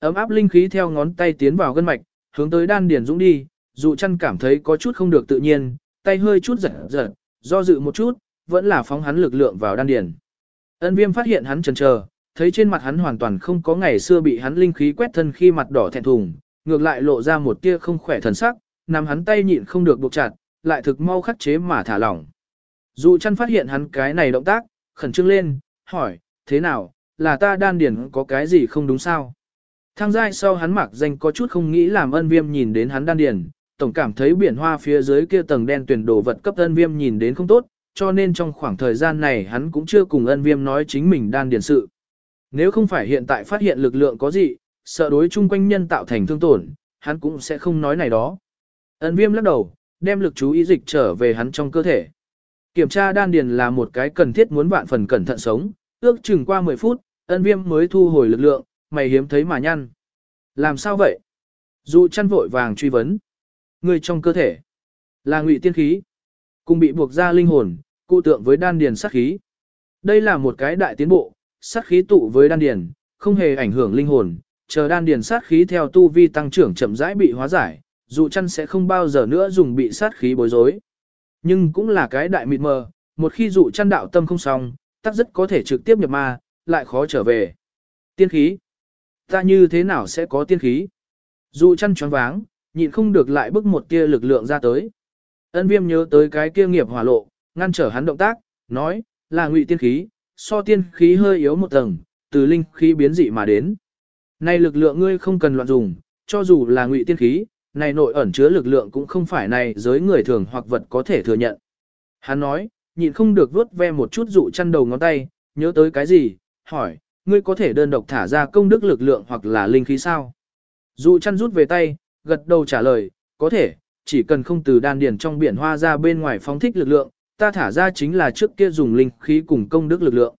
Ấm áp linh khí theo ngón tay tiến vào gân mạch, hướng tới đan điền dũng đi, dụ chăn cảm thấy có chút không được tự nhiên, tay hơi chút giật giật, do dự một chút, vẫn là phóng hắn lực lượng vào đan điền. Ân viêm phát hiện hắn chần chờ, thấy trên mặt hắn hoàn toàn không có ngày xưa bị hắn linh khí quét thân khi mặt đỏ thẹn thùng, ngược lại lộ ra một tia không khỏe thần sắc, nằm hắn tay nhịn không được buộc chặt, lại thực mau khắc chế mà thả lỏng. Dụ chăn phát hiện hắn cái này động tác, khẩn trương lên, hỏi, thế nào, là ta đan điển có cái gì không đúng sao? Thang giai sau hắn mặc danh có chút không nghĩ làm ân viêm nhìn đến hắn đan điền, tổng cảm thấy biển hoa phía dưới kia tầng đen tuyển đồ vật cấp ân viêm nhìn đến không tốt, cho nên trong khoảng thời gian này hắn cũng chưa cùng ân viêm nói chính mình đan điền sự. Nếu không phải hiện tại phát hiện lực lượng có gì, sợ đối chung quanh nhân tạo thành thương tổn, hắn cũng sẽ không nói này đó. Ân viêm lắc đầu, đem lực chú ý dịch trở về hắn trong cơ thể. Kiểm tra đan điền là một cái cần thiết muốn vạn phần cẩn thận sống, ước chừng qua 10 phút, ân viêm mới thu hồi lực lượng, mày hiếm thấy mà nhăn. Làm sao vậy? Dụ chăn vội vàng truy vấn. Người trong cơ thể là ngụy tiên khí, cùng bị buộc ra linh hồn, cụ tượng với đan điền sát khí. Đây là một cái đại tiến bộ, sát khí tụ với đan điền, không hề ảnh hưởng linh hồn, chờ đan điền sát khí theo tu vi tăng trưởng chậm rãi bị hóa giải, dụ chăn sẽ không bao giờ nữa dùng bị sát khí bối rối. Nhưng cũng là cái đại mịt mờ, một khi dụ chăn đạo tâm không xong, tắc rất có thể trực tiếp nhập ma, lại khó trở về. Tiên khí. Ta như thế nào sẽ có tiên khí? Dụ chăn choáng váng, nhịn không được lại bức một tia lực lượng ra tới. Ân viêm nhớ tới cái kia nghiệp hỏa lộ, ngăn trở hắn động tác, nói, là ngụy tiên khí, so tiên khí hơi yếu một tầng, từ linh khí biến dị mà đến. Này lực lượng ngươi không cần loạn dùng, cho dù là ngụy tiên khí, này nội ẩn chứa lực lượng cũng không phải này giới người thường hoặc vật có thể thừa nhận. Hắn nói, nhịn không được vuốt ve một chút dụ chăn đầu ngón tay, nhớ tới cái gì, hỏi, ngươi có thể đơn độc thả ra công đức lực lượng hoặc là linh khí sao? Dụ chăn rút về tay, gật đầu trả lời, có thể, chỉ cần không từ đan điền trong biển hoa ra bên ngoài phóng thích lực lượng, ta thả ra chính là trước kia dùng linh khí cùng công đức lực lượng.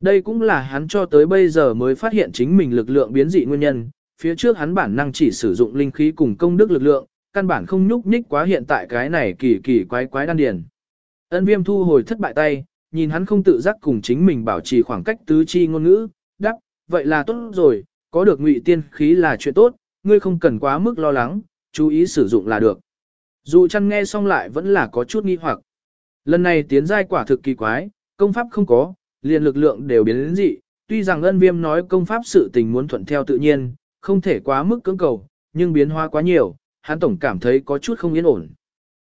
Đây cũng là hắn cho tới bây giờ mới phát hiện chính mình lực lượng biến dị nguyên nhân, phía trước hắn bản năng chỉ sử dụng linh khí cùng công đức lực lượng, căn bản không nhúc nhích quá hiện tại cái này kỳ kỳ quái quái đan điền. Ân viêm thu hồi thất bại tay, nhìn hắn không tự giác cùng chính mình bảo trì khoảng cách tứ chi ngôn ngữ, đáp, vậy là tốt rồi, có được ngụy tiên khí là chuyện tốt, ngươi không cần quá mức lo lắng, chú ý sử dụng là được. Dù chăn nghe xong lại vẫn là có chút nghi hoặc. Lần này tiến giai quả thực kỳ quái, công pháp không có, liền lực lượng đều biến đến dị, tuy rằng ân viêm nói công pháp sự tình muốn thuận theo tự nhiên, không thể quá mức cưỡng cầu, nhưng biến hóa quá nhiều, hắn tổng cảm thấy có chút không yên ổn.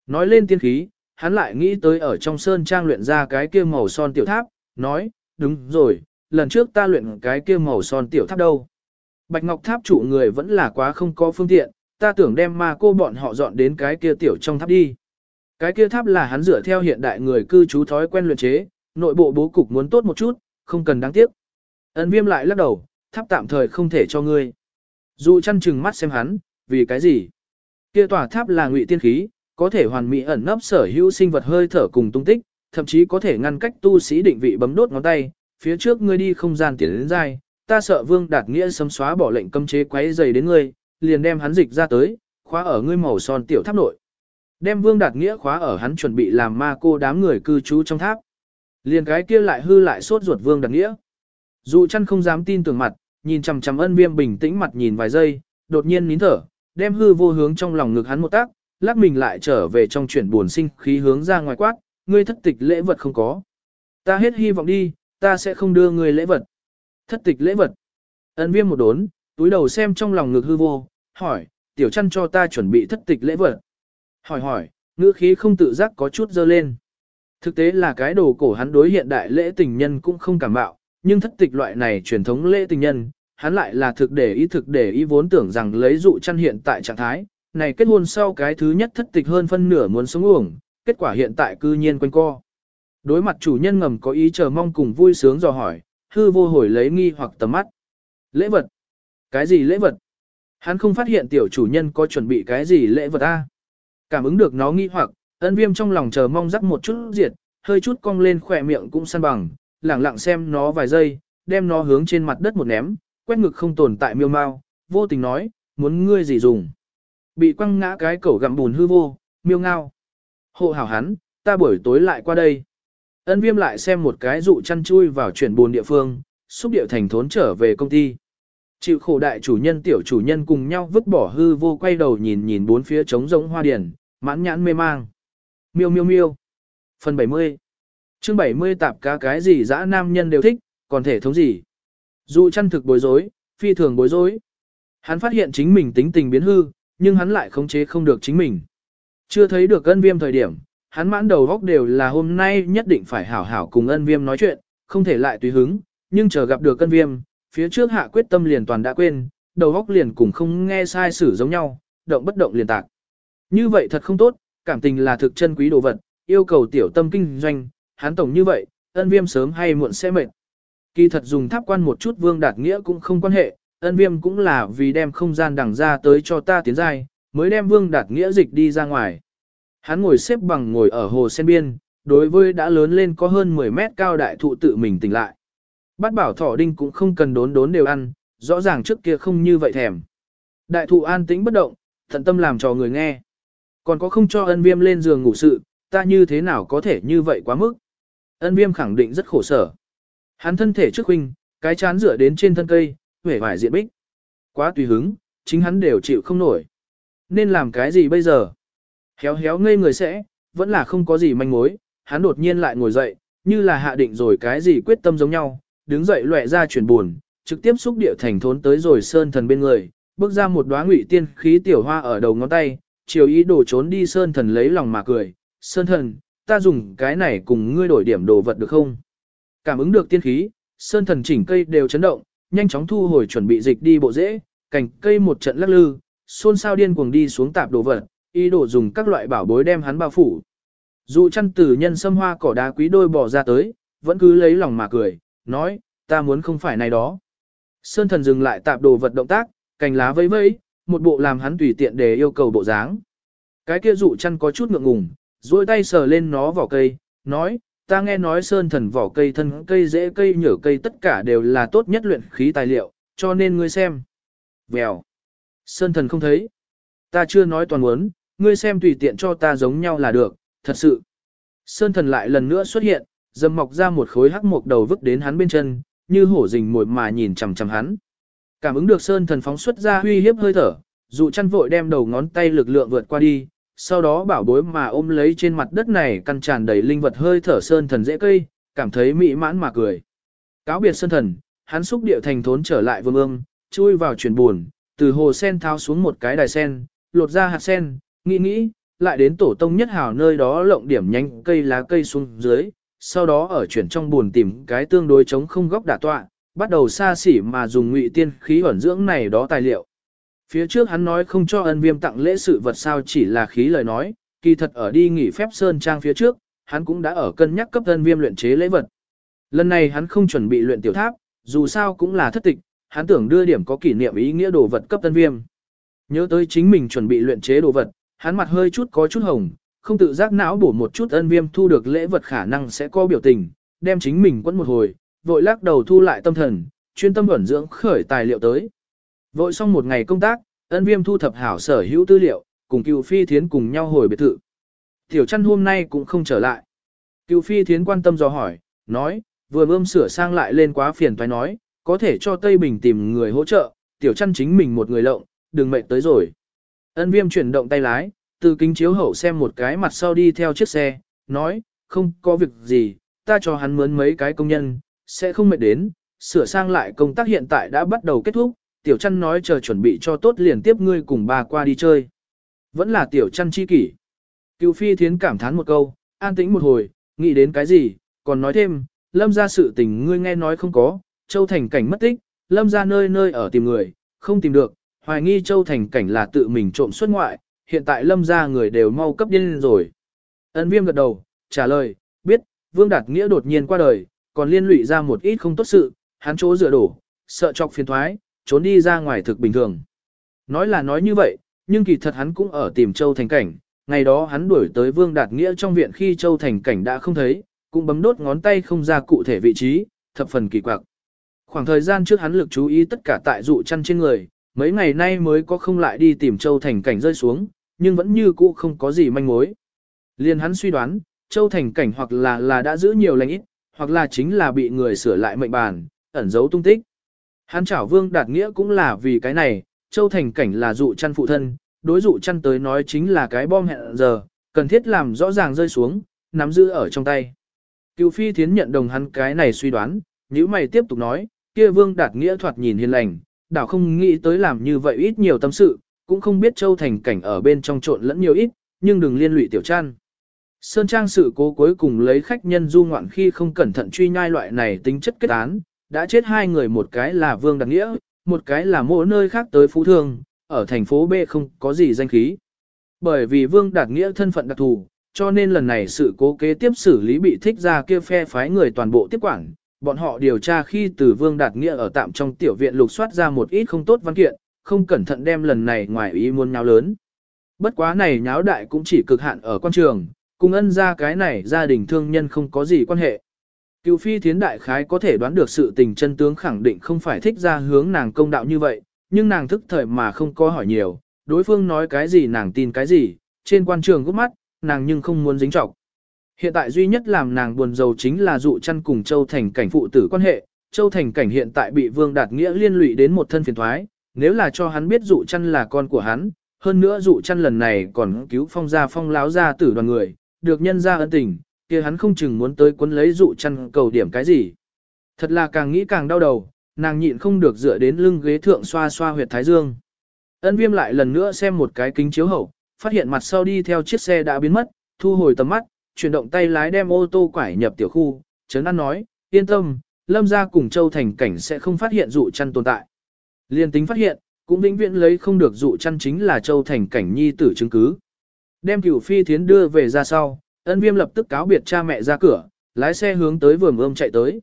Nói lên tiên khí, hắn lại nghĩ tới ở trong sơn trang luyện ra cái kia màu son tiểu tháp, nói, đúng rồi, lần trước ta luyện cái kia màu son tiểu tháp đâu. Bạch Ngọc Tháp chủ người vẫn là quá không có phương tiện, ta tưởng đem ma cô bọn họ dọn đến cái kia tiểu trong tháp đi. Cái kia tháp là hắn dựa theo hiện đại người cư trú thói quen luyện chế, nội bộ bố cục muốn tốt một chút, không cần đáng tiếc. Ấn viêm lại lắc đầu, tháp tạm thời không thể cho ngươi. Dù chăn chừng mắt xem hắn, vì cái gì? Kia tòa tháp là ngụy tiên khí, có thể hoàn mỹ ẩn nấp sở hữu sinh vật hơi thở cùng tung tích, thậm chí có thể ngăn cách tu sĩ định vị bấm đốt ngón tay, phía trước ngươi đi không gian tiến đến dai, ta sợ Vương Đạt Nghĩa sấm xóa bỏ lệnh cấm chế quấy dày đến ngươi, liền đem hắn dịch ra tới, khóa ở ngươi màu son tiểu tháp nội. Đem Vương Đạt Nghĩa khóa ở hắn chuẩn bị làm ma cô đám người cư trú trong tháp. Liền cái kia lại hư lại sốt ruột Vương Đạt Nghĩa. Dụ chăn không dám tin tưởng mặt, nhìn chằm chằm ân viêm bình tĩnh mặt nhìn vài giây, đột nhiên nín thở, đem hư vô hướng trong lòng ngực hắn một tác, lắc mình lại trở về trong chuyển buồn sinh khí hướng ra ngoài quát, ngươi thất tịch lễ vật không có. Ta hết hy vọng đi, ta sẽ không đưa ngươi lễ vật. Thất tịch lễ vật. ấn viêm một đốn, túi đầu xem trong lòng ngực hư vô, hỏi, tiểu chăn cho ta chuẩn bị thất tịch lễ vật. Hỏi hỏi, ngữ khí không tự giác có chút dơ lên. Thực tế là cái đồ cổ hắn đối hiện đại lễ tình nhân cũng không cảm bạo, nhưng thất tịch loại này truyền thống lễ tình nhân, hắn lại là thực để ý thực để ý vốn tưởng rằng lấy dụ chăn hiện tại trạng thái, này kết hôn sau cái thứ nhất thất tịch hơn phân nửa muốn sống uổng, kết quả hiện tại cư nhiên quanh co. Đối mặt chủ nhân ngầm có ý chờ mong cùng vui sướng dò hỏi, hư vô hồi lấy nghi hoặc tầm mắt. Lễ vật? Cái gì lễ vật? Hắn không phát hiện tiểu chủ nhân có chuẩn bị cái gì lễ vật a. Cảm ứng được nó nghi hoặc, ân viêm trong lòng chờ mong rắc một chút diệt, hơi chút cong lên khỏe miệng cũng săn bằng, lẳng lặng xem nó vài giây, đem nó hướng trên mặt đất một ném, quét ngực không tồn tại miêu mau, vô tình nói, muốn ngươi gì dùng. Bị quăng ngã cái cẩu gặm bùn hư vô, miêu ngao. Hộ hảo hắn, ta buổi tối lại qua đây. Ân viêm lại xem một cái dụ chăn chui vào chuyển buồn địa phương, xúc điệu thành thốn trở về công ty. Chịu khổ đại chủ nhân tiểu chủ nhân cùng nhau vứt bỏ hư vô quay đầu nhìn nhìn bốn phía trống rỗng hoa điển, mãn nhãn mê mang. Miêu miêu miêu. Phần 70. Chương 70 tạp cá cái gì dã nam nhân đều thích, còn thể thống gì. dụ chăn thực bối rối, phi thường bối rối. Hắn phát hiện chính mình tính tình biến hư, nhưng hắn lại khống chế không được chính mình. Chưa thấy được ân viêm thời điểm, hắn mãn đầu góc đều là hôm nay nhất định phải hảo hảo cùng ân viêm nói chuyện, không thể lại tùy hứng, nhưng chờ gặp được ân viêm, phía trước hạ quyết tâm liền toàn đã quên, đầu góc liền cùng không nghe sai sử giống nhau, động bất động liền tạc. Như vậy thật không tốt, cảm tình là thực chân quý đồ vật, yêu cầu tiểu tâm kinh doanh, hắn tổng như vậy, ân viêm sớm hay muộn sẽ mệt. Kỳ thật dùng tháp quan một chút vương đạt nghĩa cũng không quan hệ, ân viêm cũng là vì đem không gian đằng ra tới cho ta tiến dai, mới đem vương đạt nghĩa dịch đi ra ngoài. Hắn ngồi xếp bằng ngồi ở hồ sen biên, đối với đã lớn lên có hơn 10 mét cao đại thụ tự mình tỉnh lại. Bát bảo thỏ đinh cũng không cần đốn đốn đều ăn, rõ ràng trước kia không như vậy thèm. Đại thụ an tĩnh bất động, thận tâm làm cho người nghe. Còn có không cho ân viêm lên giường ngủ sự, ta như thế nào có thể như vậy quá mức. Ân viêm khẳng định rất khổ sở. Hắn thân thể trước huynh, cái chán rửa đến trên thân cây, vẻ vải diện bích. Quá tùy hứng, chính hắn đều chịu không nổi. Nên làm cái gì bây giờ? Héo héo ngây người sẽ, vẫn là không có gì manh mối, hắn đột nhiên lại ngồi dậy, như là hạ định rồi cái gì quyết tâm giống nhau, đứng dậy lẹ ra chuyển buồn, trực tiếp xúc địa thành thốn tới rồi sơn thần bên người, bước ra một đóa ngụy tiên khí tiểu hoa ở đầu ngón tay, chiều ý đồ trốn đi sơn thần lấy lòng mà cười, sơn thần, ta dùng cái này cùng ngươi đổi điểm đồ vật được không? Cảm ứng được tiên khí, sơn thần chỉnh cây đều chấn động, nhanh chóng thu hồi chuẩn bị dịch đi bộ rễ, cành cây một trận lắc lư, xôn xao điên cuồng đi xuống tạp đồ vật, ý đồ dùng các loại bảo bối đem hắn bao phủ. dụ chăn tử nhân sâm hoa cỏ đá quý đôi bỏ ra tới, vẫn cứ lấy lòng mà cười, nói, ta muốn không phải này đó. Sơn thần dừng lại tạp đồ vật động tác, cành lá vẫy vẫy, một bộ làm hắn tùy tiện để yêu cầu bộ dáng. Cái kia dụ chăn có chút ngượng ngùng, duỗi tay sờ lên nó vỏ cây, nói, ta nghe nói sơn thần vỏ cây thân cây dễ cây nhở cây tất cả đều là tốt nhất luyện khí tài liệu, cho nên ngươi xem. Vèo. Sơn thần không thấy. Ta chưa nói toàn muốn, ngươi xem tùy tiện cho ta giống nhau là được, thật sự. Sơn thần lại lần nữa xuất hiện, dầm mọc ra một khối hắc mộc đầu vứt đến hắn bên chân, như hổ rình mồi mà nhìn chằm chằm hắn. Cảm ứng được Sơn thần phóng xuất ra huy hiếp hơi thở, dụ chăn vội đem đầu ngón tay lực lượng vượt qua đi, sau đó bảo bối mà ôm lấy trên mặt đất này căn tràn đầy linh vật hơi thở Sơn thần dễ cây, cảm thấy mỹ mãn mà cười. Cáo biệt Sơn thần, hắn xúc địa thành thốn trở lại vương ương, chui vào chuyển buồn, từ hồ sen tháo xuống một cái đài sen, lột ra hạt sen, nghĩ nghĩ, lại đến tổ tông nhất hào nơi đó lộng điểm nhánh cây lá cây xuống dưới, sau đó ở chuyển trong buồn tìm cái tương đối chống không góc đả tọa, bắt đầu xa xỉ mà dùng ngụy tiên khí ẩn dưỡng này đó tài liệu. Phía trước hắn nói không cho ân viêm tặng lễ sự vật sao chỉ là khí lời nói, kỳ thật ở đi nghỉ phép sơn trang phía trước, hắn cũng đã ở cân nhắc cấp ân viêm luyện chế lễ vật. Lần này hắn không chuẩn bị luyện tiểu tháp, dù sao cũng là thất tịch, hắn tưởng đưa điểm có kỷ niệm ý nghĩa đồ vật cấp ân viêm. Nhớ tới chính mình chuẩn bị luyện chế đồ vật, hắn mặt hơi chút có chút hồng, không tự giác não bổ một chút ân viêm thu được lễ vật khả năng sẽ có biểu tình, đem chính mình quấn một hồi, vội lắc đầu thu lại tâm thần, chuyên tâm ẩn dưỡng khởi tài liệu tới. Vội xong một ngày công tác, ân viêm thu thập hảo sở hữu tư liệu, cùng cựu phi thiến cùng nhau hồi biệt thự. Tiểu chăn hôm nay cũng không trở lại. Cựu phi thiến quan tâm do hỏi, nói, vừa ươm sửa sang lại lên quá phiền toái nói, có thể cho Tây Bình tìm người hỗ trợ, tiểu chăn chính mình một người lộng, đừng mệt tới rồi. Ân viêm chuyển động tay lái, từ kính chiếu hậu xem một cái mặt sau đi theo chiếc xe, nói, không có việc gì, ta cho hắn mướn mấy cái công nhân, sẽ không mệt đến, sửa sang lại công tác hiện tại đã bắt đầu kết thúc, tiểu chăn nói chờ chuẩn bị cho tốt liền tiếp ngươi cùng bà qua đi chơi. Vẫn là tiểu chăn chi kỷ. Cựu phi thiến cảm thán một câu, an tĩnh một hồi, nghĩ đến cái gì, còn nói thêm, lâm ra sự tình ngươi nghe nói không có, châu thành cảnh mất tích, lâm ra nơi nơi ở tìm người, không tìm được, hoài nghi châu thành cảnh là tự mình trộm xuất ngoại, hiện tại lâm ra người đều mau cấp điên rồi. Ấn viêm gật đầu, trả lời, biết, Vương Đạt Nghĩa đột nhiên qua đời, còn liên lụy ra một ít không tốt sự, hắn chỗ dựa đổ, sợ chọc phiền thoái, trốn đi ra ngoài thực bình thường. Nói là nói như vậy, nhưng kỳ thật hắn cũng ở tìm Châu Thành Cảnh, ngày đó hắn đuổi tới Vương Đạt Nghĩa trong viện khi Châu Thành Cảnh đã không thấy, cũng bấm đốt ngón tay không ra cụ thể vị trí, thập phần kỳ quặc. Khoảng thời gian trước hắn lực chú ý tất cả tại dụ chăn trên người, mấy ngày nay mới có không lại đi tìm Châu Thành Cảnh rơi xuống, nhưng vẫn như cũ không có gì manh mối. Liên hắn suy đoán, Châu Thành Cảnh hoặc là là đã giữ nhiều lành ít, hoặc là chính là bị người sửa lại mệnh bàn, ẩn giấu tung tích. Hắn chảo Vương Đạt Nghĩa cũng là vì cái này, Châu Thành Cảnh là dụ chăn phụ thân, đối dụ chăn tới nói chính là cái bom hẹn giờ, cần thiết làm rõ ràng rơi xuống, nắm giữ ở trong tay. Cựu phi thiến nhận đồng hắn cái này suy đoán, nếu mày tiếp tục nói, kia Vương Đạt Nghĩa thoạt nhìn hiền lành, đảo không nghĩ tới làm như vậy ít nhiều tâm sự, cũng không biết Châu Thành Cảnh ở bên trong trộn lẫn nhiều ít, nhưng đừng liên lụy tiểu chăn. Sơn Trang sự cố cuối cùng lấy khách nhân du ngoạn khi không cẩn thận truy nhai loại này tính chất kết án, đã chết hai người một cái là Vương Đặc Nghĩa, một cái là mỗi nơi khác tới Phú Thương, ở thành phố B không có gì danh khí. Bởi vì Vương Đạt Nghĩa thân phận đặc thù, cho nên lần này sự cố kế tiếp xử lý bị thích ra kia phe phái người toàn bộ tiếp quản. Bọn họ điều tra khi từ Vương Đạt Nghĩa ở tạm trong tiểu viện lục soát ra một ít không tốt văn kiện, không cẩn thận đem lần này ngoài ý muốn nháo lớn. Bất quá này nháo đại cũng chỉ cực hạn ở quan trường, cùng ân ra cái này gia đình thương nhân không có gì quan hệ. Cựu phi thiến đại khái có thể đoán được sự tình chân tướng khẳng định không phải thích ra hướng nàng công đạo như vậy, nhưng nàng thức thời mà không có hỏi nhiều, đối phương nói cái gì nàng tin cái gì, trên quan trường gút mắt, nàng nhưng không muốn dính trọng. Hiện tại duy nhất làm nàng buồn giàu chính là dụ chăn cùng Châu Thành cảnh phụ tử quan hệ, Châu Thành cảnh hiện tại bị Vương Đạt Nghĩa liên lụy đến một thân phiền thoái, nếu là cho hắn biết dụ chăn là con của hắn, hơn nữa dụ chăn lần này còn cứu phong gia phong láo gia tử đoàn người, được nhân ra ân tình, kia hắn không chừng muốn tới quấn lấy dụ chăn cầu điểm cái gì. Thật là càng nghĩ càng đau đầu, nàng nhịn không được dựa đến lưng ghế thượng xoa xoa huyệt thái dương. Ân viêm lại lần nữa xem một cái kính chiếu hậu, phát hiện mặt sau đi theo chiếc xe đã biến mất, thu hồi tầm mắt, chuyển động tay lái đem ô tô quải nhập tiểu khu, chấn an nói, yên tâm, lâm ra cùng châu thành cảnh sẽ không phát hiện dụ chăn tồn tại. Liên tính phát hiện, cũng vĩnh viễn lấy không được dụ chăn chính là châu thành cảnh nhi tử chứng cứ. Đem cửu phi thiến đưa về ra sau, ân viêm lập tức cáo biệt cha mẹ ra cửa, lái xe hướng tới vườn ươm chạy tới.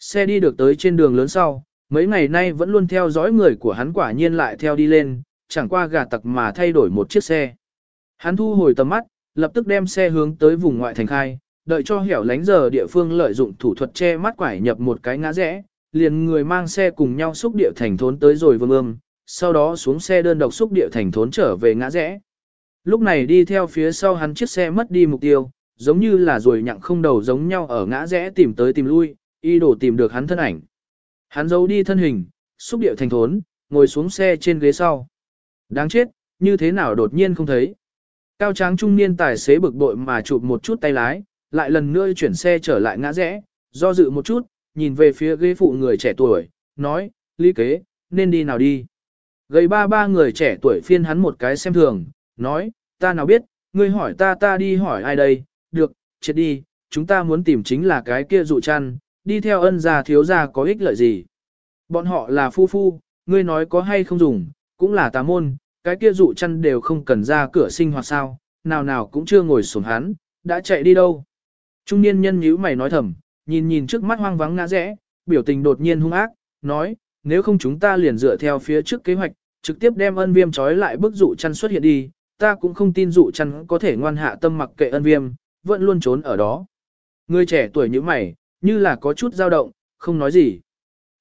Xe đi được tới trên đường lớn sau, mấy ngày nay vẫn luôn theo dõi người của hắn quả nhiên lại theo đi lên, chẳng qua gà tặc mà thay đổi một chiếc xe. Hắn thu hồi tầm mắt, lập tức đem xe hướng tới vùng ngoại thành khai, đợi cho hẻo lánh giờ địa phương lợi dụng thủ thuật che mắt quải nhập một cái ngã rẽ, liền người mang xe cùng nhau xúc địa thành thốn tới rồi vương ương, sau đó xuống xe đơn độc xúc địa thành thốn trở về ngã rẽ. Lúc này đi theo phía sau hắn chiếc xe mất đi mục tiêu, giống như là rồi nhặng không đầu giống nhau ở ngã rẽ tìm tới tìm lui, y đổ tìm được hắn thân ảnh. Hắn giấu đi thân hình, xúc địa thành thốn, ngồi xuống xe trên ghế sau. Đáng chết, như thế nào đột nhiên không thấy. Cao tráng trung niên tài xế bực bội mà chụp một chút tay lái, lại lần nữa chuyển xe trở lại ngã rẽ, do dự một chút, nhìn về phía ghế phụ người trẻ tuổi, nói, lý kế, nên đi nào đi. Gầy ba ba người trẻ tuổi phiên hắn một cái xem thường, nói, ta nào biết, ngươi hỏi ta ta đi hỏi ai đây, được, chết đi, chúng ta muốn tìm chính là cái kia dụ chăn, đi theo ân gia thiếu gia có ích lợi gì. Bọn họ là phu phu, ngươi nói có hay không dùng, cũng là tà môn, cái kia dụ chăn đều không cần ra cửa sinh hoạt sao, nào nào cũng chưa ngồi xuống hắn, đã chạy đi đâu. Trung niên nhân nhíu mày nói thầm, nhìn nhìn trước mắt hoang vắng ngã rẽ, biểu tình đột nhiên hung ác, nói, nếu không chúng ta liền dựa theo phía trước kế hoạch, trực tiếp đem ân viêm trói lại bức dụ chăn xuất hiện đi, ta cũng không tin dụ chăn có thể ngoan hạ tâm mặc kệ ân viêm, vẫn luôn trốn ở đó. Người trẻ tuổi như mày, như là có chút dao động, không nói gì.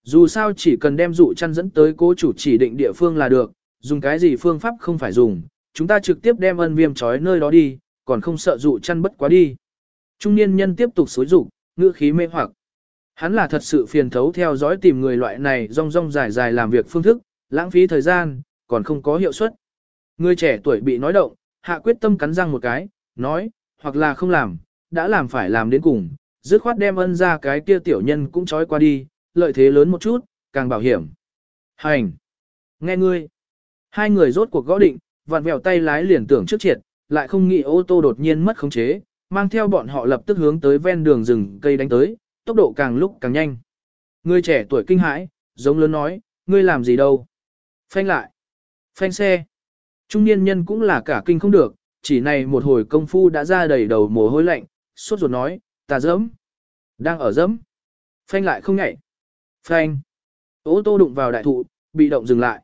Dù sao chỉ cần đem dụ chăn dẫn tới cố chủ chỉ định địa phương là được, dùng cái gì phương pháp không phải dùng, chúng ta trực tiếp đem ân viêm trói nơi đó đi, còn không sợ dụ chăn bất quá đi. Trung niên nhân tiếp tục xối rủ, ngữ khí mê hoặc. Hắn là thật sự phiền thấu theo dõi tìm người loại này rong rong dài dài làm việc phương thức, lãng phí thời gian, còn không có hiệu suất. Người trẻ tuổi bị nói động, hạ quyết tâm cắn răng một cái, nói, hoặc là không làm, đã làm phải làm đến cùng, dứt khoát đem ân ra cái kia tiểu nhân cũng trói qua đi, lợi thế lớn một chút, càng bảo hiểm. Hành! Nghe ngươi! Hai người rốt cuộc gõ định, vặn vẹo tay lái liền tưởng trước triệt, lại không nghĩ ô tô đột nhiên mất khống chế, mang theo bọn họ lập tức hướng tới ven đường rừng cây đánh tới, tốc độ càng lúc càng nhanh. Người trẻ tuổi kinh hãi, giống lớn nói, ngươi làm gì đâu? Phanh lại! Phanh xe! Trung niên nhân cũng là cả kinh không được, chỉ này một hồi công phu đã ra đầy đầu mồ hôi lạnh, suốt ruột nói, ta dẫm. Đang ở dẫm. Phanh lại không nhảy. Phanh. Ô tô đụng vào đại thụ, bị động dừng lại.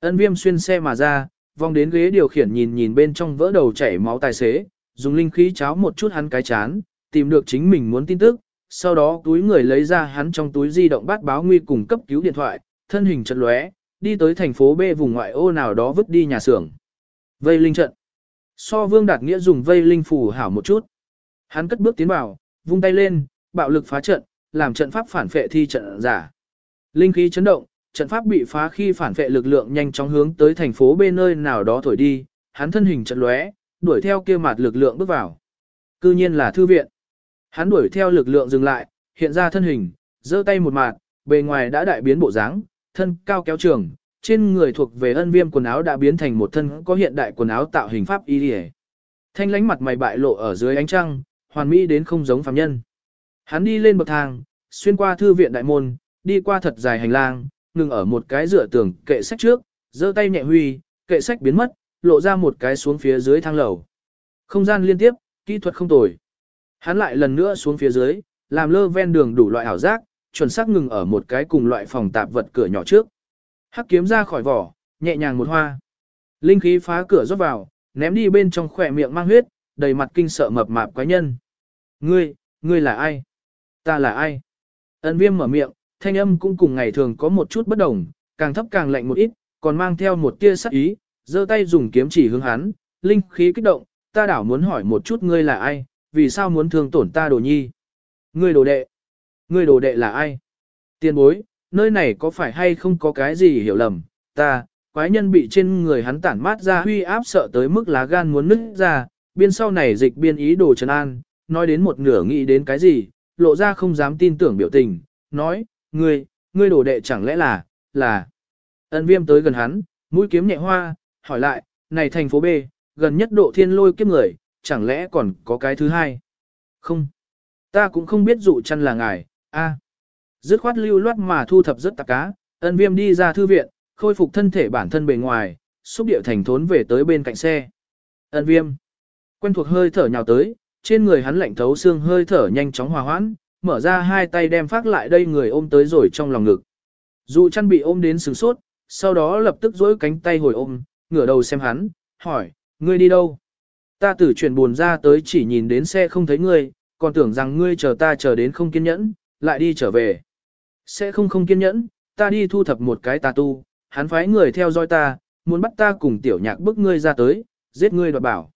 Ân viêm xuyên xe mà ra, vòng đến ghế điều khiển nhìn nhìn bên trong vỡ đầu chảy máu tài xế, dùng linh khí cháo một chút hắn cái chán, tìm được chính mình muốn tin tức, sau đó túi người lấy ra hắn trong túi di động bát báo nguy cùng cấp cứu điện thoại, thân hình chật lóe, đi tới thành phố B vùng ngoại ô nào đó vứt đi nhà xưởng. Vây linh trận. So Vương Đạt Nghĩa dùng vây linh phù hảo một chút. Hắn cất bước tiến vào, vung tay lên, bạo lực phá trận, làm trận pháp phản phệ thi trận giả. Linh khí chấn động, trận pháp bị phá khi phản vệ lực lượng nhanh chóng hướng tới thành phố bên nơi nào đó thổi đi, hắn thân hình trận lóe, đuổi theo kia mặt lực lượng bước vào. Cư nhiên là thư viện. Hắn đuổi theo lực lượng dừng lại, hiện ra thân hình, giơ tay một mạt, bề ngoài đã đại biến bộ dáng, thân cao kéo trường, trên người thuộc về ân viêm quần áo đã biến thành một thân có hiện đại quần áo tạo hình pháp y liề. Thanh lánh mặt mày bại lộ ở dưới ánh trăng, hoàn mỹ đến không giống phàm nhân. Hắn đi lên bậc thang, xuyên qua thư viện đại môn, đi qua thật dài hành lang, ngừng ở một cái dựa tường kệ sách trước, giơ tay nhẹ huy, kệ sách biến mất, lộ ra một cái xuống phía dưới thang lầu. Không gian liên tiếp, kỹ thuật không tồi. Hắn lại lần nữa xuống phía dưới, làm lơ ven đường đủ loại ảo giác, chuẩn xác ngừng ở một cái cùng loại phòng tạp vật cửa nhỏ trước. Hắc kiếm ra khỏi vỏ, nhẹ nhàng một hoa. Linh khí phá cửa rót vào, ném đi bên trong khỏe miệng mang huyết, đầy mặt kinh sợ mập mạp quái nhân. Ngươi, ngươi là ai? Ta là ai? Ân viêm mở miệng, thanh âm cũng cùng ngày thường có một chút bất đồng, càng thấp càng lạnh một ít, còn mang theo một tia sắc ý, giơ tay dùng kiếm chỉ hướng hắn, linh khí kích động, ta đảo muốn hỏi một chút ngươi là ai, vì sao muốn thương tổn ta đồ nhi? Ngươi đồ đệ? Ngươi đồ đệ là ai? Tiên bối, nơi này có phải hay không có cái gì hiểu lầm, ta, quái nhân bị trên người hắn tản mát ra huy áp sợ tới mức lá gan muốn nứt ra, biên sau này dịch biên ý đồ trấn an, nói đến một nửa nghĩ đến cái gì, lộ ra không dám tin tưởng biểu tình, nói, ngươi, ngươi đồ đệ chẳng lẽ là, là. Ân viêm tới gần hắn, mũi kiếm nhẹ hoa, hỏi lại, này thành phố B, gần nhất độ thiên lôi kiếp người, chẳng lẽ còn có cái thứ hai? Không. Ta cũng không biết dụ chăn là ngài, a Dứt khoát lưu loát mà thu thập rất tạp cá, ân viêm đi ra thư viện, khôi phục thân thể bản thân bề ngoài, xúc điệu thành thốn về tới bên cạnh xe. Ân viêm. Quen thuộc hơi thở nhào tới, trên người hắn lạnh thấu xương hơi thở nhanh chóng hòa hoãn, mở ra hai tay đem phát lại đây người ôm tới rồi trong lòng ngực. Dù chăn bị ôm đến sừng sốt, sau đó lập tức dối cánh tay hồi ôm, ngửa đầu xem hắn, hỏi, ngươi đi đâu? Ta từ chuyển buồn ra tới chỉ nhìn đến xe không thấy ngươi, còn tưởng rằng ngươi chờ ta chờ đến không kiên nhẫn, lại đi trở về. Sẽ không không kiên nhẫn, ta đi thu thập một cái tà tu, hắn phái người theo dõi ta, muốn bắt ta cùng tiểu nhạc bức ngươi ra tới, giết ngươi đoạt bảo.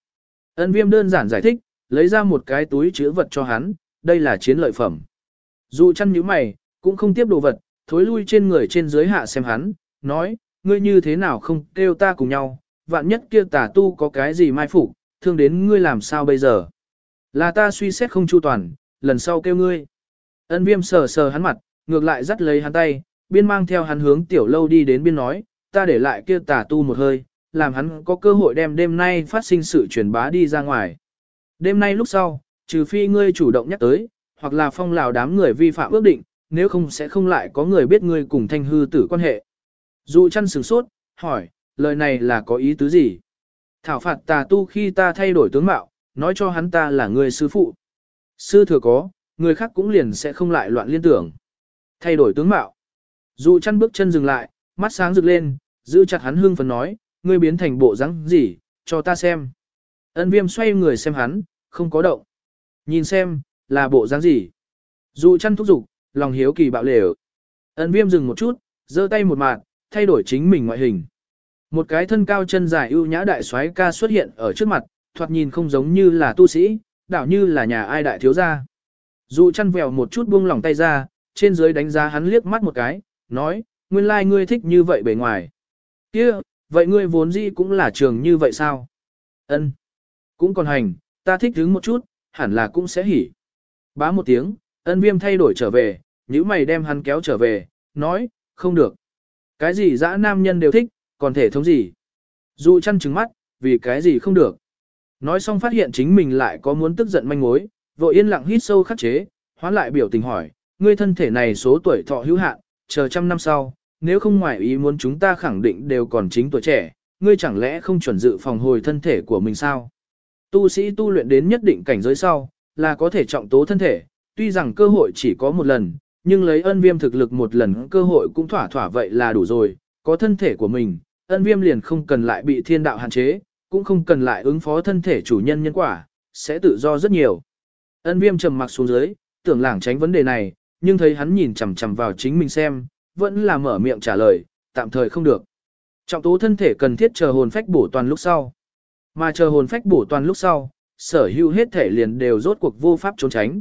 Ân viêm đơn giản giải thích, lấy ra một cái túi chứa vật cho hắn, đây là chiến lợi phẩm. Dù chăn nhíu mày, cũng không tiếp đồ vật, thối lui trên người trên dưới hạ xem hắn, nói, ngươi như thế nào không kêu ta cùng nhau, vạn nhất kia tà tu có cái gì mai phục, thương đến ngươi làm sao bây giờ. Là ta suy xét không chu toàn, lần sau kêu ngươi. Ân viêm sờ sờ hắn mặt, ngược lại dắt lấy hắn tay, biên mang theo hắn hướng tiểu lâu đi đến biên nói, ta để lại kia tà tu một hơi, làm hắn có cơ hội đem đêm nay phát sinh sự truyền bá đi ra ngoài. Đêm nay lúc sau, trừ phi ngươi chủ động nhắc tới, hoặc là phong lào đám người vi phạm ước định, nếu không sẽ không lại có người biết ngươi cùng thanh hư tử quan hệ. Dù chăn sửng sốt, hỏi, lời này là có ý tứ gì? Thảo phạt tà tu khi ta thay đổi tướng mạo, nói cho hắn ta là người sư phụ. Sư thừa có, người khác cũng liền sẽ không lại loạn liên tưởng. Thay đổi tướng mạo. Dù chăn bước chân dừng lại, mắt sáng rực lên, giữ chặt hắn hương phấn nói, ngươi biến thành bộ dáng gì, cho ta xem. Ân viêm xoay người xem hắn, không có động. Nhìn xem, là bộ dáng gì. Dù chăn thúc giục, lòng hiếu kỳ bạo lều. Ân viêm dừng một chút, giơ tay một mạng, thay đổi chính mình ngoại hình. Một cái thân cao chân dài ưu nhã đại soái ca xuất hiện ở trước mặt, thoạt nhìn không giống như là tu sĩ, đảo như là nhà ai đại thiếu gia. Dù chăn vèo một chút buông lỏng tay ra, trên dưới đánh giá hắn liếc mắt một cái, nói, nguyên lai like ngươi thích như vậy bề ngoài. kia vậy ngươi vốn gì cũng là trường như vậy sao? ân Cũng còn hành, ta thích đứng một chút, hẳn là cũng sẽ hỉ. Bá một tiếng, ân viêm thay đổi trở về, nếu mày đem hắn kéo trở về, nói, không được. Cái gì dã nam nhân đều thích, còn thể thống gì? Dù chăn trứng mắt, vì cái gì không được. Nói xong phát hiện chính mình lại có muốn tức giận manh mối, vội yên lặng hít sâu khắc chế, hoán lại biểu tình hỏi, ngươi thân thể này số tuổi thọ hữu hạn, chờ trăm năm sau, nếu không ngoại ý muốn chúng ta khẳng định đều còn chính tuổi trẻ, ngươi chẳng lẽ không chuẩn dự phòng hồi thân thể của mình sao? Tu sĩ tu luyện đến nhất định cảnh giới sau, là có thể trọng tố thân thể, tuy rằng cơ hội chỉ có một lần, nhưng lấy ân viêm thực lực một lần cơ hội cũng thỏa thỏa vậy là đủ rồi, có thân thể của mình, ân viêm liền không cần lại bị thiên đạo hạn chế, cũng không cần lại ứng phó thân thể chủ nhân nhân quả, sẽ tự do rất nhiều. Ân viêm trầm mặc xuống dưới, tưởng lảng tránh vấn đề này, nhưng thấy hắn nhìn chằm chằm vào chính mình xem, vẫn là mở miệng trả lời, tạm thời không được. Trọng tố thân thể cần thiết chờ hồn phách bổ toàn lúc sau. Mà chờ hồn phách bổ toàn lúc sau, sở hữu hết thể liền đều rốt cuộc vô pháp trốn tránh.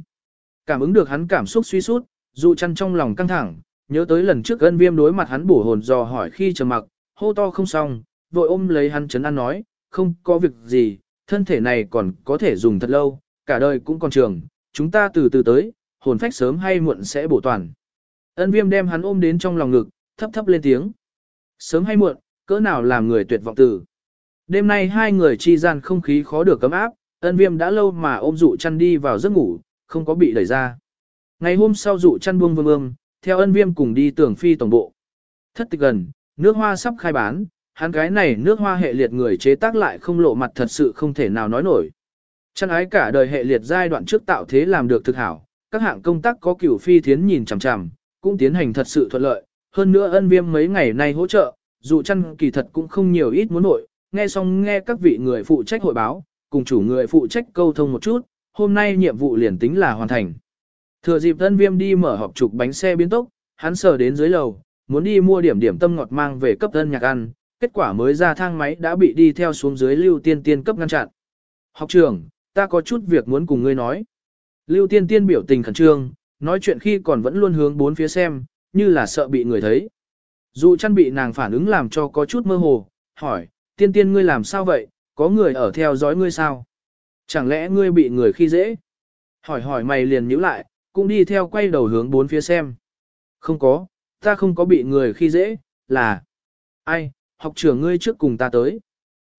Cảm ứng được hắn cảm xúc suy sút, dù chăn trong lòng căng thẳng, nhớ tới lần trước ân viêm đối mặt hắn bổ hồn dò hỏi khi trầm mặc, hô to không xong, vội ôm lấy hắn chấn an nói, không có việc gì, thân thể này còn có thể dùng thật lâu, cả đời cũng còn trường, chúng ta từ từ tới, hồn phách sớm hay muộn sẽ bổ toàn. Ân viêm đem hắn ôm đến trong lòng ngực, thấp thấp lên tiếng. Sớm hay muộn, cỡ nào làm người tuyệt vọng tử. Đêm nay hai người chi gian không khí khó được cấm áp, ân viêm đã lâu mà ôm dụ chăn đi vào giấc ngủ, không có bị đẩy ra. Ngày hôm sau dụ chăn buông vương ương, theo ân viêm cùng đi tưởng phi tổng bộ. Thất tịch gần, nước hoa sắp khai bán, hắn cái này nước hoa hệ liệt người chế tác lại không lộ mặt thật sự không thể nào nói nổi. Chăn ái cả đời hệ liệt giai đoạn trước tạo thế làm được thực hảo, các hạng công tác có cửu phi thiến nhìn chằm chằm, cũng tiến hành thật sự thuận lợi, hơn nữa ân viêm mấy ngày nay hỗ trợ, dù chăn kỳ thật cũng không nhiều ít muốn nội, nghe xong nghe các vị người phụ trách hội báo, cùng chủ người phụ trách câu thông một chút, hôm nay nhiệm vụ liền tính là hoàn thành. Thừa dịp ân viêm đi mở họp trục bánh xe biến tốc, hắn sờ đến dưới lầu, muốn đi mua điểm điểm tâm ngọt mang về cấp ân nhạc ăn, kết quả mới ra thang máy đã bị đi theo xuống dưới lưu tiên tiên cấp ngăn chặn. Học trưởng, ta có chút việc muốn cùng ngươi nói. Lưu tiên tiên biểu tình khẩn trương, nói chuyện khi còn vẫn luôn hướng bốn phía xem, như là sợ bị người thấy. Dù chăn bị nàng phản ứng làm cho có chút mơ hồ, hỏi, tiên tiên ngươi làm sao vậy, có người ở theo dõi ngươi sao? Chẳng lẽ ngươi bị người khi dễ? Hỏi hỏi mày liền nhíu lại, cũng đi theo quay đầu hướng bốn phía xem. Không có, ta không có bị người khi dễ, là... Ai, học trưởng ngươi trước cùng ta tới.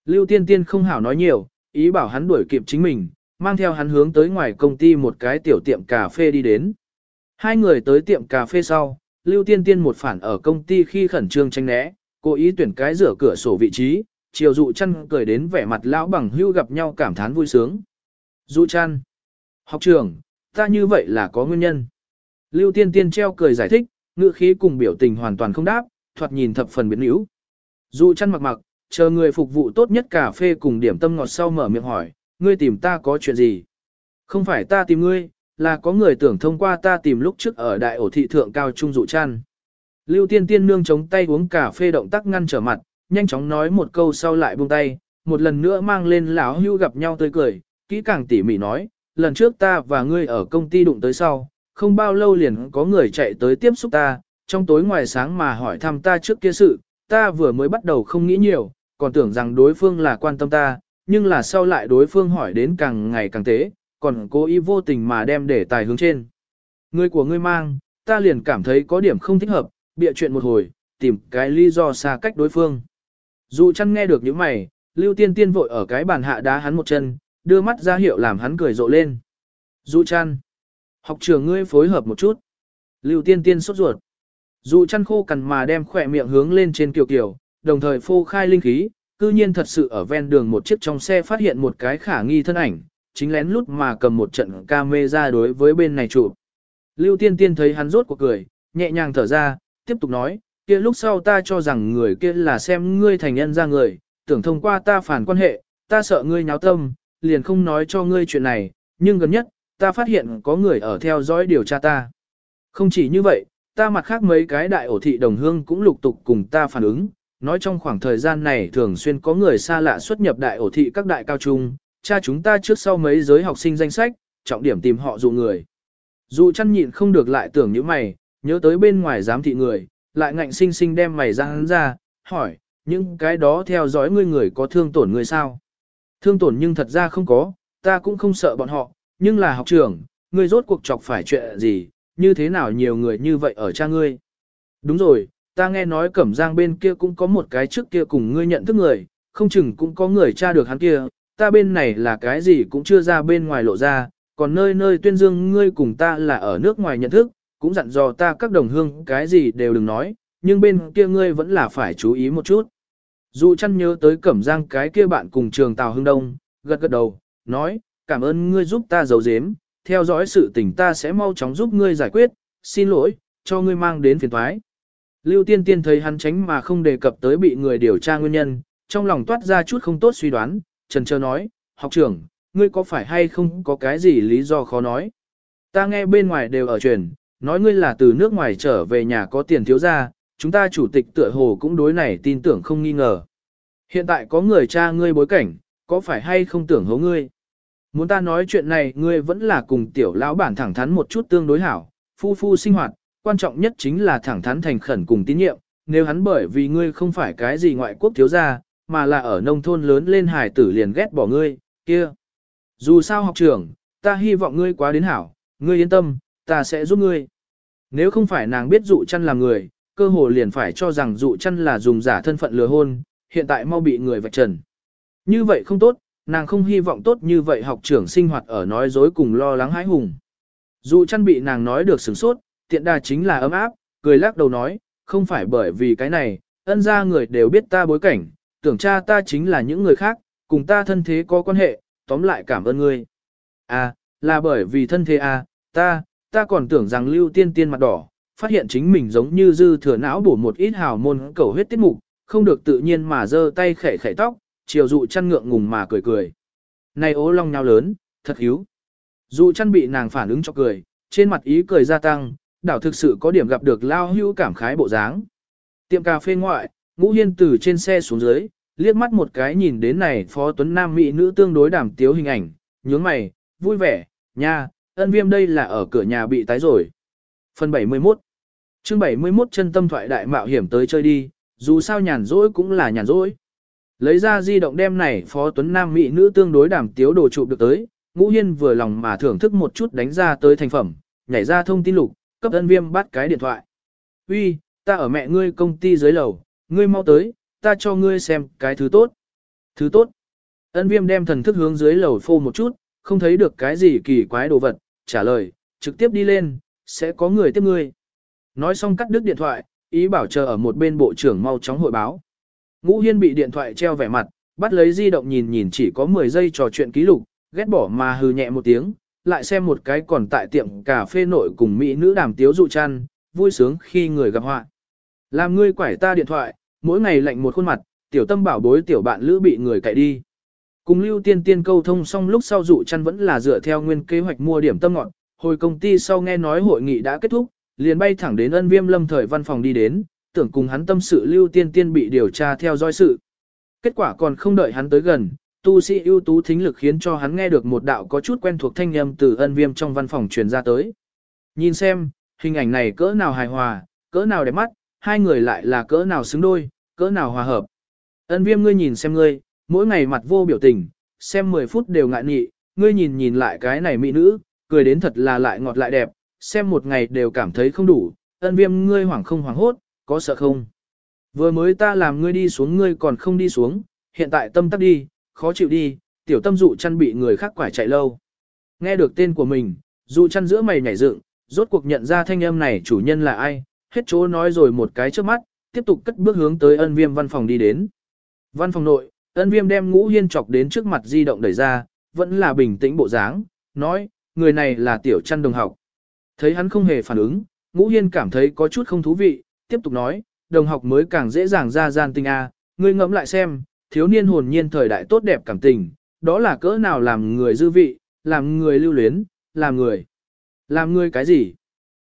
Lưu tiên tiên không hảo nói nhiều, ý bảo hắn đuổi kịp chính mình, mang theo hắn hướng tới ngoài công ty một cái tiểu tiệm cà phê đi đến. Hai người tới tiệm cà phê sau, Lưu Tiên Tiên một phản ở công ty khi khẩn trương tranh né, cố ý tuyển cái rửa cửa sổ vị trí, chiều dụ chăn cười đến vẻ mặt lão bằng hưu gặp nhau cảm thán vui sướng. Dụ chăn. Học trưởng, ta như vậy là có nguyên nhân. Lưu Tiên Tiên treo cười giải thích, ngữ khí cùng biểu tình hoàn toàn không đáp, thoạt nhìn thập phần biến yếu. Dụ chăn mặc mặc, chờ người phục vụ tốt nhất cà phê cùng điểm tâm ngọt sau mở miệng hỏi, ngươi tìm ta có chuyện gì? Không phải ta tìm ngươi, là có người tưởng thông qua ta tìm lúc trước ở đại ổ thị thượng cao trung dụ chăn. Lưu tiên tiên nương chống tay uống cà phê động tác ngăn trở mặt, nhanh chóng nói một câu sau lại buông tay, một lần nữa mang lên lão hưu gặp nhau tươi cười, kỹ càng tỉ mỉ nói, lần trước ta và ngươi ở công ty đụng tới sau, không bao lâu liền có người chạy tới tiếp xúc ta, trong tối ngoài sáng mà hỏi thăm ta trước kia sự, ta vừa mới bắt đầu không nghĩ nhiều, còn tưởng rằng đối phương là quan tâm ta, nhưng là sau lại đối phương hỏi đến càng ngày càng tế, còn cố ý vô tình mà đem để tài hướng trên. Người của ngươi mang, ta liền cảm thấy có điểm không thích hợp, bịa chuyện một hồi, tìm cái lý do xa cách đối phương. Dù chăn nghe được những mày, Lưu Tiên Tiên vội ở cái bàn hạ đá hắn một chân, đưa mắt ra hiệu làm hắn cười rộ lên. Dụ chăn. Học trường ngươi phối hợp một chút. Lưu Tiên Tiên sốt ruột. Dụ chăn khô cằn mà đem khỏe miệng hướng lên trên kiều kiều, đồng thời phô khai linh khí, cư nhiên thật sự ở ven đường một chiếc trong xe phát hiện một cái khả nghi thân ảnh, chính lén lút mà cầm một trận camera đối với bên này chụp. Lưu Tiên Tiên thấy hắn rốt cuộc cười, nhẹ nhàng thở ra, tiếp tục nói, kia lúc sau ta cho rằng người kia là xem ngươi thành nhân ra người, tưởng thông qua ta phản quan hệ, ta sợ ngươi nháo tâm, liền không nói cho ngươi chuyện này, nhưng gần nhất, ta phát hiện có người ở theo dõi điều tra ta. Không chỉ như vậy, ta mặt khác mấy cái đại ổ thị đồng hương cũng lục tục cùng ta phản ứng, nói trong khoảng thời gian này thường xuyên có người xa lạ xuất nhập đại ổ thị các đại cao trung, cha chúng ta trước sau mấy giới học sinh danh sách, trọng điểm tìm họ dụ người. Dụ chăn nhịn không được lại tưởng như mày, nhớ tới bên ngoài giám thị người, lại ngạnh sinh sinh đem mày ra hắn ra, hỏi, những cái đó theo dõi ngươi người có thương tổn người sao? Thương tổn nhưng thật ra không có, ta cũng không sợ bọn họ, nhưng là học trưởng, ngươi rốt cuộc chọc phải chuyện gì, như thế nào nhiều người như vậy ở cha ngươi? Đúng rồi, ta nghe nói cẩm giang bên kia cũng có một cái trước kia cùng ngươi nhận thức người, không chừng cũng có người tra được hắn kia, ta bên này là cái gì cũng chưa ra bên ngoài lộ ra, còn nơi nơi tuyên dương ngươi cùng ta là ở nước ngoài nhận thức, cũng dặn dò ta các đồng hương cái gì đều đừng nói, nhưng bên kia ngươi vẫn là phải chú ý một chút. Dù chăn nhớ tới cẩm giang cái kia bạn cùng trường Tào Hưng Đông, gật gật đầu, nói, cảm ơn ngươi giúp ta giấu giếm, theo dõi sự tình ta sẽ mau chóng giúp ngươi giải quyết, xin lỗi, cho ngươi mang đến phiền thoái. Lưu Tiên Tiên thấy hắn tránh mà không đề cập tới bị người điều tra nguyên nhân, trong lòng toát ra chút không tốt suy đoán, trần trơ nói, học trưởng, ngươi có phải hay không có cái gì lý do khó nói. Ta nghe bên ngoài đều ở truyền, nói ngươi là từ nước ngoài trở về nhà có tiền thiếu ra, chúng ta chủ tịch tựa hồ cũng đối này tin tưởng không nghi ngờ. Hiện tại có người cha ngươi bối cảnh, có phải hay không tưởng hố ngươi? Muốn ta nói chuyện này ngươi vẫn là cùng tiểu lão bản thẳng thắn một chút tương đối hảo, phu phu sinh hoạt, quan trọng nhất chính là thẳng thắn thành khẩn cùng tín nhiệm, nếu hắn bởi vì ngươi không phải cái gì ngoại quốc thiếu gia, mà là ở nông thôn lớn lên hải tử liền ghét bỏ ngươi, kia. Dù sao học trưởng, ta hy vọng ngươi quá đến hảo, ngươi yên tâm, ta sẽ giúp ngươi. Nếu không phải nàng biết dụ chăn là người, cơ hồ liền phải cho rằng dụ chăn là dùng giả thân phận lừa hôn, hiện tại mau bị người vạch trần. Như vậy không tốt, nàng không hy vọng tốt như vậy học trưởng sinh hoạt ở nói dối cùng lo lắng hãi hùng. Dụ chăn bị nàng nói được sửng sốt, tiện đà chính là ấm áp, cười lắc đầu nói, không phải bởi vì cái này, ân ra người đều biết ta bối cảnh, tưởng cha ta chính là những người khác, cùng ta thân thế có quan hệ, tóm lại cảm ơn ngươi. À, là bởi vì thân thế à, ta, ta còn tưởng rằng lưu tiên tiên mặt đỏ, phát hiện chính mình giống như dư thừa não bổ một ít hào môn cầu huyết tiết mục, không được tự nhiên mà giơ tay khẽ khẽ tóc, chiều dụ chăn ngượng ngùng mà cười cười. Này ố long nhau lớn, thật hiếu. Dụ chăn bị nàng phản ứng cho cười, trên mặt ý cười gia tăng, đảo thực sự có điểm gặp được lao hưu cảm khái bộ dáng. Tiệm cà phê ngoại, ngũ hiên từ trên xe xuống dưới, liếc mắt một cái nhìn đến này phó tuấn nam mỹ nữ tương đối đảm tiếu hình ảnh, nhướng mày, vui vẻ, nha, ân viêm đây là ở cửa nhà bị tái rồi. Phần 71 chương 71 chân tâm thoại đại mạo hiểm tới chơi đi, dù sao nhàn rỗi cũng là nhàn rỗi. Lấy ra di động đem này phó tuấn nam mỹ nữ tương đối đảm tiếu đồ chụp được tới, ngũ hiên vừa lòng mà thưởng thức một chút đánh ra tới thành phẩm, nhảy ra thông tin lục, cấp ân viêm bắt cái điện thoại. Uy, ta ở mẹ ngươi công ty dưới lầu, ngươi mau tới, ta cho ngươi xem cái thứ tốt. Thứ tốt. Ân viêm đem thần thức hướng dưới lầu phô một chút, không thấy được cái gì kỳ quái đồ vật, trả lời, trực tiếp đi lên, sẽ có người tiếp ngươi. Nói xong cắt đứt điện thoại, ý bảo chờ ở một bên bộ trưởng mau chóng hội báo. Ngũ Hiên bị điện thoại treo vẻ mặt, bắt lấy di động nhìn nhìn chỉ có 10 giây trò chuyện ký lục, ghét bỏ mà hừ nhẹ một tiếng, lại xem một cái còn tại tiệm cà phê nội cùng mỹ nữ đàm tiếu dụ chăn, vui sướng khi người gặp họa. Làm ngươi quải ta điện thoại, mỗi ngày lạnh một khuôn mặt, tiểu tâm bảo bối tiểu bạn lữ bị người cậy đi. Cùng lưu tiên tiên câu thông xong lúc sau dụ chăn vẫn là dựa theo nguyên kế hoạch mua điểm tâm ngọn, hồi công ty sau nghe nói hội nghị đã kết thúc, liền bay thẳng đến ân viêm lâm thời văn phòng đi đến, tưởng cùng hắn tâm sự lưu tiên tiên bị điều tra theo dõi sự. Kết quả còn không đợi hắn tới gần, tu sĩ ưu tú thính lực khiến cho hắn nghe được một đạo có chút quen thuộc thanh âm từ ân viêm trong văn phòng truyền ra tới. Nhìn xem, hình ảnh này cỡ nào hài hòa, cỡ nào đẹp mắt, hai người lại là cỡ nào xứng đôi, cỡ nào hòa hợp. Ân viêm ngươi nhìn xem ngươi, mỗi ngày mặt vô biểu tình, xem 10 phút đều ngại nhị, ngươi nhìn nhìn lại cái này mỹ nữ, cười đến thật là lại ngọt lại đẹp, xem một ngày đều cảm thấy không đủ, ân viêm ngươi hoảng không hoảng hốt, có sợ không? Vừa mới ta làm ngươi đi xuống ngươi còn không đi xuống, hiện tại tâm tắc đi, khó chịu đi, tiểu tâm dụ chăn bị người khác quải chạy lâu. Nghe được tên của mình, dụ chăn giữa mày nhảy dựng, rốt cuộc nhận ra thanh âm này chủ nhân là ai, hết chỗ nói rồi một cái trước mắt, tiếp tục cất bước hướng tới ân viêm văn phòng đi đến. Văn phòng nội, ân viêm đem ngũ hiên chọc đến trước mặt di động đẩy ra, vẫn là bình tĩnh bộ dáng, nói, người này là tiểu chăn đồng học. Thấy hắn không hề phản ứng, ngũ hiên cảm thấy có chút không thú vị, tiếp tục nói, đồng học mới càng dễ dàng ra gian tình A, ngươi ngẫm lại xem, thiếu niên hồn nhiên thời đại tốt đẹp cảm tình, đó là cỡ nào làm người dư vị, làm người lưu luyến, làm người. Làm người cái gì?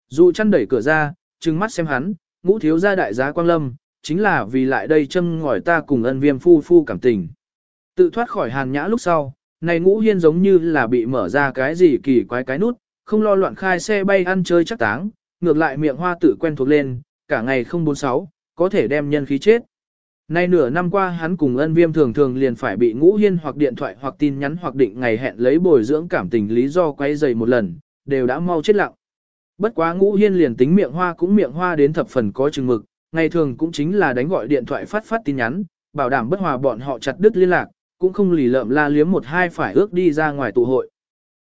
Dụ chăn đẩy cửa ra, trừng mắt xem hắn, ngũ thiếu gia đại giá quang lâm, chính là vì lại đây châm ngòi ta cùng ân viêm phu phu cảm tình. Tự thoát khỏi hàn nhã lúc sau, này ngũ hiên giống như là bị mở ra cái gì kỳ quái cái nút, không lo loạn khai xe bay ăn chơi chắc táng, ngược lại miệng hoa tự quen thuộc lên, cả ngày không bốn sáu, có thể đem nhân khí chết. Nay nửa năm qua hắn cùng ân viêm thường thường liền phải bị ngũ hiên hoặc điện thoại hoặc tin nhắn hoặc định ngày hẹn lấy bồi dưỡng cảm tình lý do quay dày một lần, đều đã mau chết lặng. Bất quá ngũ hiên liền tính miệng hoa cũng miệng hoa đến thập phần có chừng mực, ngày thường cũng chính là đánh gọi điện thoại phát phát tin nhắn, bảo đảm bất hòa bọn họ chặt đứt liên lạc, cũng không lì lợm la liếm một hai phải ước đi ra ngoài tụ hội.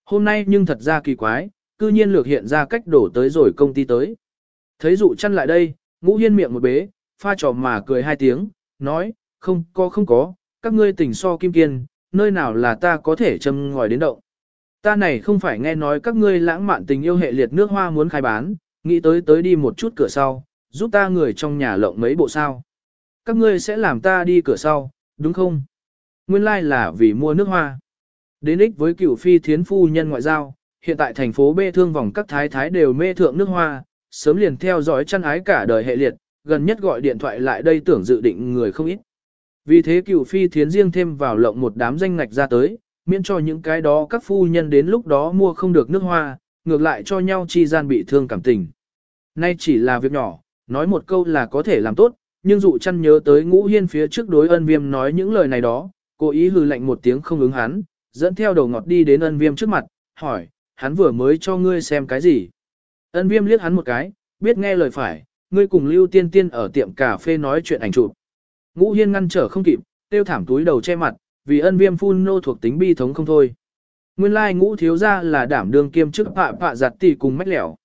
Hôm nay nhưng thật ra kỳ quái, cư nhiên lược hiện ra cách đổ tới rồi công ty tới. Thấy dụ chăn lại đây, ngũ hiên miệng một bế, pha trò mà cười hai tiếng, nói, không có không có, các ngươi tỉnh so kim kiên, nơi nào là ta có thể châm ngòi đến động. Ta này không phải nghe nói các ngươi lãng mạn tình yêu hệ liệt nước hoa muốn khai bán, nghĩ tới tới đi một chút cửa sau, giúp ta người trong nhà lộng mấy bộ sao. Các ngươi sẽ làm ta đi cửa sau, đúng không? Nguyên lai like là vì mua nước hoa. Đến ích với cựu phi thiến phu nhân ngoại giao, hiện tại thành phố bê thương vòng các thái thái đều mê thượng nước hoa, sớm liền theo dõi chăn ái cả đời hệ liệt, gần nhất gọi điện thoại lại đây tưởng dự định người không ít. Vì thế cựu phi thiến riêng thêm vào lộng một đám danh ngạch ra tới, miễn cho những cái đó các phu nhân đến lúc đó mua không được nước hoa, ngược lại cho nhau chi gian bị thương cảm tình. Nay chỉ là việc nhỏ, nói một câu là có thể làm tốt, nhưng dụ chăn nhớ tới ngũ hiên phía trước đối ân viêm nói những lời này đó, cố ý hư lạnh một tiếng không ứng hắn, dẫn theo đầu ngọt đi đến ân viêm trước mặt, hỏi, hắn vừa mới cho ngươi xem cái gì. Ân viêm liếc hắn một cái, biết nghe lời phải, ngươi cùng lưu tiên tiên ở tiệm cà phê nói chuyện ảnh chụp. Ngũ hiên ngăn trở không kịp, tiêu thảm túi đầu che mặt, vì ân viêm phun nô thuộc tính bi thống không thôi. Nguyên lai like ngũ thiếu ra là đảm đương kiêm chức pạ pạ giặt tỷ cùng mách lẻo.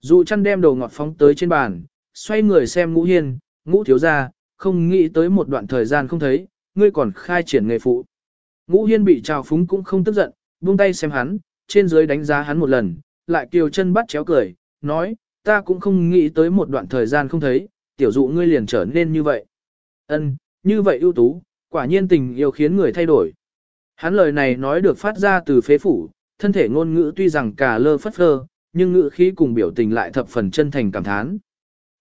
Dụ chăn đem đầu ngọt phóng tới trên bàn, xoay người xem ngũ hiên, ngũ thiếu ra, không nghĩ tới một đoạn thời gian không thấy, ngươi còn khai triển nghề phụ. Ngũ hiên bị trào phúng cũng không tức giận, buông tay xem hắn, trên dưới đánh giá hắn một lần, lại kiều chân bắt chéo cười, nói, ta cũng không nghĩ tới một đoạn thời gian không thấy, tiểu dụ ngươi liền trở nên như vậy. Ân, như vậy ưu tú, quả nhiên tình yêu khiến người thay đổi. Hắn lời này nói được phát ra từ phế phủ, thân thể ngôn ngữ tuy rằng cả lơ phất phơ, nhưng ngữ khí cùng biểu tình lại thập phần chân thành cảm thán.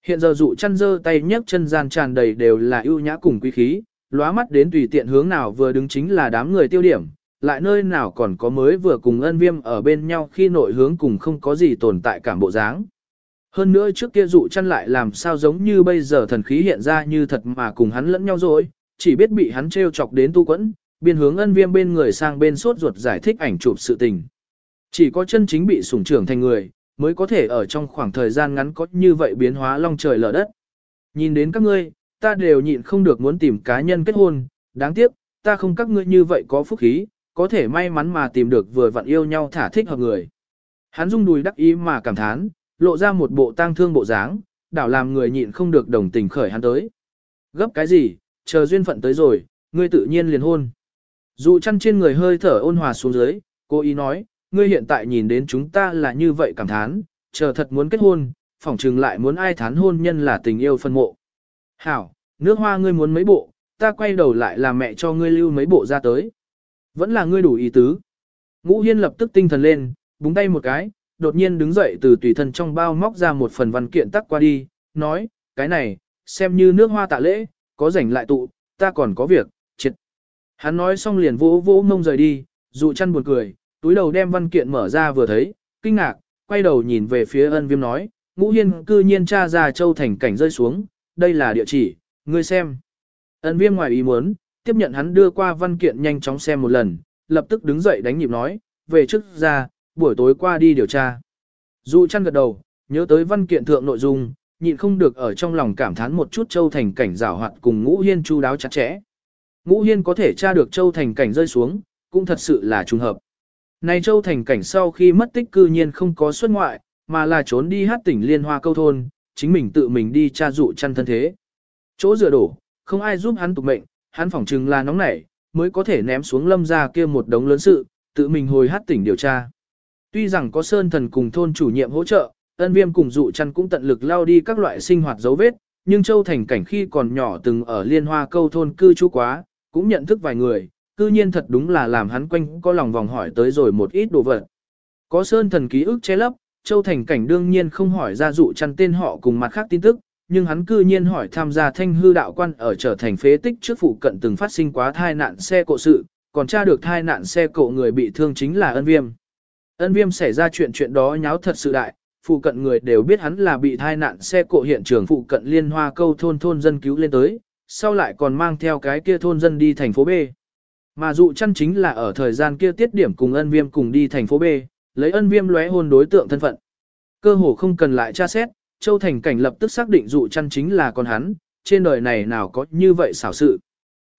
Hiện giờ dụ chăn dơ tay nhấc chân gian tràn đầy đều là ưu nhã cùng quý khí, lóa mắt đến tùy tiện hướng nào vừa đứng chính là đám người tiêu điểm, lại nơi nào còn có mới vừa cùng ân viêm ở bên nhau khi nội hướng cùng không có gì tồn tại cảm bộ dáng. Hơn nữa trước kia dụ chăn lại làm sao giống như bây giờ thần khí hiện ra như thật mà cùng hắn lẫn nhau rồi, chỉ biết bị hắn trêu chọc đến tu quẫn, biên hướng ân viêm bên người sang bên sốt ruột giải thích ảnh chụp sự tình. Chỉ có chân chính bị sủng trưởng thành người, mới có thể ở trong khoảng thời gian ngắn có như vậy biến hóa long trời lở đất. Nhìn đến các ngươi, ta đều nhịn không được muốn tìm cá nhân kết hôn, đáng tiếc, ta không các ngươi như vậy có phúc khí, có thể may mắn mà tìm được vừa vặn yêu nhau thả thích hợp người. Hắn rung đùi đắc ý mà cảm thán, lộ ra một bộ tang thương bộ dáng, đảo làm người nhịn không được đồng tình khởi hắn tới. Gấp cái gì, chờ duyên phận tới rồi, ngươi tự nhiên liền hôn. Dù chăn trên người hơi thở ôn hòa xuống dưới, cô ý nói, ngươi hiện tại nhìn đến chúng ta là như vậy cảm thán, chờ thật muốn kết hôn, phỏng chừng lại muốn ai thán hôn nhân là tình yêu phân mộ. Hảo, nước hoa ngươi muốn mấy bộ, ta quay đầu lại làm mẹ cho ngươi lưu mấy bộ ra tới. Vẫn là ngươi đủ ý tứ. Ngũ Hiên lập tức tinh thần lên, búng tay một cái, đột nhiên đứng dậy từ tùy thân trong bao móc ra một phần văn kiện tắc qua đi, nói, cái này, xem như nước hoa tạ lễ, có rảnh lại tụ, ta còn có việc, triệt. Hắn nói xong liền vỗ vỗ mông rời đi, dụ chăn buồn cười, túi đầu đem văn kiện mở ra vừa thấy, kinh ngạc, quay đầu nhìn về phía ân viêm nói, ngũ hiên cư nhiên tra ra châu thành cảnh rơi xuống, đây là địa chỉ, ngươi xem. Ân viêm ngoài ý muốn, tiếp nhận hắn đưa qua văn kiện nhanh chóng xem một lần, lập tức đứng dậy đánh nhịp nói, về trước ra, buổi tối qua đi điều tra. Dụ chăn gật đầu, nhớ tới văn kiện thượng nội dung, nhịn không được ở trong lòng cảm thán một chút châu thành cảnh giảo hoạt cùng ngũ hiên chu đáo chặt chẽ. Ngũ hiên có thể tra được châu thành cảnh rơi xuống, cũng thật sự là trùng hợp. Này châu thành cảnh sau khi mất tích cư nhiên không có xuất ngoại, mà là trốn đi hát tỉnh liên hoa câu thôn, chính mình tự mình đi tra dụ chăn thân thế. Chỗ rửa đổ, không ai giúp hắn tục mệnh, hắn phỏng chừng là nóng nảy, mới có thể ném xuống lâm ra kia một đống lớn sự, tự mình hồi hát tỉnh điều tra. Tuy rằng có sơn thần cùng thôn chủ nhiệm hỗ trợ, ân viêm cùng dụ chăn cũng tận lực lao đi các loại sinh hoạt dấu vết, nhưng châu thành cảnh khi còn nhỏ từng ở liên hoa câu thôn cư trú quá, cũng nhận thức vài người, cư nhiên thật đúng là làm hắn quanh có lòng vòng hỏi tới rồi một ít đồ vật. Có sơn thần ký ức che lấp, Châu Thành Cảnh đương nhiên không hỏi ra dụ chăn tên họ cùng mặt khác tin tức, nhưng hắn cư nhiên hỏi tham gia thanh hư đạo quan ở trở thành phế tích trước phụ cận từng phát sinh quá thai nạn xe cộ sự, còn tra được thai nạn xe cộ người bị thương chính là ân viêm. Ân viêm xảy ra chuyện chuyện đó nháo thật sự đại, phụ cận người đều biết hắn là bị thai nạn xe cộ hiện trường phụ cận liên hoa câu thôn thôn dân cứu lên tới, sau lại còn mang theo cái kia thôn dân đi thành phố B. Mà dụ chăn chính là ở thời gian kia tiết điểm cùng ân viêm cùng đi thành phố B, lấy ân viêm lóe hôn đối tượng thân phận. Cơ hồ không cần lại tra xét, Châu Thành Cảnh lập tức xác định dụ chăn chính là con hắn, trên đời này nào có như vậy xảo sự.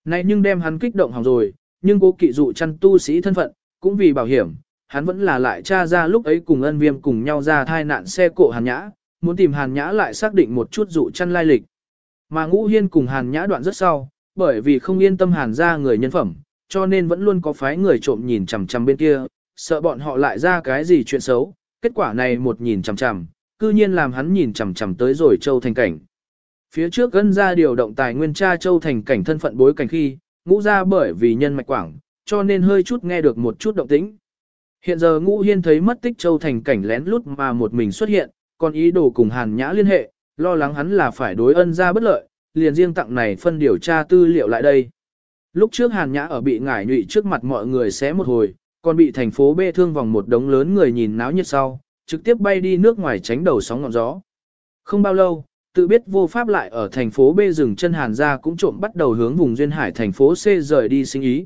Này nhưng đem hắn kích động hỏng rồi, nhưng cố kỵ dụ chăn tu sĩ thân phận, cũng vì bảo hiểm, hắn vẫn là lại tra ra lúc ấy cùng ân viêm cùng nhau ra thai nạn xe cộ hàn nhã, muốn tìm hàn nhã lại xác định một chút dụ chăn lai lịch. Mà ngũ hiên cùng hàn nhã đoạn rất sau, bởi vì không yên tâm hàn ra người nhân phẩm, cho nên vẫn luôn có phái người trộm nhìn chằm chằm bên kia, sợ bọn họ lại ra cái gì chuyện xấu. Kết quả này một nhìn chằm chằm, cư nhiên làm hắn nhìn chằm chằm tới rồi Châu Thành Cảnh. Phía trước gân ra điều động tài nguyên tra Châu Thành Cảnh thân phận bối cảnh khi, ngũ ra bởi vì nhân mạch quảng, cho nên hơi chút nghe được một chút động tĩnh. Hiện giờ ngũ hiên thấy mất tích Châu Thành Cảnh lén lút mà một mình xuất hiện, còn ý đồ cùng Hàn Nhã liên hệ, lo lắng hắn là phải đối ân ra bất lợi, liền riêng tặng này phân điều tra tư liệu lại đây. Lúc trước Hàn Nhã ở bị ngải nhụy trước mặt mọi người xé một hồi, còn bị thành phố bê thương vòng một đống lớn người nhìn náo nhiệt sau, trực tiếp bay đi nước ngoài tránh đầu sóng ngọn gió. Không bao lâu, tự biết vô pháp lại ở thành phố bê rừng chân Hàn gia cũng trộm bắt đầu hướng vùng duyên hải thành phố C rời đi sinh ý.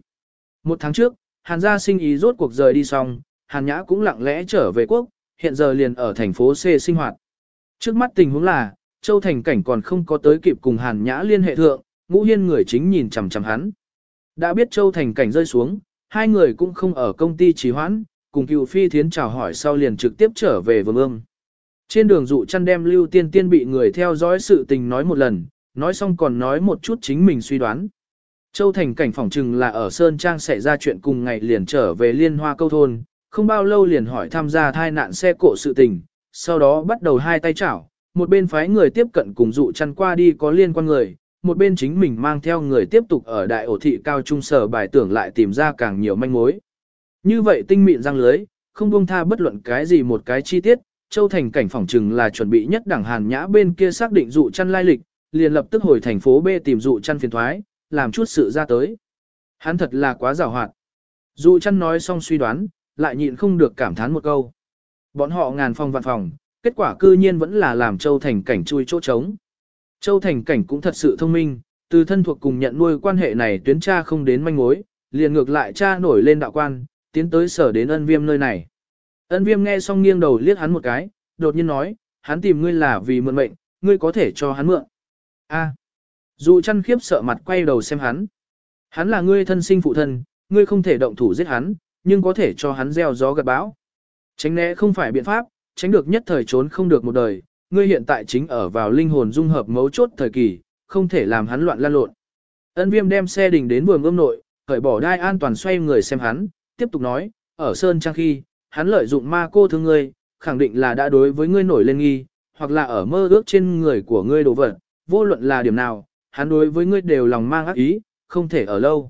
Một tháng trước, Hàn gia sinh ý rốt cuộc rời đi xong, Hàn Nhã cũng lặng lẽ trở về quốc, hiện giờ liền ở thành phố C sinh hoạt. Trước mắt tình huống là, Châu Thành Cảnh còn không có tới kịp cùng Hàn Nhã liên hệ thượng, ngũ hiên người chính nhìn chằm chằm hắn. Đã biết Châu Thành Cảnh rơi xuống, hai người cũng không ở công ty trì hoãn, cùng cựu phi thiến chào hỏi sau liền trực tiếp trở về vương ương. Trên đường dụ chăn đem lưu tiên tiên bị người theo dõi sự tình nói một lần, nói xong còn nói một chút chính mình suy đoán. Châu Thành cảnh phỏng trừng là ở Sơn Trang xảy ra chuyện cùng ngày liền trở về liên hoa câu thôn, không bao lâu liền hỏi tham gia thai nạn xe cộ sự tình, sau đó bắt đầu hai tay chảo, một bên phái người tiếp cận cùng dụ chăn qua đi có liên quan người, một bên chính mình mang theo người tiếp tục ở đại ổ thị cao trung sở bài tưởng lại tìm ra càng nhiều manh mối. Như vậy tinh mịn răng lưới, không buông tha bất luận cái gì một cái chi tiết, Châu Thành cảnh phòng trừng là chuẩn bị nhất đẳng Hàn Nhã bên kia xác định dụ chăn lai lịch, liền lập tức hồi thành phố B tìm dụ chăn phiền thoái, làm chút sự ra tới. Hắn thật là quá giàu hoạt. Dụ chăn nói xong suy đoán, lại nhịn không được cảm thán một câu. Bọn họ ngàn phòng vạn phòng, kết quả cư nhiên vẫn là làm Châu Thành cảnh chui chỗ trống. Châu Thành cảnh cũng thật sự thông minh, từ thân thuộc cùng nhận nuôi quan hệ này tuyến tra không đến manh mối, liền ngược lại cha nổi lên đạo quan, tiến tới sở đến ân viêm nơi này. Ân viêm nghe xong nghiêng đầu liếc hắn một cái, đột nhiên nói, hắn tìm ngươi là vì mượn mệnh, ngươi có thể cho hắn mượn. A. Dù chăn khiếp sợ mặt quay đầu xem hắn. Hắn là ngươi thân sinh phụ thân, ngươi không thể động thủ giết hắn, nhưng có thể cho hắn gieo gió gặt bão. Tránh né không phải biện pháp, tránh được nhất thời trốn không được một đời, ngươi hiện tại chính ở vào linh hồn dung hợp mấu chốt thời kỳ, không thể làm hắn loạn lan lộn. Ân viêm đem xe đình đến vườn ươm nội, khởi bỏ đai an toàn xoay người xem hắn, tiếp tục nói, ở Sơn Trang khi, hắn lợi dụng ma cô thương ngươi, khẳng định là đã đối với ngươi nổi lên nghi, hoặc là ở mơ ước trên người của ngươi đồ vật, vô luận là điểm nào, hắn đối với ngươi đều lòng mang ác ý, không thể ở lâu.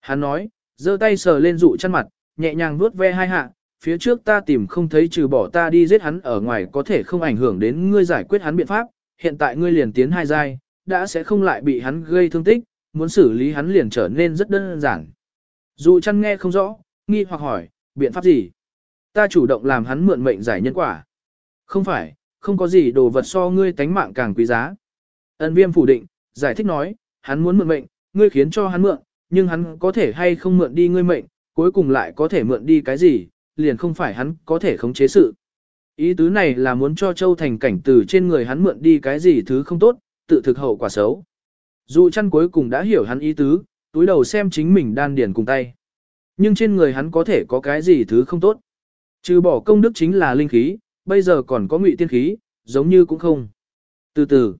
Hắn nói, giơ tay sờ lên dụ chăn mặt, nhẹ nhàng vuốt ve hai hạ, phía trước ta tìm không thấy trừ bỏ ta đi giết hắn ở ngoài có thể không ảnh hưởng đến ngươi giải quyết hắn biện pháp, hiện tại ngươi liền tiến hai giai, đã sẽ không lại bị hắn gây thương tích, muốn xử lý hắn liền trở nên rất đơn giản. Dụ chăn nghe không rõ, nghi hoặc hỏi, biện pháp gì? Ta chủ động làm hắn mượn mệnh giải nhân quả. Không phải, không có gì đồ vật so ngươi tánh mạng càng quý giá. Ân viêm phủ định, giải thích nói, hắn muốn mượn mệnh, ngươi khiến cho hắn mượn, nhưng hắn có thể hay không mượn đi ngươi mệnh, cuối cùng lại có thể mượn đi cái gì, liền không phải hắn có thể khống chế sự. Ý tứ này là muốn cho Châu Thành cảnh từ trên người hắn mượn đi cái gì thứ không tốt, tự thực hậu quả xấu. Dù chăn cuối cùng đã hiểu hắn ý tứ, túi đầu xem chính mình đan điền cùng tay. Nhưng trên người hắn có thể có cái gì thứ không tốt. Trừ bỏ công đức chính là linh khí, bây giờ còn có ngụy tiên khí, giống như cũng không. Từ từ,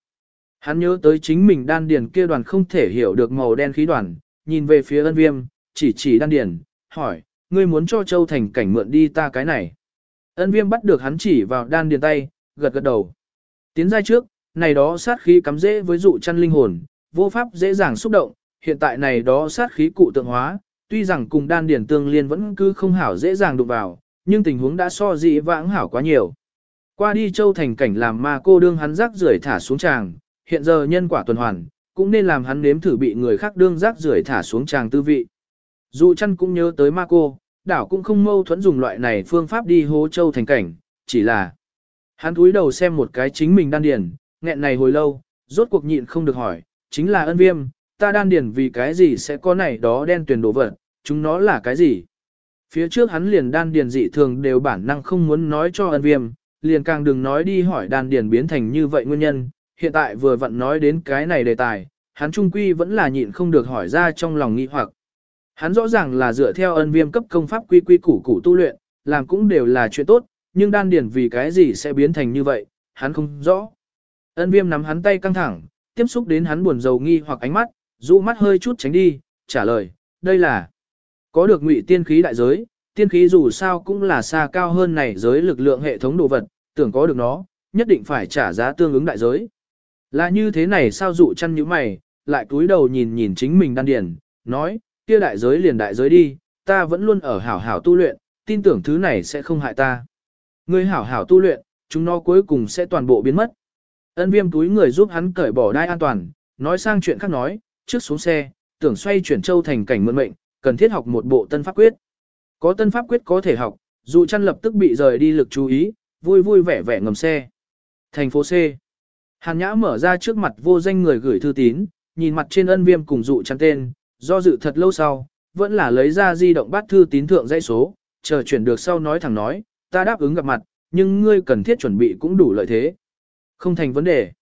hắn nhớ tới chính mình đan điền kia đoàn không thể hiểu được màu đen khí đoàn, nhìn về phía ân viêm, chỉ chỉ đan điền, hỏi, ngươi muốn cho Châu Thành cảnh mượn đi ta cái này. Ân viêm bắt được hắn chỉ vào đan điền tay, gật gật đầu. Tiến ra trước, này đó sát khí cắm dễ với dụ chăn linh hồn, vô pháp dễ dàng xúc động, hiện tại này đó sát khí cụ tượng hóa, tuy rằng cùng đan điền tương liên vẫn cứ không hảo dễ dàng đụng vào, nhưng tình huống đã so dị vãng hảo quá nhiều. Qua đi châu thành cảnh làm ma cô đương hắn rác rưởi thả xuống tràng, hiện giờ nhân quả tuần hoàn, cũng nên làm hắn nếm thử bị người khác đương rác rưởi thả xuống tràng tư vị. Dù chăn cũng nhớ tới ma cô, đảo cũng không mâu thuẫn dùng loại này phương pháp đi hố châu thành cảnh, chỉ là hắn túi đầu xem một cái chính mình đan điền, nghẹn này hồi lâu, rốt cuộc nhịn không được hỏi, chính là ân viêm, ta đan điền vì cái gì sẽ có này đó đen tuyển đổ vật, chúng nó là cái gì? Phía trước hắn liền đan điền dị thường đều bản năng không muốn nói cho ân viêm, liền càng đừng nói đi hỏi đan điền biến thành như vậy nguyên nhân, hiện tại vừa vặn nói đến cái này đề tài, hắn trung quy vẫn là nhịn không được hỏi ra trong lòng nghi hoặc. Hắn rõ ràng là dựa theo ân viêm cấp công pháp quy quy củ củ tu luyện, làm cũng đều là chuyện tốt, nhưng đan điền vì cái gì sẽ biến thành như vậy, hắn không rõ. Ân viêm nắm hắn tay căng thẳng, tiếp xúc đến hắn buồn dầu nghi hoặc ánh mắt, dụ mắt hơi chút tránh đi, trả lời, đây là có được ngụy tiên khí đại giới, tiên khí dù sao cũng là xa cao hơn này giới lực lượng hệ thống đồ vật, tưởng có được nó, nhất định phải trả giá tương ứng đại giới. Là như thế này sao dụ chăn như mày, lại cúi đầu nhìn nhìn chính mình đan điền, nói, kia đại giới liền đại giới đi, ta vẫn luôn ở hảo hảo tu luyện, tin tưởng thứ này sẽ không hại ta. Ngươi hảo hảo tu luyện, chúng nó cuối cùng sẽ toàn bộ biến mất. Ân viêm túi người giúp hắn cởi bỏ đai an toàn, nói sang chuyện khác nói, trước xuống xe, tưởng xoay chuyển châu thành cảnh mượn mệnh, cần thiết học một bộ tân pháp quyết. Có tân pháp quyết có thể học, dù chăn lập tức bị rời đi lực chú ý, vui vui vẻ vẻ ngầm xe. Thành phố C. Hàn Nhã mở ra trước mặt vô danh người gửi thư tín, nhìn mặt trên ân viêm cùng dụ chăn tên, do dự thật lâu sau, vẫn là lấy ra di động bắt thư tín thượng dãy số, chờ chuyển được sau nói thẳng nói, ta đáp ứng gặp mặt, nhưng ngươi cần thiết chuẩn bị cũng đủ lợi thế. Không thành vấn đề.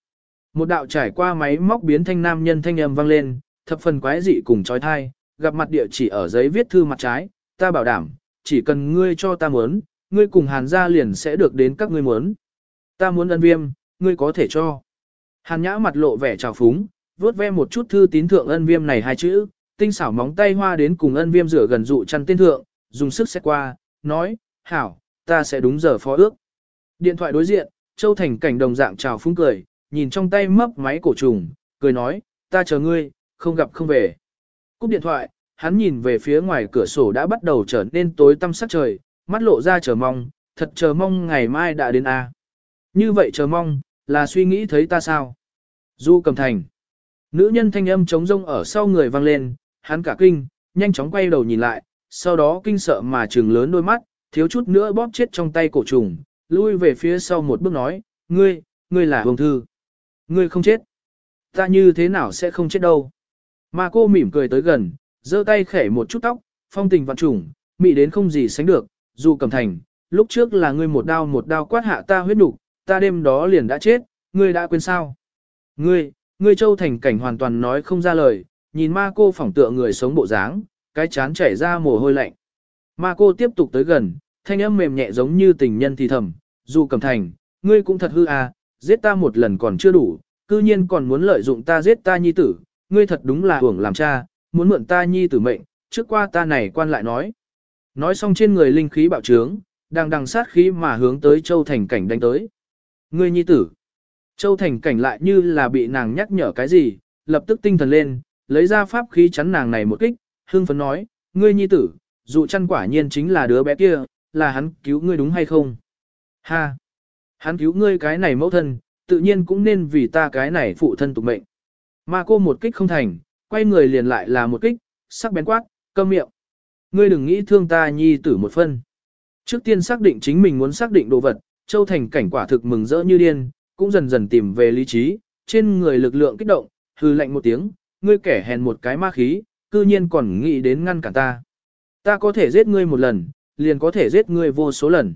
Một đạo trải qua máy móc biến thanh nam nhân thanh âm vang lên, thập phần quái dị cùng trói thai, gặp mặt địa chỉ ở giấy viết thư mặt trái, ta bảo đảm, chỉ cần ngươi cho ta muốn, ngươi cùng hàn gia liền sẽ được đến các ngươi muốn. Ta muốn ân viêm, ngươi có thể cho. Hàn nhã mặt lộ vẻ trào phúng, vuốt ve một chút thư tín thượng ân viêm này hai chữ, tinh xảo móng tay hoa đến cùng ân viêm rửa gần dụ chăn tên thượng, dùng sức xét qua, nói, hảo, ta sẽ đúng giờ phó ước. Điện thoại đối diện, Châu Thành cảnh đồng dạng chào phúng cười, nhìn trong tay mấp máy cổ trùng, cười nói, ta chờ ngươi, không gặp không về. Cúp điện thoại, hắn nhìn về phía ngoài cửa sổ đã bắt đầu trở nên tối tăm sắc trời, mắt lộ ra chờ mong, thật chờ mong ngày mai đã đến A. Như vậy chờ mong, là suy nghĩ thấy ta sao? Du cầm thành. Nữ nhân thanh âm trống rông ở sau người vang lên, hắn cả kinh, nhanh chóng quay đầu nhìn lại, sau đó kinh sợ mà trừng lớn đôi mắt, thiếu chút nữa bóp chết trong tay cổ trùng, lui về phía sau một bước nói, ngươi, ngươi là hồng thư. Ngươi không chết. Ta như thế nào sẽ không chết đâu. Mà cô mỉm cười tới gần, giơ tay khẽ một chút tóc, phong tình vạn trùng, mị đến không gì sánh được, dù cầm thành, lúc trước là ngươi một đao một đao quát hạ ta huyết nục, ta đêm đó liền đã chết, ngươi đã quên sao? Ngươi, ngươi châu thành cảnh hoàn toàn nói không ra lời, nhìn ma cô phỏng tựa người sống bộ dáng, cái chán chảy ra mồ hôi lạnh. Ma cô tiếp tục tới gần, thanh âm mềm nhẹ giống như tình nhân thì thầm, dù cầm thành, ngươi cũng thật hư à, giết ta một lần còn chưa đủ, cư nhiên còn muốn lợi dụng ta giết ta nhi tử, ngươi thật đúng là hưởng làm cha, muốn mượn ta nhi tử mệnh, trước qua ta này quan lại nói. Nói xong trên người linh khí bạo trướng, đang đằng sát khí mà hướng tới Châu Thành Cảnh đánh tới. Ngươi nhi tử. Châu Thành Cảnh lại như là bị nàng nhắc nhở cái gì, lập tức tinh thần lên, lấy ra pháp khí chắn nàng này một kích, hương phấn nói, ngươi nhi tử, dụ chăn quả nhiên chính là đứa bé kia, là hắn cứu ngươi đúng hay không? Ha! Hắn cứu ngươi cái này mẫu thân, tự nhiên cũng nên vì ta cái này phụ thân tục mệnh. Mà cô một kích không thành, quay người liền lại là một kích, sắc bén quát, câm miệng. Ngươi đừng nghĩ thương ta nhi tử một phân. Trước tiên xác định chính mình muốn xác định đồ vật, Châu Thành cảnh quả thực mừng rỡ như điên, cũng dần dần tìm về lý trí, trên người lực lượng kích động, hư lạnh một tiếng, ngươi kẻ hèn một cái ma khí, cư nhiên còn nghĩ đến ngăn cản ta. Ta có thể giết ngươi một lần, liền có thể giết ngươi vô số lần.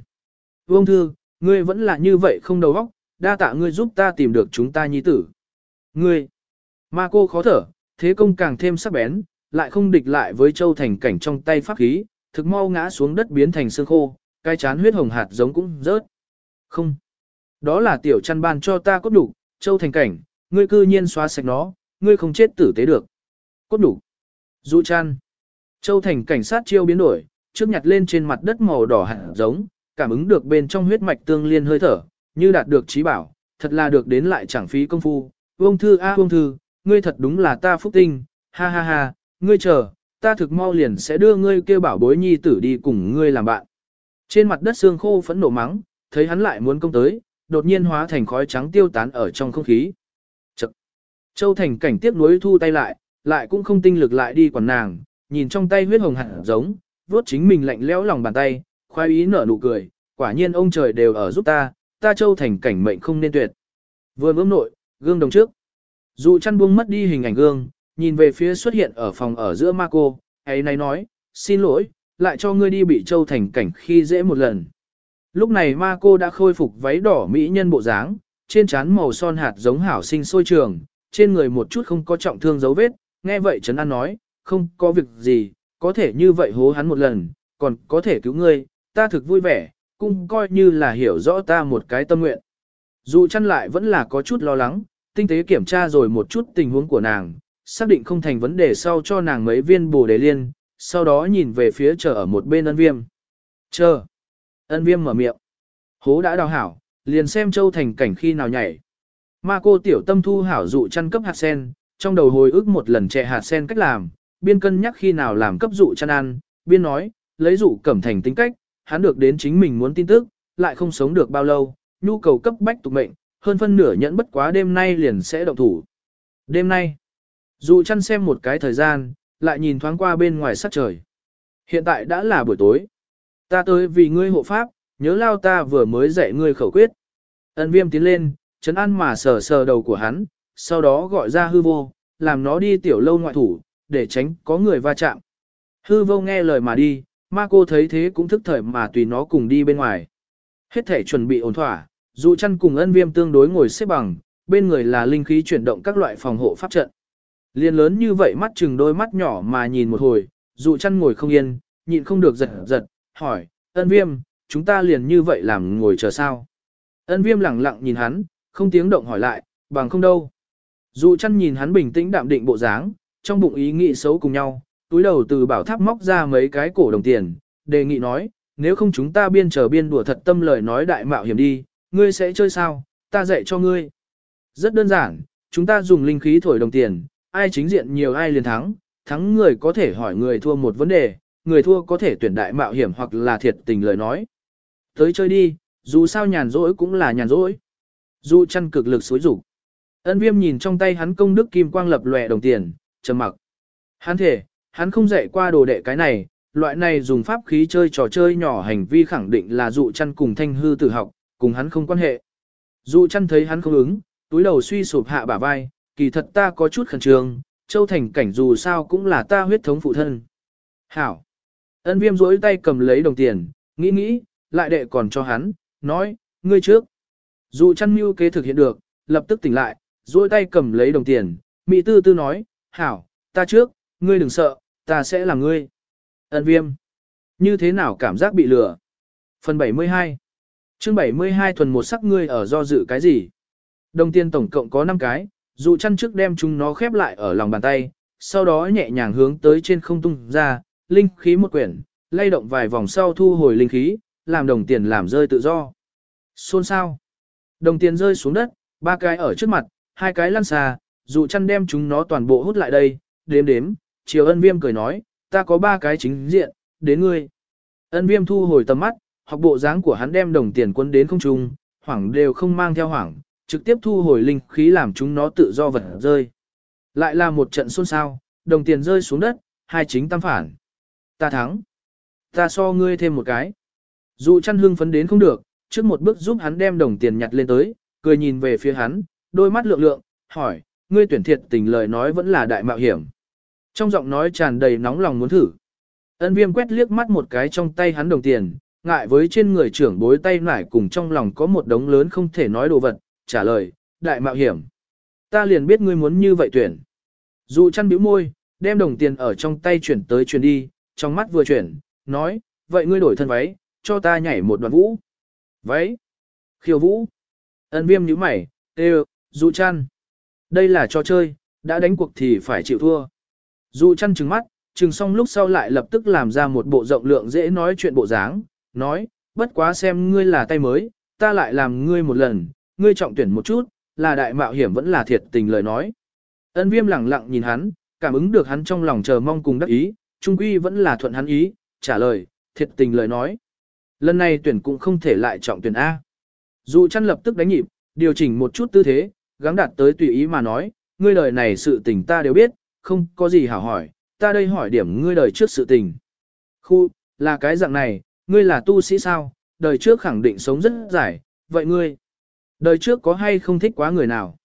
Vương thư, ngươi vẫn là như vậy không đầu óc, đa tạ ngươi giúp ta tìm được chúng ta nhi tử. Ngươi, ma cô khó thở, thế công càng thêm sắc bén, lại không địch lại với châu thành cảnh trong tay pháp khí, thực mau ngã xuống đất biến thành xương khô, cái chán huyết hồng hạt giống cũng rớt. Không, đó là tiểu chăn ban cho ta cốt đủ, châu thành cảnh, ngươi cư nhiên xóa sạch nó, ngươi không chết tử tế được. Cốt đủ. Dụ chăn. Châu thành cảnh sát chiêu biến đổi, trước nhặt lên trên mặt đất màu đỏ hạt giống, cảm ứng được bên trong huyết mạch tương liên hơi thở, như đạt được trí bảo, thật là được đến lại chẳng phí công phu. Vương thư a vương thư, ngươi thật đúng là ta phúc tinh, ha ha ha, ngươi chờ, ta thực mau liền sẽ đưa ngươi kêu bảo bối nhi tử đi cùng ngươi làm bạn. Trên mặt đất xương khô phẫn nộ mắng, thấy hắn lại muốn công tới, đột nhiên hóa thành khói trắng tiêu tán ở trong không khí. Châu Thành cảnh tiếc nuối thu tay lại, lại cũng không tinh lực lại đi quản nàng, nhìn trong tay huyết hồng hạt giống, vuốt chính mình lạnh lẽo lòng bàn tay, khoái ý nở nụ cười, quả nhiên ông trời đều ở giúp ta, ta Châu Thành cảnh mệnh không nên tuyệt. Vừa bước nội, gương đồng trước. Dù chăn buông mất đi hình ảnh gương, nhìn về phía xuất hiện ở phòng ở giữa Marco, ấy này nói, xin lỗi, lại cho ngươi đi bị Châu Thành cảnh khi dễ một lần. Lúc này Marco đã khôi phục váy đỏ mỹ nhân bộ dáng, trên trán màu son hạt giống hảo sinh sôi trường, trên người một chút không có trọng thương dấu vết, nghe vậy Trấn An nói, không có việc gì, có thể như vậy hố hắn một lần, còn có thể cứu ngươi, ta thực vui vẻ, cũng coi như là hiểu rõ ta một cái tâm nguyện. Dù chăn lại vẫn là có chút lo lắng, tinh tế kiểm tra rồi một chút tình huống của nàng, xác định không thành vấn đề sau cho nàng mấy viên bồ đề liên, sau đó nhìn về phía chờ ở một bên ân viêm. Chờ. Ân viêm mở miệng. Hố đã đào hảo, liền xem châu thành cảnh khi nào nhảy. Ma cô tiểu tâm thu hảo dụ chăn cấp hạt sen, trong đầu hồi ức một lần trẻ hạt sen cách làm, biên cân nhắc khi nào làm cấp dụ chăn ăn, biên nói, lấy dụ cẩm thành tính cách, hắn được đến chính mình muốn tin tức, lại không sống được bao lâu, nhu cầu cấp bách tục mệnh, hơn phân nửa nhẫn bất quá đêm nay liền sẽ động thủ. Đêm nay, dụ chăn xem một cái thời gian, lại nhìn thoáng qua bên ngoài sắc trời. Hiện tại đã là buổi tối. Ta tới vì ngươi hộ pháp, nhớ lao ta vừa mới dạy ngươi khẩu quyết. Ân viêm tiến lên, chấn an mà sờ sờ đầu của hắn, sau đó gọi ra hư vô, làm nó đi tiểu lâu ngoại thủ, để tránh có người va chạm. Hư vô nghe lời mà đi, ma cô thấy thế cũng thức thời mà tùy nó cùng đi bên ngoài. Hết thể chuẩn bị ổn thỏa, dù chăn cùng ân viêm tương đối ngồi xếp bằng, bên người là linh khí chuyển động các loại phòng hộ pháp trận. Liên lớn như vậy mắt chừng đôi mắt nhỏ mà nhìn một hồi, dù chăn ngồi không yên, nhịn không được giật giật, hỏi, ân viêm, chúng ta liền như vậy làm ngồi chờ sao. Ân viêm lặng lặng nhìn hắn, không tiếng động hỏi lại, bằng không đâu. Dụ chăn nhìn hắn bình tĩnh đạm định bộ dáng, trong bụng ý nghĩ xấu cùng nhau, túi đầu từ bảo tháp móc ra mấy cái cổ đồng tiền, đề nghị nói, nếu không chúng ta biên chờ biên đùa thật tâm lời nói đại mạo hiểm đi, ngươi sẽ chơi sao, ta dạy cho ngươi. Rất đơn giản, chúng ta dùng linh khí thổi đồng tiền, ai chính diện nhiều ai liền thắng, thắng người có thể hỏi người thua một vấn đề, người thua có thể tuyển đại mạo hiểm hoặc là thiệt tình lời nói. Tới chơi đi, dù sao nhàn rỗi cũng là nhàn rỗi. Dù chăn cực lực xối rủ. Ân viêm nhìn trong tay hắn công đức kim quang lập lòe đồng tiền, trầm mặc. Hắn thể, hắn không dạy qua đồ đệ cái này, loại này dùng pháp khí chơi trò chơi nhỏ hành vi khẳng định là dụ chăn cùng thanh hư tử học, cùng hắn không quan hệ. Dụ chăn thấy hắn không ứng, túi đầu suy sụp hạ bả vai, kỳ thật ta có chút khẩn trương, châu thành cảnh dù sao cũng là ta huyết thống phụ thân. Hảo. Ân viêm rỗi tay cầm lấy đồng tiền, nghĩ nghĩ, lại đệ còn cho hắn, nói, ngươi trước. Dụ chăn mưu kế thực hiện được, lập tức tỉnh lại, duỗi tay cầm lấy đồng tiền, Mỹ tư tư nói, hảo, ta trước, ngươi đừng sợ, ta sẽ là ngươi. Ân viêm. Như thế nào cảm giác bị lừa? Phần 72 chương 72 thuần một sắc ngươi ở do dự cái gì? Đồng tiền tổng cộng có 5 cái, dù chăn trước đem chúng nó khép lại ở lòng bàn tay, sau đó nhẹ nhàng hướng tới trên không tung ra, linh khí một quyển, lay động vài vòng sau thu hồi linh khí, làm đồng tiền làm rơi tự do. Xôn sao? Đồng tiền rơi xuống đất, ba cái ở trước mặt, hai cái lăn xa, dù chăn đem chúng nó toàn bộ hút lại đây, đếm đếm, chiều ân viêm cười nói, ta có ba cái chính diện, đến ngươi. Ân viêm thu hồi tầm mắt, học bộ dáng của hắn đem đồng tiền quân đến không trung, hoảng đều không mang theo hoảng, trực tiếp thu hồi linh khí làm chúng nó tự do vật rơi. Lại là một trận xôn xao, đồng tiền rơi xuống đất, hai chính tam phản. Ta thắng. Ta so ngươi thêm một cái. Dù chăn hương phấn đến không được, trước một bước giúp hắn đem đồng tiền nhặt lên tới, cười nhìn về phía hắn, đôi mắt lượng lượng, hỏi, ngươi tuyển thiệt tình lời nói vẫn là đại mạo hiểm. Trong giọng nói tràn đầy nóng lòng muốn thử. Ân viêm quét liếc mắt một cái trong tay hắn đồng tiền, ngại với trên người trưởng bối tay nải cùng trong lòng có một đống lớn không thể nói đồ vật, trả lời, đại mạo hiểm. Ta liền biết ngươi muốn như vậy tuyển. Dù chăn bĩu môi, đem đồng tiền ở trong tay chuyển tới chuyển đi, trong mắt vừa chuyển, nói, vậy ngươi đổi thân váy, cho ta nhảy một đoạn vũ. Váy. Khiêu vũ. Ân viêm nhíu mày, tê dụ chăn. Đây là trò chơi, đã đánh cuộc thì phải chịu thua. dụ chăn trừng mắt, trừng xong lúc sau lại lập tức làm ra một bộ rộng lượng dễ nói chuyện bộ dáng, nói, bất quá xem ngươi là tay mới, ta lại làm ngươi một lần, ngươi trọng tuyển một chút, là đại mạo hiểm vẫn là thiệt tình lời nói. Ân viêm lặng lặng nhìn hắn, cảm ứng được hắn trong lòng chờ mong cùng đắc ý, trung quy vẫn là thuận hắn ý, trả lời, thiệt tình lời nói. Lần này tuyển cũng không thể lại trọng tuyển A. Dù chăn lập tức đánh nhịp, điều chỉnh một chút tư thế, gắng đạt tới tùy ý mà nói, ngươi lời này sự tình ta đều biết, không có gì hảo hỏi, ta đây hỏi điểm ngươi đời trước sự tình. Khu, là cái dạng này, ngươi là tu sĩ sao, đời trước khẳng định sống rất dài, vậy ngươi, đời trước có hay không thích quá người nào?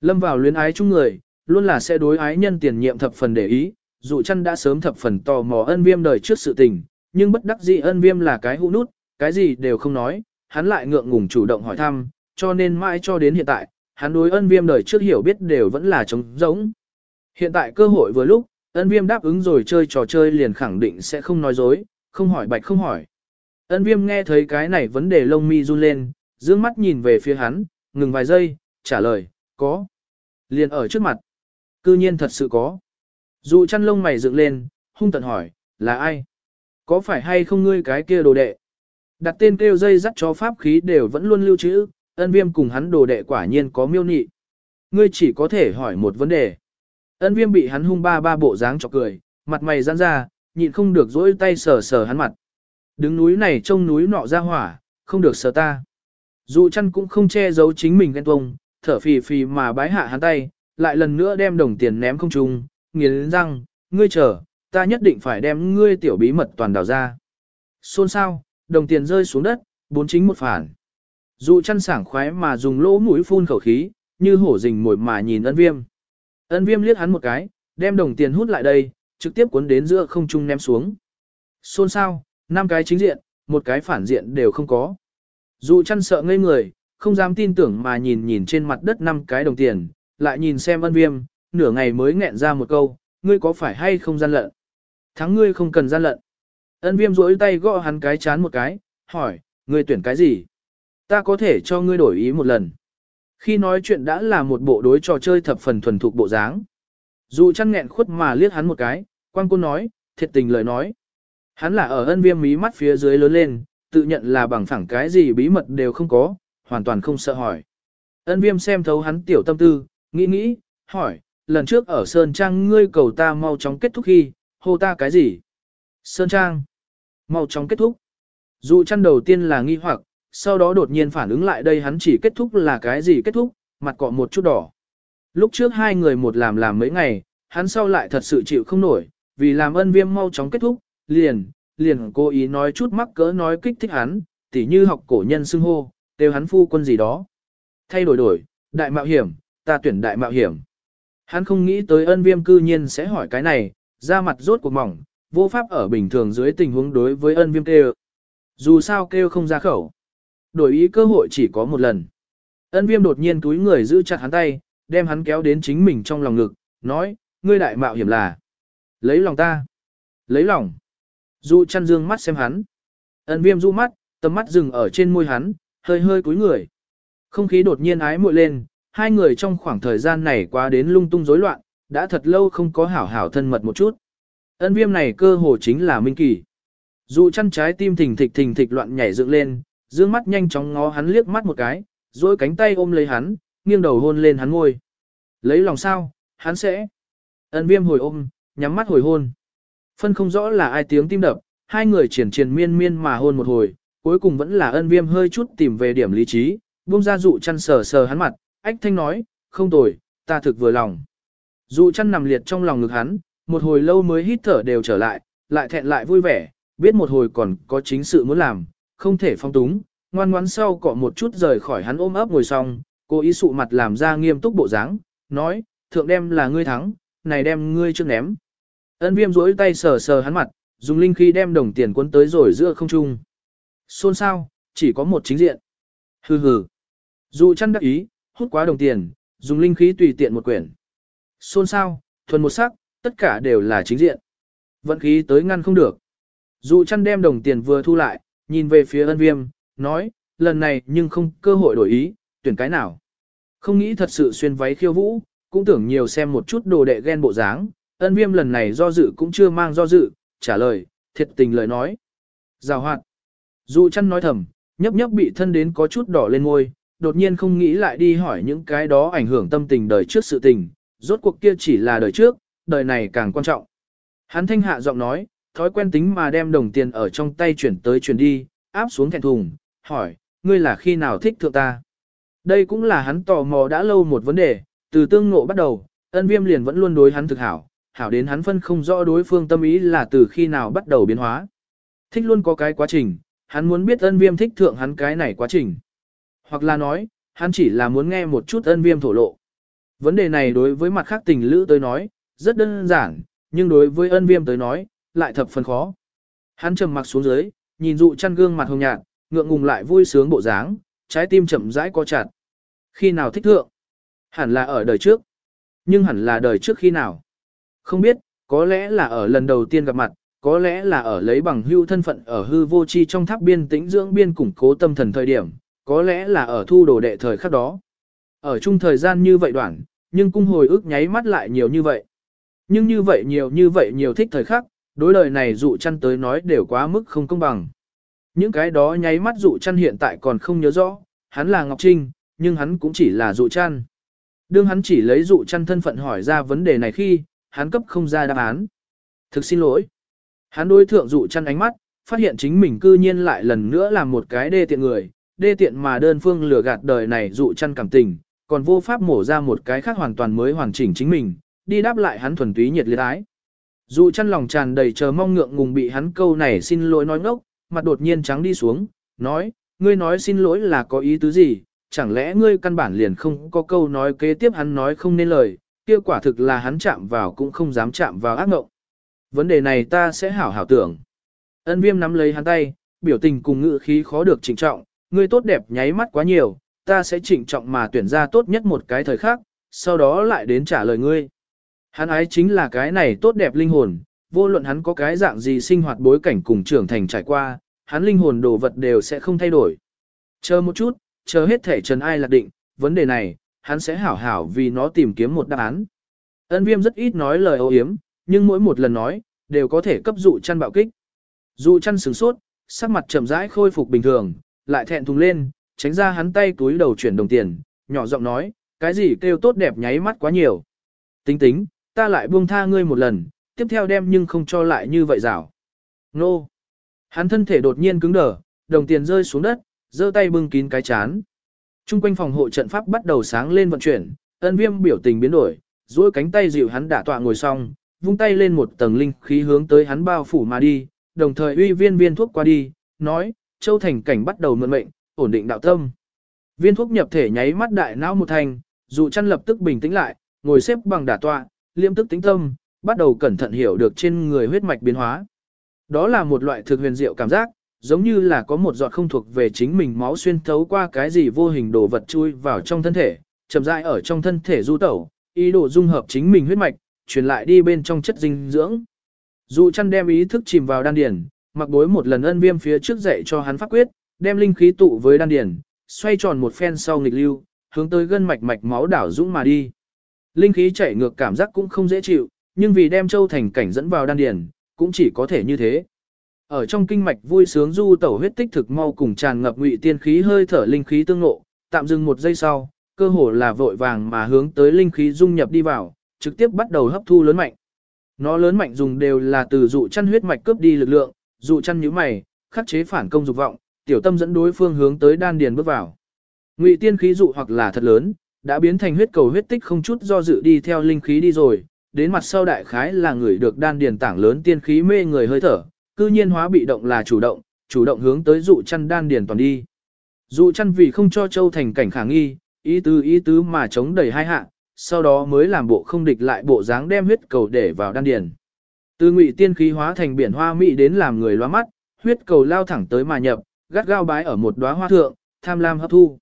Lâm vào luyến ái chung người, luôn là sẽ đối ái nhân tiền nhiệm thập phần để ý, dù chăn đã sớm thập phần tò mò ân viêm đời trước sự tình, nhưng bất đắc dĩ ân viêm là cái hũ nút, cái gì đều không nói, hắn lại ngượng ngùng chủ động hỏi thăm, cho nên mãi cho đến hiện tại, hắn đối ân viêm đời trước hiểu biết đều vẫn là trống giống. Hiện tại cơ hội vừa lúc, ân viêm đáp ứng rồi chơi trò chơi liền khẳng định sẽ không nói dối, không hỏi bạch không hỏi. Ân viêm nghe thấy cái này vấn đề lông mi run lên, dương mắt nhìn về phía hắn, ngừng vài giây, trả lời, có. Liền ở trước mặt. Cư nhiên thật sự có. Dụ chăn lông mày dựng lên, hung tận hỏi, là ai? Có phải hay không ngươi cái kia đồ đệ? Đặt tên kêu dây dắt cho pháp khí đều vẫn luôn lưu trữ, ân viêm cùng hắn đồ đệ quả nhiên có miêu nị. Ngươi chỉ có thể hỏi một vấn đề. Ân viêm bị hắn hung ba ba bộ dáng chọc cười, mặt mày giãn ra, nhịn không được dỗi tay sờ sờ hắn mặt. Đứng núi này trông núi nọ ra hỏa, không được sờ ta. Dù chăn cũng không che giấu chính mình ghen tuông, thở phì phì mà bái hạ hắn tay, lại lần nữa đem đồng tiền ném không trùng, nghiến răng, ngươi chờ, ta nhất định phải đem ngươi tiểu bí mật toàn đào ra. Xôn sao, đồng tiền rơi xuống đất, bốn chính một phản. Dụ chăn sảng khoái mà dùng lỗ mũi phun khẩu khí, như hổ rình mồi mà nhìn ân viêm. Ân viêm liếc hắn một cái, đem đồng tiền hút lại đây, trực tiếp cuốn đến giữa không trung ném xuống. Xôn sao, năm cái chính diện, một cái phản diện đều không có. Dụ chăn sợ ngây người, không dám tin tưởng mà nhìn nhìn trên mặt đất năm cái đồng tiền, lại nhìn xem ân viêm, nửa ngày mới nghẹn ra một câu, ngươi có phải hay không gian lận? Thắng ngươi không cần gian lận. Ân viêm rỗi tay gõ hắn cái chán một cái, hỏi, ngươi tuyển cái gì? Ta có thể cho ngươi đổi ý một lần. Khi nói chuyện đã là một bộ đối trò chơi thập phần thuần thục bộ dáng. Dù chăn nghẹn khuất mà liếc hắn một cái, quan cô nói, thiệt tình lời nói. Hắn là ở ân viêm mí mắt phía dưới lớn lên, tự nhận là bằng phẳng cái gì bí mật đều không có, hoàn toàn không sợ hỏi. Ân viêm xem thấu hắn tiểu tâm tư, nghĩ nghĩ, hỏi, lần trước ở Sơn Trang ngươi cầu ta mau chóng kết thúc khi, hô ta cái gì? Sơn Trang, mau chóng kết thúc. Dù chăn đầu tiên là nghi hoặc, sau đó đột nhiên phản ứng lại đây hắn chỉ kết thúc là cái gì kết thúc, mặt cọ một chút đỏ. Lúc trước hai người một làm làm mấy ngày, hắn sau lại thật sự chịu không nổi, vì làm ân viêm mau chóng kết thúc, liền, liền cố ý nói chút mắc cỡ nói kích thích hắn, tỉ như học cổ nhân xưng hô, đều hắn phu quân gì đó. Thay đổi đổi, đại mạo hiểm, ta tuyển đại mạo hiểm. Hắn không nghĩ tới ân viêm cư nhiên sẽ hỏi cái này, ra mặt rốt cuộc mỏng, vô pháp ở bình thường dưới tình huống đối với ân viêm kêu. Dù sao kêu không ra khẩu. Đổi ý cơ hội chỉ có một lần. Ân viêm đột nhiên túi người giữ chặt hắn tay, đem hắn kéo đến chính mình trong lòng ngực, nói, ngươi đại mạo hiểm là. Lấy lòng ta. Lấy lòng. Dụ chăn dương mắt xem hắn. Ân viêm du mắt, tầm mắt dừng ở trên môi hắn, hơi hơi cúi người. Không khí đột nhiên ái muội lên, hai người trong khoảng thời gian này quá đến lung tung rối loạn, đã thật lâu không có hảo hảo thân mật một chút. Ân viêm này cơ hồ chính là minh kỳ. Dụ chăn trái tim thình thịch thình thịch loạn nhảy dựng lên, dương mắt nhanh chóng ngó hắn liếc mắt một cái, rồi cánh tay ôm lấy hắn, nghiêng đầu hôn lên hắn ngôi. Lấy lòng sao, hắn sẽ. Ân viêm hồi ôm, nhắm mắt hồi hôn. Phân không rõ là ai tiếng tim đập, hai người triển triển miên miên mà hôn một hồi, cuối cùng vẫn là ân viêm hơi chút tìm về điểm lý trí, buông ra dụ chăn sờ sờ hắn mặt, ách thanh nói, không tồi, ta thực vừa lòng. Dụ chăn nằm liệt trong lòng ngực hắn, một hồi lâu mới hít thở đều trở lại, lại thẹn lại vui vẻ, biết một hồi còn có chính sự muốn làm, không thể phong túng, ngoan ngoãn sau cọ một chút rời khỏi hắn ôm ấp ngồi xong, cô ý sụ mặt làm ra nghiêm túc bộ dáng, nói, thượng đem là ngươi thắng, này đem ngươi trước ném. Ân viêm rỗi tay sờ sờ hắn mặt, dùng linh khí đem đồng tiền cuốn tới rồi giữa không trung. Xôn sao, chỉ có một chính diện. Hừ hừ. Dụ chăn đắc ý, hút quá đồng tiền, dùng linh khí tùy tiện một quyển. Xôn xao, thuần một sắc, tất cả đều là chính diện. Vận khí tới ngăn không được. Dụ chăn đem đồng tiền vừa thu lại, nhìn về phía ân viêm, nói, lần này nhưng không cơ hội đổi ý, tuyển cái nào. Không nghĩ thật sự xuyên váy khiêu vũ, cũng tưởng nhiều xem một chút đồ đệ ghen bộ dáng, ân viêm lần này do dự cũng chưa mang do dự, trả lời, thiệt tình lời nói. Rào hoạt. Dụ chăn nói thầm, nhấp nhấp bị thân đến có chút đỏ lên môi, đột nhiên không nghĩ lại đi hỏi những cái đó ảnh hưởng tâm tình đời trước sự tình, rốt cuộc kia chỉ là đời trước, đời này càng quan trọng. Hắn thanh hạ giọng nói, thói quen tính mà đem đồng tiền ở trong tay chuyển tới chuyển đi, áp xuống thẹn thùng, hỏi, ngươi là khi nào thích thượng ta? Đây cũng là hắn tò mò đã lâu một vấn đề, từ tương ngộ bắt đầu, ân viêm liền vẫn luôn đối hắn thực hảo, hảo đến hắn phân không rõ đối phương tâm ý là từ khi nào bắt đầu biến hóa. Thích luôn có cái quá trình, hắn muốn biết ân viêm thích thượng hắn cái này quá trình. Hoặc là nói, hắn chỉ là muốn nghe một chút ân viêm thổ lộ. Vấn đề này đối với mặt khác tình lữ tới nói, rất đơn giản, nhưng đối với ân viêm tới nói, lại thập phần khó. Hắn trầm mặc xuống dưới, nhìn dụ chăn gương mặt hồng nhạt, ngượng ngùng lại vui sướng bộ dáng, trái tim chậm rãi co chặt. Khi nào thích thượng? Hẳn là ở đời trước. Nhưng hẳn là đời trước khi nào? Không biết, có lẽ là ở lần đầu tiên gặp mặt, có lẽ là ở lấy bằng hưu thân phận ở hư vô chi trong tháp biên tĩnh dưỡng biên củng cố tâm thần thời điểm, có lẽ là ở thu đồ đệ thời khắc đó. Ở chung thời gian như vậy đoạn, nhưng cung hồi ức nháy mắt lại nhiều như vậy. Nhưng như vậy nhiều như vậy nhiều thích thời khắc, đối lời này dụ chăn tới nói đều quá mức không công bằng. Những cái đó nháy mắt dụ chăn hiện tại còn không nhớ rõ, hắn là Ngọc Trinh, nhưng hắn cũng chỉ là dụ chăn. Đương hắn chỉ lấy dụ chăn thân phận hỏi ra vấn đề này khi, hắn cấp không ra đáp án. Thực xin lỗi. Hắn đối thượng dụ chăn ánh mắt, phát hiện chính mình cư nhiên lại lần nữa làm một cái đê tiện người, đê tiện mà đơn phương lừa gạt đời này dụ chăn cảm tình, còn vô pháp mổ ra một cái khác hoàn toàn mới hoàn chỉnh chính mình, đi đáp lại hắn thuần túy nhiệt liệt ái. dù chăn lòng tràn đầy chờ mong ngượng ngùng bị hắn câu này xin lỗi nói ngốc, mặt đột nhiên trắng đi xuống, nói, ngươi nói xin lỗi là có ý tứ gì, chẳng lẽ ngươi căn bản liền không có câu nói kế tiếp hắn nói không nên lời, kia quả thực là hắn chạm vào cũng không dám chạm vào ác ngộng. Vấn đề này ta sẽ hảo hảo tưởng. Ân viêm nắm lấy hắn tay, biểu tình cùng ngữ khí khó được trịnh trọng, ngươi tốt đẹp nháy mắt quá nhiều, ta sẽ trịnh trọng mà tuyển ra tốt nhất một cái thời khắc, sau đó lại đến trả lời ngươi. Hắn ái chính là cái này tốt đẹp linh hồn, vô luận hắn có cái dạng gì sinh hoạt bối cảnh cùng trưởng thành trải qua, hắn linh hồn đồ vật đều sẽ không thay đổi. Chờ một chút, chờ hết thể trần ai lạc định, vấn đề này, hắn sẽ hảo hảo vì nó tìm kiếm một đáp án. Ân viêm rất ít nói lời ô hiếm, nhưng mỗi một lần nói, đều có thể cấp dụ chăn bạo kích. Dụ chăn sửng sốt, sắc mặt chậm rãi khôi phục bình thường, lại thẹn thùng lên, tránh ra hắn tay túi đầu chuyển đồng tiền, nhỏ giọng nói, cái gì kêu tốt đẹp nháy mắt quá nhiều. Tính tính, ta lại buông tha ngươi một lần, tiếp theo đem nhưng không cho lại như vậy rảo. Nô! Hắn thân thể đột nhiên cứng đờ, đồng tiền rơi xuống đất, giơ tay bưng kín cái chán. Trung quanh phòng hộ trận pháp bắt đầu sáng lên vận chuyển, ân viêm biểu tình biến đổi, duỗi cánh tay dịu hắn đả tọa ngồi xong, vung tay lên một tầng linh khí hướng tới hắn bao phủ mà đi, đồng thời uy viên viên thuốc qua đi, nói, Châu Thành Cảnh bắt đầu mượn mệnh, ổn định đạo tâm. Viên thuốc nhập thể nháy mắt đại não một thành, dù chăn lập tức bình tĩnh lại, ngồi xếp bằng đả tọa, liêm tức tính tâm, bắt đầu cẩn thận hiểu được trên người huyết mạch biến hóa. Đó là một loại thực huyền diệu cảm giác, giống như là có một giọt không thuộc về chính mình máu xuyên thấu qua cái gì vô hình đồ vật chui vào trong thân thể, chậm rãi ở trong thân thể du tẩu, ý đồ dung hợp chính mình huyết mạch, truyền lại đi bên trong chất dinh dưỡng. Dù chăn đem ý thức chìm vào đan điền, mặc bối một lần ân viêm phía trước dạy cho hắn pháp quyết, đem linh khí tụ với đan điền, xoay tròn một phen sau nghịch lưu, hướng tới gân mạch mạch máu đảo dũng mà đi. Linh khí chảy ngược cảm giác cũng không dễ chịu, nhưng vì đem châu thành cảnh dẫn vào đan điền, cũng chỉ có thể như thế. Ở trong kinh mạch vui sướng du tẩu huyết tích thực mau cùng tràn ngập ngụy tiên khí hơi thở linh khí tương ngộ, tạm dừng một giây sau, cơ hồ là vội vàng mà hướng tới linh khí dung nhập đi vào, trực tiếp bắt đầu hấp thu lớn mạnh. Nó lớn mạnh dùng đều là từ dụ chăn huyết mạch cướp đi lực lượng, dụ chăn nhíu mày, khắc chế phản công dục vọng, tiểu tâm dẫn đối phương hướng tới đan điền bước vào. Ngụy tiên khí dụ hoặc là thật lớn, đã biến thành huyết cầu huyết tích không chút do dự đi theo linh khí đi rồi, đến mặt sau đại khái là người được đan điền tảng lớn tiên khí mê người hơi thở, cư nhiên hóa bị động là chủ động, chủ động hướng tới dụ chăn đan điền toàn đi. Dụ chăn vì không cho châu thành cảnh khả nghi, ý tứ ý tứ mà chống đẩy hai hạ, sau đó mới làm bộ không địch lại bộ dáng đem huyết cầu để vào đan điền. Từ ngụy tiên khí hóa thành biển hoa mỹ đến làm người loa mắt, huyết cầu lao thẳng tới mà nhập, gắt gao bái ở một đóa hoa thượng, tham lam hấp thu.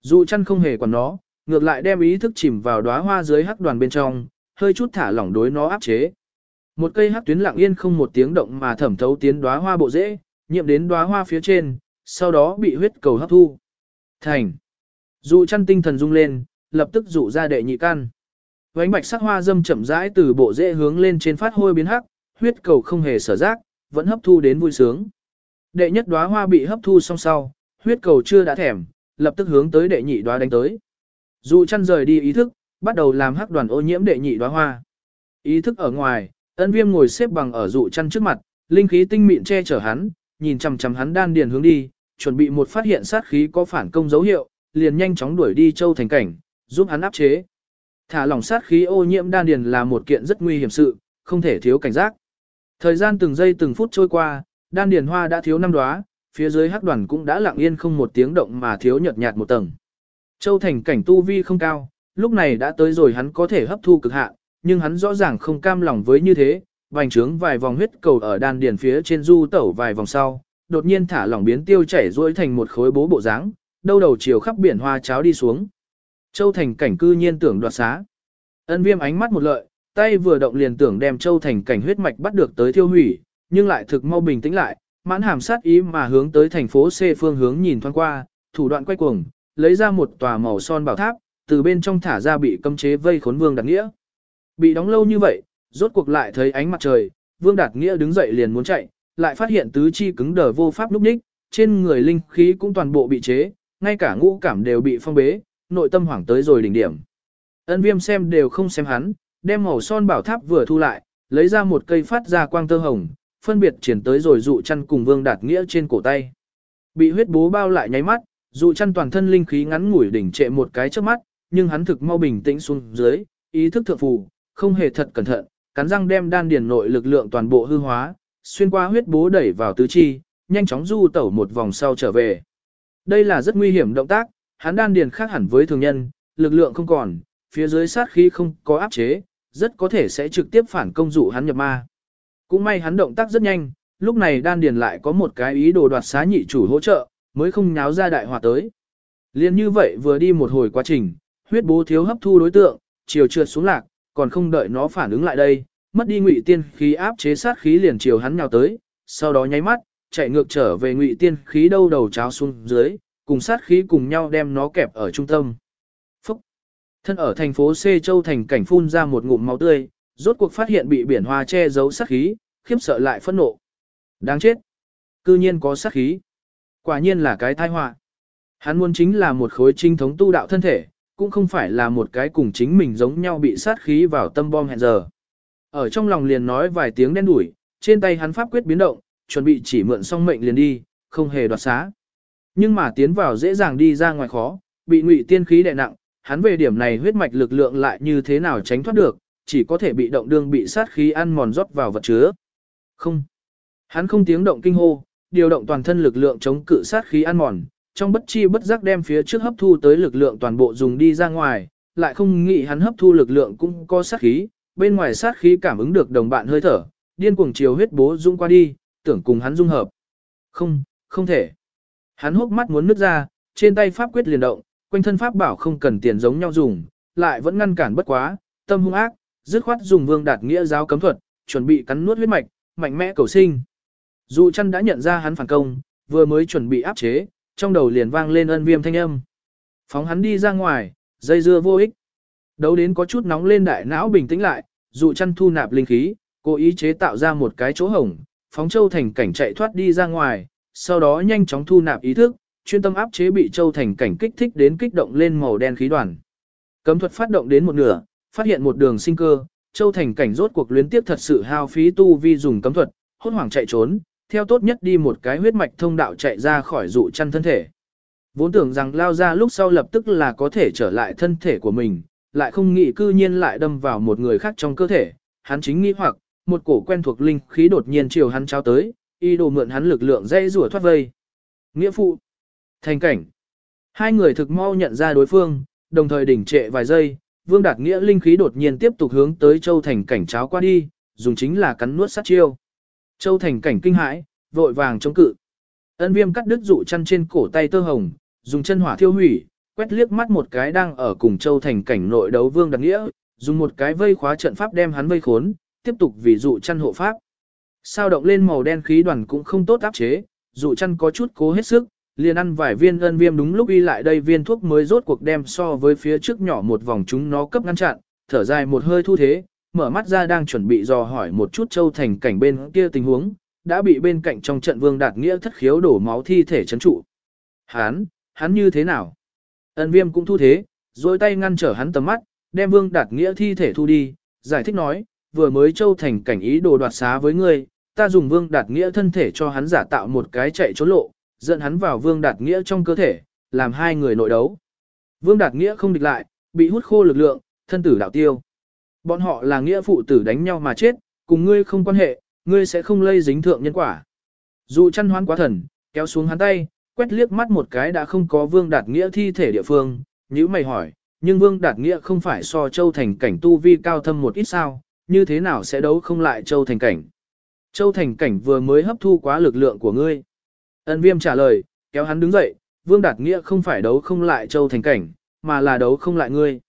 Dụ chăn không hề quản nó, ngược lại đem ý thức chìm vào đóa hoa dưới hắc đoàn bên trong, hơi chút thả lỏng đối nó áp chế. Một cây hắc tuyến lặng yên không một tiếng động mà thẩm thấu tiến đóa hoa bộ rễ, nhiệm đến đóa hoa phía trên, sau đó bị huyết cầu hấp thu. Thành. Dụ chăn tinh thần rung lên, lập tức dụ ra đệ nhị căn. Vánh bạch sắc hoa dâm chậm rãi từ bộ rễ hướng lên trên phát hôi biến hắc, huyết cầu không hề sở giác, vẫn hấp thu đến vui sướng. Đệ nhất đóa hoa bị hấp thu xong sau, huyết cầu chưa đã thèm, lập tức hướng tới đệ nhị đóa đánh tới. Dụ chăn rời đi ý thức, bắt đầu làm hắc đoàn ô nhiễm đệ nhị đóa hoa. Ý thức ở ngoài, ân viêm ngồi xếp bằng ở dụ chăn trước mặt, linh khí tinh mịn che chở hắn, nhìn chằm chằm hắn đan điền hướng đi, chuẩn bị một phát hiện sát khí có phản công dấu hiệu, liền nhanh chóng đuổi đi châu thành cảnh, giúp hắn áp chế. Thả lỏng sát khí ô nhiễm đan điền là một kiện rất nguy hiểm sự, không thể thiếu cảnh giác. Thời gian từng giây từng phút trôi qua, đan điền hoa đã thiếu năm đóa, phía dưới hắc đoàn cũng đã lặng yên không một tiếng động mà thiếu nhợt nhạt một tầng. Châu thành cảnh tu vi không cao, lúc này đã tới rồi hắn có thể hấp thu cực hạn, nhưng hắn rõ ràng không cam lòng với như thế, vành trướng vài vòng huyết cầu ở đan điền phía trên du tẩu vài vòng sau, đột nhiên thả lỏng biến tiêu chảy rũi thành một khối bố bộ dáng, đâu đầu chiều khắp biển hoa cháo đi xuống. Châu Thành cảnh cư nhiên tưởng đoạt xá. Ân viêm ánh mắt một lợi, tay vừa động liền tưởng đem Châu Thành cảnh huyết mạch bắt được tới thiêu hủy, nhưng lại thực mau bình tĩnh lại, mãn hàm sát ý mà hướng tới thành phố C phương hướng nhìn thoáng qua, thủ đoạn quay cuồng, lấy ra một tòa màu son bảo tháp, từ bên trong thả ra bị cấm chế vây khốn Vương Đạt Nghĩa. Bị đóng lâu như vậy, rốt cuộc lại thấy ánh mặt trời, Vương Đạt Nghĩa đứng dậy liền muốn chạy, lại phát hiện tứ chi cứng đờ vô pháp lúc ních, trên người linh khí cũng toàn bộ bị chế, ngay cả ngũ cảm đều bị phong bế, nội tâm hoảng tới rồi đỉnh điểm. Ân viêm xem đều không xem hắn, đem màu son bảo tháp vừa thu lại, lấy ra một cây phát ra quang tơ hồng, phân biệt triển tới rồi dụ chăn cùng Vương Đạt Nghĩa trên cổ tay. Bị huyết bố bao lại nháy mắt, dụ chăn toàn thân linh khí ngắn ngủi đỉnh trệ một cái trước mắt, nhưng hắn thực mau bình tĩnh xuống dưới, ý thức thượng phù, không hề thật cẩn thận, cắn răng đem đan điền nội lực lượng toàn bộ hư hóa, xuyên qua huyết bố đẩy vào tứ chi, nhanh chóng du tẩu một vòng sau trở về. Đây là rất nguy hiểm động tác, hắn đan điền khác hẳn với thường nhân, lực lượng không còn, phía dưới sát khí không có áp chế, rất có thể sẽ trực tiếp phản công dụ hắn nhập ma. Cũng may hắn động tác rất nhanh, lúc này đan điền lại có một cái ý đồ đoạt xá nhị chủ hỗ trợ, mới không nháo ra đại hỏa tới. Liên như vậy vừa đi một hồi quá trình, huyết bố thiếu hấp thu đối tượng, chiều trượt xuống lạc, còn không đợi nó phản ứng lại đây, mất đi ngụy tiên khí áp chế sát khí liền chiều hắn nhào tới, sau đó nháy mắt, chạy ngược trở về ngụy tiên khí đâu đầu cháo xuống dưới, cùng sát khí cùng nhau đem nó kẹp ở trung tâm. Phúc! Thân ở thành phố C Châu thành cảnh phun ra một ngụm máu tươi, rốt cuộc phát hiện bị biển hoa che giấu sát khí, khiếp sợ lại phẫn nộ. Đáng chết! Cư nhiên có sát khí. Quả nhiên là cái tai họa. Hắn muốn chính là một khối trinh thống tu đạo thân thể, cũng không phải là một cái cùng chính mình giống nhau bị sát khí vào tâm bom hẹn giờ. Ở trong lòng liền nói vài tiếng đen đủi, trên tay hắn pháp quyết biến động, chuẩn bị chỉ mượn xong mệnh liền đi, không hề đoạt xá. Nhưng mà tiến vào dễ dàng đi ra ngoài khó, bị ngụy tiên khí đè nặng, hắn về điểm này huyết mạch lực lượng lại như thế nào tránh thoát được, chỉ có thể bị động đương bị sát khí ăn mòn rót vào vật chứa. Không. Hắn không tiếng động kinh hô, điều động toàn thân lực lượng chống cự sát khí ăn mòn, trong bất chi bất giác đem phía trước hấp thu tới lực lượng toàn bộ dùng đi ra ngoài, lại không nghĩ hắn hấp thu lực lượng cũng có sát khí, bên ngoài sát khí cảm ứng được đồng bạn hơi thở, điên cuồng chiều huyết bố dung qua đi, tưởng cùng hắn dung hợp. Không, không thể. Hắn hốc mắt muốn nứt ra, trên tay pháp quyết liền động, quanh thân pháp bảo không cần tiền giống nhau dùng, lại vẫn ngăn cản bất quá, tâm hung ác, dứt khoát dùng vương đạt nghĩa giáo cấm thuật, chuẩn bị cắn nuốt huyết mạch, mạnh mẽ cầu sinh. Dù chăn đã nhận ra hắn phản công, vừa mới chuẩn bị áp chế, trong đầu liền vang lên ân viêm thanh âm. Phóng hắn đi ra ngoài, dây dưa vô ích. Đấu đến có chút nóng lên đại não bình tĩnh lại, dụ chăn thu nạp linh khí, cố ý chế tạo ra một cái chỗ hổng, phóng châu thành cảnh chạy thoát đi ra ngoài, sau đó nhanh chóng thu nạp ý thức, chuyên tâm áp chế bị châu thành cảnh kích thích đến kích động lên màu đen khí đoàn. Cấm thuật phát động đến một nửa, phát hiện một đường sinh cơ, châu thành cảnh rốt cuộc luyến tiếp thật sự hao phí tu vi dùng cấm thuật, hốt hoảng chạy trốn, theo tốt nhất đi một cái huyết mạch thông đạo chạy ra khỏi dụ chăn thân thể. Vốn tưởng rằng lao ra lúc sau lập tức là có thể trở lại thân thể của mình, lại không nghĩ cư nhiên lại đâm vào một người khác trong cơ thể, hắn chính nghĩ hoặc, một cổ quen thuộc linh khí đột nhiên chiều hắn trao tới, y đồ mượn hắn lực lượng dây rủa thoát vây. Nghĩa phụ, thành cảnh. Hai người thực mau nhận ra đối phương, đồng thời đỉnh trệ vài giây, Vương Đạt Nghĩa linh khí đột nhiên tiếp tục hướng tới Châu Thành cảnh cháo qua đi, dùng chính là cắn nuốt sát chiêu. Châu Thành cảnh kinh hãi, vội vàng chống cự. Ân Viêm cắt đứt dụ chân trên cổ tay tơ hồng, dùng chân hỏa thiêu hủy, quét liếc mắt một cái đang ở cùng Châu Thành cảnh nội đấu Vương Đạt Nghĩa, dùng một cái vây khóa trận pháp đem hắn vây khốn, tiếp tục vì dụ chăn hộ pháp. Sao động lên màu đen khí đoàn cũng không tốt áp chế, dụ chăn có chút cố hết sức, liền ăn vài viên ân viêm đúng lúc y lại đây viên thuốc mới rốt cuộc đem so với phía trước nhỏ một vòng chúng nó cấp ngăn chặn, thở dài một hơi thu thế, mở mắt ra đang chuẩn bị dò hỏi một chút châu thành cảnh bên kia tình huống, đã bị bên cạnh trong trận vương đạt nghĩa thất khiếu đổ máu thi thể chấn trụ. Hắn, hắn như thế nào? Ân viêm cũng thu thế, rồi tay ngăn trở hắn tầm mắt, đem vương đạt nghĩa thi thể thu đi, giải thích nói, vừa mới châu thành cảnh ý đồ đoạt xá với ngươi, ta dùng vương đạt nghĩa thân thể cho hắn giả tạo một cái chạy trốn lộ, dẫn hắn vào vương đạt nghĩa trong cơ thể, làm hai người nội đấu. Vương đạt nghĩa không địch lại, bị hút khô lực lượng, thân tử đạo tiêu. Bọn họ là nghĩa phụ tử đánh nhau mà chết, cùng ngươi không quan hệ, ngươi sẽ không lây dính thượng nhân quả. Dù chăn hoán quá thần, kéo xuống hắn tay, quét liếc mắt một cái đã không có vương đạt nghĩa thi thể địa phương, nhữ mày hỏi, nhưng vương đạt nghĩa không phải so châu thành cảnh tu vi cao thâm một ít sao, như thế nào sẽ đấu không lại châu thành cảnh. Châu thành cảnh vừa mới hấp thu quá lực lượng của ngươi. Ân viêm trả lời, kéo hắn đứng dậy, vương đạt nghĩa không phải đấu không lại châu thành cảnh, mà là đấu không lại ngươi.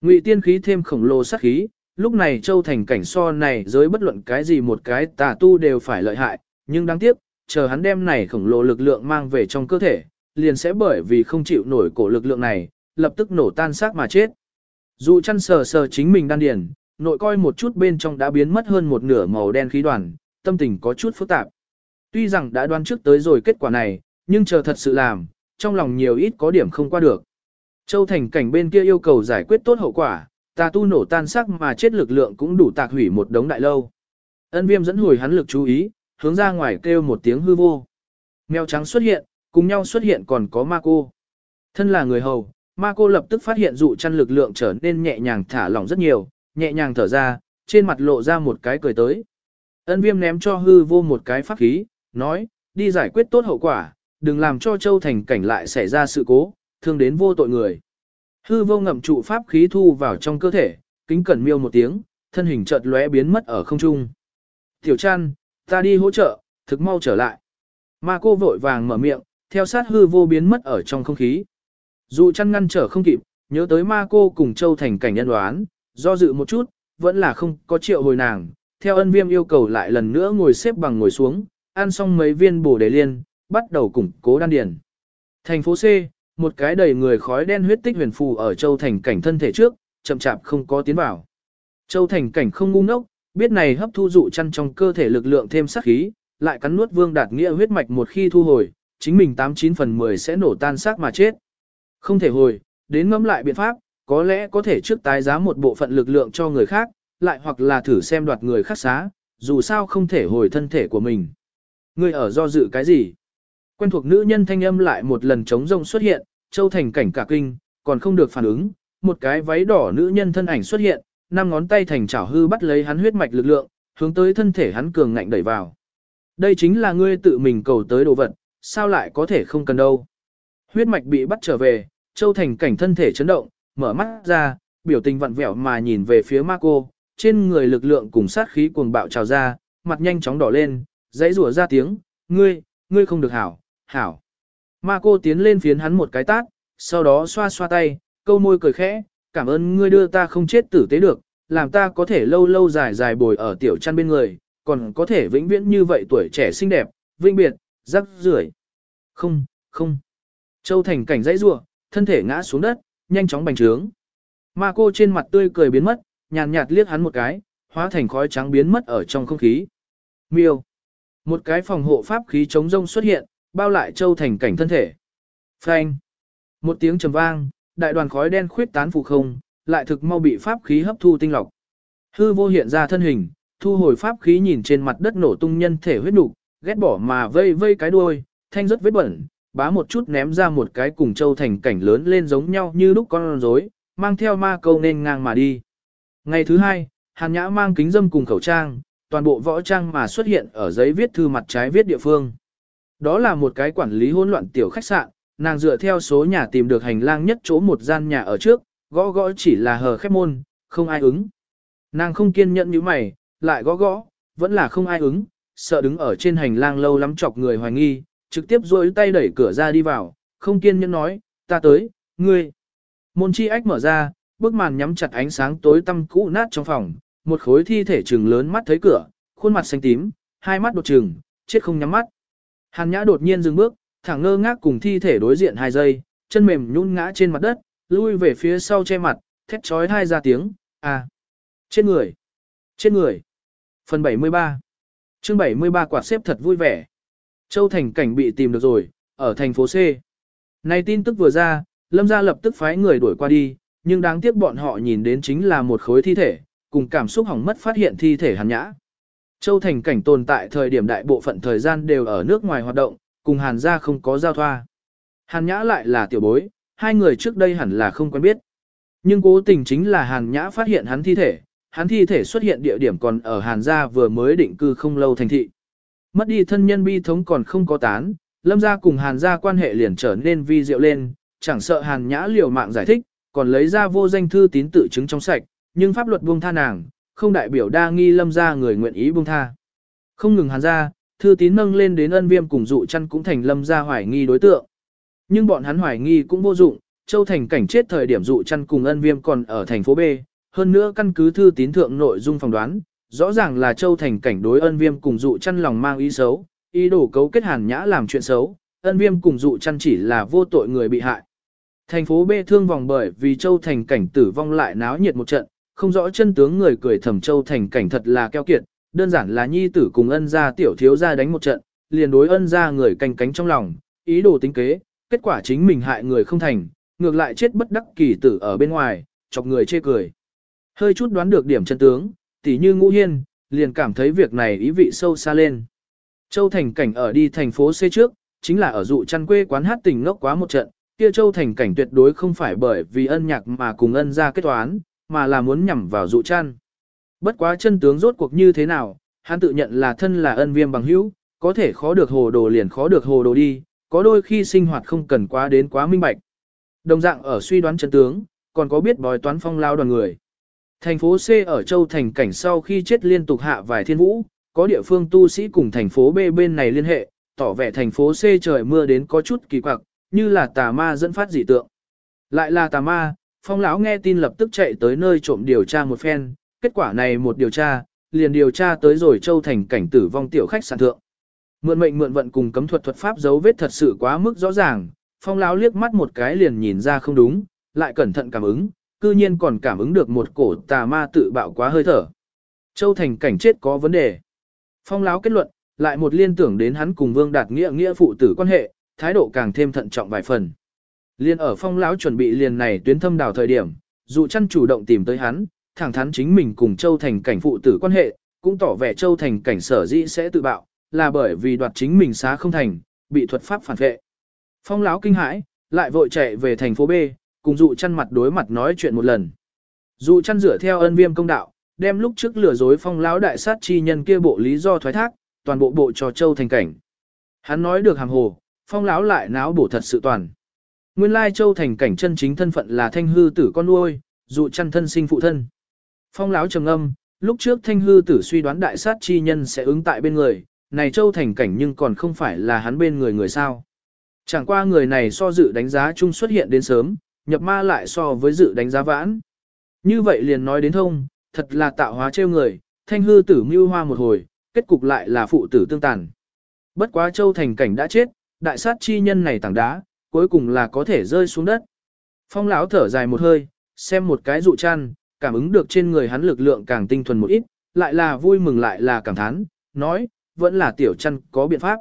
Ngụy tiên khí thêm khổng lồ sát khí, lúc này châu thành cảnh so này giới bất luận cái gì một cái tà tu đều phải lợi hại, nhưng đáng tiếc, chờ hắn đem này khổng lồ lực lượng mang về trong cơ thể, liền sẽ bởi vì không chịu nổi cổ lực lượng này, lập tức nổ tan xác mà chết. Dù chăn sờ sờ chính mình đan điền, nội coi một chút bên trong đã biến mất hơn một nửa màu đen khí đoàn, tâm tình có chút phức tạp. Tuy rằng đã đoán trước tới rồi kết quả này, nhưng chờ thật sự làm, trong lòng nhiều ít có điểm không qua được. Châu Thành cảnh bên kia yêu cầu giải quyết tốt hậu quả, tà tu nổ tan sắc mà chết lực lượng cũng đủ tạc hủy một đống đại lâu. Ân viêm dẫn hồi hắn lực chú ý, hướng ra ngoài kêu một tiếng hư vô. Mèo trắng xuất hiện, cùng nhau xuất hiện còn có ma cô. Thân là người hầu, ma cô lập tức phát hiện dụ chăn lực lượng trở nên nhẹ nhàng thả lỏng rất nhiều, nhẹ nhàng thở ra, trên mặt lộ ra một cái cười tới. Ân viêm ném cho hư vô một cái pháp khí, nói, đi giải quyết tốt hậu quả, đừng làm cho Châu Thành cảnh lại xảy ra sự cố, thương đến vô tội người. Hư vô ngậm trụ pháp khí thu vào trong cơ thể, kính cẩn miêu một tiếng, thân hình chợt lóe biến mất ở không trung. Tiểu chăn, ta đi hỗ trợ, thực mau trở lại. Ma cô vội vàng mở miệng, theo sát hư vô biến mất ở trong không khí. Dụ chăn ngăn trở không kịp, nhớ tới ma cô cùng Châu Thành cảnh nhân đoán, do dự một chút, vẫn là không có triệu hồi nàng. Theo ân viêm yêu cầu lại lần nữa ngồi xếp bằng ngồi xuống, ăn xong mấy viên bổ đề liên, bắt đầu củng cố đan điền. Thành phố C, một cái đầy người khói đen huyết tích huyền phù ở Châu Thành cảnh thân thể trước, chậm chạp không có tiến vào. Châu Thành cảnh không ngu ngốc, biết này hấp thu dụ chăn trong cơ thể lực lượng thêm sát khí, lại cắn nuốt vương đạt nghĩa huyết mạch một khi thu hồi, chính mình 89 phần 10 sẽ nổ tan xác mà chết. Không thể hồi, đến ngẫm lại biện pháp, có lẽ có thể trước tái giá một bộ phận lực lượng cho người khác, lại hoặc là thử xem đoạt người khác xá, dù sao không thể hồi thân thể của mình. Ngươi ở do dự cái gì? Quen thuộc nữ nhân thanh âm lại một lần trống rông xuất hiện, châu thành cảnh cả kinh, còn không được phản ứng, một cái váy đỏ nữ nhân thân ảnh xuất hiện, năm ngón tay thành chảo hư bắt lấy hắn huyết mạch lực lượng, hướng tới thân thể hắn cường ngạnh đẩy vào. Đây chính là ngươi tự mình cầu tới đồ vật, sao lại có thể không cần đâu. Huyết mạch bị bắt trở về, Châu Thành cảnh thân thể chấn động, mở mắt ra, biểu tình vặn vẹo mà nhìn về phía Marco, trên người lực lượng cùng sát khí cuồng bạo trào ra, mặt nhanh chóng đỏ lên, dãy rủa ra tiếng, ngươi, ngươi không được hảo, hảo. Marco tiến lên phiến hắn một cái tát, sau đó xoa xoa tay, câu môi cười khẽ, cảm ơn ngươi đưa ta không chết tử tế được, làm ta có thể lâu lâu dài dài bồi ở tiểu chăn bên người, còn có thể vĩnh viễn như vậy tuổi trẻ xinh đẹp, vinh biệt, rắc rưởi. Không, không. Châu Thành cảnh dãy rủa, thân thể ngã xuống đất, nhanh chóng bành trướng. Ma cô trên mặt tươi cười biến mất, nhàn nhạt liếc hắn một cái, hóa thành khói trắng biến mất ở trong không khí. Miêu. Một cái phòng hộ pháp khí chống rông xuất hiện, bao lại Châu Thành cảnh thân thể. Phanh. Một tiếng trầm vang, đại đoàn khói đen khuyết tán phù không, lại thực mau bị pháp khí hấp thu tinh lọc. Hư vô hiện ra thân hình, thu hồi pháp khí nhìn trên mặt đất nổ tung nhân thể huyết nục, ghét bỏ mà vây vây cái đuôi, thanh rất vết bẩn, bá một chút ném ra một cái cùng châu thành cảnh lớn lên giống nhau như lúc con rối, mang theo ma câu nên ngang mà đi. Ngày thứ hai, Hàn Nhã mang kính dâm cùng khẩu trang, toàn bộ võ trang mà xuất hiện ở giấy viết thư mặt trái viết địa phương. Đó là một cái quản lý hỗn loạn tiểu khách sạn, nàng dựa theo số nhà tìm được hành lang nhất chỗ một gian nhà ở trước, gõ gõ chỉ là hờ khép môn, không ai ứng. Nàng không kiên nhẫn như mày, lại gõ gõ, vẫn là không ai ứng, sợ đứng ở trên hành lang lâu lắm chọc người hoài nghi, trực tiếp duỗi tay đẩy cửa ra đi vào, không kiên nhẫn nói, ta tới, ngươi. Môn chi ách mở ra, bức màn nhắm chặt ánh sáng tối tăm cũ nát trong phòng, một khối thi thể trừng lớn mắt thấy cửa, khuôn mặt xanh tím, hai mắt đột trừng, chết không nhắm mắt. Hàn Nhã đột nhiên dừng bước, thẳng ngơ ngác cùng thi thể đối diện hai giây, chân mềm nhũn ngã trên mặt đất, lui về phía sau che mặt, thét chói hai ra tiếng, à, trên người, trên người. Phần 73 chương 73 quạt xếp thật vui vẻ. Châu Thành Cảnh bị tìm được rồi, ở thành phố C. Này tin tức vừa ra, Lâm gia lập tức phái người đuổi qua đi, nhưng đáng tiếc bọn họ nhìn đến chính là một khối thi thể, cùng cảm xúc hỏng mất phát hiện thi thể hàn nhã. Châu Thành Cảnh tồn tại thời điểm đại bộ phận thời gian đều ở nước ngoài hoạt động, cùng hàn gia không có giao thoa. Hàn nhã lại là tiểu bối, hai người trước đây hẳn là không quen biết. Nhưng cố tình chính là hàn nhã phát hiện hắn thi thể, hắn thi thể xuất hiện địa điểm còn ở hàn gia vừa mới định cư không lâu thành thị. Mất đi thân nhân bi thống còn không có tán, lâm gia cùng hàn gia quan hệ liền trở nên vi diệu lên, chẳng sợ hàn nhã liều mạng giải thích, còn lấy ra vô danh thư tín tự chứng trong sạch, nhưng pháp luật buông tha nàng, không đại biểu đa nghi lâm gia người nguyện ý buông tha. Không ngừng hàn gia, thư tín nâng lên đến ân viêm cùng dụ chăn cũng thành lâm gia hoài nghi đối tượng. Nhưng bọn hắn hoài nghi cũng vô dụng, Châu Thành cảnh chết thời điểm dụ chăn cùng ân viêm còn ở thành phố B, hơn nữa căn cứ thư tín thượng nội dung phỏng đoán, rõ ràng là Châu Thành cảnh đối ân viêm cùng dụ chăn lòng mang ý xấu, ý đồ cấu kết hàn nhã làm chuyện xấu, ân viêm cùng dụ chăn chỉ là vô tội người bị hại. Thành phố B thương vòng bởi vì Châu Thành cảnh tử vong lại náo nhiệt một trận, không rõ chân tướng người cười thầm Châu Thành cảnh thật là keo kiệt, đơn giản là nhi tử cùng ân gia tiểu thiếu gia đánh một trận, liền đối ân gia người canh cánh trong lòng, ý đồ tính kế, kết quả chính mình hại người không thành, ngược lại chết bất đắc kỳ tử ở bên ngoài, chọc người chê cười. Hơi chút đoán được điểm chân tướng, tỉ như ngũ hiên, liền cảm thấy việc này ý vị sâu xa lên. Châu Thành Cảnh ở đi thành phố C trước, chính là ở dụ chăn quê quán hát tình ngốc quá một trận, kia Châu Thành Cảnh tuyệt đối không phải bởi vì ân nhạc mà cùng ân ra kết toán, mà là muốn nhằm vào dụ chăn. Bất quá chân tướng rốt cuộc như thế nào, hắn tự nhận là thân là ân viêm bằng hữu, có thể khó được hồ đồ liền khó được hồ đồ đi, có đôi khi sinh hoạt không cần quá đến quá minh bạch. Đồng dạng ở suy đoán chân tướng, còn có biết bói toán phong lao đoàn người. Thành phố C ở Châu Thành cảnh sau khi chết liên tục hạ vài thiên vũ, có địa phương tu sĩ cùng thành phố B bên này liên hệ, tỏ vẻ thành phố C trời mưa đến có chút kỳ quặc, như là tà ma dẫn phát dị tượng. Lại là tà ma, phong lão nghe tin lập tức chạy tới nơi trộm điều tra một phen, kết quả này một điều tra, liền điều tra tới rồi Châu Thành cảnh tử vong tiểu khách sạn thượng. Mượn mệnh mượn vận cùng cấm thuật thuật pháp dấu vết thật sự quá mức rõ ràng, phong lão liếc mắt một cái liền nhìn ra không đúng, lại cẩn thận cảm ứng, cư nhiên còn cảm ứng được một cổ tà ma tự bạo quá hơi thở. Châu Thành cảnh chết có vấn đề. Phong lão kết luận, lại một liên tưởng đến hắn cùng Vương Đạt Nghĩa nghĩa phụ tử quan hệ, thái độ càng thêm thận trọng vài phần. Liên ở phong lão chuẩn bị liền này tuyến thâm đảo thời điểm, dụ chăn chủ động tìm tới hắn, thẳng thắn chính mình cùng Châu Thành cảnh phụ tử quan hệ, cũng tỏ vẻ Châu Thành cảnh sở dĩ sẽ tự bạo, là bởi vì đoạt chính mình xá không thành, bị thuật pháp phản vệ. Phong lão kinh hãi, lại vội chạy về thành phố B, cùng dụ chăn mặt đối mặt nói chuyện một lần. Dụ chăn rửa theo ân viêm công đạo, đem lúc trước lừa dối phong lão đại sát chi nhân kia bộ lý do thoái thác, toàn bộ bộ cho Châu Thành cảnh. Hắn nói được hàng hồ, phong lão lại náo bổ thật sự toàn. Nguyên lai Châu Thành cảnh chân chính thân phận là thanh hư tử con nuôi, dụ chăn thân sinh phụ thân. Phong lão trầm âm, lúc trước thanh hư tử suy đoán đại sát chi nhân sẽ ứng tại bên người, này Châu Thành cảnh nhưng còn không phải là hắn bên người người sao. Chẳng qua người này so dự đánh giá chung xuất hiện đến sớm, nhập ma lại so với dự đánh giá vãn. Như vậy liền nói đến thông, thật là tạo hóa trêu người, thanh hư tử mưu hoa một hồi, kết cục lại là phụ tử tương tàn. Bất quá Châu Thành cảnh đã chết, đại sát chi nhân này tảng đá, cuối cùng là có thể rơi xuống đất. Phong lão thở dài một hơi, xem một cái dụ chăn, cảm ứng được trên người hắn lực lượng càng tinh thuần một ít, lại là vui mừng lại là cảm thán, nói, vẫn là tiểu chăn có biện pháp.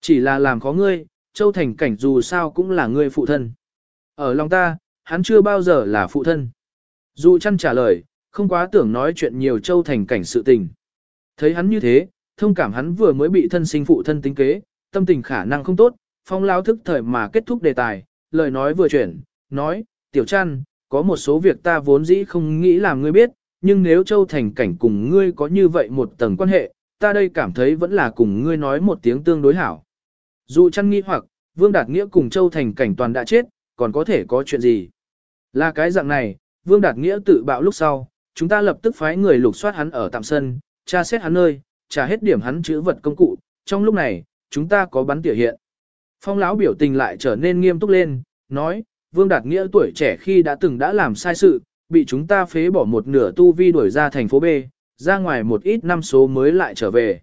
Chỉ là làm khó ngươi, Châu Thành Cảnh dù sao cũng là ngươi phụ thân. Ở lòng ta, hắn chưa bao giờ là phụ thân. Dụ chăn trả lời, không quá tưởng nói chuyện nhiều Châu Thành Cảnh sự tình. Thấy hắn như thế, thông cảm hắn vừa mới bị thân sinh phụ thân tính kế, tâm tình khả năng không tốt, phong lao thức thời mà kết thúc đề tài, lời nói vừa chuyển, nói, tiểu chăn, có một số việc ta vốn dĩ không nghĩ làm ngươi biết, nhưng nếu Châu Thành Cảnh cùng ngươi có như vậy một tầng quan hệ, ta đây cảm thấy vẫn là cùng ngươi nói một tiếng tương đối hảo. Dù chăn nghi hoặc, Vương Đạt Nghĩa cùng Châu Thành Cảnh toàn đã chết, còn có thể có chuyện gì? Là cái dạng này, Vương Đạt Nghĩa tự bạo lúc sau, chúng ta lập tức phái người lục soát hắn ở tạm sân, tra xét hắn nơi, trả hết điểm hắn chữ vật công cụ, trong lúc này, chúng ta có bắn tỉa hiện. Phong lão biểu tình lại trở nên nghiêm túc lên, nói, Vương Đạt Nghĩa tuổi trẻ khi đã từng đã làm sai sự, bị chúng ta phế bỏ một nửa tu vi đuổi ra thành phố B, ra ngoài một ít năm số mới lại trở về.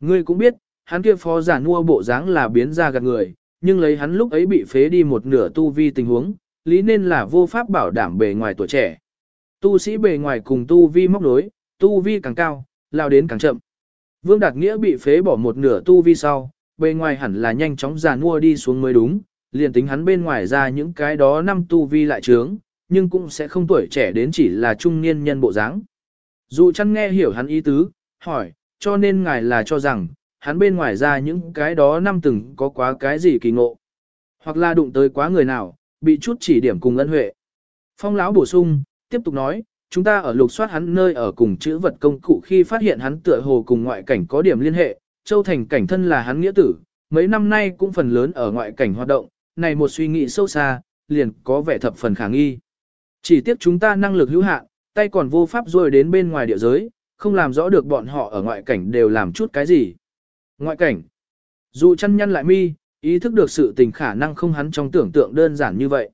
Ngươi cũng biết, hắn kia phó giả mua bộ dáng là biến ra gạt người, nhưng lấy hắn lúc ấy bị phế đi một nửa tu vi tình huống, lý nên là vô pháp bảo đảm bề ngoài tuổi trẻ. Tu sĩ bề ngoài cùng tu vi móc nối, tu vi càng cao, lao đến càng chậm. Vương Đạt Nghĩa bị phế bỏ một nửa tu vi sau, bề ngoài hẳn là nhanh chóng già mua đi xuống mới đúng, liền tính hắn bên ngoài ra những cái đó năm tu vi lại trướng, nhưng cũng sẽ không tuổi trẻ đến chỉ là trung niên nhân bộ dáng. Dù chăn nghe hiểu hắn ý tứ, hỏi, cho nên ngài là cho rằng, hắn bên ngoài ra những cái đó năm từng có quá cái gì kỳ ngộ. Hoặc là đụng tới quá người nào, bị chút chỉ điểm cùng ân huệ. Phong lão bổ sung, tiếp tục nói, chúng ta ở lục soát hắn nơi ở cùng chữ vật công cụ khi phát hiện hắn tựa hồ cùng ngoại cảnh có điểm liên hệ, Châu Thành cảnh thân là hắn nghĩa tử, mấy năm nay cũng phần lớn ở ngoại cảnh hoạt động, này một suy nghĩ sâu xa, liền có vẻ thập phần khả nghi. Chỉ tiếc chúng ta năng lực hữu hạn, tay còn vô pháp rồi đến bên ngoài địa giới, không làm rõ được bọn họ ở ngoại cảnh đều làm chút cái gì. Ngoại cảnh. Dù chăn nhăn lại mi, ý thức được sự tình khả năng không hắn trong tưởng tượng đơn giản như vậy.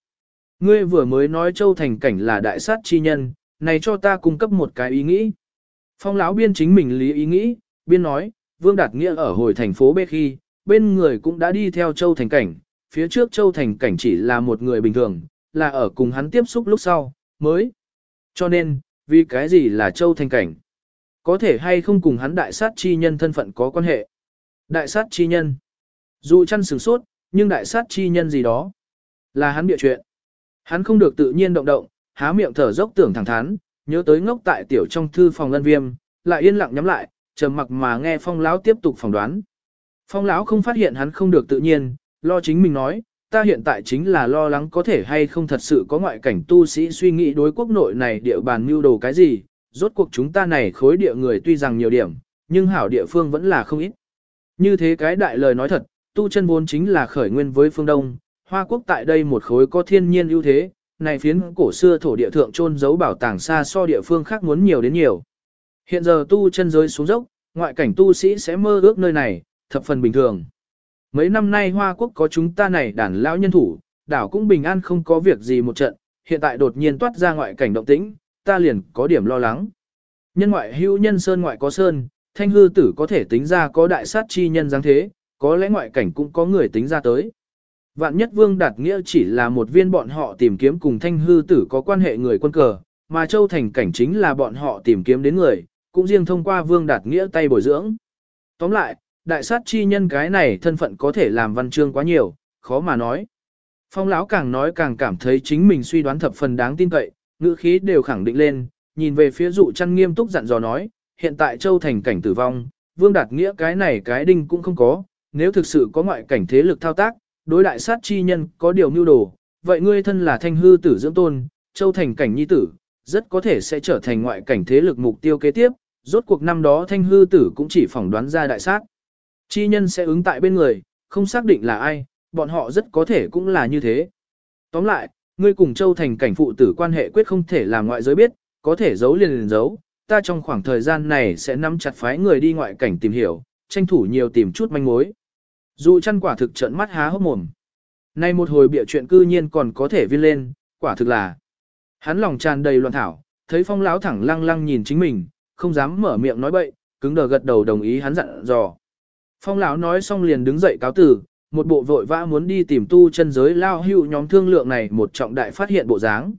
Ngươi vừa mới nói Châu Thành cảnh là đại sát chi nhân, này cho ta cung cấp một cái ý nghĩ. Phong lão biên chính mình lý ý nghĩ, biên nói, Vương Đạt Nghĩa ở hồi thành phố Bê khi, bên người cũng đã đi theo Châu Thành cảnh, phía trước Châu Thành cảnh chỉ là một người bình thường, là ở cùng hắn tiếp xúc lúc sau, mới. Cho nên, vì cái gì là Châu Thành cảnh? Có thể hay không cùng hắn đại sát chi nhân thân phận có quan hệ? Đại sát chi nhân. Dù chăn sửng sốt, nhưng đại sát chi nhân gì đó. Là hắn bịa chuyện. Hắn không được tự nhiên động động, há miệng thở dốc tưởng thẳng thắn, nhớ tới ngốc tại tiểu trong thư phòng lân viêm, lại yên lặng nhắm lại, trầm mặc mà nghe phong lão tiếp tục phỏng đoán. Phong lão không phát hiện hắn không được tự nhiên, lo chính mình nói, ta hiện tại chính là lo lắng có thể hay không thật sự có ngoại cảnh tu sĩ suy nghĩ đối quốc nội này địa bàn mưu đồ cái gì, rốt cuộc chúng ta này khối địa người tuy rằng nhiều điểm, nhưng hảo địa phương vẫn là không ít. Như thế cái đại lời nói thật, tu chân vốn chính là khởi nguyên với phương Đông, Hoa Quốc tại đây một khối có thiên nhiên ưu thế, này phiến cổ xưa thổ địa thượng trôn giấu bảo tàng xa so địa phương khác muốn nhiều đến nhiều. Hiện giờ tu chân giới xuống dốc, ngoại cảnh tu sĩ sẽ mơ ước nơi này, thập phần bình thường. Mấy năm nay Hoa Quốc có chúng ta này đàn lão nhân thủ, đảo cũng bình an không có việc gì một trận, hiện tại đột nhiên toát ra ngoại cảnh động tĩnh, ta liền có điểm lo lắng. Nhân ngoại hữu nhân sơn ngoại có sơn, thanh hư tử có thể tính ra có đại sát chi nhân dáng thế, có lẽ ngoại cảnh cũng có người tính ra tới. Vạn nhất vương đạt nghĩa chỉ là một viên bọn họ tìm kiếm cùng thanh hư tử có quan hệ người quân cờ, mà châu thành cảnh chính là bọn họ tìm kiếm đến người, cũng riêng thông qua vương đạt nghĩa tay bồi dưỡng. Tóm lại, đại sát chi nhân cái này thân phận có thể làm văn chương quá nhiều, khó mà nói. Phong lão càng nói càng cảm thấy chính mình suy đoán thập phần đáng tin cậy, ngữ khí đều khẳng định lên, nhìn về phía dụ chăn nghiêm túc dặn dò nói, hiện tại châu thành cảnh tử vong, vương đạt nghĩa cái này cái đinh cũng không có, nếu thực sự có ngoại cảnh thế lực thao tác, đối đại sát chi nhân có điều mưu đồ, vậy ngươi thân là thanh hư tử dưỡng tôn, châu thành cảnh nhi tử, rất có thể sẽ trở thành ngoại cảnh thế lực mục tiêu kế tiếp, rốt cuộc năm đó thanh hư tử cũng chỉ phỏng đoán ra đại sát. Chi nhân sẽ ứng tại bên người, không xác định là ai, bọn họ rất có thể cũng là như thế. Tóm lại, ngươi cùng châu thành cảnh phụ tử quan hệ quyết không thể làm ngoại giới biết, có thể giấu liền liền giấu, ta trong khoảng thời gian này sẽ nắm chặt phái người đi ngoại cảnh tìm hiểu, tranh thủ nhiều tìm chút manh mối. Dù chăn quả thực trợn mắt há hốc mồm. Nay một hồi bịa chuyện cư nhiên còn có thể viên lên, quả thực là. Hắn lòng tràn đầy loạn thảo, thấy phong lão thẳng lăng lăng nhìn chính mình, không dám mở miệng nói bậy, cứng đờ gật đầu đồng ý hắn dặn dò. Phong lão nói xong liền đứng dậy cáo tử, một bộ vội vã muốn đi tìm tu chân giới lao hưu nhóm thương lượng này một trọng đại phát hiện bộ dáng.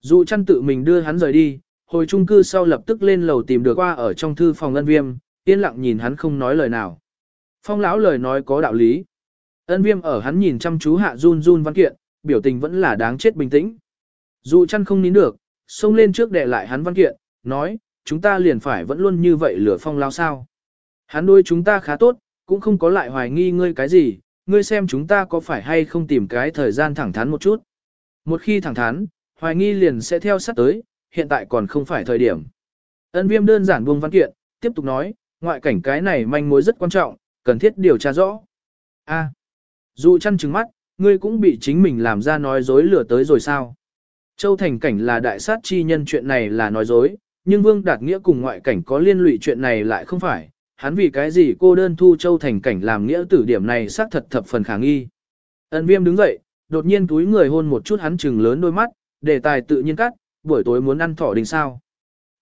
Dù chăn tự mình đưa hắn rời đi, hồi trung cư sau lập tức lên lầu tìm được qua ở trong thư phòng ân viêm, yên lặng nhìn hắn không nói lời nào. Phong lão lời nói có đạo lý. Ân viêm ở hắn nhìn chăm chú hạ run run văn kiện, biểu tình vẫn là đáng chết bình tĩnh. Dù chăn không nín được, xông lên trước để lại hắn văn kiện, nói, chúng ta liền phải vẫn luôn như vậy lửa phong lao sao. Hắn nuôi chúng ta khá tốt, cũng không có lại hoài nghi ngươi cái gì, ngươi xem chúng ta có phải hay không tìm cái thời gian thẳng thắn một chút. Một khi thẳng thắn, hoài nghi liền sẽ theo sát tới, hiện tại còn không phải thời điểm. Ân viêm đơn giản buông văn kiện, tiếp tục nói, ngoại cảnh cái này manh mối rất quan trọng, cần thiết điều tra rõ. A. Dù chăn trừng mắt, ngươi cũng bị chính mình làm ra nói dối lừa tới rồi sao? Châu thành cảnh là đại sát chi nhân chuyện này là nói dối, nhưng Vương Đạt Nghĩa cùng ngoại cảnh có liên lụy chuyện này lại không phải, hắn vì cái gì cô đơn thu châu thành cảnh làm nghĩa tử điểm này xác thật thập phần khả nghi. Ân viêm đứng dậy, đột nhiên túi người hôn một chút hắn trừng lớn đôi mắt, đề tài tự nhiên cắt, buổi tối muốn ăn thỏ đình sao.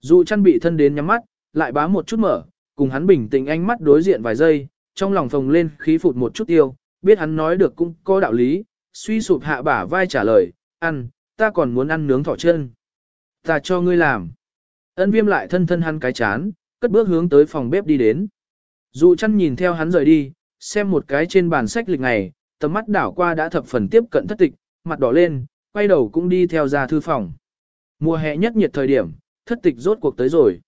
Dù chăn bị thân đến nhắm mắt, lại bá một chút mở, cùng hắn bình tĩnh ánh mắt đối diện vài giây, trong lòng phồng lên khí phụt một chút tiêu, biết hắn nói được cũng có đạo lý, suy sụp hạ bả vai trả lời, ăn, ta còn muốn ăn nướng thỏ chân. Ta cho ngươi làm. Ân viêm lại thân thân hắn cái chán, cất bước hướng tới phòng bếp đi đến. Dù chăn nhìn theo hắn rời đi, xem một cái trên bàn sách lịch ngày, tầm mắt đảo qua đã thập phần tiếp cận thất tịch, mặt đỏ lên, quay đầu cũng đi theo ra thư phòng. Mùa hè nhất nhiệt thời điểm, thất tịch rốt cuộc tới rồi.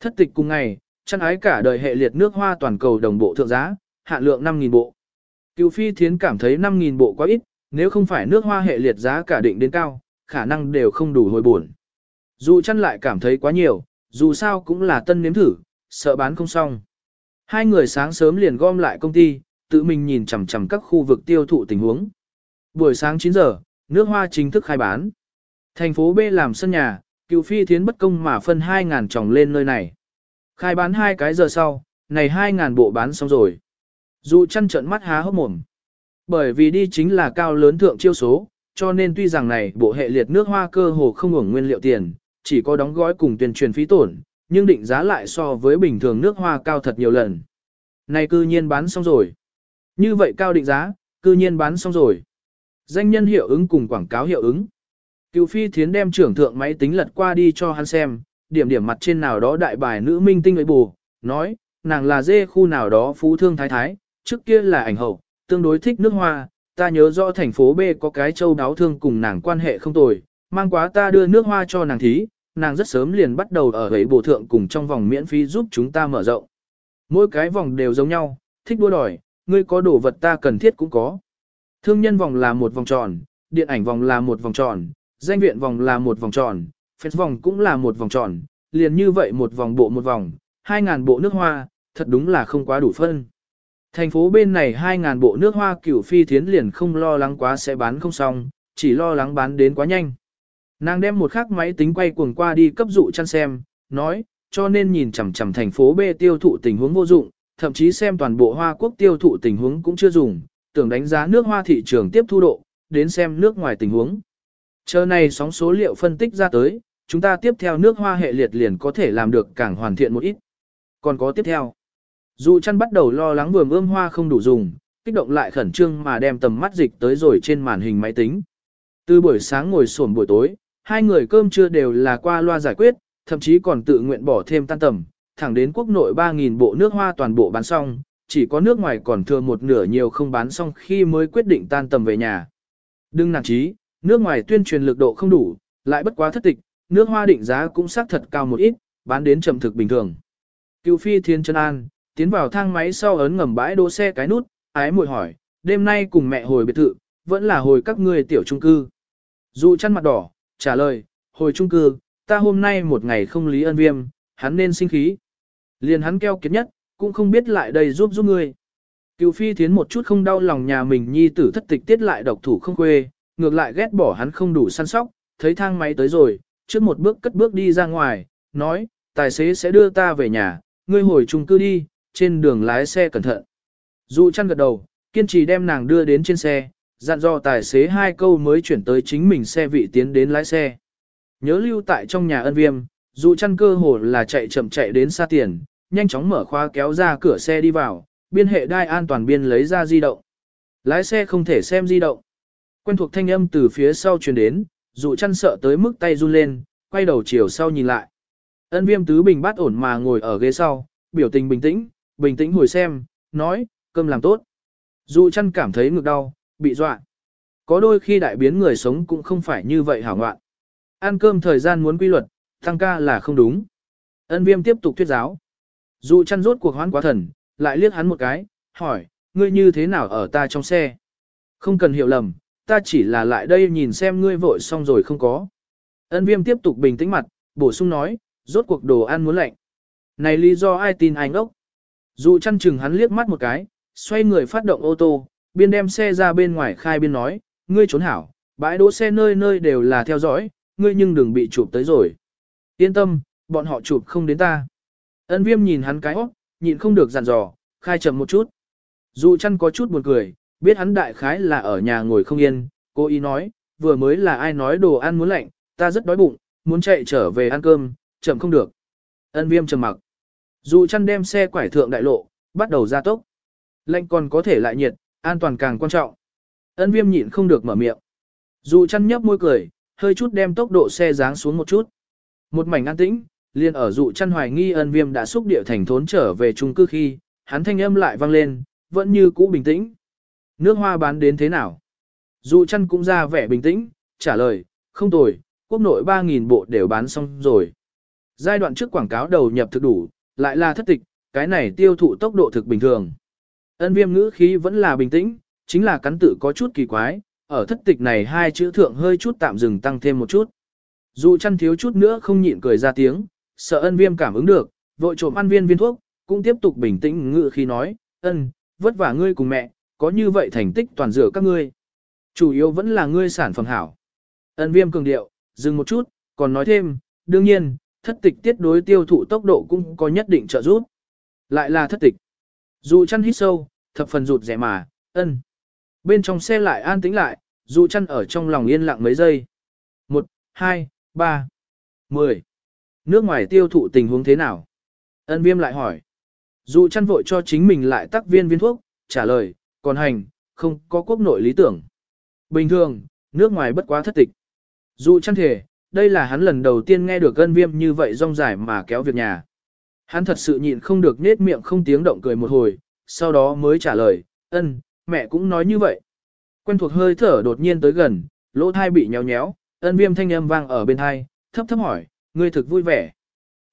Thất tịch cùng ngày, chăn ái cả đời hệ liệt nước hoa toàn cầu đồng bộ thượng giá, hạn lượng 5.000 bộ. Cựu phi thiến cảm thấy 5.000 bộ quá ít, nếu không phải nước hoa hệ liệt giá cả định đến cao, khả năng đều không đủ hồi buồn. Dù chăn lại cảm thấy quá nhiều, dù sao cũng là tân nếm thử, sợ bán không xong. Hai người sáng sớm liền gom lại công ty, tự mình nhìn chằm chằm các khu vực tiêu thụ tình huống. Buổi sáng 9 giờ, nước hoa chính thức khai bán. Thành phố B làm sân nhà, cựu phi thiến bất công mà phân 2.000 tròng lên nơi này. Khai bán hai cái giờ sau, này 2.000 bộ bán xong rồi. Dù chăn trận mắt há hốc mồm. Bởi vì đi chính là cao lớn thượng chiêu số, cho nên tuy rằng này bộ hệ liệt nước hoa cơ hồ không hưởng nguyên liệu tiền, chỉ có đóng gói cùng tuyên truyền phí tổn, nhưng định giá lại so với bình thường nước hoa cao thật nhiều lần. Này cư nhiên bán xong rồi. Như vậy cao định giá, cư nhiên bán xong rồi. Danh nhân hiệu ứng cùng quảng cáo hiệu ứng. Cựu phi thiến đem trưởng thượng máy tính lật qua đi cho hắn xem, điểm điểm mặt trên nào đó đại bài nữ minh tinh ấy bù, nói, nàng là dê khu nào đó phú thương thái thái, trước kia là ảnh hậu, tương đối thích nước hoa, ta nhớ rõ thành phố B có cái châu đáo thương cùng nàng quan hệ không tồi, mang quá ta đưa nước hoa cho nàng thí, nàng rất sớm liền bắt đầu ở ấy bổ thượng cùng trong vòng miễn phí giúp chúng ta mở rộng. Mỗi cái vòng đều giống nhau, thích đua đòi, ngươi có đồ vật ta cần thiết cũng có. Thương nhân vòng là một vòng tròn, điện ảnh vòng là một vòng tròn, danh viện vòng là một vòng tròn, phép vòng cũng là một vòng tròn, liền như vậy một vòng bộ một vòng, hai ngàn bộ nước hoa, thật đúng là không quá đủ phân. Thành phố bên này 2.000 bộ nước hoa cửu phi thiến liền không lo lắng quá sẽ bán không xong, chỉ lo lắng bán đến quá nhanh. Nàng đem một khắc máy tính quay cuồng qua đi cấp dụ chăn xem, nói, cho nên nhìn chằm chằm thành phố B tiêu thụ tình huống vô dụng, thậm chí xem toàn bộ Hoa Quốc tiêu thụ tình huống cũng chưa dùng, tưởng đánh giá nước hoa thị trường tiếp thu độ, đến xem nước ngoài tình huống. Chờ này sóng số liệu phân tích ra tới, chúng ta tiếp theo nước hoa hệ liệt liền có thể làm được càng hoàn thiện một ít. Còn có tiếp theo. Dụ chăn bắt đầu lo lắng vườn ươm hoa không đủ dùng, kích động lại khẩn trương mà đem tầm mắt dịch tới rồi trên màn hình máy tính. Từ buổi sáng ngồi sổn buổi tối, hai người cơm trưa đều là qua loa giải quyết, thậm chí còn tự nguyện bỏ thêm tan tầm, thẳng đến quốc nội 3.000 bộ nước hoa toàn bộ bán xong, chỉ có nước ngoài còn thừa một nửa nhiều không bán xong khi mới quyết định tan tầm về nhà. Đừng nản chí, nước ngoài tuyên truyền lực độ không đủ, lại bất quá thất tịch, nước hoa định giá cũng xác thật cao một ít, bán đến chậm thực bình thường. Cựu phi thiên chân an, tiến vào thang máy sau ấn ngầm bãi đỗ xe cái nút, ái muội hỏi, đêm nay cùng mẹ hồi biệt thự, vẫn là hồi các ngươi tiểu trung cư. Dụ chăn mặt đỏ, trả lời, hồi trung cư, ta hôm nay một ngày không lý ân viêm, hắn nên sinh khí. Liền hắn keo kiệt nhất, cũng không biết lại đây giúp giúp ngươi. Cựu phi thiến một chút không đau lòng nhà mình nhi tử thất tịch tiết lại độc thủ không quê ngược lại ghét bỏ hắn không đủ săn sóc, thấy thang máy tới rồi, trước một bước cất bước đi ra ngoài, nói, tài xế sẽ đưa ta về nhà, ngươi hồi trung cư đi, trên đường lái xe cẩn thận. Dụ chăn gật đầu, kiên trì đem nàng đưa đến trên xe, dặn dò tài xế hai câu mới chuyển tới chính mình xe vị tiến đến lái xe. Nhớ lưu tại trong nhà ân viêm, dụ chăn cơ hồ là chạy chậm chạy đến xa tiền, nhanh chóng mở khóa kéo ra cửa xe đi vào, biên hệ đai an toàn biên lấy ra di động. Lái xe không thể xem di động. Quen thuộc thanh âm từ phía sau truyền đến, dụ chăn sợ tới mức tay run lên, quay đầu chiều sau nhìn lại. Ân viêm tứ bình bát ổn mà ngồi ở ghế sau, biểu tình bình tĩnh, bình tĩnh ngồi xem, nói, cơm làm tốt. Dụ chăn cảm thấy ngực đau, bị dọa. Có đôi khi đại biến người sống cũng không phải như vậy hảo ngoạn. Ăn cơm thời gian muốn quy luật, tăng ca là không đúng. Ân viêm tiếp tục thuyết giáo. Dụ chăn rốt cuộc hoán quá thần, lại liếc hắn một cái, hỏi, ngươi như thế nào ở ta trong xe? Không cần hiểu lầm, ta chỉ là lại đây nhìn xem ngươi vội xong rồi không có. Ân viêm tiếp tục bình tĩnh mặt, bổ sung nói, rốt cuộc đồ ăn muốn lạnh. Này lý do ai tin anh ốc? Dụ chăn chừng hắn liếc mắt một cái, xoay người phát động ô tô, biên đem xe ra bên ngoài khai biên nói, ngươi trốn hảo, bãi đỗ xe nơi nơi đều là theo dõi, ngươi nhưng đừng bị chụp tới rồi. Yên tâm, bọn họ chụp không đến ta. Ân viêm nhìn hắn cái hót, nhịn không được dặn dò, khai chậm một chút. Dù chăn có chút buồn cười, biết hắn đại khái là ở nhà ngồi không yên, cô ý nói, vừa mới là ai nói đồ ăn muốn lạnh, ta rất đói bụng, muốn chạy trở về ăn cơm, chậm không được. Ân viêm trầm mặc. Dù chăn đem xe quải thượng đại lộ, bắt đầu ra tốc. Lạnh còn có thể lại nhiệt, an toàn càng quan trọng. Ân viêm nhịn không được mở miệng. Dù chăn nhấp môi cười, hơi chút đem tốc độ xe giáng xuống một chút. Một mảnh an tĩnh, liền ở dụ chăn hoài nghi ân viêm đã xúc địa thành thốn trở về trung cư khi, hắn thanh âm lại vang lên, vẫn như cũ bình tĩnh. Nước hoa bán đến thế nào? Dụ chăn cũng ra vẻ bình tĩnh, trả lời, không tồi, quốc nội 3.000 bộ đều bán xong rồi. Giai đoạn trước quảng cáo đầu nhập thực đủ, lại là thất tịch, cái này tiêu thụ tốc độ thực bình thường. Ân viêm ngữ khí vẫn là bình tĩnh, chính là cắn tự có chút kỳ quái, ở thất tịch này hai chữ thượng hơi chút tạm dừng tăng thêm một chút. Dù chăn thiếu chút nữa không nhịn cười ra tiếng, sợ ân viêm cảm ứng được, vội trộm ăn viên viên thuốc, cũng tiếp tục bình tĩnh ngự khi nói, ân, vất vả ngươi cùng mẹ, có như vậy thành tích toàn dựa các ngươi. Chủ yếu vẫn là ngươi sản phẩm hảo. Ân viêm cường điệu, dừng một chút, còn nói thêm, đương nhiên, thất tịch tiết đối tiêu thụ tốc độ cũng có nhất định trợ giúp. Lại là thất tịch. Dù chăn hít sâu, thập phần rụt rẻ mà, ân. Bên trong xe lại an tĩnh lại, dù chăn ở trong lòng yên lặng mấy giây. Một, hai, ba, mười. Nước ngoài tiêu thụ tình huống thế nào? Ân viêm lại hỏi. Dù chăn vội cho chính mình lại tắc viên viên thuốc, trả lời, còn hành, không có quốc nội lý tưởng. Bình thường, nước ngoài bất quá thất tịch. Dù chăn thể, đây là hắn lần đầu tiên nghe được ân viêm như vậy rong dài mà kéo việc nhà. Hắn thật sự nhịn không được nết miệng không tiếng động cười một hồi, sau đó mới trả lời, ân, mẹ cũng nói như vậy. Quen thuộc hơi thở đột nhiên tới gần, lỗ thai bị nhéo nhéo, ân viêm thanh âm vang ở bên thai, thấp thấp hỏi, ngươi thực vui vẻ.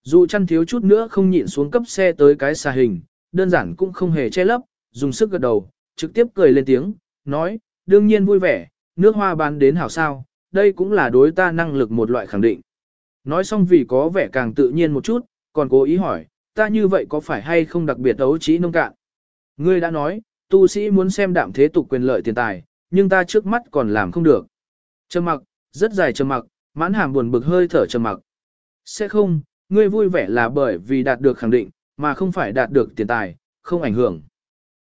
Dù chăn thiếu chút nữa không nhịn xuống cấp xe tới cái xà hình, đơn giản cũng không hề che lấp, dùng sức gật đầu, trực tiếp cười lên tiếng, nói, đương nhiên vui vẻ, nước hoa bán đến hảo sao, đây cũng là đối ta năng lực một loại khẳng định. Nói xong vì có vẻ càng tự nhiên một chút, còn cố ý hỏi, ta như vậy có phải hay không đặc biệt ấu trí nông cạn. Ngươi đã nói, tu sĩ muốn xem đạm thế tục quyền lợi tiền tài, nhưng ta trước mắt còn làm không được. Trầm mặc, rất dài trầm mặc, mãn hàm buồn bực hơi thở trầm mặc. Sẽ không, ngươi vui vẻ là bởi vì đạt được khẳng định, mà không phải đạt được tiền tài, không ảnh hưởng.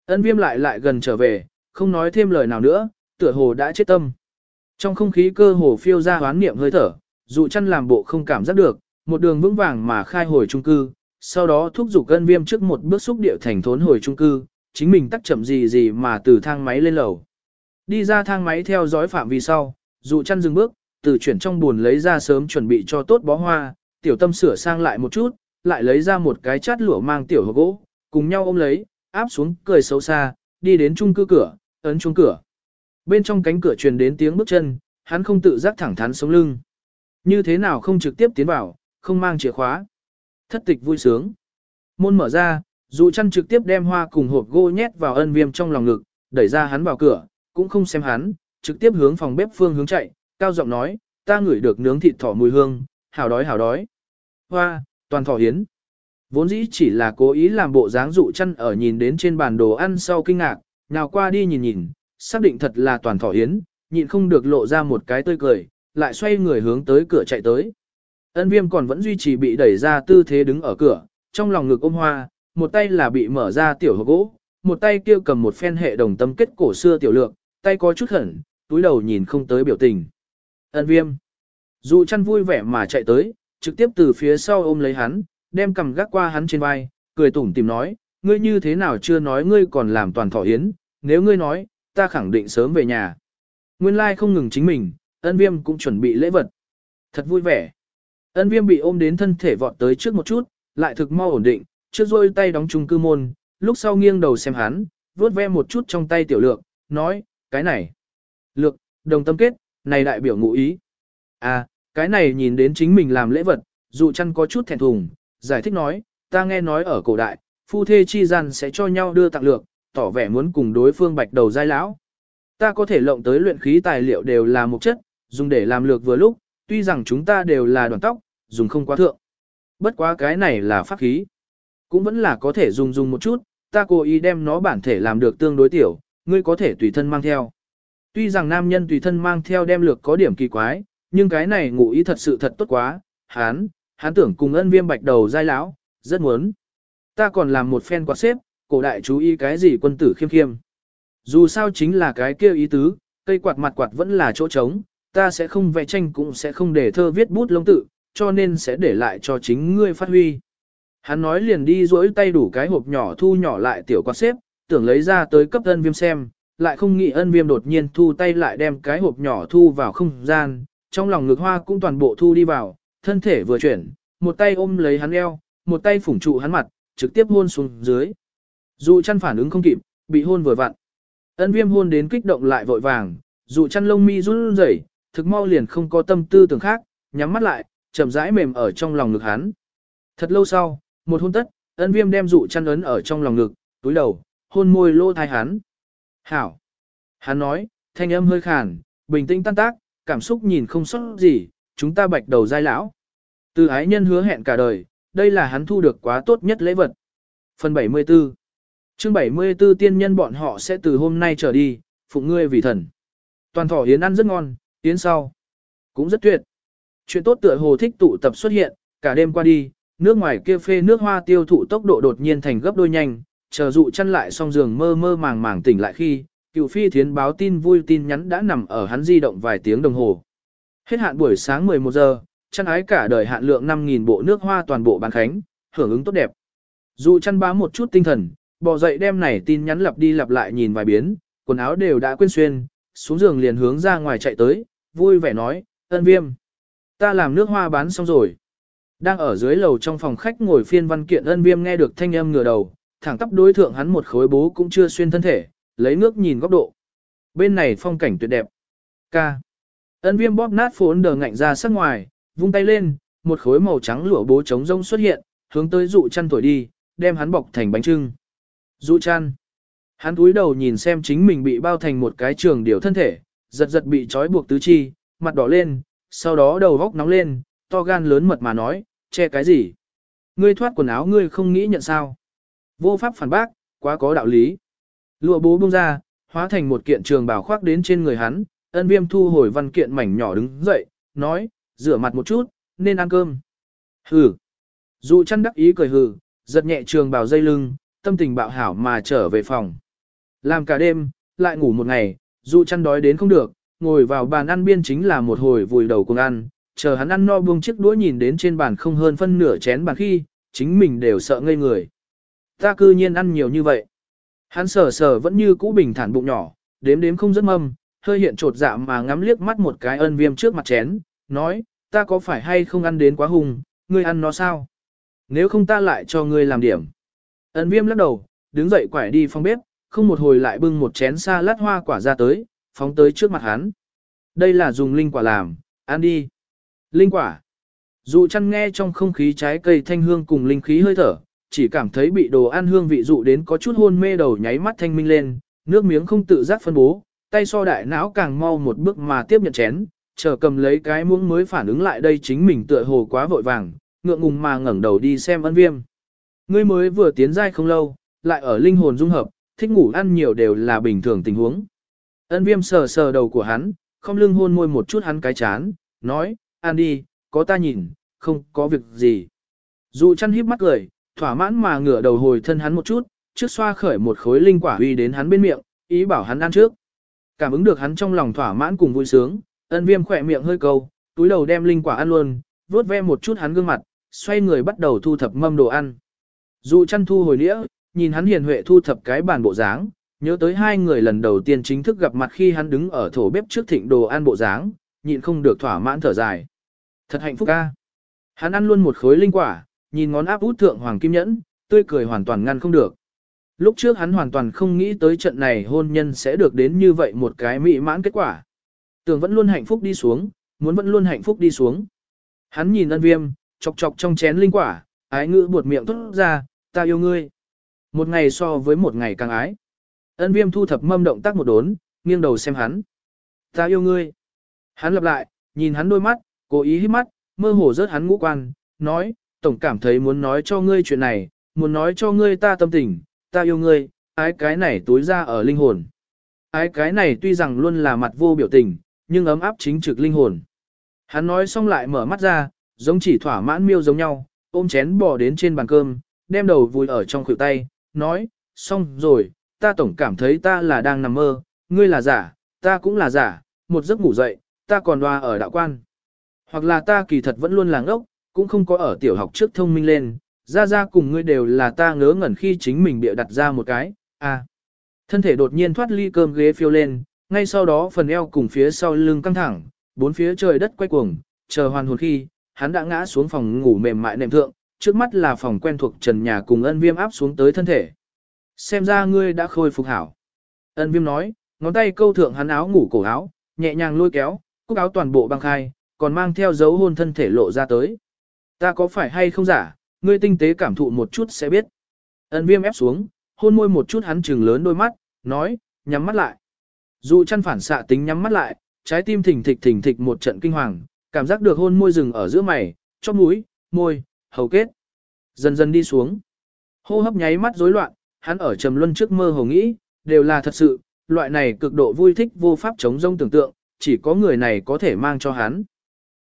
Ân viêm lại lại gần trở về, không nói thêm lời nào nữa, tựa hồ đã chết tâm. Trong không khí cơ hồ phiêu ra hoán niệm hơi thở, dụ chăn làm bộ không cảm giác được, một đường vững vàng mà khai hồi trung cư, sau đó thúc giục ân viêm trước một bước xúc điệu thành thốn hồi trung cư, chính mình tắt chậm gì gì mà từ thang máy lên lầu. Đi ra thang máy theo dõi phạm vi sau, dụ chăn dừng bước, từ chuyển trong buồn lấy ra sớm chuẩn bị cho tốt bó hoa, tiểu tâm sửa sang lại một chút, lại lấy ra một cái chát lụa mang tiểu hộp gỗ, cùng nhau ôm lấy, áp xuống, cười xấu xa, đi đến chung cư cửa, ấn chung cửa. Bên trong cánh cửa truyền đến tiếng bước chân, hắn không tự giác thẳng thắn sống lưng. Như thế nào không trực tiếp tiến vào, không mang chìa khóa. Thất tịch vui sướng. Môn mở ra, dù chăn trực tiếp đem hoa cùng hộp gỗ nhét vào ân viêm trong lòng ngực, đẩy ra hắn vào cửa, cũng không xem hắn, trực tiếp hướng phòng bếp phương hướng chạy, cao giọng nói, ta ngửi được nướng thịt thỏ mùi hương, hào đói hào đói. Hoa, toàn thỏ hiến. Vốn dĩ chỉ là cố ý làm bộ dáng dụ chăn ở nhìn đến trên bàn đồ ăn sau kinh ngạc, nào qua đi nhìn nhìn, xác định thật là toàn thỏ hiến, nhịn không được lộ ra một cái tươi cười, lại xoay người hướng tới cửa chạy tới. Ân viêm còn vẫn duy trì bị đẩy ra tư thế đứng ở cửa, trong lòng ngực ôm hoa, một tay là bị mở ra tiểu hộp gỗ, một tay kia cầm một phen hệ đồng tâm kết cổ xưa tiểu lượng, tay có chút hẩn, túi đầu nhìn không tới biểu tình. Ân viêm. Dụ chăn vui vẻ mà chạy tới, trực tiếp từ phía sau ôm lấy hắn, đem cầm gác qua hắn trên vai, cười tủm tìm nói, ngươi như thế nào chưa nói ngươi còn làm toàn thỏ hiến, nếu ngươi nói, ta khẳng định sớm về nhà. Nguyên lai like không ngừng chính mình, ân viêm cũng chuẩn bị lễ vật. Thật vui vẻ. Ân viêm bị ôm đến thân thể vọt tới trước một chút, lại thực mau ổn định, trước rôi tay đóng chung cư môn, lúc sau nghiêng đầu xem hắn, vuốt ve một chút trong tay tiểu lược, nói, cái này. Lược, đồng tâm kết, này đại biểu ngụ ý. À, cái này nhìn đến chính mình làm lễ vật, dù chăn có chút thẹn thùng, giải thích nói, ta nghe nói ở cổ đại, phu thê chi gian sẽ cho nhau đưa tặng lược, tỏ vẻ muốn cùng đối phương bạch đầu giai lão. Ta có thể lộng tới luyện khí tài liệu đều là một chất, dùng để làm lược vừa lúc, tuy rằng chúng ta đều là đoàn tóc, dùng không quá thượng. Bất quá cái này là pháp khí. Cũng vẫn là có thể dùng dùng một chút, ta cố ý đem nó bản thể làm được tương đối tiểu, ngươi có thể tùy thân mang theo. Tuy rằng nam nhân tùy thân mang theo đem lược có điểm kỳ quái, nhưng cái này ngụ ý thật sự thật tốt quá, hán, hán tưởng cùng ân viêm bạch đầu giai lão, rất muốn. Ta còn làm một phen quạt xếp, cổ đại chú ý cái gì quân tử khiêm khiêm. Dù sao chính là cái kia ý tứ, cây quạt mặt quạt vẫn là chỗ trống, ta sẽ không vẽ tranh cũng sẽ không để thơ viết bút lông tự, cho nên sẽ để lại cho chính ngươi phát huy. Hắn nói liền đi rỗi tay đủ cái hộp nhỏ thu nhỏ lại tiểu quạt xếp, tưởng lấy ra tới cấp ân viêm xem, lại không nghĩ ân viêm đột nhiên thu tay lại đem cái hộp nhỏ thu vào không gian, trong lòng ngực hoa cũng toàn bộ thu đi vào, thân thể vừa chuyển, một tay ôm lấy hắn eo, một tay phủng trụ hắn mặt, trực tiếp hôn xuống dưới. Dụ chăn phản ứng không kịp, bị hôn vừa vặn. Ân viêm hôn đến kích động lại vội vàng, dụ chăn lông mi run rẩy, thực mau liền không có tâm tư tưởng khác, nhắm mắt lại, chậm rãi mềm ở trong lòng ngực hắn. Thật lâu sau, một hôn tất, ân viêm đem dụ chăn ấn ở trong lòng ngực, túi đầu, hôn môi lô thai hắn. Hảo! Hắn nói, thanh âm hơi khàn, bình tĩnh tan tác, cảm xúc nhìn không sót gì, chúng ta bạch đầu dai lão. Từ ái nhân hứa hẹn cả đời, đây là hắn thu được quá tốt nhất lễ vật. Phần 74 chương 74 tiên nhân bọn họ sẽ từ hôm nay trở đi, phụng ngươi vì thần. Toàn thỏ yến ăn rất ngon, yến sau. Cũng rất tuyệt. Chuyện tốt tựa hồ thích tụ tập xuất hiện, cả đêm qua đi, nước ngoài kia phê nước hoa tiêu thụ tốc độ đột nhiên thành gấp đôi nhanh, chờ dụ chăn lại xong giường mơ mơ màng màng tỉnh lại khi, cựu phi thiến báo tin vui tin nhắn đã nằm ở hắn di động vài tiếng đồng hồ. Hết hạn buổi sáng 11 giờ, chăn ái cả đời hạn lượng 5.000 bộ nước hoa toàn bộ bán khánh, hưởng ứng tốt đẹp. Dụ chăn bá một chút tinh thần, bò dậy đem này tin nhắn lặp đi lặp lại nhìn vài biến, quần áo đều đã quên xuyên, xuống giường liền hướng ra ngoài chạy tới, vui vẻ nói, ân viêm. Ta làm nước hoa bán xong rồi. Đang ở dưới lầu trong phòng khách ngồi phiên văn kiện ân viêm nghe được thanh âm ngửa đầu, thẳng tắp đối thượng hắn một khối bố cũng chưa xuyên thân thể, lấy nước nhìn góc độ. Bên này phong cảnh tuyệt đẹp. Ca. Ân viêm bóp nát phố đờ ngạnh ra sắc ngoài, vung tay lên, một khối màu trắng lụa bố trống rông xuất hiện, hướng tới dụ chăn tuổi đi, đem hắn bọc thành bánh trưng. Dụ chăn. Hắn túi đầu nhìn xem chính mình bị bao thành một cái trường điều thân thể, giật giật bị trói buộc tứ chi, mặt đỏ lên, sau đó đầu góc nóng lên, to gan lớn mật mà nói, che cái gì? Ngươi thoát quần áo ngươi không nghĩ nhận sao? Vô pháp phản bác, quá có đạo lý. Lụa bố bung ra, hóa thành một kiện trường bào khoác đến trên người hắn, ân viêm thu hồi văn kiện mảnh nhỏ đứng dậy, nói, rửa mặt một chút, nên ăn cơm. Hừ. Dụ chăn đắc ý cười hừ, giật nhẹ trường bào dây lưng, tâm tình bạo hảo mà trở về phòng. Làm cả đêm, lại ngủ một ngày, dụ chăn đói đến không được, ngồi vào bàn ăn biên chính là một hồi vùi đầu cùng ăn, chờ hắn ăn no buông chiếc đũa nhìn đến trên bàn không hơn phân nửa chén bàn khi, chính mình đều sợ ngây người. Ta cư nhiên ăn nhiều như vậy. Hắn sờ sờ vẫn như cũ bình thản bụng nhỏ, đếm đếm không rất mâm, hơi hiện trột dạ mà ngắm liếc mắt một cái ân viêm trước mặt chén, nói, ta có phải hay không ăn đến quá hùng, ngươi ăn nó sao? Nếu không ta lại cho ngươi làm điểm. Ân viêm lắc đầu, đứng dậy quải đi phòng bếp, không một hồi lại bưng một chén xa lát hoa quả ra tới, phóng tới trước mặt hắn. Đây là dùng linh quả làm, ăn đi. Linh quả. Dụ chăn nghe trong không khí trái cây thanh hương cùng linh khí hơi thở, chỉ cảm thấy bị đồ ăn hương vị dụ đến có chút hôn mê đầu nháy mắt thanh minh lên, nước miếng không tự giác phân bố, tay so đại não càng mau một bước mà tiếp nhận chén, chờ cầm lấy cái muỗng mới phản ứng lại đây chính mình tựa hồ quá vội vàng, ngượng ngùng mà ngẩng đầu đi xem ân viêm. Ngươi mới vừa tiến giai không lâu, lại ở linh hồn dung hợp, thích ngủ ăn nhiều đều là bình thường tình huống. Ân viêm sờ sờ đầu của hắn, không lưng hôn môi một chút hắn cái chán, nói, ăn đi, có ta nhìn, không có việc gì. Dụ chăn híp mắt cười, thỏa mãn mà ngửa đầu hồi thân hắn một chút, trước xoa khởi một khối linh quả uy đến hắn bên miệng, ý bảo hắn ăn trước. Cảm ứng được hắn trong lòng thỏa mãn cùng vui sướng, ân viêm khỏe miệng hơi câu, túi đầu đem linh quả ăn luôn, vuốt ve một chút hắn gương mặt, xoay người bắt đầu thu thập mâm đồ ăn. Dụ chăn thu hồi đĩa, nhìn hắn hiền huệ thu thập cái bàn bộ dáng, nhớ tới hai người lần đầu tiên chính thức gặp mặt khi hắn đứng ở thổ bếp trước thịnh đồ ăn bộ dáng, nhịn không được thỏa mãn thở dài. Thật hạnh phúc ca. Hắn ăn luôn một khối linh quả, nhìn ngón áp út thượng hoàng kim nhẫn, tươi cười hoàn toàn ngăn không được. Lúc trước hắn hoàn toàn không nghĩ tới trận này hôn nhân sẽ được đến như vậy một cái mỹ mãn kết quả. Tưởng vẫn luôn hạnh phúc đi xuống, muốn vẫn luôn hạnh phúc đi xuống. Hắn nhìn ân viêm, chọc chọc trong chén linh quả, ái ngữ buột miệng tốt ra, ta yêu ngươi. Một ngày so với một ngày càng ái. Ân viêm thu thập mâm động tác một đốn, nghiêng đầu xem hắn. Ta yêu ngươi. Hắn lặp lại, nhìn hắn đôi mắt, cố ý hít mắt, mơ hồ rớt hắn ngũ quan, nói, tổng cảm thấy muốn nói cho ngươi chuyện này, muốn nói cho ngươi ta tâm tình, ta yêu ngươi, ái cái này tối ra ở linh hồn. Ái cái này tuy rằng luôn là mặt vô biểu tình, nhưng ấm áp chính trực linh hồn. Hắn nói xong lại mở mắt ra, giống chỉ thỏa mãn miêu giống nhau, ôm chén bò đến trên bàn cơm, đem đầu vùi ở trong khuỷu tay, nói, xong rồi, ta tổng cảm thấy ta là đang nằm mơ, ngươi là giả, ta cũng là giả, một giấc ngủ dậy, ta còn đoa ở đạo quan. Hoặc là ta kỳ thật vẫn luôn là ngốc, cũng không có ở tiểu học trước thông minh lên, ra ra cùng ngươi đều là ta ngớ ngẩn khi chính mình bịa đặt ra một cái, à. Thân thể đột nhiên thoát ly cơm ghế phiêu lên, ngay sau đó phần eo cùng phía sau lưng căng thẳng, bốn phía trời đất quay cuồng, chờ hoàn hồn khi, hắn đã ngã xuống phòng ngủ mềm mại nệm thượng, trước mắt là phòng quen thuộc trần nhà cùng ân viêm áp xuống tới thân thể. Xem ra ngươi đã khôi phục hảo. Ân viêm nói, ngón tay câu thượng hắn áo ngủ cổ áo, nhẹ nhàng lôi kéo, cúc áo toàn bộ băng khai, còn mang theo dấu hôn thân thể lộ ra tới. Ta có phải hay không giả, ngươi tinh tế cảm thụ một chút sẽ biết. Ân viêm ép xuống, hôn môi một chút hắn trừng lớn đôi mắt, nói, nhắm mắt lại. Dù chăn phản xạ tính nhắm mắt lại, trái tim thỉnh thịch thỉnh thịch một trận kinh hoàng, cảm giác được hôn môi rừng ở giữa mày, chóp mũi, môi, hầu kết. Dần dần đi xuống. Hô hấp nháy mắt rối loạn, hắn ở trầm luân trước mơ hồ nghĩ, đều là thật sự, loại này cực độ vui thích vô pháp chống rông tưởng tượng, chỉ có người này có thể mang cho hắn.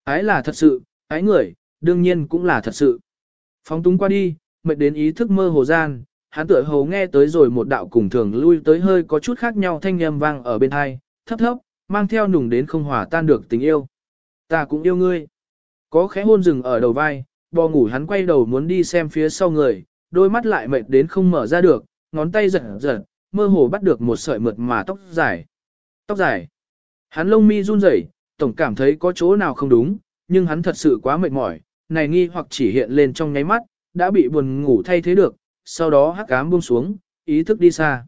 Ái là thật sự, ái người, đương nhiên cũng là thật sự. Phóng túng qua đi, mệt đến ý thức mơ hồ gian, hắn tựa hồ nghe tới rồi một đạo cùng thường lui tới hơi có chút khác nhau thanh âm vang ở bên hai, thấp thấp, mang theo nùng đến không hòa tan được tình yêu. Ta cũng yêu ngươi. Có khẽ hôn rừng ở đầu vai, bò ngủ hắn quay đầu muốn đi xem phía sau người, đôi mắt lại mệt đến không mở ra được, ngón tay giật giật, mơ hồ bắt được một sợi mượt mà tóc dài. Tóc dài. Hắn lông mi run rẩy, tổng cảm thấy có chỗ nào không đúng, nhưng hắn thật sự quá mệt mỏi, này nghi hoặc chỉ hiện lên trong nháy mắt, đã bị buồn ngủ thay thế được, sau đó hắc ám buông xuống, ý thức đi xa.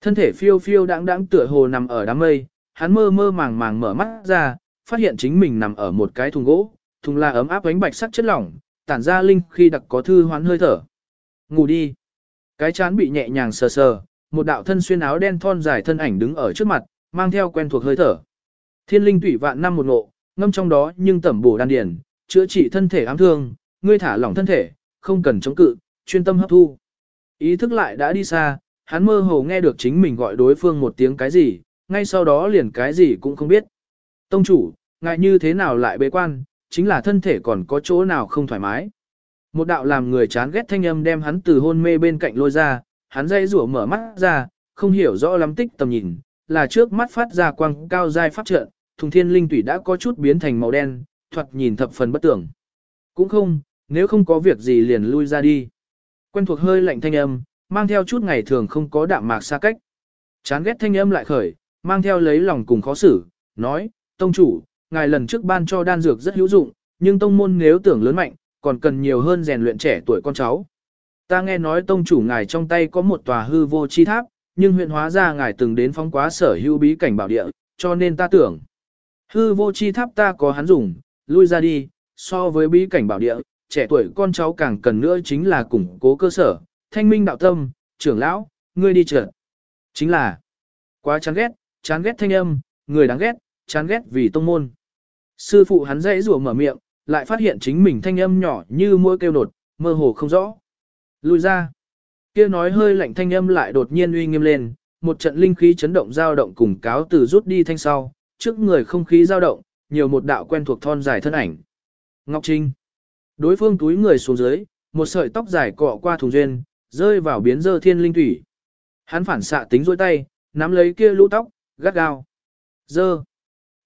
Thân thể phiêu phiêu đáng đáng tựa hồ nằm ở đám mây, hắn mơ mơ màng màng mở mắt ra, phát hiện chính mình nằm ở một cái thùng gỗ, thùng là ấm áp ánh bạch sắc chất lỏng, tản ra linh khi đặc có thư hoán hơi thở. Ngủ đi. Cái chán bị nhẹ nhàng sờ sờ, một đạo thân xuyên áo đen thon dài thân ảnh đứng ở trước mặt, mang theo quen thuộc hơi thở. Thiên linh tủy vạn năm một ngộ, ngâm trong đó nhưng tẩm bổ đan điền, chữa trị thân thể ám thương, ngươi thả lỏng thân thể, không cần chống cự, chuyên tâm hấp thu. Ý thức lại đã đi xa, hắn mơ hồ nghe được chính mình gọi đối phương một tiếng cái gì, ngay sau đó liền cái gì cũng không biết. Tông chủ, ngại như thế nào lại bế quan, chính là thân thể còn có chỗ nào không thoải mái. Một đạo làm người chán ghét thanh âm đem hắn từ hôn mê bên cạnh lôi ra, hắn dây rủa mở mắt ra, không hiểu rõ lắm tích tầm nhìn, là trước mắt phát ra quang cao dai pháp trận, thùng thiên linh tủy đã có chút biến thành màu đen, thoạt nhìn thập phần bất tưởng. Cũng không, nếu không có việc gì liền lui ra đi. Quen thuộc hơi lạnh thanh âm, mang theo chút ngày thường không có đạm mạc xa cách. Chán ghét thanh âm lại khởi, mang theo lấy lòng cùng khó xử, nói, tông chủ, ngài lần trước ban cho đan dược rất hữu dụng, nhưng tông môn nếu tưởng lớn mạnh, còn cần nhiều hơn rèn luyện trẻ tuổi con cháu. Ta nghe nói tông chủ ngài trong tay có một tòa hư vô chi tháp, nhưng huyện hóa ra ngài từng đến phong quá sở hữu bí cảnh bảo địa, cho nên ta tưởng. Hư vô chi tháp ta có hắn dùng, lui ra đi, so với bí cảnh bảo địa, trẻ tuổi con cháu càng cần nữa chính là củng cố cơ sở, thanh minh đạo tâm, trưởng lão, ngươi đi trượt. Chính là, quá chán ghét, chán ghét thanh âm, người đáng ghét, chán ghét vì tông môn. Sư phụ hắn dãy rủa mở miệng, lại phát hiện chính mình thanh âm nhỏ như mũi kêu nột, mơ hồ không rõ. Lui ra. Kia nói hơi lạnh thanh âm lại đột nhiên uy nghiêm lên, một trận linh khí chấn động dao động cùng cáo từ rút đi thanh sau, trước người không khí dao động, nhiều một đạo quen thuộc thon dài thân ảnh. Ngọc Trinh. Đối phương túi người xuống dưới, một sợi tóc dài cọ qua thùng duyên, rơi vào biến dơ thiên linh thủy. Hắn phản xạ tính dôi tay, nắm lấy kia lũ tóc, gắt gao. Dơ.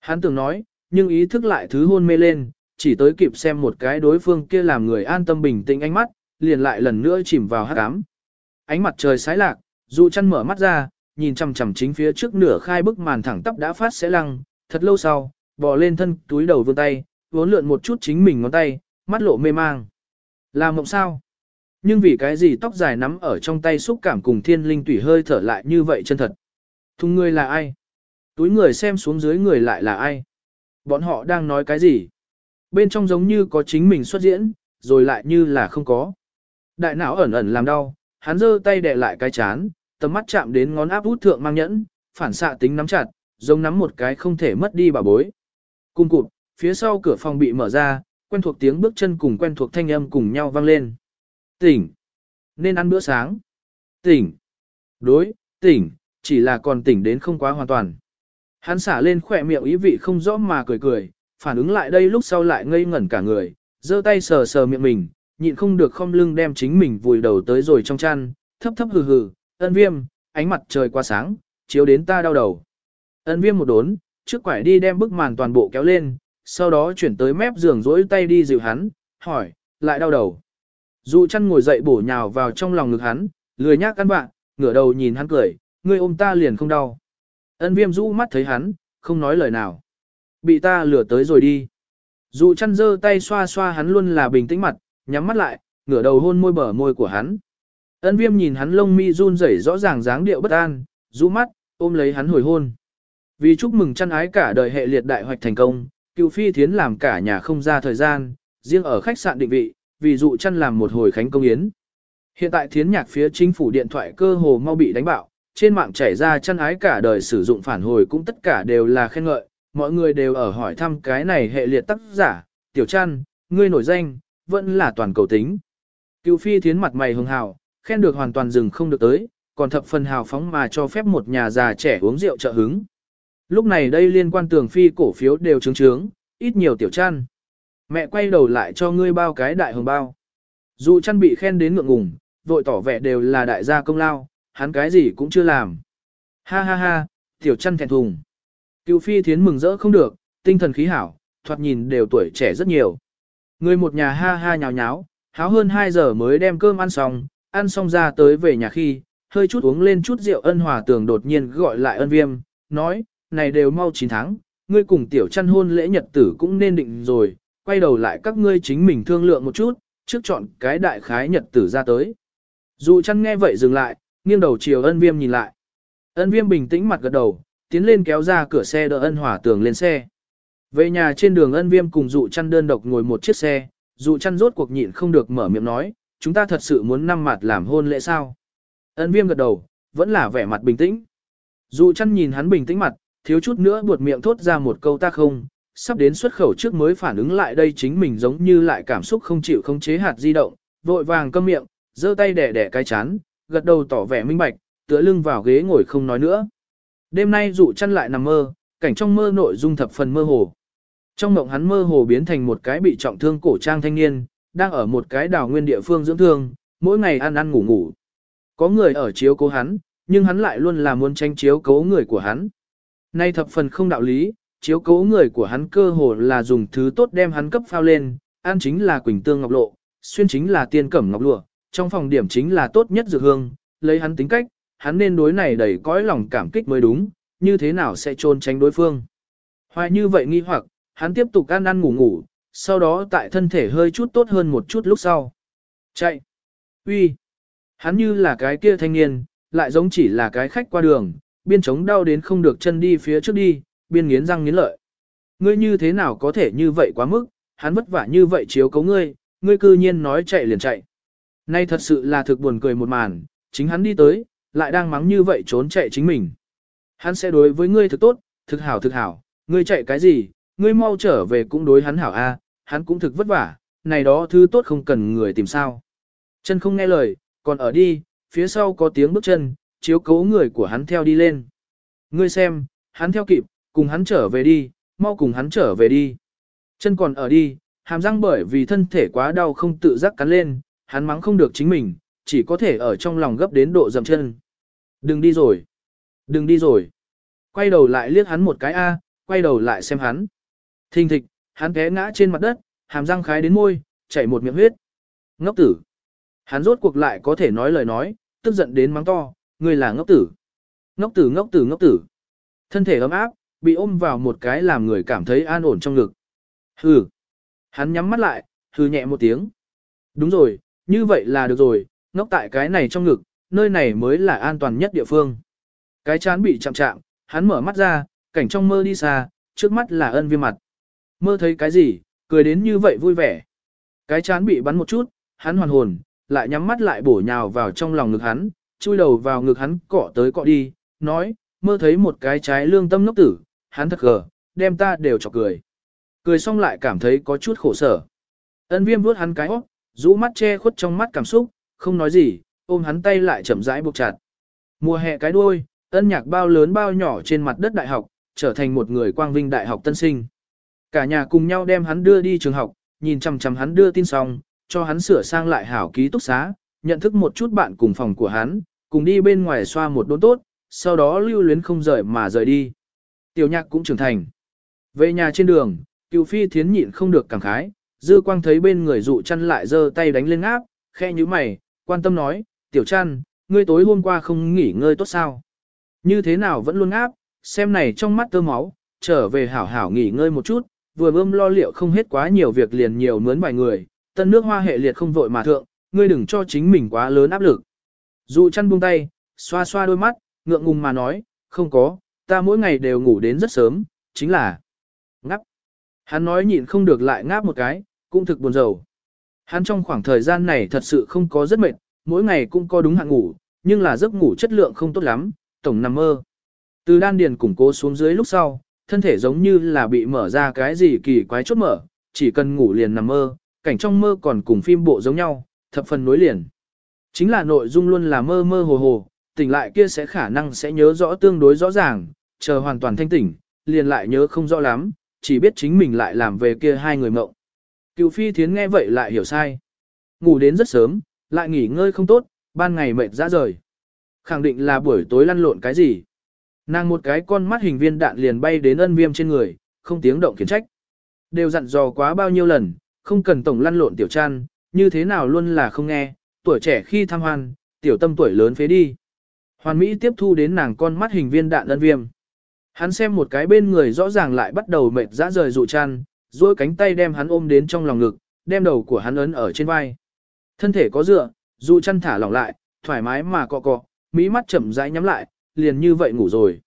Hắn tưởng nói, nhưng ý thức lại thứ hôn mê lên, chỉ tới kịp xem một cái đối phương kia làm người an tâm bình tĩnh ánh mắt, liền lại lần nữa chìm vào hát cám. Ánh mặt trời sái lạc, dụ chăn mở mắt ra, nhìn chằm chằm chính phía trước nửa khai bức màn thẳng tắp đã phát sẽ lăng, thật lâu sau, bò lên thân túi đầu vươn tay, vốn lượn một chút chính mình ngón tay, mắt lộ mê mang. Là mộng sao? Nhưng vì cái gì tóc dài nắm ở trong tay xúc cảm cùng thiên linh tủy hơi thở lại như vậy chân thật. Thùng người là ai? Túi người xem xuống dưới người lại là ai? Bọn họ đang nói cái gì? Bên trong giống như có chính mình xuất diễn, rồi lại như là không có. Đại não ẩn ẩn làm đau, hắn giơ tay đè lại cái chán, tầm mắt chạm đến ngón áp út thượng mang nhẫn, phản xạ tính nắm chặt, giống nắm một cái không thể mất đi bà bối. Cung cụt, phía sau cửa phòng bị mở ra, quen thuộc tiếng bước chân cùng quen thuộc thanh âm cùng nhau vang lên. Tỉnh. Nên ăn bữa sáng. Tỉnh. Đối, tỉnh, chỉ là còn tỉnh đến không quá hoàn toàn. Hắn xả lên khỏe miệng ý vị không rõ mà cười cười, phản ứng lại đây lúc sau lại ngây ngẩn cả người, giơ tay sờ sờ miệng mình, nhịn không được không lưng đem chính mình vùi đầu tới rồi trong chăn, thấp thấp hừ hừ, ân viêm, ánh mặt trời qua sáng, chiếu đến ta đau đầu. Ân viêm một đốn, trước quải đi đem bức màn toàn bộ kéo lên, sau đó chuyển tới mép giường rỗi tay đi dịu hắn, hỏi, lại đau đầu. Dụ chăn ngồi dậy bổ nhào vào trong lòng ngực hắn, lười nhác căn bạn, ngửa đầu nhìn hắn cười, ngươi ôm ta liền không đau. Ân viêm rũ mắt thấy hắn, không nói lời nào. Bị ta lừa tới rồi đi. Dụ chăn dơ tay xoa xoa hắn luôn là bình tĩnh mặt, nhắm mắt lại, ngửa đầu hôn môi bờ môi của hắn. Ân viêm nhìn hắn lông mi run rẩy rõ ràng dáng điệu bất an, rũ mắt, ôm lấy hắn hồi hôn. Vì chúc mừng chăn ái cả đời hệ liệt đại hoạch thành công, cựu phi thiến làm cả nhà không ra thời gian, riêng ở khách sạn định vị, vì dụ chăn làm một hồi khánh công yến. Hiện tại thiến nhạc phía chính phủ điện thoại cơ hồ mau bị đánh bạo, trên mạng chảy ra chăn ái cả đời sử dụng phản hồi cũng tất cả đều là khen ngợi, mọi người đều ở hỏi thăm cái này hệ liệt tác giả, tiểu chăn, ngươi nổi danh, vẫn là toàn cầu tính. Cựu phi thiến mặt mày hưng hào, khen được hoàn toàn dừng không được tới, còn thập phần hào phóng mà cho phép một nhà già trẻ uống rượu trợ hứng. Lúc này đây liên quan tường phi cổ phiếu đều trướng trướng, ít nhiều tiểu chăn. Mẹ quay đầu lại cho ngươi bao cái đại hồng bao. Dù chăn bị khen đến ngượng ngùng, vội tỏ vẻ đều là đại gia công lao, hắn cái gì cũng chưa làm. Ha ha ha, tiểu chăn thẹn thùng. Cựu phi thiến mừng rỡ không được, tinh thần khí hảo, thoạt nhìn đều tuổi trẻ rất nhiều. Người một nhà ha ha nhào nháo, háo hơn 2 giờ mới đem cơm ăn xong, ăn xong ra tới về nhà khi, hơi chút uống lên chút rượu ân hòa tường đột nhiên gọi lại ân viêm, nói, này đều mau 9 tháng, ngươi cùng tiểu chăn hôn lễ nhật tử cũng nên định rồi, quay đầu lại các ngươi chính mình thương lượng một chút, trước chọn cái đại khái nhật tử ra tới. Dù chăn nghe vậy dừng lại, nghiêng đầu chiều ân viêm nhìn lại. Ân viêm bình tĩnh mặt gật đầu, tiến lên kéo ra cửa xe đỡ ân hỏa tường lên xe. Về nhà trên đường ân viêm cùng dụ chăn đơn độc ngồi một chiếc xe, dụ chăn rốt cuộc nhịn không được mở miệng nói, chúng ta thật sự muốn năm mặt làm hôn lễ sao. Ân viêm gật đầu, vẫn là vẻ mặt bình tĩnh. Dụ chăn nhìn hắn bình tĩnh mặt, thiếu chút nữa buột miệng thốt ra một câu ta không, sắp đến xuất khẩu trước mới phản ứng lại đây chính mình giống như lại cảm xúc không chịu không chế hạt di động, vội vàng câm miệng, giơ tay đẻ đẻ cái chán, gật đầu tỏ vẻ minh bạch, tựa lưng vào ghế ngồi không nói nữa. Đêm nay dụ chăn lại nằm mơ, cảnh trong mơ nội dung thập phần mơ hồ. Trong mộng hắn mơ hồ biến thành một cái bị trọng thương cổ trang thanh niên, đang ở một cái đảo nguyên địa phương dưỡng thương, mỗi ngày ăn ăn ngủ ngủ. Có người ở chiếu cố hắn, nhưng hắn lại luôn là muốn tranh chiếu cố người của hắn. Nay thập phần không đạo lý, chiếu cố người của hắn cơ hồ là dùng thứ tốt đem hắn cấp phao lên, ăn chính là quỳnh tương ngọc lộ, xuyên chính là tiên cẩm ngọc lụa, trong phòng điểm chính là tốt nhất dược hương, lấy hắn tính cách, hắn nên đối này đầy cõi lòng cảm kích mới đúng, như thế nào sẽ trôn tránh đối phương. Hoài như vậy nghi hoặc, hắn tiếp tục ăn ăn ngủ ngủ, sau đó tại thân thể hơi chút tốt hơn một chút lúc sau. Chạy! uy, Hắn như là cái kia thanh niên, lại giống chỉ là cái khách qua đường, biên chống đau đến không được chân đi phía trước đi, biên nghiến răng nghiến lợi. Ngươi như thế nào có thể như vậy quá mức, hắn vất vả như vậy chiếu cấu ngươi, ngươi cư nhiên nói chạy liền chạy. Nay thật sự là thực buồn cười một màn, chính hắn đi tới, lại đang mắng như vậy trốn chạy chính mình. Hắn sẽ đối với ngươi thực tốt, thực hảo thực hảo, ngươi chạy cái gì, ngươi mau trở về cũng đối hắn hảo a, hắn cũng thực vất vả, này đó thứ tốt không cần người tìm sao. Chân không nghe lời, còn ở đi, phía sau có tiếng bước chân, chiếu cố người của hắn theo đi lên. Ngươi xem, hắn theo kịp, cùng hắn trở về đi, mau cùng hắn trở về đi. Chân còn ở đi, hàm răng bởi vì thân thể quá đau không tự giác cắn lên, hắn mắng không được chính mình, chỉ có thể ở trong lòng gấp đến độ dầm chân. Đừng đi rồi. Đừng đi rồi. Quay đầu lại liếc hắn một cái A, quay đầu lại xem hắn. Thình thịch, hắn té ngã trên mặt đất, hàm răng khái đến môi, chảy một miệng huyết. Ngốc tử. Hắn rốt cuộc lại có thể nói lời nói, tức giận đến mắng to, người là ngốc tử. Ngốc tử ngốc tử ngốc tử. Thân thể ấm áp, bị ôm vào một cái làm người cảm thấy an ổn trong ngực. Hừ. Hắn nhắm mắt lại, hừ nhẹ một tiếng. Đúng rồi, như vậy là được rồi, ngốc tại cái này trong ngực, nơi này mới là an toàn nhất địa phương. Cái chán bị chạm chạm, hắn mở mắt ra, cảnh trong mơ đi xa, trước mắt là ân viêm mặt. Mơ thấy cái gì, cười đến như vậy vui vẻ. Cái chán bị bắn một chút, hắn hoàn hồn, lại nhắm mắt lại bổ nhào vào trong lòng ngực hắn, chui đầu vào ngực hắn cọ tới cọ đi, nói, mơ thấy một cái trái lương tâm ngốc tử, hắn thật gờ, đem ta đều chọc cười. Cười xong lại cảm thấy có chút khổ sở. Ân viêm vuốt hắn cái óc, rũ mắt che khuất trong mắt cảm xúc, không nói gì, ôm hắn tay lại chậm rãi buộc chặt. Mùa hè cái đuôi, ân nhạc bao lớn bao nhỏ trên mặt đất đại học, trở thành một người quang vinh đại học tân sinh. Cả nhà cùng nhau đem hắn đưa đi trường học, nhìn chằm chằm hắn đưa tin xong, cho hắn sửa sang lại hảo ký túc xá, nhận thức một chút bạn cùng phòng của hắn, cùng đi bên ngoài xoa một đốn tốt, sau đó lưu luyến không rời mà rời đi. Tiểu nhạc cũng trưởng thành. Về nhà trên đường, cựu phi thiến nhịn không được cảm khái, dư quang thấy bên người dụ chăn lại giơ tay đánh lên áp, khe như mày, quan tâm nói, tiểu chăn, ngươi tối hôm qua không nghỉ ngơi tốt sao? Như thế nào vẫn luôn áp, xem này trong mắt tơ máu, trở về hảo hảo nghỉ ngơi một chút, vừa bơm lo liệu không hết quá nhiều việc liền nhiều mướn vài người, tân nước hoa hệ liệt không vội mà thượng, ngươi đừng cho chính mình quá lớn áp lực. Dụ chăn buông tay, xoa xoa đôi mắt, ngượng ngùng mà nói, không có, ta mỗi ngày đều ngủ đến rất sớm, chính là ngáp. Hắn nói nhịn không được lại ngáp một cái, cũng thực buồn rầu. Hắn trong khoảng thời gian này thật sự không có rất mệt, mỗi ngày cũng có đúng hạn ngủ, nhưng là giấc ngủ chất lượng không tốt lắm, tổng nằm mơ. Từ đan điền củng cố xuống dưới lúc sau, thân thể giống như là bị mở ra cái gì kỳ quái chốt mở, chỉ cần ngủ liền nằm mơ, cảnh trong mơ còn cùng phim bộ giống nhau, thập phần nối liền. Chính là nội dung luôn là mơ mơ hồ hồ, tỉnh lại kia sẽ khả năng sẽ nhớ rõ tương đối rõ ràng, chờ hoàn toàn thanh tỉnh, liền lại nhớ không rõ lắm, chỉ biết chính mình lại làm về kia hai người mộng. Cựu phi thiến nghe vậy lại hiểu sai. Ngủ đến rất sớm, lại nghỉ ngơi không tốt, ban ngày mệt ra rời. Khẳng định là buổi tối lăn lộn cái gì. Nàng một cái con mắt hình viên đạn liền bay đến ân viêm trên người, không tiếng động khiển trách. Đều dặn dò quá bao nhiêu lần, không cần tổng lăn lộn tiểu trăn, như thế nào luôn là không nghe, tuổi trẻ khi tham hoan, tiểu tâm tuổi lớn phế đi. Hoàn Mỹ tiếp thu đến nàng con mắt hình viên đạn ân viêm. Hắn xem một cái bên người rõ ràng lại bắt đầu mệt dã rời dụ chăn, duỗi cánh tay đem hắn ôm đến trong lòng ngực, đem đầu của hắn ấn ở trên vai. Thân thể có dựa, dụ chăn thả lỏng lại, thoải mái mà cọ cọ, mỹ mắt chậm rãi nhắm lại, liền như vậy ngủ rồi.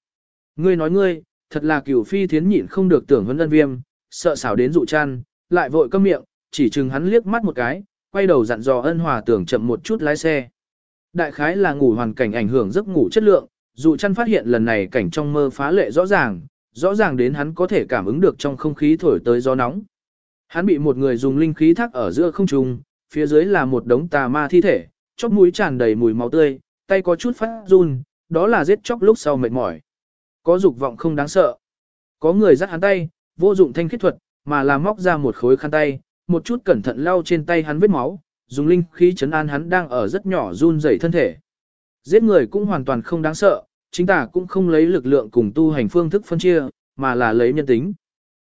Ngươi nói ngươi, thật là cửu phi thiến nhịn không được tưởng huấn ân viêm, sợ xảo đến dụ chăn, lại vội câm miệng, chỉ chừng hắn liếc mắt một cái, quay đầu dặn dò ân hòa tưởng chậm một chút lái xe. Đại khái là ngủ hoàn cảnh ảnh hưởng giấc ngủ chất lượng, dụ chăn phát hiện lần này cảnh trong mơ phá lệ rõ ràng, rõ ràng đến hắn có thể cảm ứng được trong không khí thổi tới gió nóng. Hắn bị một người dùng linh khí thác ở giữa không trung, phía dưới là một đống tà ma thi thể, chóp mũi tràn đầy mùi máu tươi, tay có chút phát run, đó là giết chóc lúc sau mệt mỏi. Có dục vọng không đáng sợ. Có người dắt hắn tay, vô dụng thanh khiết thuật, mà là móc ra một khối khăn tay, một chút cẩn thận lau trên tay hắn vết máu, dùng linh khí chấn an hắn đang ở rất nhỏ run rẩy thân thể. Giết người cũng hoàn toàn không đáng sợ, chính tả cũng không lấy lực lượng cùng tu hành phương thức phân chia, mà là lấy nhân tính.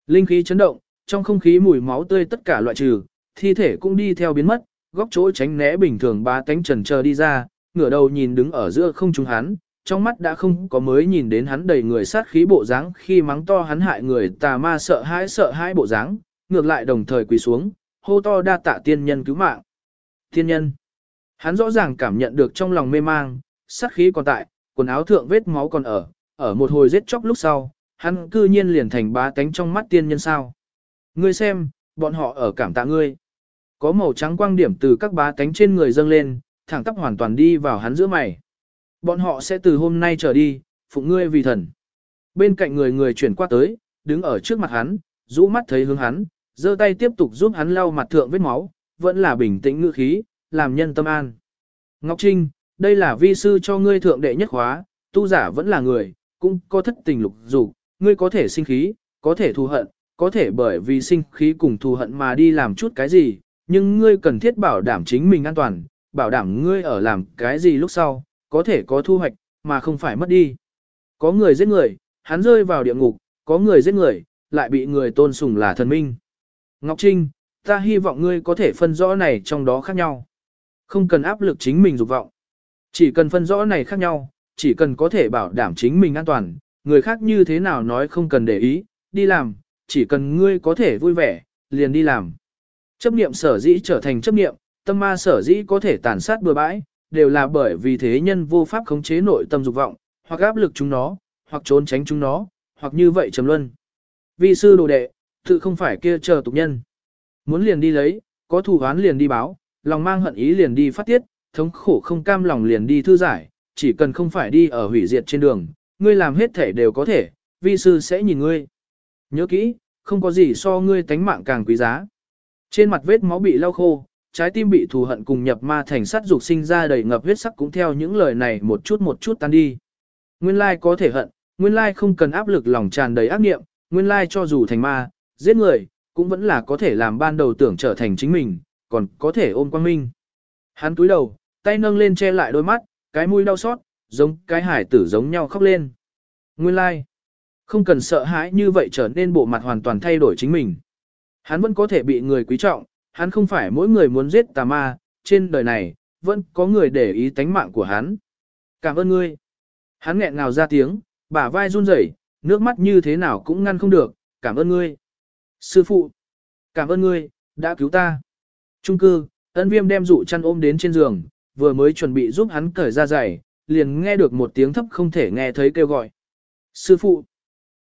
Linh khí chấn động, trong không khí mùi máu tươi tất cả loại trừ, thi thể cũng đi theo biến mất, góc chỗ tránh né bình thường ba tánh trần chờ đi ra, ngửa đầu nhìn đứng ở giữa không trung hắn, trong mắt đã không có mới nhìn đến hắn đầy người sát khí bộ dáng khi mắng to hắn hại người tà ma sợ hãi sợ hãi bộ dáng, ngược lại đồng thời quỳ xuống, hô to đa tạ tiên nhân cứu mạng. Tiên nhân. Hắn rõ ràng cảm nhận được trong lòng mê mang, sát khí còn tại, quần áo thượng vết máu còn ở, ở một hồi giết chóc lúc sau, hắn cư nhiên liền thành bá tánh trong mắt tiên nhân sao. Ngươi xem, bọn họ ở cảm tạ ngươi. Có màu trắng quang điểm từ các bá tánh trên người dâng lên, thẳng tắp hoàn toàn đi vào hắn giữa mày. Bọn họ sẽ từ hôm nay trở đi, phụng ngươi vì thần. Bên cạnh người người chuyển qua tới, đứng ở trước mặt hắn, rũ mắt thấy hướng hắn, giơ tay tiếp tục giúp hắn lau mặt thượng vết máu, vẫn là bình tĩnh ngữ khí, làm nhân tâm an. Ngọc Trinh, đây là vi sư cho ngươi thượng đệ nhất khóa, tu giả vẫn là người, cũng có thất tình lục dục, ngươi có thể sinh khí, có thể thù hận, có thể bởi vì sinh khí cùng thù hận mà đi làm chút cái gì, nhưng ngươi cần thiết bảo đảm chính mình an toàn, bảo đảm ngươi ở làm cái gì lúc sau, có thể có thu hoạch, mà không phải mất đi. Có người giết người, hắn rơi vào địa ngục, có người giết người, lại bị người tôn sùng là thần minh. Ngọc Trinh, ta hy vọng ngươi có thể phân rõ này trong đó khác nhau. Không cần áp lực chính mình dục vọng. Chỉ cần phân rõ này khác nhau, chỉ cần có thể bảo đảm chính mình an toàn, người khác như thế nào nói không cần để ý, đi làm, chỉ cần ngươi có thể vui vẻ, liền đi làm. Chấp niệm sở dĩ trở thành chấp niệm, tâm ma sở dĩ có thể tàn sát bừa bãi, đều là bởi vì thế nhân vô pháp khống chế nội tâm dục vọng, hoặc áp lực chúng nó, hoặc trốn tránh chúng nó, hoặc như vậy trầm luân. Vi sư đồ đệ, tự không phải kia chờ tục nhân. Muốn liền đi lấy, có thù oán liền đi báo, lòng mang hận ý liền đi phát tiết, thống khổ không cam lòng liền đi thư giải, chỉ cần không phải đi ở hủy diệt trên đường, ngươi làm hết thể đều có thể, vi sư sẽ nhìn ngươi. Nhớ kỹ, không có gì so ngươi tánh mạng càng quý giá. Trên mặt vết máu bị lau khô, trái tim bị thù hận cùng nhập ma thành sát dục sinh ra đầy ngập huyết sắc cũng theo những lời này một chút một chút tan đi. Nguyên lai có thể hận, nguyên lai không cần áp lực lòng tràn đầy ác nghiệm, nguyên lai cho dù thành ma, giết người, cũng vẫn là có thể làm ban đầu tưởng trở thành chính mình, còn có thể ôm quang minh. Hắn túi đầu, tay nâng lên che lại đôi mắt, cái mũi đau xót, giống cái hải tử giống nhau khóc lên. Nguyên lai, không cần sợ hãi như vậy trở nên bộ mặt hoàn toàn thay đổi chính mình. Hắn vẫn có thể bị người quý trọng, hắn không phải mỗi người muốn giết tà ma, trên đời này, vẫn có người để ý tánh mạng của hắn. Cảm ơn ngươi. Hắn nghẹn ngào ra tiếng, bả vai run rẩy, nước mắt như thế nào cũng ngăn không được, cảm ơn ngươi. Sư phụ, cảm ơn ngươi, đã cứu ta. Trung cư, ân viêm đem dụ chăn ôm đến trên giường, vừa mới chuẩn bị giúp hắn cởi ra giày, liền nghe được một tiếng thấp không thể nghe thấy kêu gọi. Sư phụ,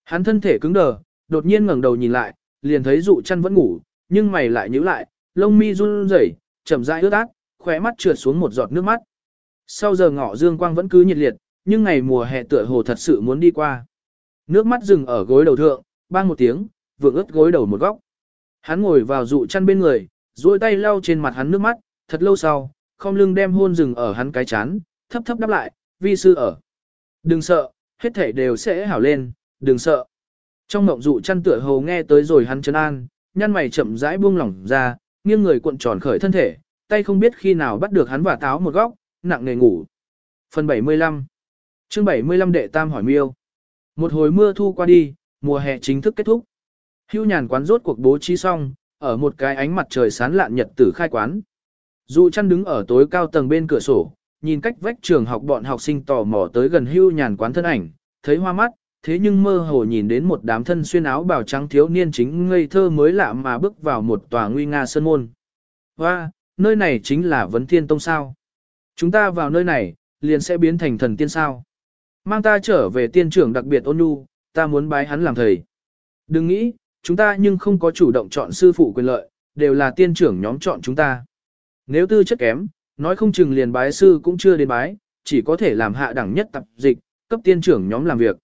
hắn thân thể cứng đờ, đột nhiên ngẩng đầu nhìn lại, liền thấy dụ chăn vẫn ngủ, nhưng mày lại nhíu lại, lông mi run rẩy, chậm rãi ướt át, khóe mắt trượt xuống một giọt nước mắt. Sau giờ ngọ dương quang vẫn cứ nhiệt liệt, nhưng ngày mùa hè tựa hồ thật sự muốn đi qua. Nước mắt dừng ở gối đầu thượng, bang một tiếng, vượng ướt gối đầu một góc. Hắn ngồi vào dụ chăn bên người, duỗi tay lau trên mặt hắn nước mắt, thật lâu sau, không lưng đem hôn dừng ở hắn cái chán, thấp thấp đáp lại, vi sư ở. Đừng sợ, hết thể đều sẽ hảo lên, đừng sợ. Trong mộng dụ chăn tựa hồ nghe tới rồi hắn chấn an, nhăn mày chậm rãi buông lỏng ra, nghiêng người cuộn tròn khởi thân thể, tay không biết khi nào bắt được hắn và táo một góc, nặng nề ngủ. Phần 75 chương 75 đệ tam hỏi miêu. Một hồi mưa thu qua đi, mùa hè chính thức kết thúc. Hưu nhàn quán rốt cuộc bố trí xong, ở một cái ánh mặt trời sáng lạn nhật tử khai quán. Dụ chăn đứng ở tối cao tầng bên cửa sổ, nhìn cách vách trường học bọn học sinh tò mò tới gần hưu nhàn quán thân ảnh, thấy hoa mắt, thế nhưng mơ hồ nhìn đến một đám thân xuyên áo bào trắng thiếu niên chính ngây thơ mới lạ mà bước vào một tòa nguy nga sơn môn. và nơi này chính là vấn thiên tông sao. Chúng ta vào nơi này, liền sẽ biến thành thần tiên sao. Mang ta trở về tiên trưởng đặc biệt ôn nhu, ta muốn bái hắn làm thầy. Đừng nghĩ, chúng ta nhưng không có chủ động chọn sư phụ quyền lợi, đều là tiên trưởng nhóm chọn chúng ta. Nếu tư chất kém, nói không chừng liền bái sư cũng chưa đến bái, chỉ có thể làm hạ đẳng nhất tập dịch, cấp tiên trưởng nhóm làm việc.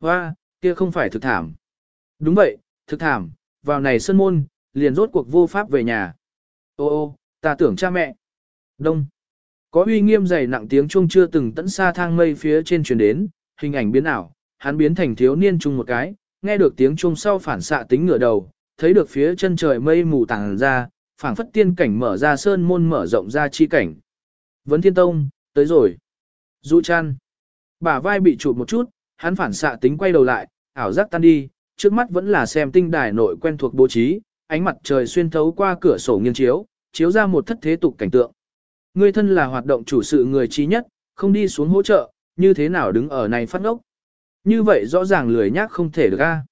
Hoa, kia không phải thực thảm. Đúng vậy, thực thảm, vào này sân môn, liền rốt cuộc vô pháp về nhà. Ô ô, ta tưởng cha mẹ. Đông. Có uy nghiêm dày nặng tiếng chuông chưa từng tận xa thang mây phía trên truyền đến, hình ảnh biến ảo, hắn biến thành thiếu niên chung một cái, nghe được tiếng chuông sau phản xạ tính ngửa đầu, thấy được phía chân trời mây mù tàng ra, phảng phất tiên cảnh mở ra sơn môn mở rộng ra chi cảnh. Vấn Thiên Tông, tới rồi. Dụ chăn. Bả vai bị chụp một chút, hắn phản xạ tính quay đầu lại, ảo giác tan đi, trước mắt vẫn là xem tinh đài nội quen thuộc bố trí, ánh mặt trời xuyên thấu qua cửa sổ nghiêng chiếu, chiếu ra một thất thế tục cảnh tượng. Ngươi thân là hoạt động chủ sự người trí nhất, không đi xuống hỗ trợ, như thế nào đứng ở này phát ngốc. Như vậy rõ ràng lười nhác không thể được a.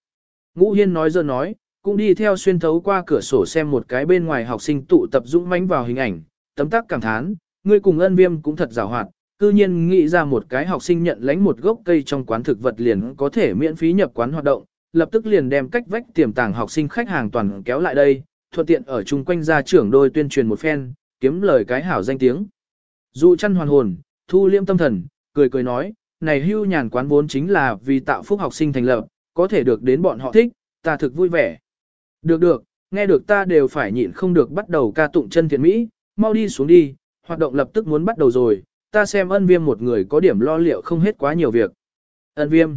Ngũ Hiên nói dơ nói, cũng đi theo xuyên thấu qua cửa sổ xem một cái bên ngoài học sinh tụ tập dũng mãnh vào hình ảnh, tấm tắc cảm thán, ngươi cùng ân viêm cũng thật rào hoạt, cư nhiên nghĩ ra một cái học sinh nhận lãnh một gốc cây trong quán thực vật liền có thể miễn phí nhập quán hoạt động, lập tức liền đem cách vách tiềm tàng học sinh khách hàng toàn kéo lại đây, thuận tiện ở chung quanh gia trưởng đôi tuyên truyền một phen, kiếm lời cái hảo danh tiếng. Dụ chăn hoàn hồn, thu liêm tâm thần, cười cười nói, này hưu nhàn quán vốn chính là vì tạo phúc học sinh thành lập, có thể được đến bọn họ thích, ta thực vui vẻ. Được được, nghe được ta đều phải nhịn không được bắt đầu ca tụng chân thiện mỹ, mau đi xuống đi, hoạt động lập tức muốn bắt đầu rồi, ta xem ân viêm một người có điểm lo liệu không hết quá nhiều việc. Ân viêm.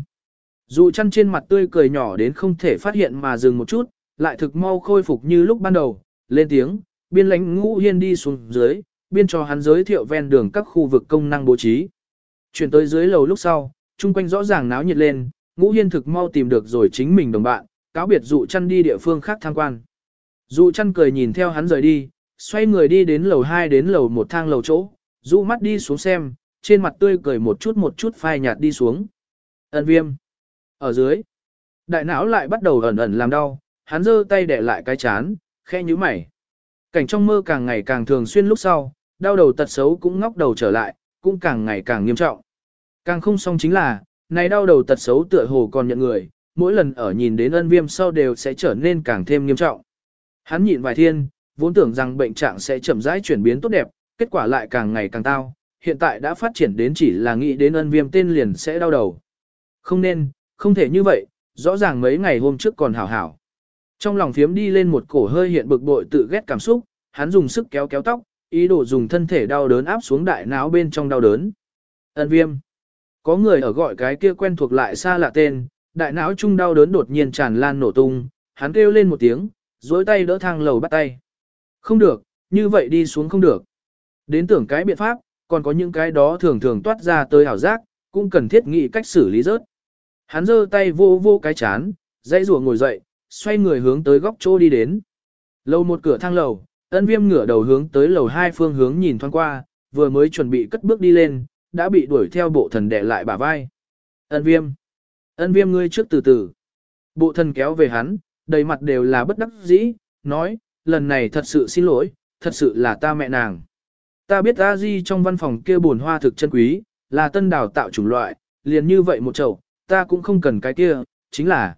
Dù chăn trên mặt tươi cười nhỏ đến không thể phát hiện mà dừng một chút, lại thực mau khôi phục như lúc ban đầu, lên tiếng, biên lãnh ngũ hiên đi xuống dưới, biên cho hắn giới thiệu ven đường các khu vực công năng bố trí. Chuyển tới dưới lầu lúc sau, chung quanh rõ ràng náo nhiệt lên, ngũ hiên thực mau tìm được rồi chính mình đồng bạn, cáo biệt dụ chăn đi địa phương khác tham quan. Dụ chăn cười nhìn theo hắn rời đi, xoay người đi đến lầu 2 đến lầu một thang lầu chỗ, rũ mắt đi xuống xem, trên mặt tươi cười một chút một chút phai nhạt đi xuống. Ân viêm. Ở dưới, đại não lại bắt đầu ẩn ẩn làm đau, hắn giơ tay để lại cái chán, khe nhíu mày. Cảnh trong mơ càng ngày càng thường xuyên lúc sau, đau đầu tật xấu cũng ngóc đầu trở lại, cũng càng ngày càng nghiêm trọng. Càng không xong chính là, này đau đầu tật xấu tựa hồ còn nhận người, mỗi lần ở nhìn đến ân viêm sau đều sẽ trở nên càng thêm nghiêm trọng. Hắn nhịn vài thiên, vốn tưởng rằng bệnh trạng sẽ chậm rãi chuyển biến tốt đẹp, kết quả lại càng ngày càng tao, hiện tại đã phát triển đến chỉ là nghĩ đến ân viêm tên liền sẽ đau đầu. Không nên, không thể như vậy, rõ ràng mấy ngày hôm trước còn hảo hảo. Trong lòng phiếm đi lên một cổ hơi hiện bực bội tự ghét cảm xúc, hắn dùng sức kéo kéo tóc, ý đồ dùng thân thể đau đớn áp xuống đại não bên trong đau đớn. Ân viêm. Có người ở gọi cái kia quen thuộc lại xa lạ tên, đại não trung đau đớn đột nhiên tràn lan nổ tung, hắn kêu lên một tiếng, dối tay đỡ thang lầu bắt tay. Không được, như vậy đi xuống không được. Đến tưởng cái biện pháp, còn có những cái đó thường thường toát ra tới hảo giác, cũng cần thiết nghĩ cách xử lý rớt. Hắn giơ tay vô vô cái chán, dãy rùa ngồi dậy, xoay người hướng tới góc chỗ đi đến. Lầu một cửa thang lầu, ân viêm ngửa đầu hướng tới lầu hai phương hướng nhìn thoáng qua, vừa mới chuẩn bị cất bước đi lên, đã bị đuổi theo bộ thần đè lại bả vai. Ân viêm. Ân viêm ngươi trước từ từ. Bộ thần kéo về hắn, đầy mặt đều là bất đắc dĩ, nói, lần này thật sự xin lỗi, thật sự là ta mẹ nàng. Ta biết a di trong văn phòng kia bồn hoa thực chân quý, là tân đào tạo chủng loại, liền như vậy một chậu, ta cũng không cần cái kia, chính là...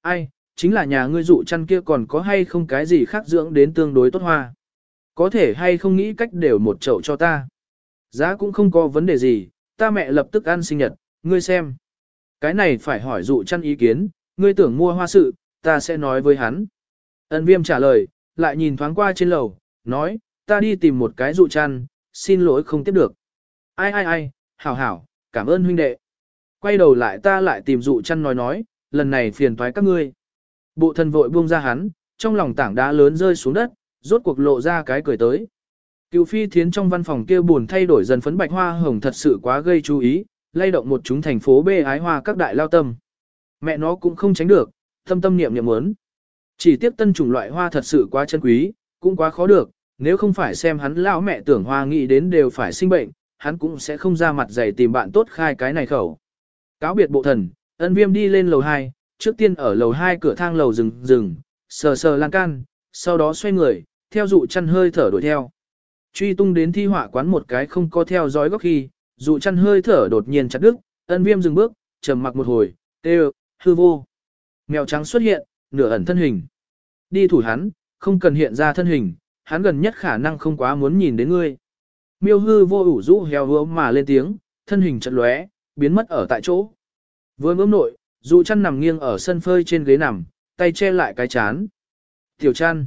Ai, chính là nhà ngươi dụ chăn kia còn có hay không cái gì khác dưỡng đến tương đối tốt hoa. Có thể hay không nghĩ cách đều một chậu cho ta. Giá cũng không có vấn đề gì, ta mẹ lập tức ăn sinh nhật, ngươi xem. Cái này phải hỏi dụ chăn ý kiến, ngươi tưởng mua hoa sự, ta sẽ nói với hắn. Ân viêm trả lời, lại nhìn thoáng qua trên lầu, nói, ta đi tìm một cái dụ chăn, xin lỗi không tiếp được. Ai ai ai, hảo hảo, cảm ơn huynh đệ. Quay đầu lại ta lại tìm dụ chăn nói nói, lần này phiền toái các ngươi. Bộ thần vội buông ra hắn, trong lòng tảng đá lớn rơi xuống đất, rốt cuộc lộ ra cái cười tới. Cựu phi thiến trong văn phòng kia buồn thay đổi dần phấn bạch hoa hồng thật sự quá gây chú ý, lay động một chúng thành phố bê ái hoa các đại lao tâm. Mẹ nó cũng không tránh được, tâm tâm niệm niệm muốn. Chỉ tiếp tân chủng loại hoa thật sự quá chân quý, cũng quá khó được, nếu không phải xem hắn lão mẹ tưởng hoa nghĩ đến đều phải sinh bệnh, hắn cũng sẽ không ra mặt dày tìm bạn tốt khai cái này khẩu. Cáo biệt bộ thần, ân viêm đi lên lầu 2, trước tiên ở lầu 2 cửa thang lầu rừng rừng, sờ sờ lan can, sau đó xoay người, theo dụ chăn hơi thở đuổi theo. Truy tung đến thi họa quán một cái không có theo dõi góc khi, dụ chăn hơi thở đột nhiên chặt đứt, ân viêm dừng bước, trầm mặc một hồi, tê hư vô. Mèo trắng xuất hiện, nửa ẩn thân hình. Đi thủ hắn, không cần hiện ra thân hình, hắn gần nhất khả năng không quá muốn nhìn đến ngươi. Miêu hư vô ủ rũ heo hứa mà lên tiếng, thân hình chật lóe, biến mất ở tại chỗ. Vừa ngưỡng nội, dù chăn nằm nghiêng ở sân phơi trên ghế nằm, tay che lại cái chán. Tiểu chăn.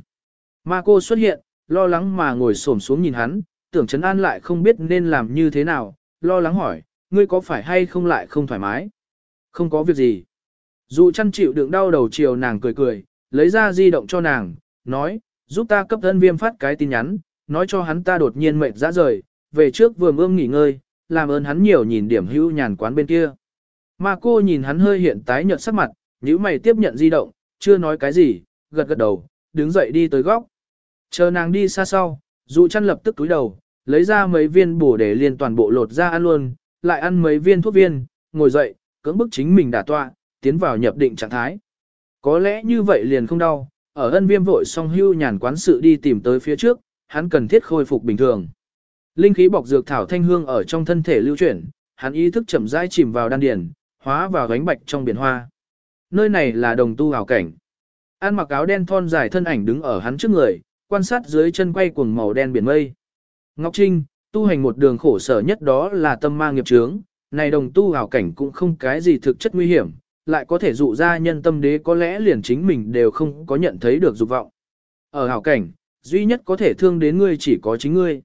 Ma cô xuất hiện, lo lắng mà ngồi xổm xuống nhìn hắn, tưởng Trấn An lại không biết nên làm như thế nào, lo lắng hỏi, ngươi có phải hay không lại không thoải mái? Không có việc gì. Dụ chăn chịu đựng đau đầu chiều nàng cười cười, lấy ra di động cho nàng, nói, giúp ta cấp thân viêm phát cái tin nhắn, nói cho hắn ta đột nhiên mệt ra rời, về trước vừa mương nghỉ ngơi, làm ơn hắn nhiều nhìn điểm hữu nhàn quán bên kia. Mà cô nhìn hắn hơi hiện tái nhợt sắc mặt, nhíu mày tiếp nhận di động, chưa nói cái gì, gật gật đầu, đứng dậy đi tới góc. Chờ nàng đi xa sau, dụ chăn lập tức túi đầu, lấy ra mấy viên bổ để liền toàn bộ lột ra ăn luôn, lại ăn mấy viên thuốc viên, ngồi dậy, cưỡng bức chính mình đả tọa, tiến vào nhập định trạng thái. Có lẽ như vậy liền không đau, ở ân viêm vội song hưu nhàn quán sự đi tìm tới phía trước, hắn cần thiết khôi phục bình thường. Linh khí bọc dược thảo thanh hương ở trong thân thể lưu chuyển, hắn ý thức chậm rãi chìm vào đan điền, hóa vào gánh bạch trong biển hoa. Nơi này là đồng tu hào cảnh. An mặc áo đen thon dài thân ảnh đứng ở hắn trước người, quan sát dưới chân quay cuồng màu đen biển mây. Ngọc Trinh, tu hành một đường khổ sở nhất đó là tâm ma nghiệp chướng, này đồng tu hào cảnh cũng không cái gì thực chất nguy hiểm, lại có thể dụ ra nhân tâm đế có lẽ liền chính mình đều không có nhận thấy được dục vọng. Ở hảo cảnh, duy nhất có thể thương đến ngươi chỉ có chính ngươi.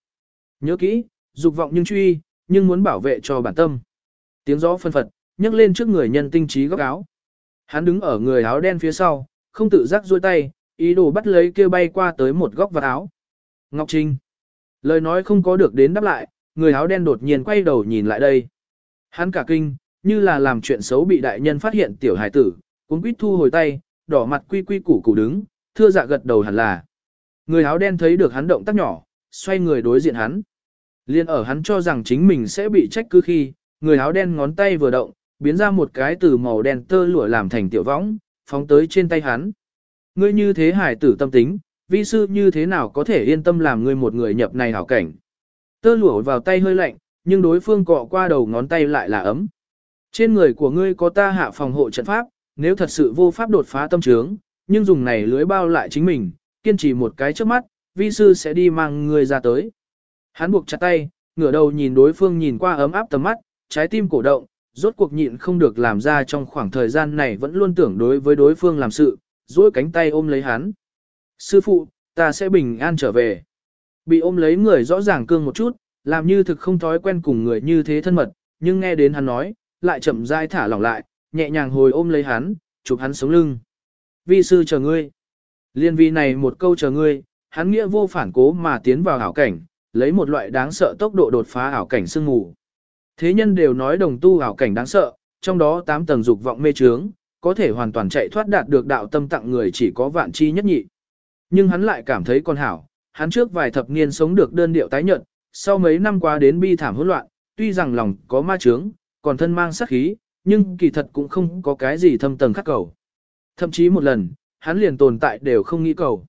Nhớ kỹ, dục vọng nhưng truy, nhưng muốn bảo vệ cho bản tâm. Tiếng gió phân phật, nhấc lên trước người nhân tinh trí góc áo. Hắn đứng ở người áo đen phía sau, không tự giác duỗi tay, ý đồ bắt lấy kia bay qua tới một góc vật áo. Ngọc Trinh. Lời nói không có được đến đáp lại, người áo đen đột nhiên quay đầu nhìn lại đây. Hắn cả kinh, như là làm chuyện xấu bị đại nhân phát hiện tiểu hải tử, cuốn quýt thu hồi tay, đỏ mặt quy quy củ củ đứng, thưa dạ gật đầu hẳn là. Người áo đen thấy được hắn động tác nhỏ, xoay người đối diện hắn. Liên ở hắn cho rằng chính mình sẽ bị trách cứ khi, người áo đen ngón tay vừa động, biến ra một cái từ màu đen tơ lụa làm thành tiểu võng, phóng tới trên tay hắn. Ngươi như thế hải tử tâm tính, vi sư như thế nào có thể yên tâm làm ngươi một người nhập này hảo cảnh. Tơ lụa vào tay hơi lạnh, nhưng đối phương cọ qua đầu ngón tay lại là ấm. Trên người của ngươi có ta hạ phòng hộ trận pháp, nếu thật sự vô pháp đột phá tâm trướng, nhưng dùng này lưới bao lại chính mình, kiên trì một cái trước mắt, vi sư sẽ đi mang ngươi ra tới. Hắn buộc chặt tay, ngửa đầu nhìn đối phương nhìn qua ấm áp tầm mắt, trái tim cổ động, rốt cuộc nhịn không được làm ra trong khoảng thời gian này vẫn luôn tưởng đối với đối phương làm sự, duỗi cánh tay ôm lấy hắn. Sư phụ, ta sẽ bình an trở về. Bị ôm lấy người rõ ràng cương một chút, làm như thực không thói quen cùng người như thế thân mật, nhưng nghe đến hắn nói, lại chậm rãi thả lỏng lại, nhẹ nhàng hồi ôm lấy hắn, chụp hắn sống lưng. Vi sư chờ ngươi. Liên vi này một câu chờ ngươi, hắn nghĩa vô phản cố mà tiến vào ảo cảnh, lấy một loại đáng sợ tốc độ đột phá ảo cảnh sương mù. Thế nhân đều nói đồng tu ảo cảnh đáng sợ, trong đó 8 tầng dục vọng mê trướng, có thể hoàn toàn chạy thoát đạt được đạo tâm tặng người chỉ có vạn chi nhất nhị. Nhưng hắn lại cảm thấy con hảo, hắn trước vài thập niên sống được đơn điệu tái nhận, sau mấy năm qua đến bi thảm hỗn loạn, tuy rằng lòng có ma trướng, còn thân mang sát khí, nhưng kỳ thật cũng không có cái gì thâm tầng khắc cầu. Thậm chí một lần, hắn liền tồn tại đều không nghĩ cầu.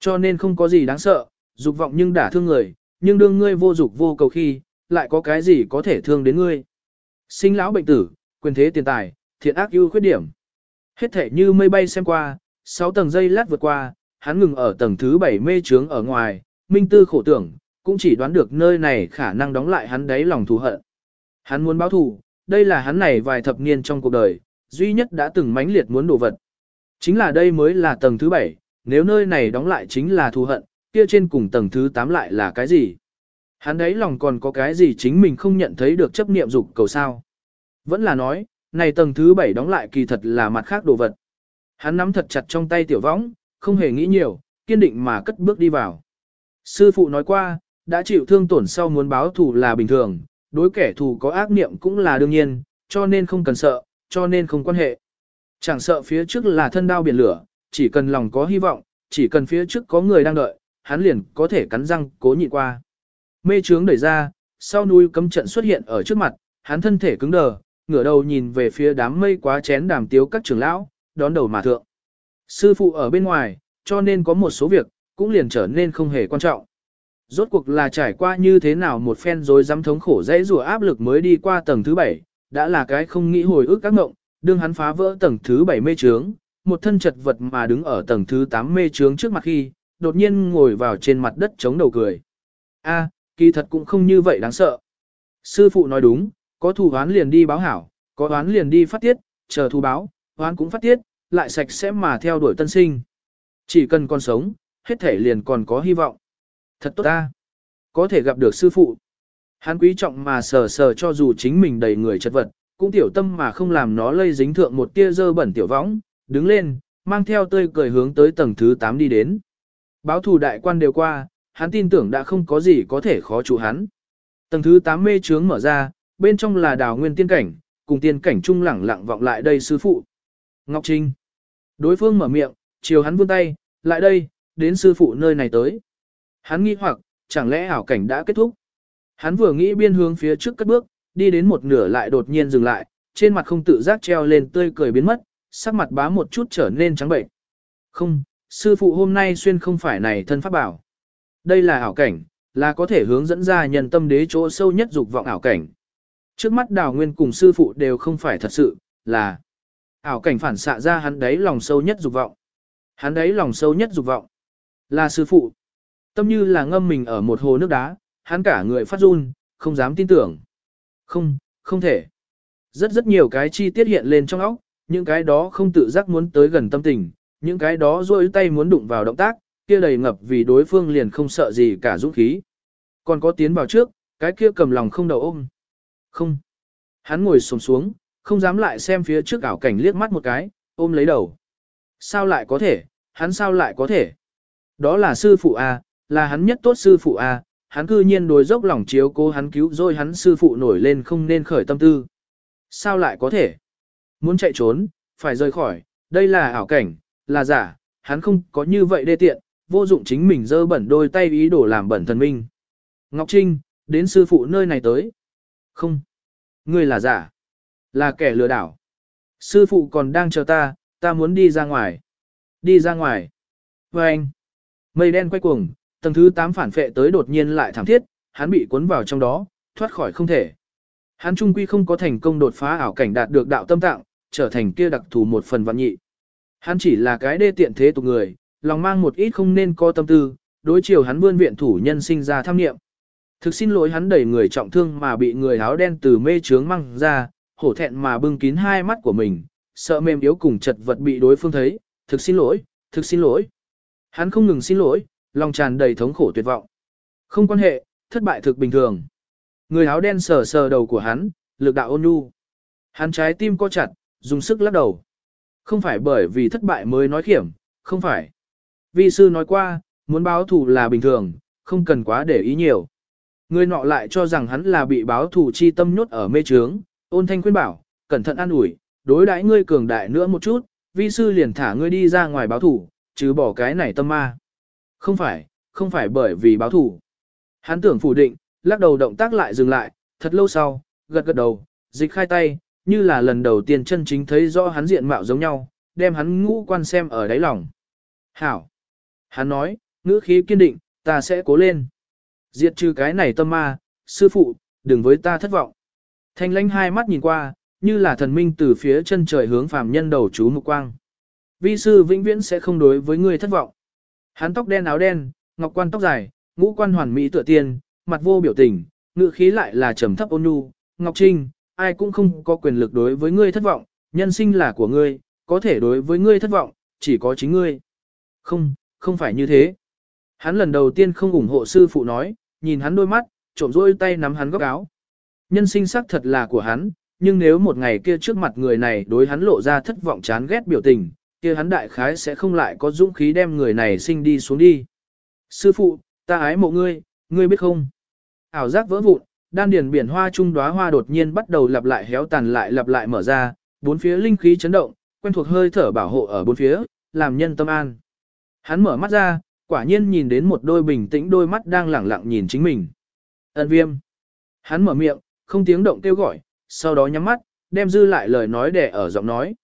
Cho nên không có gì đáng sợ, dục vọng nhưng đả thương người, nhưng đương ngươi vô dục vô cầu khi, lại có cái gì có thể thương đến ngươi. Sinh lão bệnh tử, quyền thế tiền tài, thiện ác ưu khuyết điểm. Hết thể như mây bay xem qua, sáu tầng dây lát vượt qua, hắn ngừng ở tầng thứ bảy mê trướng ở ngoài, minh tư khổ tưởng, cũng chỉ đoán được nơi này khả năng đóng lại hắn đáy lòng thù hận. Hắn muốn báo thù, đây là hắn này vài thập niên trong cuộc đời, duy nhất đã từng mãnh liệt muốn đổ vật. Chính là đây mới là tầng thứ bảy, nếu nơi này đóng lại chính là thù hận, kia trên cùng tầng thứ tám lại là cái gì? Hắn đấy lòng còn có cái gì chính mình không nhận thấy được chấp niệm dục cầu sao? Vẫn là nói, này tầng thứ bảy đóng lại kỳ thật là mặt khác đồ vật. Hắn nắm thật chặt trong tay tiểu võng, không hề nghĩ nhiều, kiên định mà cất bước đi vào. Sư phụ nói qua, đã chịu thương tổn sau muốn báo thù là bình thường, đối kẻ thù có ác niệm cũng là đương nhiên, cho nên không cần sợ, cho nên không quan hệ. Chẳng sợ phía trước là thân đao biển lửa, chỉ cần lòng có hy vọng, chỉ cần phía trước có người đang đợi, hắn liền có thể cắn răng cố nhịn qua. Mê trướng đẩy ra, sau núi cấm trận xuất hiện ở trước mặt, hắn thân thể cứng đờ, ngửa đầu nhìn về phía đám mây quá chén đàm tiếu các trưởng lão, đón đầu mà thượng. Sư phụ ở bên ngoài, cho nên có một số việc, cũng liền trở nên không hề quan trọng. Rốt cuộc là trải qua như thế nào một phen rồi dám thống khổ dễ rùa áp lực mới đi qua tầng thứ bảy, đã là cái không nghĩ hồi ức các ngộng, đương hắn phá vỡ tầng thứ bảy mê trướng, một thân chật vật mà đứng ở tầng thứ 8 mê trướng trước mặt khi, đột nhiên ngồi vào trên mặt đất chống đầu cười. A, kỳ thật cũng không như vậy đáng sợ. Sư phụ nói đúng, có thù oán liền đi báo hảo, có oán liền đi phát tiết, chờ thù báo, oán cũng phát tiết, lại sạch sẽ mà theo đuổi tân sinh. Chỉ cần còn sống, hết thể liền còn có hy vọng. Thật tốt ta. Có thể gặp được sư phụ. Hắn quý trọng mà sờ sờ cho dù chính mình đầy người chất vật, cũng tiểu tâm mà không làm nó lây dính thượng một tia dơ bẩn tiểu võng, đứng lên, mang theo tươi cười hướng tới tầng thứ 8 đi đến. Báo thù đại quan đều qua, hắn tin tưởng đã không có gì có thể khó chủ hắn. Tầng thứ 8 mê trướng mở ra, bên trong là đào nguyên tiên cảnh, cùng tiên cảnh trung lẳng lặng vọng lại đây sư phụ. Ngọc Trinh. Đối phương mở miệng, chiều hắn vươn tay, lại đây, đến sư phụ nơi này tới. Hắn nghi hoặc, chẳng lẽ ảo cảnh đã kết thúc. Hắn vừa nghĩ biên hướng phía trước cất bước, đi đến một nửa lại đột nhiên dừng lại, trên mặt không tự giác treo lên tươi cười biến mất, sắc mặt bá một chút trở nên trắng bệnh. Không, sư phụ hôm nay xuyên không phải này thân pháp bảo. Đây là ảo cảnh, là có thể hướng dẫn ra nhân tâm đế chỗ sâu nhất dục vọng ảo cảnh. Trước mắt đào nguyên cùng sư phụ đều không phải thật sự, là ảo cảnh phản xạ ra hắn đấy lòng sâu nhất dục vọng. Hắn đấy lòng sâu nhất dục vọng. Là sư phụ. Tâm như là ngâm mình ở một hồ nước đá, hắn cả người phát run, không dám tin tưởng. Không, không thể. Rất rất nhiều cái chi tiết hiện lên trong óc, những cái đó không tự giác muốn tới gần tâm tình, những cái đó rôi tay muốn đụng vào động tác, kia đầy ngập vì đối phương liền không sợ gì cả dũng khí. Còn có tiến vào trước, cái kia cầm lòng không đầu ôm. Không. Hắn ngồi sồm xuống, xuống, không dám lại xem phía trước ảo cảnh liếc mắt một cái, ôm lấy đầu. Sao lại có thể, hắn sao lại có thể? Đó là sư phụ à là hắn nhất tốt sư phụ à hắn cư nhiên đối dốc lòng chiếu cố hắn cứu rồi hắn sư phụ nổi lên không nên khởi tâm tư. Sao lại có thể? Muốn chạy trốn, phải rời khỏi, đây là ảo cảnh, là giả, hắn không có như vậy đê tiện, vô dụng chính mình dơ bẩn đôi tay ý đồ làm bẩn thần minh. Ngọc Trinh, đến sư phụ nơi này tới. Không. Ngươi là giả. Là kẻ lừa đảo. Sư phụ còn đang chờ ta, ta muốn đi ra ngoài. Đi ra ngoài. Và anh. Mây đen quay cuồng, tầng thứ 8 phản phệ tới đột nhiên lại thảm thiết, hắn bị cuốn vào trong đó, thoát khỏi không thể. Hắn trung quy không có thành công đột phá ảo cảnh đạt được đạo tâm tạng, trở thành kia đặc thù một phần vạn nhị. Hắn chỉ là cái đê tiện thế tục người, lòng mang một ít không nên có tâm tư, đối chiều hắn vươn viện thủ nhân sinh ra tham niệm. Thực xin lỗi hắn đẩy người trọng thương mà bị người áo đen từ mê trướng mang ra, hổ thẹn mà bưng kín hai mắt của mình, sợ mềm yếu cùng chật vật bị đối phương thấy, thực xin lỗi, thực xin lỗi. Hắn không ngừng xin lỗi, lòng tràn đầy thống khổ tuyệt vọng. Không quan hệ, thất bại thực bình thường. Người áo đen sờ sờ đầu của hắn, lực đạo ôn nhu. Hắn trái tim co chặt, dùng sức lắc đầu. Không phải bởi vì thất bại mới nói khiểm, không phải. Vi sư nói qua, muốn báo thù là bình thường, không cần quá để ý nhiều. Người nọ lại cho rằng hắn là bị báo thù chi tâm nhốt ở mê trướng, ôn thanh khuyên bảo, cẩn thận an ủi, đối đãi ngươi cường đại nữa một chút, vi sư liền thả ngươi đi ra ngoài báo thù, chứ bỏ cái này tâm ma. Không phải, không phải bởi vì báo thù. Hắn tưởng phủ định, lắc đầu động tác lại dừng lại, thật lâu sau, gật gật đầu, dịch khai tay, như là lần đầu tiên chân chính thấy rõ hắn diện mạo giống nhau, đem hắn ngũ quan xem ở đáy lòng. Hảo! Hắn nói, ngữ khí kiên định, ta sẽ cố lên. Diệt trừ cái này tâm ma, sư phụ, đừng với ta thất vọng. Thanh lãnh hai mắt nhìn qua, như là thần minh từ phía chân trời hướng phàm nhân đầu chú mục quang. Vi sư vĩnh viễn sẽ không đối với ngươi thất vọng. Hắn tóc đen áo đen, ngọc quan tóc dài, ngũ quan hoàn mỹ tựa tiên, mặt vô biểu tình, ngữ khí lại là trầm thấp ôn nhu. Ngọc Trinh, ai cũng không có quyền lực đối với ngươi thất vọng, nhân sinh là của ngươi, có thể đối với ngươi thất vọng, chỉ có chính ngươi. Không, không phải như thế. Hắn lần đầu tiên không ủng hộ sư phụ nói, nhìn hắn đôi mắt, trộm rôi tay nắm hắn góc áo. Nhân sinh xác thật là của hắn, nhưng nếu một ngày kia trước mặt người này đối hắn lộ ra thất vọng chán ghét biểu tình, kia hắn đại khái sẽ không lại có dũng khí đem người này sinh đi xuống đi. Sư phụ, ta ái mộ ngươi, ngươi biết không? Ảo giác vỡ vụn, đan điền biển hoa trung đóa hoa đột nhiên bắt đầu lặp lại héo tàn lại lặp lại mở ra, bốn phía linh khí chấn động, quen thuộc hơi thở bảo hộ ở bốn phía, làm nhân tâm an. Hắn mở mắt ra, quả nhiên nhìn đến một đôi bình tĩnh đôi mắt đang lẳng lặng nhìn chính mình. Ân viêm. Hắn mở miệng, không tiếng động kêu gọi, sau đó nhắm mắt, đem dư lại lời nói để ở giọng nói.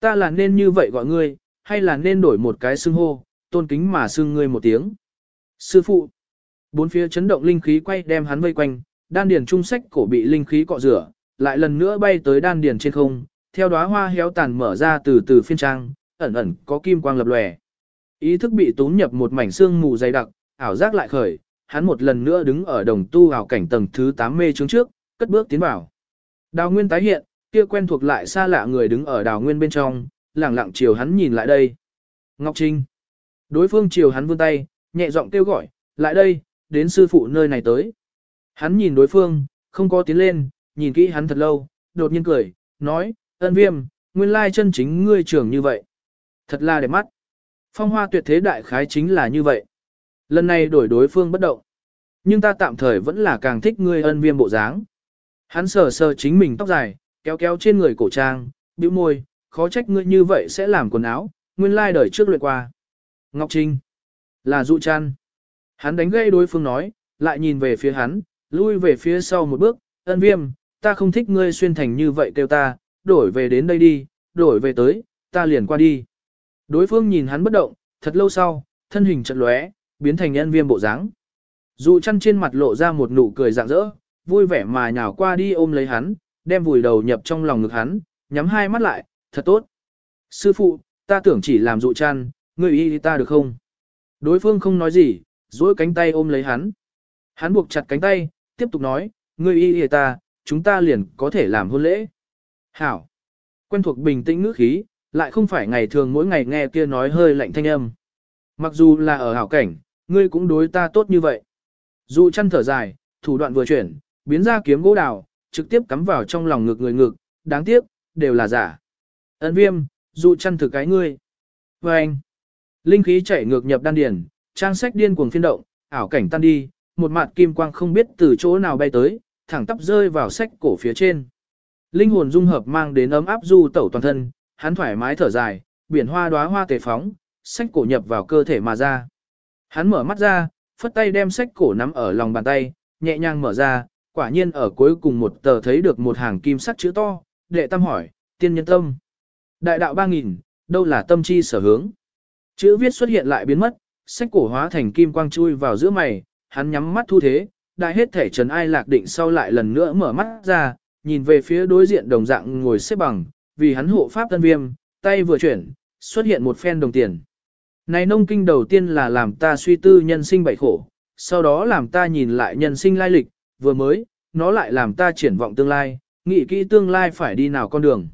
Ta là nên như vậy gọi ngươi, hay là nên đổi một cái xưng hô, tôn kính mà xưng ngươi một tiếng. Sư phụ. Bốn phía chấn động linh khí quay đem hắn vây quanh, đan điền trung sách cổ bị linh khí cọ rửa, lại lần nữa bay tới đan điền trên không, theo đóa hoa héo tàn mở ra từ từ phiên trang, ẩn ẩn có kim quang lập lòe. Ý thức bị tốn nhập một mảnh xương mù dày đặc, ảo giác lại khởi, hắn một lần nữa đứng ở đồng tu ảo cảnh tầng thứ 8 mê trướng trước, cất bước tiến vào. Đào Nguyên tái hiện, kia quen thuộc lại xa lạ người đứng ở Đào Nguyên bên trong, lẳng lặng chiều hắn nhìn lại đây. Ngọc Trinh. Đối phương chiều hắn vươn tay, nhẹ giọng kêu gọi, lại đây, đến sư phụ nơi này tới. Hắn nhìn đối phương, không có tiến lên, nhìn kỹ hắn thật lâu, đột nhiên cười, nói, ân viêm, nguyên lai chân chính ngươi trưởng như vậy. Thật là đẹp mắt. Phong hoa tuyệt thế đại khái chính là như vậy. Lần này đổi đối phương bất động. Nhưng ta tạm thời vẫn là càng thích ngươi ân viêm bộ dáng. Hắn sờ sờ chính mình tóc dài, kéo kéo trên người cổ trang, bĩu môi, khó trách ngươi như vậy sẽ làm quần áo, nguyên lai đời trước luyện qua. Ngọc Trinh, là dụ chăn. Hắn đánh gây đối phương nói, lại nhìn về phía hắn, lui về phía sau một bước, ân viêm, ta không thích ngươi xuyên thành như vậy kêu ta, đổi về đến đây đi, đổi về tới, ta liền qua đi. Đối phương nhìn hắn bất động, thật lâu sau, thân hình chật lóe, biến thành ân viêm bộ dáng. Dụ chăn trên mặt lộ ra một nụ cười rạng rỡ, vui vẻ mà nhào qua đi ôm lấy hắn, đem vùi đầu nhập trong lòng ngực hắn, nhắm hai mắt lại, thật tốt. Sư phụ, ta tưởng chỉ làm dụ chăn, ngươi y ta được không? Đối phương không nói gì, duỗi cánh tay ôm lấy hắn. Hắn buộc chặt cánh tay, tiếp tục nói, ngươi y ta, chúng ta liền có thể làm hôn lễ. Hảo. Quen thuộc bình tĩnh ngữ khí, lại không phải ngày thường mỗi ngày nghe kia nói hơi lạnh thanh âm. Mặc dù là ở hảo cảnh, ngươi cũng đối ta tốt như vậy. Dụ chăn thở dài, thủ đoạn vừa chuyển, biến ra kiếm gỗ đào, trực tiếp cắm vào trong lòng ngực người ngực, đáng tiếc, đều là giả. Ấn viêm, dụ chăn thử cái ngươi. Và anh, linh khí chảy ngược nhập đan điền, trang sách điên cuồng phiên động, ảo cảnh tan đi, một mặt kim quang không biết từ chỗ nào bay tới, thẳng tắp rơi vào sách cổ phía trên. Linh hồn dung hợp mang đến ấm áp du tẩu toàn thân, hắn thoải mái thở dài, biển hoa đóa hoa tề phóng, sách cổ nhập vào cơ thể mà ra. Hắn mở mắt ra, phất tay đem sách cổ nắm ở lòng bàn tay, nhẹ nhàng mở ra, quả nhiên ở cuối cùng một tờ thấy được một hàng kim sắc chữ to, đệ tâm hỏi, tiên nhân tâm. Đại đạo ba nghìn, đâu là tâm chi sở hướng. Chữ viết xuất hiện lại biến mất, sách cổ hóa thành kim quang chui vào giữa mày, hắn nhắm mắt thu thế, đại hết thể trần ai lạc định sau lại lần nữa mở mắt ra, nhìn về phía đối diện đồng dạng ngồi xếp bằng, vì hắn hộ pháp tân viêm, tay vừa chuyển, xuất hiện một phen đồng tiền. Này nông kinh đầu tiên là làm ta suy tư nhân sinh bảy khổ, sau đó làm ta nhìn lại nhân sinh lai lịch, vừa mới, nó lại làm ta triển vọng tương lai, nghĩ kỹ tương lai phải đi nào con đường.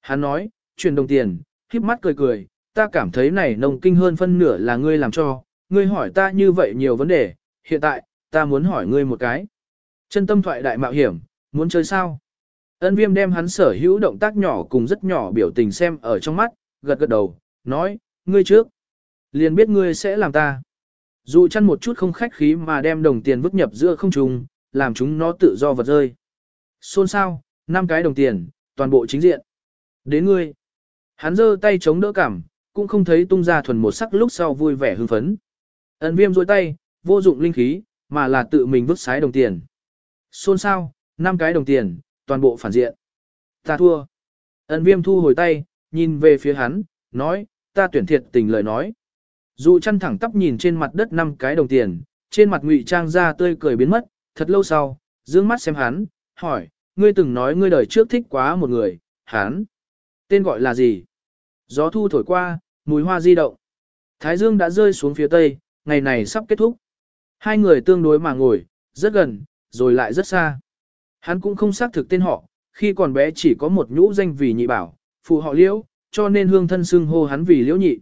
Hắn nói, chuyển đồng tiền, khiếp mắt cười cười, ta cảm thấy này nông kinh hơn phân nửa là ngươi làm cho, ngươi hỏi ta như vậy nhiều vấn đề, hiện tại, ta muốn hỏi ngươi một cái. Chân tâm thoại đại mạo hiểm, muốn chơi sao? Ân viêm đem hắn sở hữu động tác nhỏ cùng rất nhỏ biểu tình xem ở trong mắt, gật gật đầu, nói, ngươi trước. Liền biết ngươi sẽ làm ta. dù chăn một chút không khách khí mà đem đồng tiền vứt nhập giữa không trùng, làm chúng nó tự do vật rơi. Xôn sao, năm cái đồng tiền, toàn bộ chính diện. Đến ngươi. Hắn giơ tay chống đỡ cảm, cũng không thấy tung ra thuần một sắc lúc sau vui vẻ hưng phấn. Ấn viêm dôi tay, vô dụng linh khí, mà là tự mình vứt sái đồng tiền. Xôn sao, năm cái đồng tiền, toàn bộ phản diện. Ta thua. Ấn viêm thu hồi tay, nhìn về phía hắn, nói, ta tuyển thiệt tình lời nói. Dụ chăn thẳng tắp nhìn trên mặt đất năm cái đồng tiền, trên mặt ngụy trang ra tươi cười biến mất, thật lâu sau, dương mắt xem hắn, hỏi, ngươi từng nói ngươi đời trước thích quá một người, hắn. Tên gọi là gì? Gió thu thổi qua, mùi hoa di động. Thái dương đã rơi xuống phía tây, ngày này sắp kết thúc. Hai người tương đối mà ngồi, rất gần, rồi lại rất xa. Hắn cũng không xác thực tên họ, khi còn bé chỉ có một nhũ danh vì nhị bảo, phụ họ liễu, cho nên hương thân xưng hô hắn vì liễu nhị.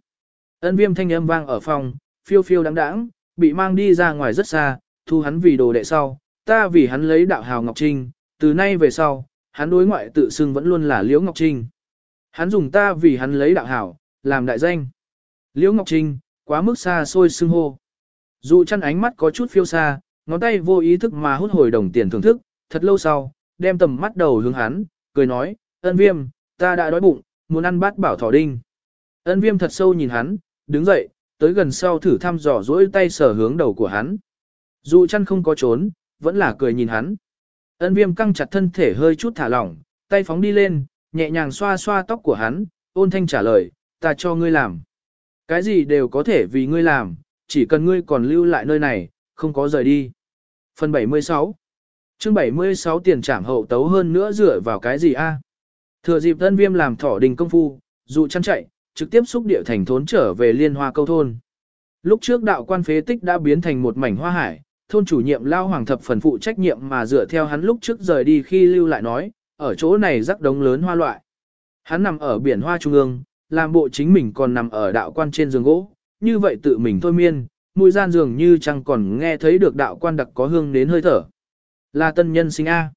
Ân viêm thanh âm vang ở phòng, phiêu phiêu đáng đáng, bị mang đi ra ngoài rất xa, thu hắn vì đồ đệ sau, ta vì hắn lấy đạo hào Ngọc Trinh, từ nay về sau, hắn đối ngoại tự xưng vẫn luôn là Liễu Ngọc Trinh. Hắn dùng ta vì hắn lấy đạo hào, làm đại danh. Liễu Ngọc Trinh, quá mức xa xôi xưng hô. Dù chăn ánh mắt có chút phiêu xa, ngón tay vô ý thức mà hút hồi đồng tiền thưởng thức, thật lâu sau, đem tầm mắt đầu hướng hắn, cười nói, ân viêm, ta đã đói bụng, muốn ăn bát bảo thỏ đinh. Ân viêm thật sâu nhìn hắn, đứng dậy, tới gần sau thử thăm dò dỗi tay sở hướng đầu của hắn. Dù chăn không có trốn, vẫn là cười nhìn hắn. Ân viêm căng chặt thân thể hơi chút thả lỏng, tay phóng đi lên, nhẹ nhàng xoa xoa tóc của hắn, ôn thanh trả lời, ta cho ngươi làm. Cái gì đều có thể vì ngươi làm, chỉ cần ngươi còn lưu lại nơi này, không có rời đi. Phần 76 chương 76 tiền trảm hậu tấu hơn nữa dựa vào cái gì a Thừa dịp ân viêm làm thỏ đình công phu, dụ chăn chạy, trực tiếp xúc địa thành thốn trở về liên hoa câu thôn. Lúc trước đạo quan phế tích đã biến thành một mảnh hoa hải, thôn chủ nhiệm lao hoàng thập phần phụ trách nhiệm mà dựa theo hắn lúc trước rời đi khi lưu lại nói, ở chỗ này rắc đống lớn hoa loại. Hắn nằm ở biển hoa trung ương, làm bộ chính mình còn nằm ở đạo quan trên giường gỗ, như vậy tự mình thôi miên, mùi gian dường như chẳng còn nghe thấy được đạo quan đặc có hương đến hơi thở. Là tân nhân sinh A.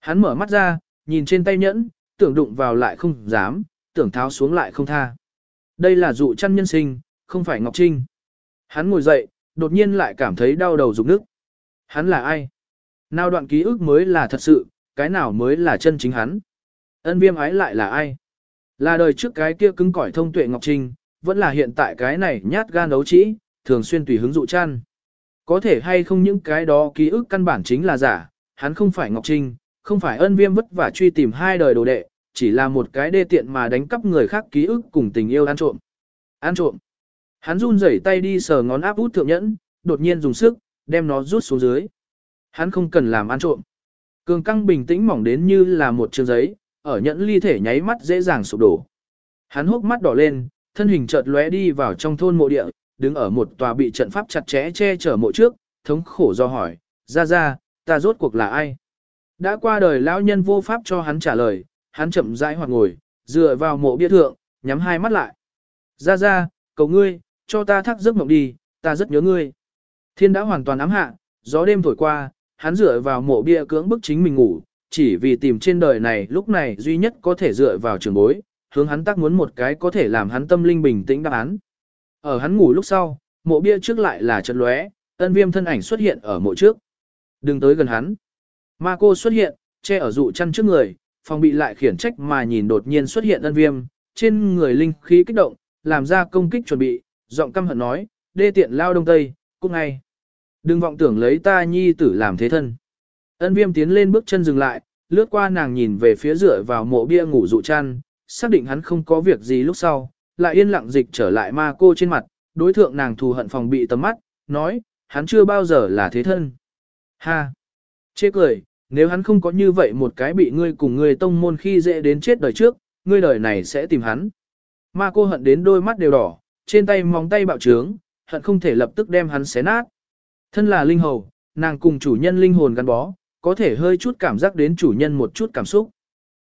Hắn mở mắt ra, nhìn trên tay nhẫn, tưởng đụng vào lại không dám, tưởng tháo xuống lại không tha. Đây là dụ chăn nhân sinh, không phải Ngọc Trinh. Hắn ngồi dậy, đột nhiên lại cảm thấy đau đầu rụng nước. Hắn là ai? Nào đoạn ký ức mới là thật sự, cái nào mới là chân chính hắn? Ân viêm ái lại là ai? Là đời trước cái kia cứng cỏi thông tuệ Ngọc Trinh, vẫn là hiện tại cái này nhát gan đấu trĩ, thường xuyên tùy hứng dụ chăn. Có thể hay không những cái đó ký ức căn bản chính là giả, hắn không phải Ngọc Trinh, không phải ân viêm vất vả truy tìm hai đời đồ đệ, chỉ là một cái đê tiện mà đánh cắp người khác ký ức cùng tình yêu ăn trộm. Ăn trộm. Hắn run rẩy tay đi sờ ngón áp út thượng nhẫn, đột nhiên dùng sức, đem nó rút xuống dưới. Hắn không cần làm ăn trộm. Cường căng bình tĩnh mỏng đến như là một trường giấy, ở nhẫn ly thể nháy mắt dễ dàng sụp đổ. Hắn hốc mắt đỏ lên, thân hình chợt lóe đi vào trong thôn mộ địa, đứng ở một tòa bị trận pháp chặt chẽ che chở mộ trước, thống khổ do hỏi, ra ra, ta rốt cuộc là ai? Đã qua đời lão nhân vô pháp cho hắn trả lời, hắn chậm rãi hoặc ngồi, dựa vào mộ bia thượng, nhắm hai mắt lại. Ra ra, cầu ngươi, cho ta thắc giấc mộng đi, ta rất nhớ ngươi. Thiên đã hoàn toàn ám hạ, gió đêm thổi qua, hắn dựa vào mộ bia cưỡng bức chính mình ngủ, chỉ vì tìm trên đời này lúc này duy nhất có thể dựa vào trường bối, hướng hắn tác muốn một cái có thể làm hắn tâm linh bình tĩnh đáp án. Ở hắn ngủ lúc sau, mộ bia trước lại là trận lóe, ân viêm thân ảnh xuất hiện ở mộ trước. Đừng tới gần hắn. Ma cô xuất hiện, che ở dụ chăn trước người, phòng bị lại khiển trách mà nhìn đột nhiên xuất hiện ân viêm, trên người linh khí kích động, làm ra công kích chuẩn bị, giọng căm hận nói, đê tiện lao đông tây, cũng ngay. Đừng vọng tưởng lấy ta nhi tử làm thế thân. Ân viêm tiến lên bước chân dừng lại, lướt qua nàng nhìn về phía rửa vào mộ bia ngủ dụ chăn, xác định hắn không có việc gì lúc sau, lại yên lặng dịch trở lại ma cô trên mặt, đối thượng nàng thù hận phòng bị tầm mắt, nói, hắn chưa bao giờ là thế thân. Ha! Chê cười, nếu hắn không có như vậy một cái bị ngươi cùng ngươi tông môn khi dễ đến chết đời trước, ngươi đời này sẽ tìm hắn. Ma cô hận đến đôi mắt đều đỏ, trên tay móng tay bạo trướng, hận không thể lập tức đem hắn xé nát. Thân là linh hầu, nàng cùng chủ nhân linh hồn gắn bó, có thể hơi chút cảm giác đến chủ nhân một chút cảm xúc.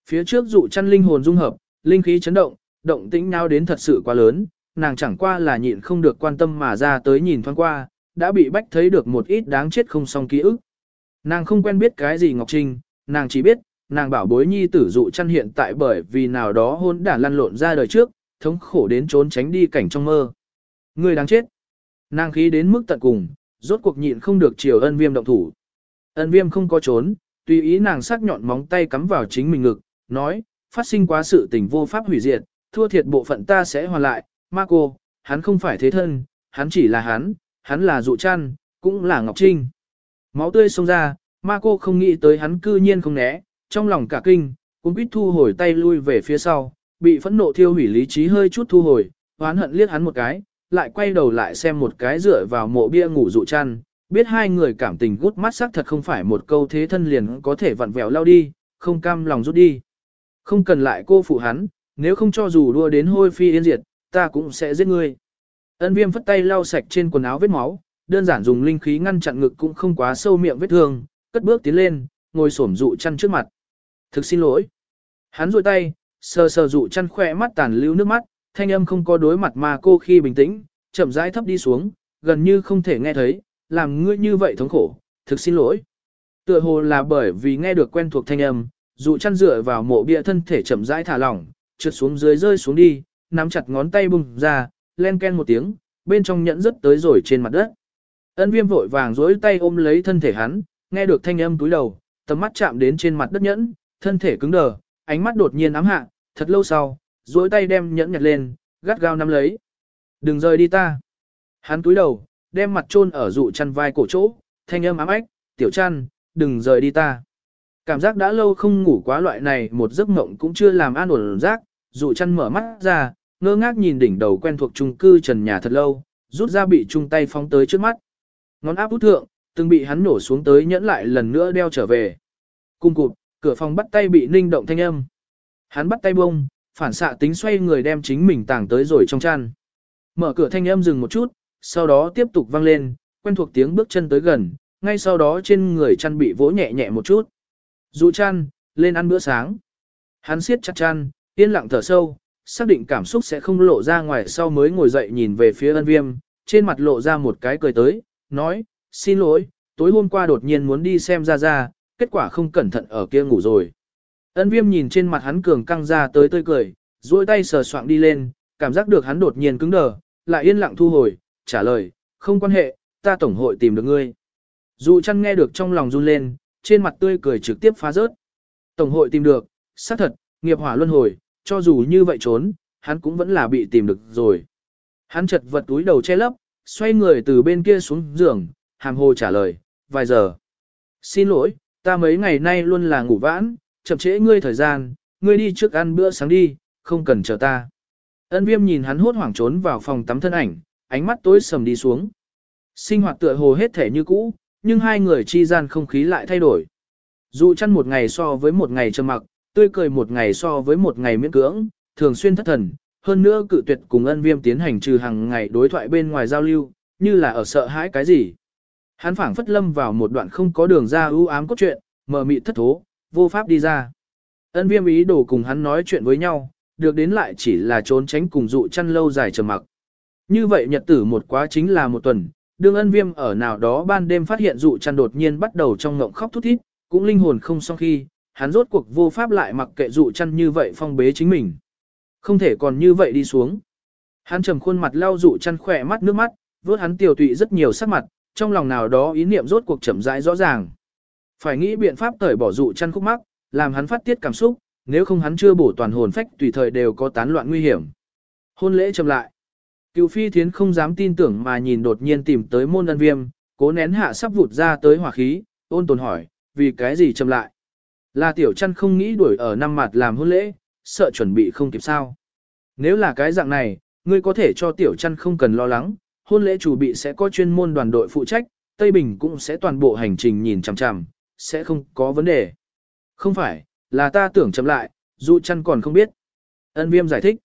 Phía trước dụ chăn linh hồn dung hợp, linh khí chấn động, động tĩnh nào đến thật sự quá lớn, nàng chẳng qua là nhịn không được quan tâm mà ra tới nhìn thoáng qua, đã bị bách thấy được một ít đáng chết không xong ký ức. Nàng không quen biết cái gì Ngọc Trinh, nàng chỉ biết, nàng bảo bối nhi tử dụ chăn hiện tại bởi vì nào đó hôn đản lăn lộn ra đời trước, thống khổ đến trốn tránh đi cảnh trong mơ. Người đáng chết. Nàng khí đến mức tận cùng, rốt cuộc nhịn không được chiều ân viêm động thủ. Ân viêm không có trốn, tùy ý nàng sắc nhọn móng tay cắm vào chính mình ngực, nói, phát sinh quá sự tình vô pháp hủy diệt, thua thiệt bộ phận ta sẽ hoàn lại, Marco, hắn không phải thế thân, hắn chỉ là hắn, hắn là dụ chăn, cũng là Ngọc Trinh. Máu tươi xông ra, Marco không nghĩ tới hắn cư nhiên không né, trong lòng cả kinh, cũng biết thu hồi tay lui về phía sau, bị phẫn nộ thiêu hủy lý trí hơi chút thu hồi, oán hận liếc hắn một cái, lại quay đầu lại xem một cái dựa vào mộ bia ngủ dụ chăn, biết hai người cảm tình gút mắt sắc thật không phải một câu thế thân liền có thể vặn vẹo lao đi, không cam lòng rút đi. Không cần lại cô phụ hắn, nếu không cho dù đua đến hôi phi yên diệt, ta cũng sẽ giết ngươi. Ân viêm phất tay lau sạch trên quần áo vết máu, đơn giản dùng linh khí ngăn chặn ngực cũng không quá sâu miệng vết thương, cất bước tiến lên, ngồi xổm dụ chăn trước mặt. Thực xin lỗi. Hắn rôi tay, sờ sờ dụ chăn khỏe mắt tàn lưu nước mắt, thanh âm không có đối mặt mà cô khi bình tĩnh, chậm rãi thấp đi xuống, gần như không thể nghe thấy, làm ngươi như vậy thống khổ, thực xin lỗi. Tựa hồ là bởi vì nghe được quen thuộc thanh âm, dụ chăn dựa vào mộ bia thân thể chậm rãi thả lỏng, trượt xuống dưới rơi xuống đi, nắm chặt ngón tay bùng ra, len ken một tiếng, bên trong nhẫn rất tới rồi trên mặt đất. Ân viêm vội vàng dối tay ôm lấy thân thể hắn, nghe được thanh âm túi đầu, tầm mắt chạm đến trên mặt đất nhẫn, thân thể cứng đờ, ánh mắt đột nhiên ám hạ, thật lâu sau, duỗi tay đem nhẫn nhặt lên, gắt gao nắm lấy. Đừng rời đi ta. Hắn túi đầu, đem mặt chôn ở dụ chăn vai cổ chỗ, thanh âm ám ách, tiểu chăn, đừng rời đi ta. Cảm giác đã lâu không ngủ quá loại này một giấc mộng cũng chưa làm an ổn giác, dụ chăn mở mắt ra, ngơ ngác nhìn đỉnh đầu quen thuộc trung cư trần nhà thật lâu, rút ra bị chung tay phóng tới trước mắt. Ngón áp út thượng, từng bị hắn nổ xuống tới nhẫn lại lần nữa đeo trở về. Cung cụt, cửa phòng bắt tay bị ninh động thanh âm. Hắn bắt tay bông, phản xạ tính xoay người đem chính mình tàng tới rồi trong chăn. Mở cửa thanh âm dừng một chút, sau đó tiếp tục vang lên, quen thuộc tiếng bước chân tới gần, ngay sau đó trên người chăn bị vỗ nhẹ nhẹ một chút. Dụ chăn, lên ăn bữa sáng. Hắn siết chặt chăn, yên lặng thở sâu, xác định cảm xúc sẽ không lộ ra ngoài sau mới ngồi dậy nhìn về phía ân viêm, trên mặt lộ ra một cái cười tới, nói, xin lỗi, tối hôm qua đột nhiên muốn đi xem ra ra, kết quả không cẩn thận ở kia ngủ rồi. Ân viêm nhìn trên mặt hắn cường căng ra tới tươi cười, duỗi tay sờ soạng đi lên, cảm giác được hắn đột nhiên cứng đờ, lại yên lặng thu hồi, trả lời, không quan hệ, ta tổng hội tìm được ngươi. Dụ chăn nghe được trong lòng run lên, trên mặt tươi cười trực tiếp phá rớt. Tổng hội tìm được, xác thật, nghiệp hỏa luân hồi, cho dù như vậy trốn, hắn cũng vẫn là bị tìm được rồi. Hắn chật vật túi đầu che lấp, xoay người từ bên kia xuống giường, hàm hồ trả lời, vài giờ. Xin lỗi, ta mấy ngày nay luôn là ngủ vãn, chậm trễ ngươi thời gian, ngươi đi trước ăn bữa sáng đi, không cần chờ ta. Ân viêm nhìn hắn hốt hoảng trốn vào phòng tắm thân ảnh, ánh mắt tối sầm đi xuống. Sinh hoạt tựa hồ hết thể như cũ, nhưng hai người chi gian không khí lại thay đổi. Dù chăn một ngày so với một ngày trầm mặc, tươi cười một ngày so với một ngày miễn cưỡng, thường xuyên thất thần, hơn nữa cự tuyệt cùng ân viêm tiến hành trừ hàng ngày đối thoại bên ngoài giao lưu, như là ở sợ hãi cái gì. Hắn phảng phất lâm vào một đoạn không có đường ra ưu ám cốt truyện, mờ mịt thất thố, vô pháp đi ra. Ân viêm ý đồ cùng hắn nói chuyện với nhau, được đến lại chỉ là trốn tránh cùng dụ chăn lâu dài trầm mặc. Như vậy nhật tử một quá chính là một tuần, đương ân viêm ở nào đó ban đêm phát hiện dụ chăn đột nhiên bắt đầu trong ngộng khóc thút thít, cũng linh hồn không song khi, hắn rốt cuộc vô pháp lại mặc kệ dụ chăn như vậy phong bế chính mình. Không thể còn như vậy đi xuống. Hắn trầm khuôn mặt lau dụ chăn khỏe mắt nước mắt, vớt hắn tiểu tụy rất nhiều sắc mặt, trong lòng nào đó ý niệm rốt cuộc chậm rãi rõ ràng. Phải nghĩ biện pháp tởi bỏ dụ chăn khúc mắc, làm hắn phát tiết cảm xúc, nếu không hắn chưa bổ toàn hồn phách tùy thời đều có tán loạn nguy hiểm. Hôn lễ chậm lại. Cựu phi thiến không dám tin tưởng mà nhìn đột nhiên tìm tới môn ân viêm, cố nén hạ sắp vụt ra tới hỏa khí, ôn tồn hỏi, vì cái gì chậm lại. Là tiểu chăn không nghĩ đuổi ở năm mặt làm hôn lễ, sợ chuẩn bị không kịp sao. Nếu là cái dạng này, ngươi có thể cho tiểu chăn không cần lo lắng, hôn lễ chủ bị sẽ có chuyên môn đoàn đội phụ trách, Tây Bình cũng sẽ toàn bộ hành trình nhìn chằm chằm, sẽ không có vấn đề. Không phải, là ta tưởng chậm lại, dụ chăn còn không biết. Ân viêm giải thích.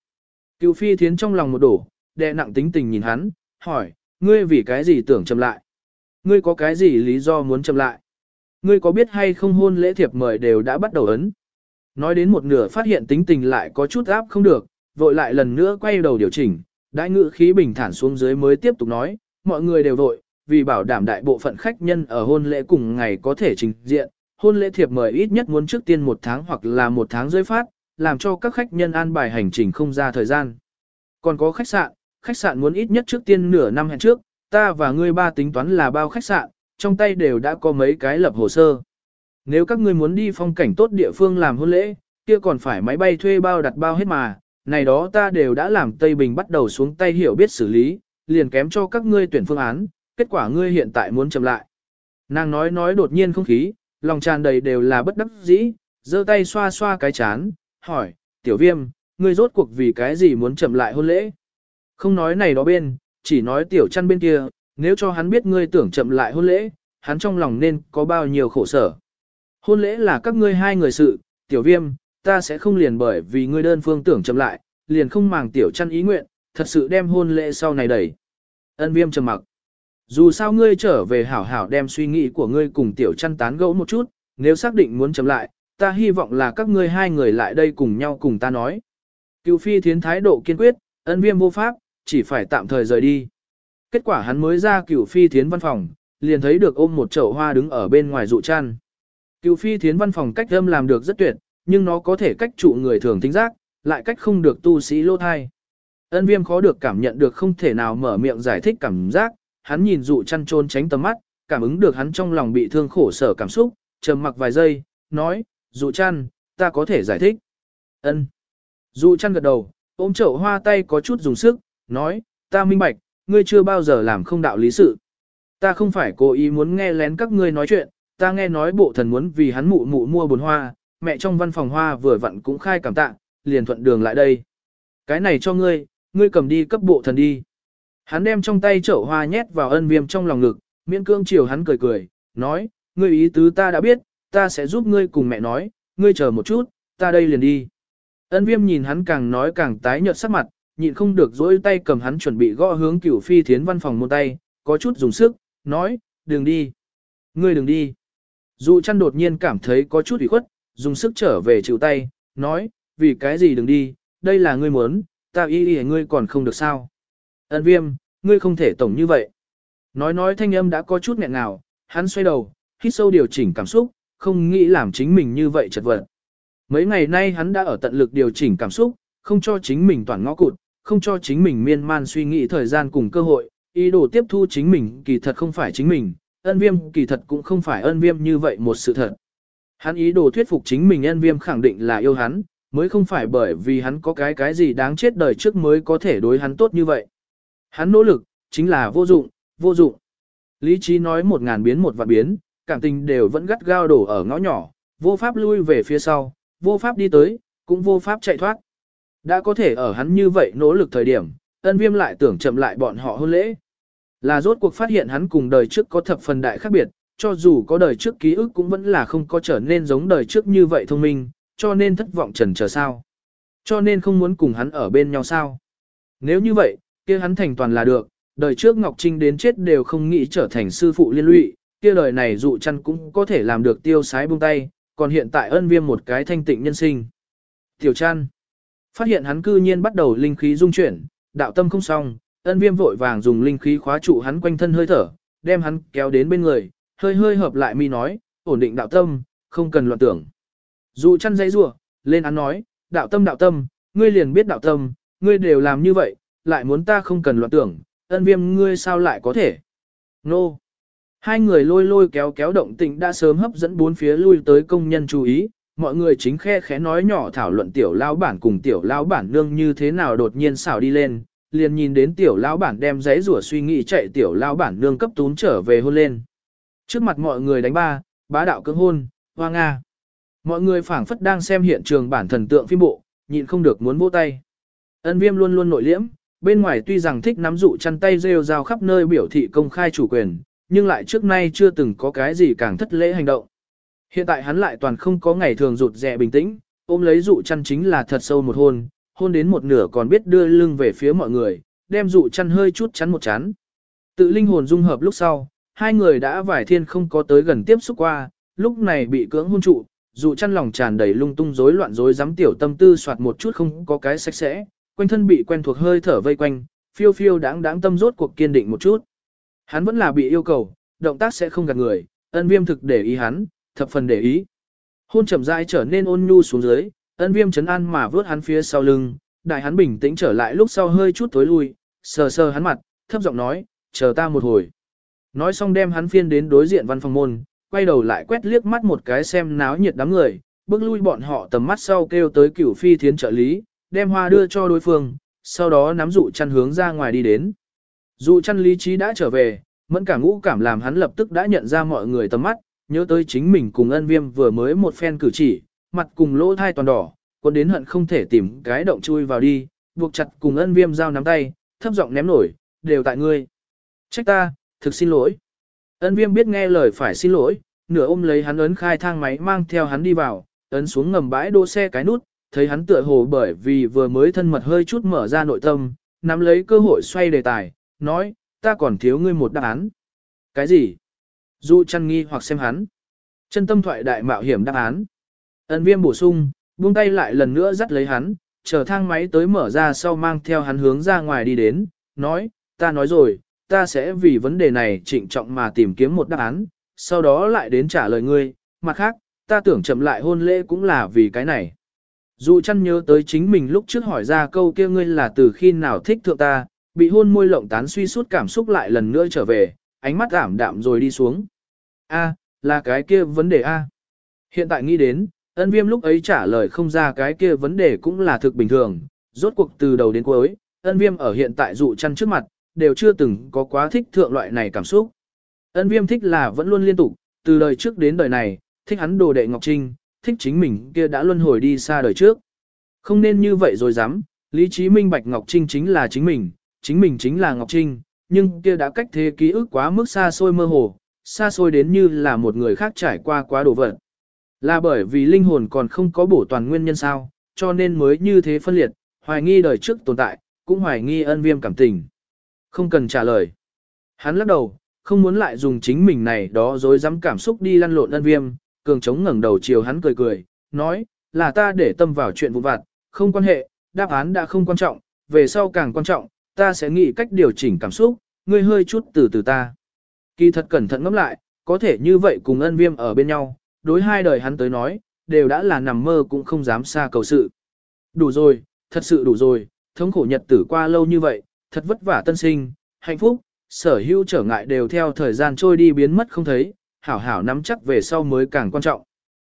Cựu phi thiến trong lòng một đổ, đệ nặng tính tình nhìn hắn, hỏi, ngươi vì cái gì tưởng chậm lại? Ngươi có cái gì lý do muốn chậm lại? Ngươi có biết hay không hôn lễ thiệp mời đều đã bắt đầu ấn? Nói đến một nửa phát hiện tính tình lại có chút áp không được, vội lại lần nữa quay đầu điều chỉnh, đại ngữ khí bình thản xuống dưới mới tiếp tục nói, mọi người đều vội, vì bảo đảm đại bộ phận khách nhân ở hôn lễ cùng ngày có thể trình diện, hôn lễ thiệp mời ít nhất muốn trước tiên một tháng hoặc là một tháng rơi phát, làm cho các khách nhân an bài hành trình không ra thời gian. Còn có khách sạn, khách sạn muốn ít nhất trước tiên nửa năm hẹn trước, ta và ngươi ba tính toán là bao khách sạn, trong tay đều đã có mấy cái lập hồ sơ. Nếu các ngươi muốn đi phong cảnh tốt địa phương làm hôn lễ, kia còn phải máy bay thuê bao đặt bao hết mà, này đó ta đều đã làm Tây Bình bắt đầu xuống tay hiểu biết xử lý, liền kém cho các ngươi tuyển phương án, kết quả ngươi hiện tại muốn chậm lại. Nàng nói nói đột nhiên không khí, lòng tràn đầy đều là bất đắc dĩ, giơ tay xoa xoa cái chán, hỏi, tiểu viêm, ngươi rốt cuộc vì cái gì muốn chậm lại hôn lễ? Không nói này đó bên, chỉ nói tiểu chăn bên kia, nếu cho hắn biết ngươi tưởng chậm lại hôn lễ, hắn trong lòng nên có bao nhiêu khổ sở. Hôn lễ là các ngươi hai người sự, tiểu viêm, ta sẽ không liền bởi vì ngươi đơn phương tưởng chậm lại, liền không màng tiểu chăn ý nguyện, thật sự đem hôn lễ sau này đẩy. Ân viêm trầm mặc. Dù sao ngươi trở về hảo hảo đem suy nghĩ của ngươi cùng tiểu chăn tán gẫu một chút, nếu xác định muốn chậm lại, ta hy vọng là các ngươi hai người lại đây cùng nhau cùng ta nói. Cựu phi thiến thái độ kiên quyết, ân viêm vô pháp, chỉ phải tạm thời rời đi. Kết quả hắn mới ra cựu phi thiến văn phòng, liền thấy được ôm một chậu hoa đứng ở bên ngoài dụ chăn. Cựu phi thiến văn phòng cách âm làm được rất tuyệt, nhưng nó có thể cách trụ người thường tính giác, lại cách không được tu sĩ lô thai. Ân viêm khó được cảm nhận được không thể nào mở miệng giải thích cảm giác, hắn nhìn dụ chăn trôn tránh tầm mắt, cảm ứng được hắn trong lòng bị thương khổ sở cảm xúc, trầm mặc vài giây, nói, dụ chăn, ta có thể giải thích. ân Dụ chăn gật đầu, ôm chậu hoa tay có chút dùng sức, nói, ta minh bạch, ngươi chưa bao giờ làm không đạo lý sự. Ta không phải cố ý muốn nghe lén các ngươi nói chuyện, ta nghe nói bộ thần muốn vì hắn mụ mụ mua bồn hoa, mẹ trong văn phòng hoa vừa vặn cũng khai cảm tạ, liền thuận đường lại đây. Cái này cho ngươi, ngươi cầm đi cấp bộ thần đi. Hắn đem trong tay chậu hoa nhét vào ân viêm trong lòng ngực, miễn cương chiều hắn cười cười, nói, ngươi ý tứ ta đã biết, ta sẽ giúp ngươi cùng mẹ nói, ngươi chờ một chút, ta đây liền đi. Ân viêm nhìn hắn càng nói càng tái nhợt sắc mặt, nhịn không được dối tay cầm hắn chuẩn bị gõ hướng cửu phi thiến văn phòng một tay, có chút dùng sức, nói, đừng đi. Ngươi đừng đi. Dụ chăn đột nhiên cảm thấy có chút ủy khuất, dùng sức trở về chịu tay, nói, vì cái gì đừng đi, đây là ngươi muốn, ta y y ngươi còn không được sao. Ân viêm, ngươi không thể tổng như vậy. Nói nói thanh âm đã có chút nghẹn ngào, hắn xoay đầu, hít sâu điều chỉnh cảm xúc, không nghĩ làm chính mình như vậy chật vật. Mấy ngày nay hắn đã ở tận lực điều chỉnh cảm xúc, không cho chính mình toàn ngõ cụt, không cho chính mình miên man suy nghĩ thời gian cùng cơ hội, ý đồ tiếp thu chính mình kỳ thật không phải chính mình, ân viêm kỳ thật cũng không phải ân viêm như vậy một sự thật. Hắn ý đồ thuyết phục chính mình ân viêm khẳng định là yêu hắn, mới không phải bởi vì hắn có cái cái gì đáng chết đời trước mới có thể đối hắn tốt như vậy. Hắn nỗ lực, chính là vô dụng, vô dụng. Lý trí nói một ngàn biến một vạn biến, cảm tình đều vẫn gắt gao đổ ở ngõ nhỏ, vô pháp lui về phía sau, vô pháp đi tới, cũng vô pháp chạy thoát. Đã có thể ở hắn như vậy nỗ lực thời điểm, ân viêm lại tưởng chậm lại bọn họ hôn lễ. Là rốt cuộc phát hiện hắn cùng đời trước có thập phần đại khác biệt, cho dù có đời trước ký ức cũng vẫn là không có trở nên giống đời trước như vậy thông minh, cho nên thất vọng trần chờ sao. Cho nên không muốn cùng hắn ở bên nhau sao. Nếu như vậy, kia hắn thành toàn là được, đời trước Ngọc Trinh đến chết đều không nghĩ trở thành sư phụ liên lụy, kia đời này dụ chăn cũng có thể làm được tiêu sái buông tay, còn hiện tại ân viêm một cái thanh tịnh nhân sinh. Tiểu chăn, phát hiện hắn cư nhiên bắt đầu linh khí dung chuyển, đạo tâm không xong, ân viêm vội vàng dùng linh khí khóa trụ hắn quanh thân hơi thở, đem hắn kéo đến bên người, hơi hơi hợp lại mi nói, ổn định đạo tâm, không cần loạn tưởng. Dụ chăn dây rủa lên án nói, đạo tâm đạo tâm, ngươi liền biết đạo tâm, ngươi đều làm như vậy, lại muốn ta không cần loạn tưởng, ân viêm ngươi sao lại có thể. Nô. Hai người lôi lôi kéo kéo động tĩnh đã sớm hấp dẫn bốn phía lui tới công nhân chú ý, mọi người chính khe khẽ nói nhỏ thảo luận tiểu lão bản cùng tiểu lão bản nương như thế nào đột nhiên xảo đi lên, liền nhìn đến tiểu lão bản đem giấy rủa suy nghĩ chạy tiểu lão bản nương cấp tún trở về hôn lên. Trước mặt mọi người đánh ba, bá đạo cưỡng hôn, hoa nga. Mọi người phảng phất đang xem hiện trường bản thần tượng phim bộ, nhịn không được muốn vỗ tay. Ân viêm luôn luôn nội liễm, bên ngoài tuy rằng thích nắm dụ chăn tay rêu rao khắp nơi biểu thị công khai chủ quyền, nhưng lại trước nay chưa từng có cái gì càng thất lễ hành động. Hiện tại hắn lại toàn không có ngày thường rụt rè bình tĩnh, ôm lấy dụ chăn chính là thật sâu một hôn, hôn đến một nửa còn biết đưa lưng về phía mọi người, đem dụ chăn hơi chút chắn một chán. Tự linh hồn dung hợp lúc sau, hai người đã vài thiên không có tới gần tiếp xúc qua, lúc này bị cưỡng hôn trụ, dụ chăn lòng tràn đầy lung tung rối loạn rối dám tiểu tâm tư soạt một chút không có cái sạch sẽ, quanh thân bị quen thuộc hơi thở vây quanh, phiêu phiêu đáng đáng tâm rốt cuộc kiên định một chút. Hắn vẫn là bị yêu cầu, động tác sẽ không gạt người, ân viêm thực để ý hắn, thập phần để ý. Hôn chậm rãi trở nên ôn nhu xuống dưới, ân viêm chấn an mà vớt hắn phía sau lưng, đại hắn bình tĩnh trở lại lúc sau hơi chút tối lui, sờ sờ hắn mặt, thấp giọng nói, chờ ta một hồi. Nói xong đem hắn phiên đến đối diện văn phòng môn, quay đầu lại quét liếc mắt một cái xem náo nhiệt đám người, bước lui bọn họ tầm mắt sau kêu tới cửu phi thiến trợ lý, đem hoa đưa cho đối phương, sau đó nắm dụ chăn hướng ra ngoài đi đến. Dụ chăn lý trí đã trở về, mẫn cả ngũ cảm làm hắn lập tức đã nhận ra mọi người tầm mắt, nhớ tới chính mình cùng ân viêm vừa mới một phen cử chỉ, mặt cùng lỗ thai toàn đỏ, còn đến hận không thể tìm cái động chui vào đi, buộc chặt cùng ân viêm giao nắm tay, thấp giọng ném nổi, đều tại ngươi. Trách ta, thực xin lỗi. Ân viêm biết nghe lời phải xin lỗi, nửa ôm lấy hắn ấn khai thang máy mang theo hắn đi vào, ấn xuống ngầm bãi đỗ xe cái nút, thấy hắn tựa hồ bởi vì vừa mới thân mật hơi chút mở ra nội tâm, nắm lấy cơ hội xoay đề tài, nói, ta còn thiếu ngươi một đáp án. Cái gì? Du chăn nghi hoặc xem hắn. Chân tâm thoại đại mạo hiểm đáp án. Ân viêm bổ sung, buông tay lại lần nữa dắt lấy hắn, chờ thang máy tới mở ra sau mang theo hắn hướng ra ngoài đi đến, nói, ta nói rồi, ta sẽ vì vấn đề này trịnh trọng mà tìm kiếm một đáp án, sau đó lại đến trả lời ngươi, mặt khác, ta tưởng chậm lại hôn lễ cũng là vì cái này. Dù chăn nhớ tới chính mình lúc trước hỏi ra câu kia ngươi là từ khi nào thích thượng ta, bị hôn môi lộng tán suy suốt cảm xúc lại lần nữa trở về, ánh mắt ảm đạm rồi đi xuống. A, là cái kia vấn đề A. Hiện tại nghĩ đến, ân viêm lúc ấy trả lời không ra cái kia vấn đề cũng là thực bình thường, rốt cuộc từ đầu đến cuối, ân viêm ở hiện tại dụ chăn trước mặt, đều chưa từng có quá thích thượng loại này cảm xúc. Ân viêm thích là vẫn luôn liên tục, từ đời trước đến đời này, thích hắn đồ đệ Ngọc Trinh, thích chính mình kia đã luân hồi đi xa đời trước. Không nên như vậy rồi dám, lý trí minh bạch Ngọc Trinh chính là chính mình, chính mình chính là Ngọc Trinh, nhưng kia đã cách thế ký ức quá mức xa xôi mơ hồ, xa xôi đến như là một người khác trải qua quá đồ vật. Là bởi vì linh hồn còn không có bổ toàn nguyên nhân sao, cho nên mới như thế phân liệt, hoài nghi đời trước tồn tại, cũng hoài nghi ân viêm cảm tình. Không cần trả lời. Hắn lắc đầu, không muốn lại dùng chính mình này đó dối dám cảm xúc đi lăn lộn ân viêm, cường trống ngẩng đầu chiều hắn cười cười, nói, là ta để tâm vào chuyện vụ vặt, không quan hệ, đáp án đã không quan trọng, về sau càng quan trọng, ta sẽ nghĩ cách điều chỉnh cảm xúc, ngươi hơi chút từ từ ta. Kỳ thật cẩn thận ngẫm lại, có thể như vậy cùng ân viêm ở bên nhau, đối hai đời hắn tới nói, đều đã là nằm mơ cũng không dám xa cầu sự. Đủ rồi, thật sự đủ rồi, thống khổ nhật tử qua lâu như vậy, thật vất vả tân sinh, hạnh phúc, sở hữu trở ngại đều theo thời gian trôi đi biến mất không thấy, hảo hảo nắm chắc về sau mới càng quan trọng.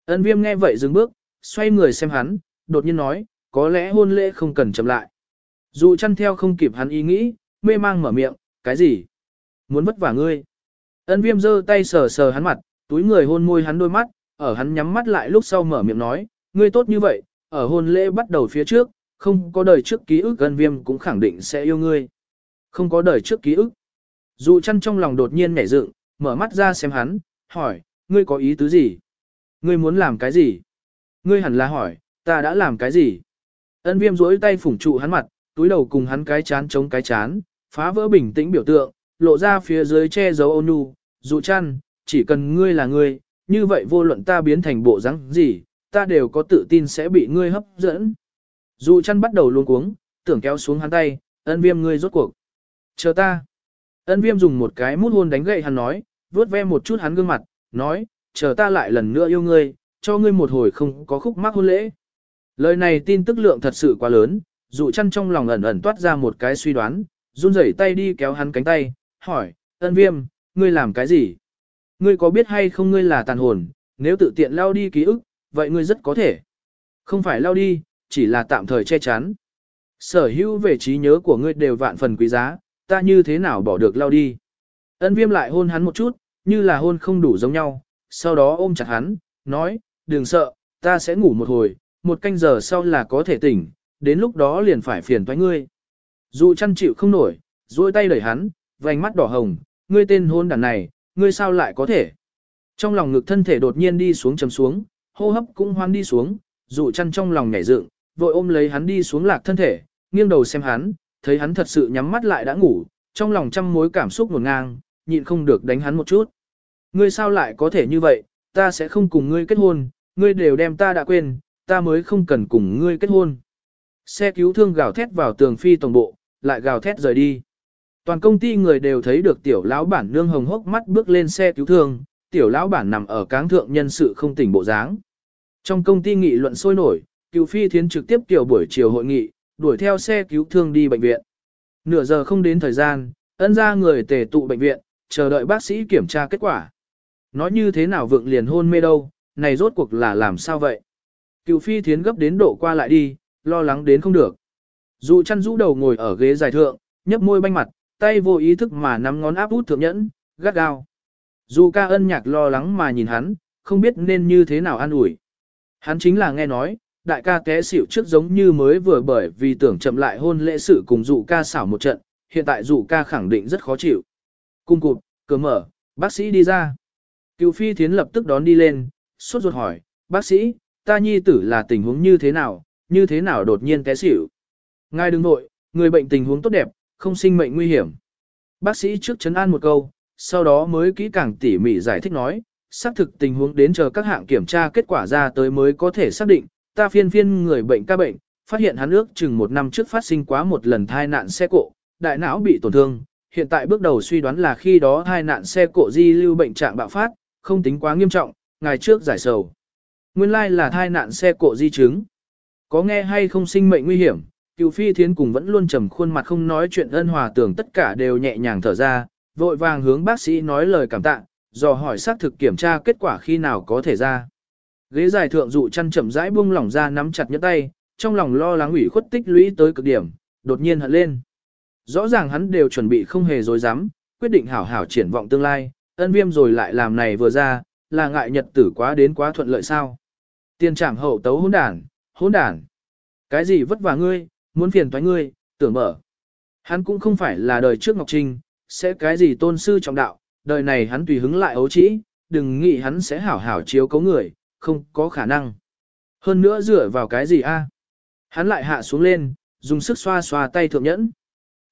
Ân viêm nghe vậy dừng bước, xoay người xem hắn, đột nhiên nói, có lẽ hôn lễ không cần chậm lại. Dù chăn theo không kịp hắn ý nghĩ, mê mang mở miệng, cái gì? Muốn vất vả ngươi. Ân viêm giơ tay sờ sờ hắn mặt, túi người hôn môi hắn đôi mắt, ở hắn nhắm mắt lại lúc sau mở miệng nói, ngươi tốt như vậy, ở hôn lễ bắt đầu phía trước, không có đời trước ký ức ân viêm cũng khẳng định sẽ yêu ngươi. Không có đời trước ký ức. Dù chăn trong lòng đột nhiên nhảy dựng, mở mắt ra xem hắn, hỏi, ngươi có ý tứ gì? Ngươi muốn làm cái gì? Ngươi hẳn là hỏi, ta đã làm cái gì? Ân viêm rỗi tay phủng trụ hắn mặt, túi đầu cùng hắn cái chán chống cái chán, phá vỡ bình tĩnh biểu tượng, lộ ra phía dưới che giấu ôn nhu, dụ chăn, chỉ cần ngươi là ngươi, như vậy vô luận ta biến thành bộ rắn gì, ta đều có tự tin sẽ bị ngươi hấp dẫn. Dụ chăn bắt đầu luôn cuống, tưởng kéo xuống hắn tay, ân viêm ngươi rốt cuộc. Chờ ta. Ân viêm dùng một cái mút hôn đánh gậy hắn nói, vuốt ve một chút hắn gương mặt, nói, chờ ta lại lần nữa yêu ngươi, cho ngươi một hồi không có khúc mắc hôn lễ. Lời này tin tức lượng thật sự quá lớn, dụ chăn trong lòng ẩn ẩn toát ra một cái suy đoán, run rẩy tay đi kéo hắn cánh tay, hỏi, ân viêm, ngươi làm cái gì? Ngươi có biết hay không ngươi là tàn hồn, nếu tự tiện lao đi ký ức, vậy ngươi rất có thể. Không phải lao đi, chỉ là tạm thời che chắn. Sở hữu về trí nhớ của ngươi đều vạn phần quý giá, ta như thế nào bỏ được lao đi. Ân viêm lại hôn hắn một chút, như là hôn không đủ giống nhau, sau đó ôm chặt hắn, nói, đừng sợ, ta sẽ ngủ một hồi, một canh giờ sau là có thể tỉnh, đến lúc đó liền phải phiền toái ngươi. Dù chăn chịu không nổi, duỗi tay đẩy hắn, vành mắt đỏ hồng, ngươi tên hôn đàn này, ngươi sao lại có thể. Trong lòng ngực thân thể đột nhiên đi xuống chấm xuống, hô hấp cũng hoan đi xuống, dù chăn trong lòng nhảy dựng, vội ôm lấy hắn đi xuống lạc thân thể, nghiêng đầu xem hắn, thấy hắn thật sự nhắm mắt lại đã ngủ, trong lòng trăm mối cảm xúc ngổn ngang, nhịn không được đánh hắn một chút. Ngươi sao lại có thể như vậy, ta sẽ không cùng ngươi kết hôn, ngươi đều đem ta đã quên, ta mới không cần cùng ngươi kết hôn. Xe cứu thương gào thét vào tường phi tổng bộ, lại gào thét rời đi. Toàn công ty người đều thấy được tiểu lão bản nương hồng hốc mắt bước lên xe cứu thương, tiểu lão bản nằm ở cáng thượng nhân sự không tỉnh bộ dáng. Trong công ty nghị luận sôi nổi, cựu phi thiến trực tiếp tiểu buổi chiều hội nghị, đuổi theo xe cứu thương đi bệnh viện. Nửa giờ không đến thời gian, ân ra người tề tụ bệnh viện, chờ đợi bác sĩ kiểm tra kết quả. Nói như thế nào vượng liền hôn mê đâu, này rốt cuộc là làm sao vậy? Cựu phi thiến gấp đến độ qua lại đi, lo lắng đến không được. Dù chăn rũ đầu ngồi ở ghế dài thượng, nhấp môi banh mặt, tay vô ý thức mà nắm ngón áp út thượng nhẫn, gắt gao. Dù ca ân nhạc lo lắng mà nhìn hắn, không biết nên như thế nào an ủi. Hắn chính là nghe nói, đại ca té xỉu trước giống như mới vừa bởi vì tưởng chậm lại hôn lễ sự cùng dụ ca xảo một trận, hiện tại dụ ca khẳng định rất khó chịu. Cung cụt, cửa mở, bác sĩ đi ra. Cựu phi thiến lập tức đón đi lên, suốt ruột hỏi, bác sĩ, ta nhi tử là tình huống như thế nào, như thế nào đột nhiên té xỉu. Ngài đừng nội, người bệnh tình huống tốt đẹp, không sinh mệnh nguy hiểm. Bác sĩ trước chấn an một câu, sau đó mới kỹ càng tỉ mỉ giải thích nói, xác thực tình huống đến chờ các hạng kiểm tra kết quả ra tới mới có thể xác định, ta phiên phiên người bệnh ca bệnh, phát hiện hắn ước chừng một năm trước phát sinh quá một lần thai nạn xe cộ, đại não bị tổn thương, hiện tại bước đầu suy đoán là khi đó thai nạn xe cộ di lưu bệnh trạng bạo phát, không tính quá nghiêm trọng, ngày trước giải sầu. Nguyên lai là thai nạn xe cộ di chứng. Có nghe hay không sinh mệnh nguy hiểm, cựu phi thiến cùng vẫn luôn trầm khuôn mặt không nói chuyện ân hòa tưởng tất cả đều nhẹ nhàng thở ra, vội vàng hướng bác sĩ nói lời cảm tạ, dò hỏi xác thực kiểm tra kết quả khi nào có thể ra. Ghế dài thượng dụ chăn chậm rãi buông lỏng ra nắm chặt nhẫn tay, trong lòng lo lắng ủy khuất tích lũy tới cực điểm, đột nhiên hận lên. Rõ ràng hắn đều chuẩn bị không hề dối dám, quyết định hảo hảo triển vọng tương lai, ân viêm rồi lại làm này vừa ra, là ngại nhật tử quá đến quá thuận lợi sao. Tiền trảm hậu tấu hỗn đản, hỗn đản. Cái gì vất vả ngươi, muốn phiền toái ngươi, tưởng mở. Hắn cũng không phải là đời trước Ngọc Trinh, sẽ cái gì tôn sư trọng đạo, đời này hắn tùy hứng lại ấu trĩ, đừng nghĩ hắn sẽ hảo hảo chiếu cấu người, không có khả năng. Hơn nữa dựa vào cái gì a? Hắn lại hạ xuống lên, dùng sức xoa xoa tay thượng nhẫn.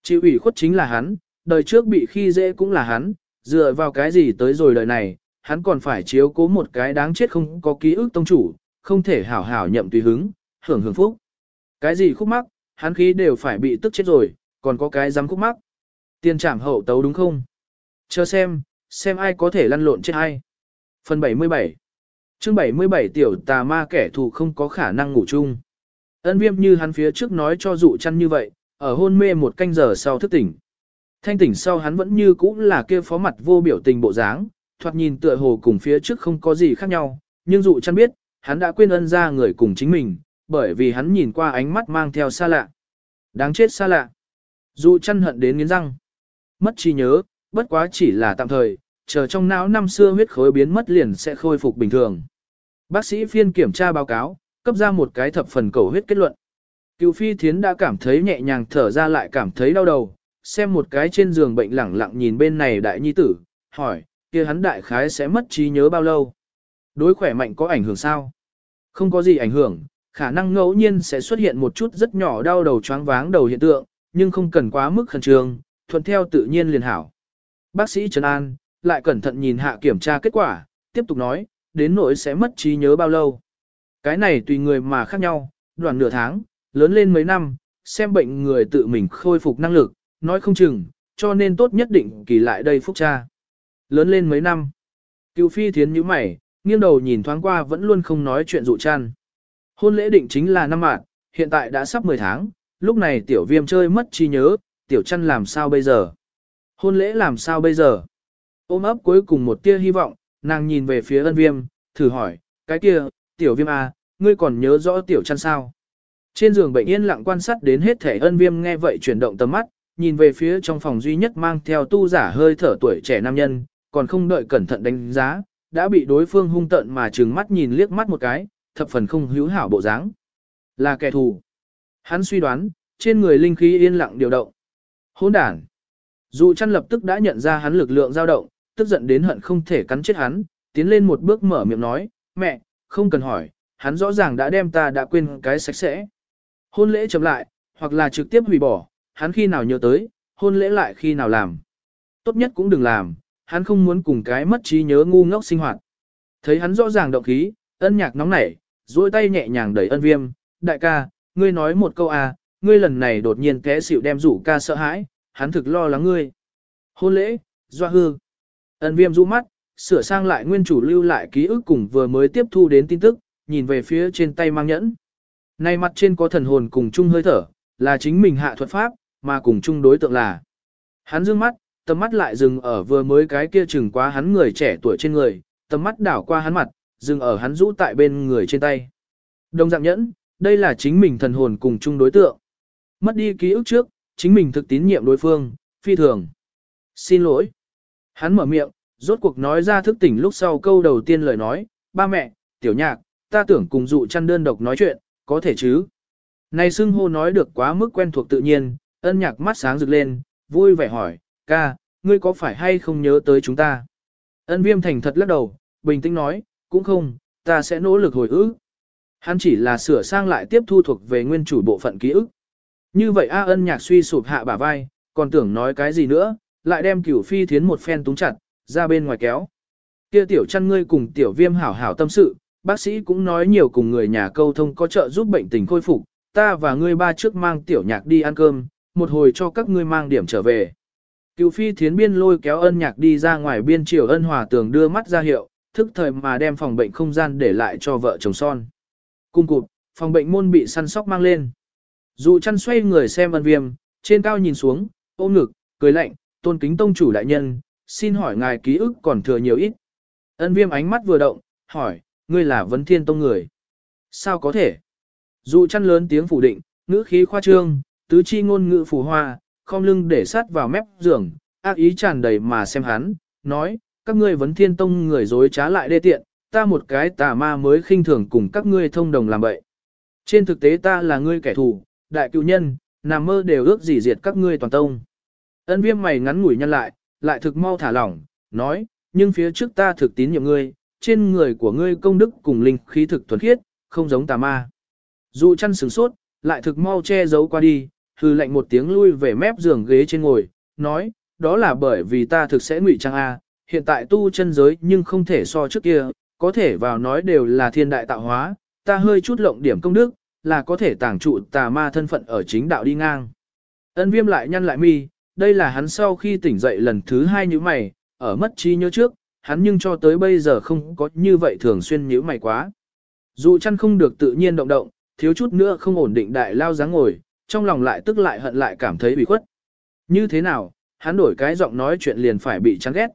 Chịu ủy khuất chính là hắn, đời trước bị khi dễ cũng là hắn, dựa vào cái gì tới rồi đời này, hắn còn phải chiếu cố một cái đáng chết không có ký ức tông chủ, không thể hảo hảo nhậm tùy hứng, hưởng hưởng phúc. Cái gì khúc mắc, hắn khí đều phải bị tức chết rồi, còn có cái dám khúc mắc. Tiền trảm hậu tấu đúng không? Chờ xem, xem ai có thể lăn lộn chết ai. Phần 77 chương 77 tiểu tà ma kẻ thù không có khả năng ngủ chung. Ân viêm như hắn phía trước nói cho dụ chăn như vậy, ở hôn mê một canh giờ sau thức tỉnh. Thanh tỉnh sau hắn vẫn như cũ là kia phó mặt vô biểu tình bộ dáng, thoạt nhìn tựa hồ cùng phía trước không có gì khác nhau, nhưng dụ chăn biết, hắn đã quên ân ra người cùng chính mình, bởi vì hắn nhìn qua ánh mắt mang theo xa lạ. Đáng chết xa lạ. Dụ chăn hận đến nghiến răng. Mất trí nhớ, bất quá chỉ là tạm thời, chờ trong não năm xưa huyết khối biến mất liền sẽ khôi phục bình thường. Bác sĩ phiên kiểm tra báo cáo, cấp ra một cái thập phần cầu huyết kết luận. Cựu phi thiến đã cảm thấy nhẹ nhàng thở ra lại cảm thấy đau đầu, xem một cái trên giường bệnh lẳng lặng nhìn bên này đại nhi tử, hỏi, kia hắn đại khái sẽ mất trí nhớ bao lâu? Đối khỏe mạnh có ảnh hưởng sao? Không có gì ảnh hưởng, khả năng ngẫu nhiên sẽ xuất hiện một chút rất nhỏ đau đầu choáng váng đầu hiện tượng, nhưng không cần quá mức khẩn trương, thuận theo tự nhiên liền hảo. Bác sĩ Trần An, lại cẩn thận nhìn hạ kiểm tra kết quả, tiếp tục nói, đến nỗi sẽ mất trí nhớ bao lâu. Cái này tùy người mà khác nhau, đoạn nửa tháng, lớn lên mấy năm, xem bệnh người tự mình khôi phục năng lực, nói không chừng, cho nên tốt nhất định kỳ lại đây phúc cha. Lớn lên mấy năm. Cựu phi thiến như mày, nghiêng đầu nhìn thoáng qua vẫn luôn không nói chuyện dụ chăn. Hôn lễ định chính là năm mạng, hiện tại đã sắp 10 tháng, lúc này tiểu viêm chơi mất trí nhớ, tiểu chăn làm sao bây giờ? Hôn lễ làm sao bây giờ? Ôm ấp cuối cùng một tia hy vọng, nàng nhìn về phía ân viêm, thử hỏi, cái kia, tiểu viêm à, ngươi còn nhớ rõ tiểu chăn sao? Trên giường bệnh yên lặng quan sát đến hết thể ân viêm nghe vậy chuyển động tầm mắt, nhìn về phía trong phòng duy nhất mang theo tu giả hơi thở tuổi trẻ nam nhân, còn không đợi cẩn thận đánh giá, đã bị đối phương hung tận mà trừng mắt nhìn liếc mắt một cái, thập phần không hữu hảo bộ dáng. Là kẻ thù. Hắn suy đoán, trên người linh khí yên lặng điều động. Hỗn đản. Dù chăn lập tức đã nhận ra hắn lực lượng dao động, tức giận đến hận không thể cắn chết hắn, tiến lên một bước mở miệng nói, mẹ, không cần hỏi, hắn rõ ràng đã đem ta đã quên cái sạch sẽ. Hôn lễ chậm lại, hoặc là trực tiếp hủy bỏ, hắn khi nào nhớ tới, hôn lễ lại khi nào làm. Tốt nhất cũng đừng làm, hắn không muốn cùng cái mất trí nhớ ngu ngốc sinh hoạt. Thấy hắn rõ ràng động khí, ân nhạc nóng nảy, duỗi tay nhẹ nhàng đẩy ân viêm, đại ca, ngươi nói một câu à, ngươi lần này đột nhiên té xỉu đem rủ ca sợ hãi, hắn thực lo lắng ngươi. Hôn lễ, doa hương. Ân viêm rũ mắt, sửa sang lại nguyên chủ lưu lại ký ức cùng vừa mới tiếp thu đến tin tức, nhìn về phía trên tay mang nhẫn. Nay mặt trên có thần hồn cùng chung hơi thở, là chính mình hạ thuật pháp, mà cùng chung đối tượng là. Hắn dương mắt, tầm mắt lại dừng ở vừa mới cái kia chừng quá hắn người trẻ tuổi trên người, tầm mắt đảo qua hắn mặt, dừng ở hắn rũ tại bên người trên tay. Đồng dạng nhẫn, đây là chính mình thần hồn cùng chung đối tượng. Mất đi ký ức trước, chính mình thực tín nhiệm đối phương, phi thường. Xin lỗi. Hắn mở miệng, rốt cuộc nói ra thức tỉnh lúc sau câu đầu tiên lời nói, ba mẹ, tiểu nhạc, ta tưởng cùng dụ chăn đơn độc nói chuyện, có thể chứ. Này xưng hô nói được quá mức quen thuộc tự nhiên, ân nhạc mắt sáng rực lên, vui vẻ hỏi, ca, ngươi có phải hay không nhớ tới chúng ta? Ân viêm thành thật lắc đầu, bình tĩnh nói, cũng không, ta sẽ nỗ lực hồi ức. Hắn chỉ là sửa sang lại tiếp thu thuộc về nguyên chủ bộ phận ký ức. Như vậy A ân nhạc suy sụp hạ bả vai, còn tưởng nói cái gì nữa, lại đem cửu phi thiến một phen túng chặt, ra bên ngoài kéo. Kia tiểu chăn ngươi cùng tiểu viêm hảo hảo tâm sự, bác sĩ cũng nói nhiều cùng người nhà câu thông có trợ giúp bệnh tình khôi phục, ta và ngươi ba trước mang tiểu nhạc đi ăn cơm, một hồi cho các ngươi mang điểm trở về. cửu phi thiến biên lôi kéo ân nhạc đi ra ngoài biên triều ân hòa tường đưa mắt ra hiệu, thức thời mà đem phòng bệnh không gian để lại cho vợ chồng son. Cung cụt, phòng bệnh môn bị săn sóc mang lên. Dù chăn xoay người xem ân viêm, trên cao nhìn xuống, ôm ngực, cười lạnh, tôn kính tông chủ đại nhân, xin hỏi ngài ký ức còn thừa nhiều ít. Ân viêm ánh mắt vừa động, hỏi, ngươi là vấn thiên tông người. Sao có thể? Dụ chăn lớn tiếng phủ định, ngữ khí khoa trương, tứ chi ngôn ngữ phù hoa, không lưng để sát vào mép giường, ác ý tràn đầy mà xem hắn, nói, các ngươi vấn thiên tông người dối trá lại đê tiện, ta một cái tà ma mới khinh thường cùng các ngươi thông đồng làm bậy. Trên thực tế ta là ngươi kẻ thù, đại cựu nhân, nằm mơ đều ước gì diệt các ngươi toàn tông. Ân viêm mày ngắn ngủi nhăn lại, lại thực mau thả lỏng, nói, nhưng phía trước ta thực tín nhiệm ngươi, trên người của ngươi công đức cùng linh khí thực thuần khiết, không giống tà ma. Dụ chăn sửng sốt, lại thực mau che giấu qua đi, hư lạnh một tiếng lui về mép giường ghế trên ngồi, nói, đó là bởi vì ta thực sẽ ngụy trang A, hiện tại tu chân giới nhưng không thể so trước kia, có thể vào nói đều là thiên đại tạo hóa, ta hơi chút lộng điểm công đức, là có thể tàng trụ tà ma thân phận ở chính đạo đi ngang. Ân viêm lại nhăn lại mi, đây là hắn sau khi tỉnh dậy lần thứ hai như mày, ở mất trí nhớ trước, hắn nhưng cho tới bây giờ không có như vậy thường xuyên nhíu mày quá. Dù chăn không được tự nhiên động động, thiếu chút nữa không ổn định đại lao dáng ngồi, trong lòng lại tức lại hận lại cảm thấy bị khuất. Như thế nào, hắn đổi cái giọng nói chuyện liền phải bị chán ghét.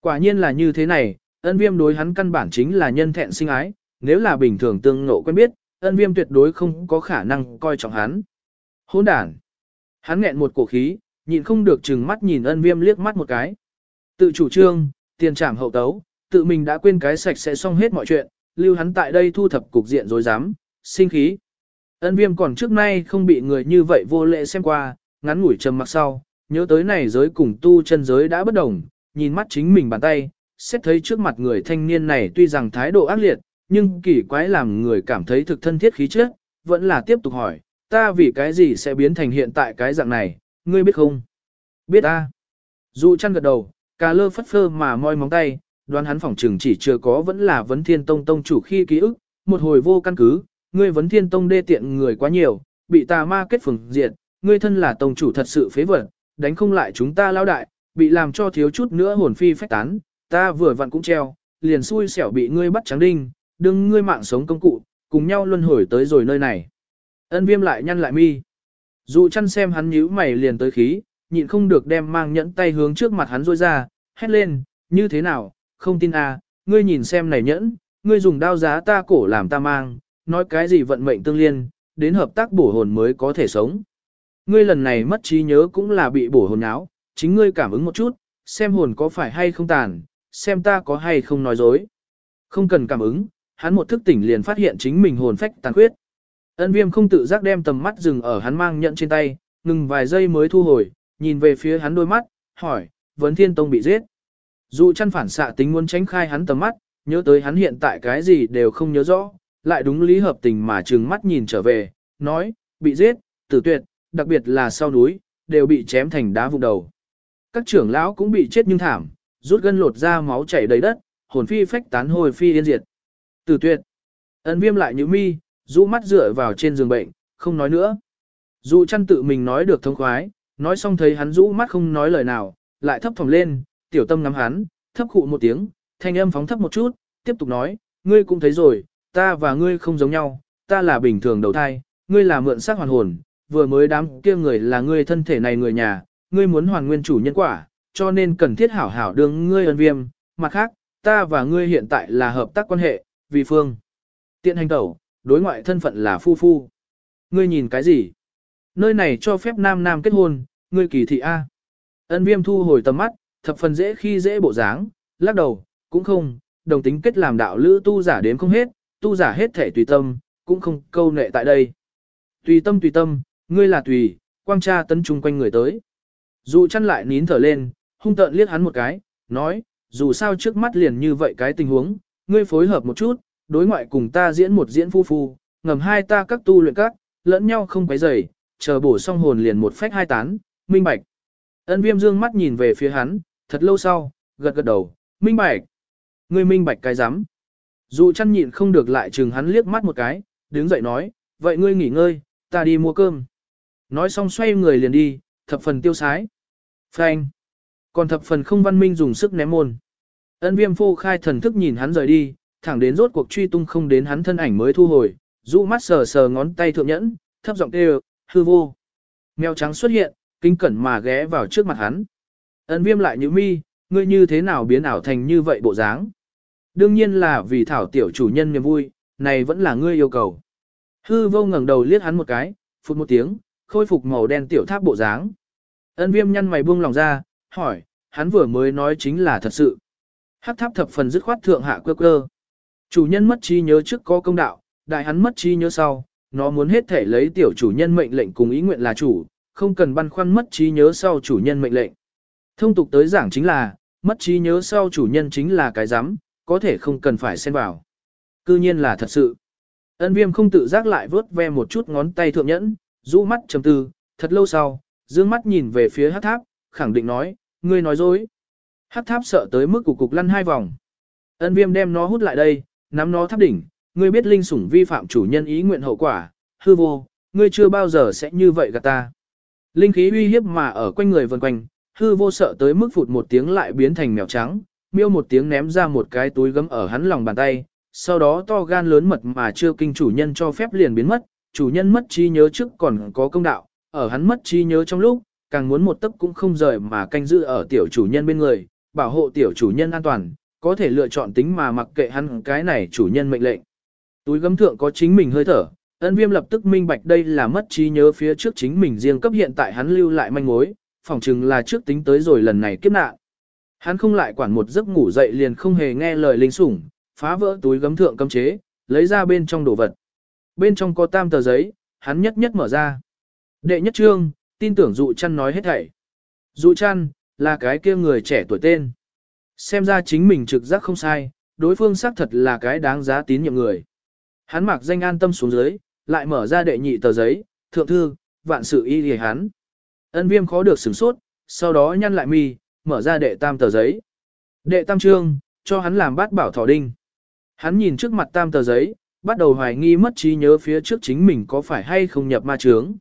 Quả nhiên là như thế này, ân viêm đối hắn căn bản chính là nhân thẹn sinh ái, nếu là bình thường tương ngộ quen biết, ân viêm tuyệt đối không có khả năng coi trọng hắn. Hôn đàn. Hắn nghẹn một cổ khí, nhịn không được chừng mắt nhìn ân viêm liếc mắt một cái. Tự chủ trương, tiền trảm hậu tấu, tự mình đã quên cái sạch sẽ xong hết mọi chuyện, lưu hắn tại đây thu thập cục diện dối dám, sinh khí. Ân viêm còn trước nay không bị người như vậy vô lệ xem qua, ngắn ngủi trầm mặc sau, nhớ tới này giới cùng tu chân giới đã bất đồng, nhìn mắt chính mình bàn tay, xét thấy trước mặt người thanh niên này tuy rằng thái độ ác liệt, nhưng kỳ quái làm người cảm thấy thực thân thiết khí chất, vẫn là tiếp tục hỏi, ta vì cái gì sẽ biến thành hiện tại cái dạng này, ngươi biết không? Biết ta. Dụ chăn gật đầu, cà lơ phất phơ mà moi móng tay, đoán hắn phỏng trừng chỉ chưa có vẫn là vấn thiên tông tông chủ khi ký ức, một hồi vô căn cứ, ngươi vấn thiên tông đê tiện người quá nhiều, bị tà ma kết phường diện, ngươi thân là tông chủ thật sự phế vật, đánh không lại chúng ta lao đại, bị làm cho thiếu chút nữa hồn phi phách tán, ta vừa vặn cũng treo, liền xui xẻo bị ngươi bắt trắng đinh, đừng ngươi mạng sống công cụ, cùng nhau luân hồi tới rồi nơi này. Ân viêm lại nhăn lại mi. Dù chăn xem hắn nhíu mày liền tới khí, nhịn không được đem mang nhẫn tay hướng trước mặt hắn rôi ra, hét lên, như thế nào, không tin à, ngươi nhìn xem này nhẫn, ngươi dùng đao giá ta cổ làm ta mang, nói cái gì vận mệnh tương liên, đến hợp tác bổ hồn mới có thể sống. Ngươi lần này mất trí nhớ cũng là bị bổ hồn áo, chính ngươi cảm ứng một chút, xem hồn có phải hay không tàn, xem ta có hay không nói dối. Không cần cảm ứng, hắn một thức tỉnh liền phát hiện chính mình hồn phách tàn khuyết. Ân viêm không tự giác đem tầm mắt dừng ở hắn mang nhận trên tay, ngừng vài giây mới thu hồi, nhìn về phía hắn đôi mắt, hỏi, vấn thiên tông bị giết. Dù chăn phản xạ tính muốn tránh khai hắn tầm mắt, nhớ tới hắn hiện tại cái gì đều không nhớ rõ, lại đúng lý hợp tình mà trừng mắt nhìn trở về, nói, bị giết, tử tuyệt, đặc biệt là sau núi, đều bị chém thành đá vụn đầu. Các trưởng lão cũng bị chết nhưng thảm, rút gân lột ra máu chảy đầy đất, hồn phi phách tán hồi phi yên diệt. Tử tuyệt. Ân viêm lại như mi, rũ mắt dựa vào trên giường bệnh, không nói nữa. Dù chăn tự mình nói được thông khoái, nói xong thấy hắn rũ mắt không nói lời nào, lại thấp phòng lên, tiểu tâm ngắm hắn, thấp khụ một tiếng, thanh âm phóng thấp một chút, tiếp tục nói, ngươi cũng thấy rồi, ta và ngươi không giống nhau, ta là bình thường đầu thai, ngươi là mượn xác hoàn hồn, vừa mới đám kia người là ngươi thân thể này người nhà, ngươi muốn hoàn nguyên chủ nhân quả, cho nên cần thiết hảo hảo đương ngươi ân viêm, mặt khác, ta và ngươi hiện tại là hợp tác quan hệ, vì phương. Tiện hành tẩu, đối ngoại thân phận là phu phu. Ngươi nhìn cái gì? Nơi này cho phép nam nam kết hôn, ngươi kỳ thị A. Ân viêm thu hồi tầm mắt, thập phần dễ khi dễ bộ dáng, lắc đầu, cũng không, đồng tính kết làm đạo lữ tu giả đếm không hết, tu giả hết thể tùy tâm, cũng không câu nệ tại đây. Tùy tâm tùy tâm, ngươi là tùy, quang cha tấn trung quanh người tới. Dù chăn lại nín thở lên, hung tợn liếc hắn một cái, nói, dù sao trước mắt liền như vậy cái tình huống, ngươi phối hợp một chút, đối ngoại cùng ta diễn một diễn phu phu, ngầm hai ta các tu luyện các, lẫn nhau không quấy rầy, chờ bổ xong hồn liền một phách hai tán, minh bạch. Ân viêm dương mắt nhìn về phía hắn, thật lâu sau, gật gật đầu, minh bạch. Ngươi minh bạch cái rắm Dù chăn nhịn không được lại chừng hắn liếc mắt một cái, đứng dậy nói, vậy ngươi nghỉ ngơi, ta đi mua cơm. Nói xong xoay người liền đi, thập phần tiêu sái. Phanh. Còn thập phần không văn minh dùng sức ném môn. Ân viêm phô khai thần thức nhìn hắn rời đi, thẳng đến rốt cuộc truy tung không đến hắn thân ảnh mới thu hồi, rũ mắt sờ sờ ngón tay thượng nhẫn, thấp giọng kêu, hư vô. Mèo trắng xuất hiện, kinh cẩn mà ghé vào trước mặt hắn. Ân viêm lại như mi, ngươi như thế nào biến ảo thành như vậy bộ dáng. Đương nhiên là vì thảo tiểu chủ nhân niềm vui, này vẫn là ngươi yêu cầu. Hư vô ngẩng đầu liếc hắn một cái, phút một tiếng, khôi phục màu đen tiểu tháp bộ dáng. Ân viêm nhăn mày buông lòng ra, hỏi, hắn vừa mới nói chính là thật sự. Hắc tháp thập phần dứt khoát thượng hạ quơ quơ. Chủ nhân mất trí nhớ trước có công đạo, đại hắn mất trí nhớ sau, nó muốn hết thể lấy tiểu chủ nhân mệnh lệnh cùng ý nguyện là chủ, không cần băn khoăn mất trí nhớ sau chủ nhân mệnh lệnh. Thông tục tới giảng chính là, mất trí nhớ sau chủ nhân chính là cái giám, có thể không cần phải xen vào. Cư nhiên là thật sự. Ân viêm không tự giác lại vớt ve một chút ngón tay thượng nhẫn, rũ mắt trầm tư, thật lâu sau, dương mắt nhìn về phía hát tháp, khẳng định nói, ngươi nói dối. Hát tháp sợ tới mức cục cục lăn hai vòng. Ân viêm đem nó hút lại đây, nắm nó tháp đỉnh, ngươi biết linh sủng vi phạm chủ nhân ý nguyện hậu quả, hư vô, ngươi chưa bao giờ sẽ như vậy gạt ta. Linh khí uy hiếp mà ở quanh người vần quanh, hư vô sợ tới mức phụt một tiếng lại biến thành mèo trắng, miêu một tiếng ném ra một cái túi gấm ở hắn lòng bàn tay, sau đó to gan lớn mật mà chưa kinh chủ nhân cho phép liền biến mất, chủ nhân mất trí nhớ trước còn có công đạo, ở hắn mất trí nhớ trong lúc, càng muốn một tấc cũng không rời mà canh giữ ở tiểu chủ nhân bên người, bảo hộ tiểu chủ nhân an toàn, có thể lựa chọn tính mà mặc kệ hắn cái này chủ nhân mệnh lệnh. Túi gấm thượng có chính mình hơi thở, ân viêm lập tức minh bạch đây là mất trí nhớ phía trước chính mình riêng cấp hiện tại hắn lưu lại manh mối, phỏng chừng là trước tính tới rồi lần này kiếp nạn. Hắn không lại quản một giấc ngủ dậy liền không hề nghe lời linh sủng, phá vỡ túi gấm thượng cấm chế, lấy ra bên trong đồ vật. Bên trong có tam tờ giấy, hắn nhất nhất mở ra. Đệ nhất trương, tin tưởng dụ chăn nói hết thảy. Dụ chăn, là cái kia người trẻ tuổi tên. Xem ra chính mình trực giác không sai, đối phương xác thật là cái đáng giá tín nhiệm người. Hắn mặc danh an tâm xuống dưới, lại mở ra đệ nhị tờ giấy, thượng thư, vạn sự y hề hắn. Ân viêm khó được sửng sốt, sau đó nhăn lại mi, mở ra đệ tam tờ giấy. Đệ tam trương, cho hắn làm bát bảo thỏ đinh. Hắn nhìn trước mặt tam tờ giấy, bắt đầu hoài nghi mất trí nhớ phía trước chính mình có phải hay không nhập ma trướng.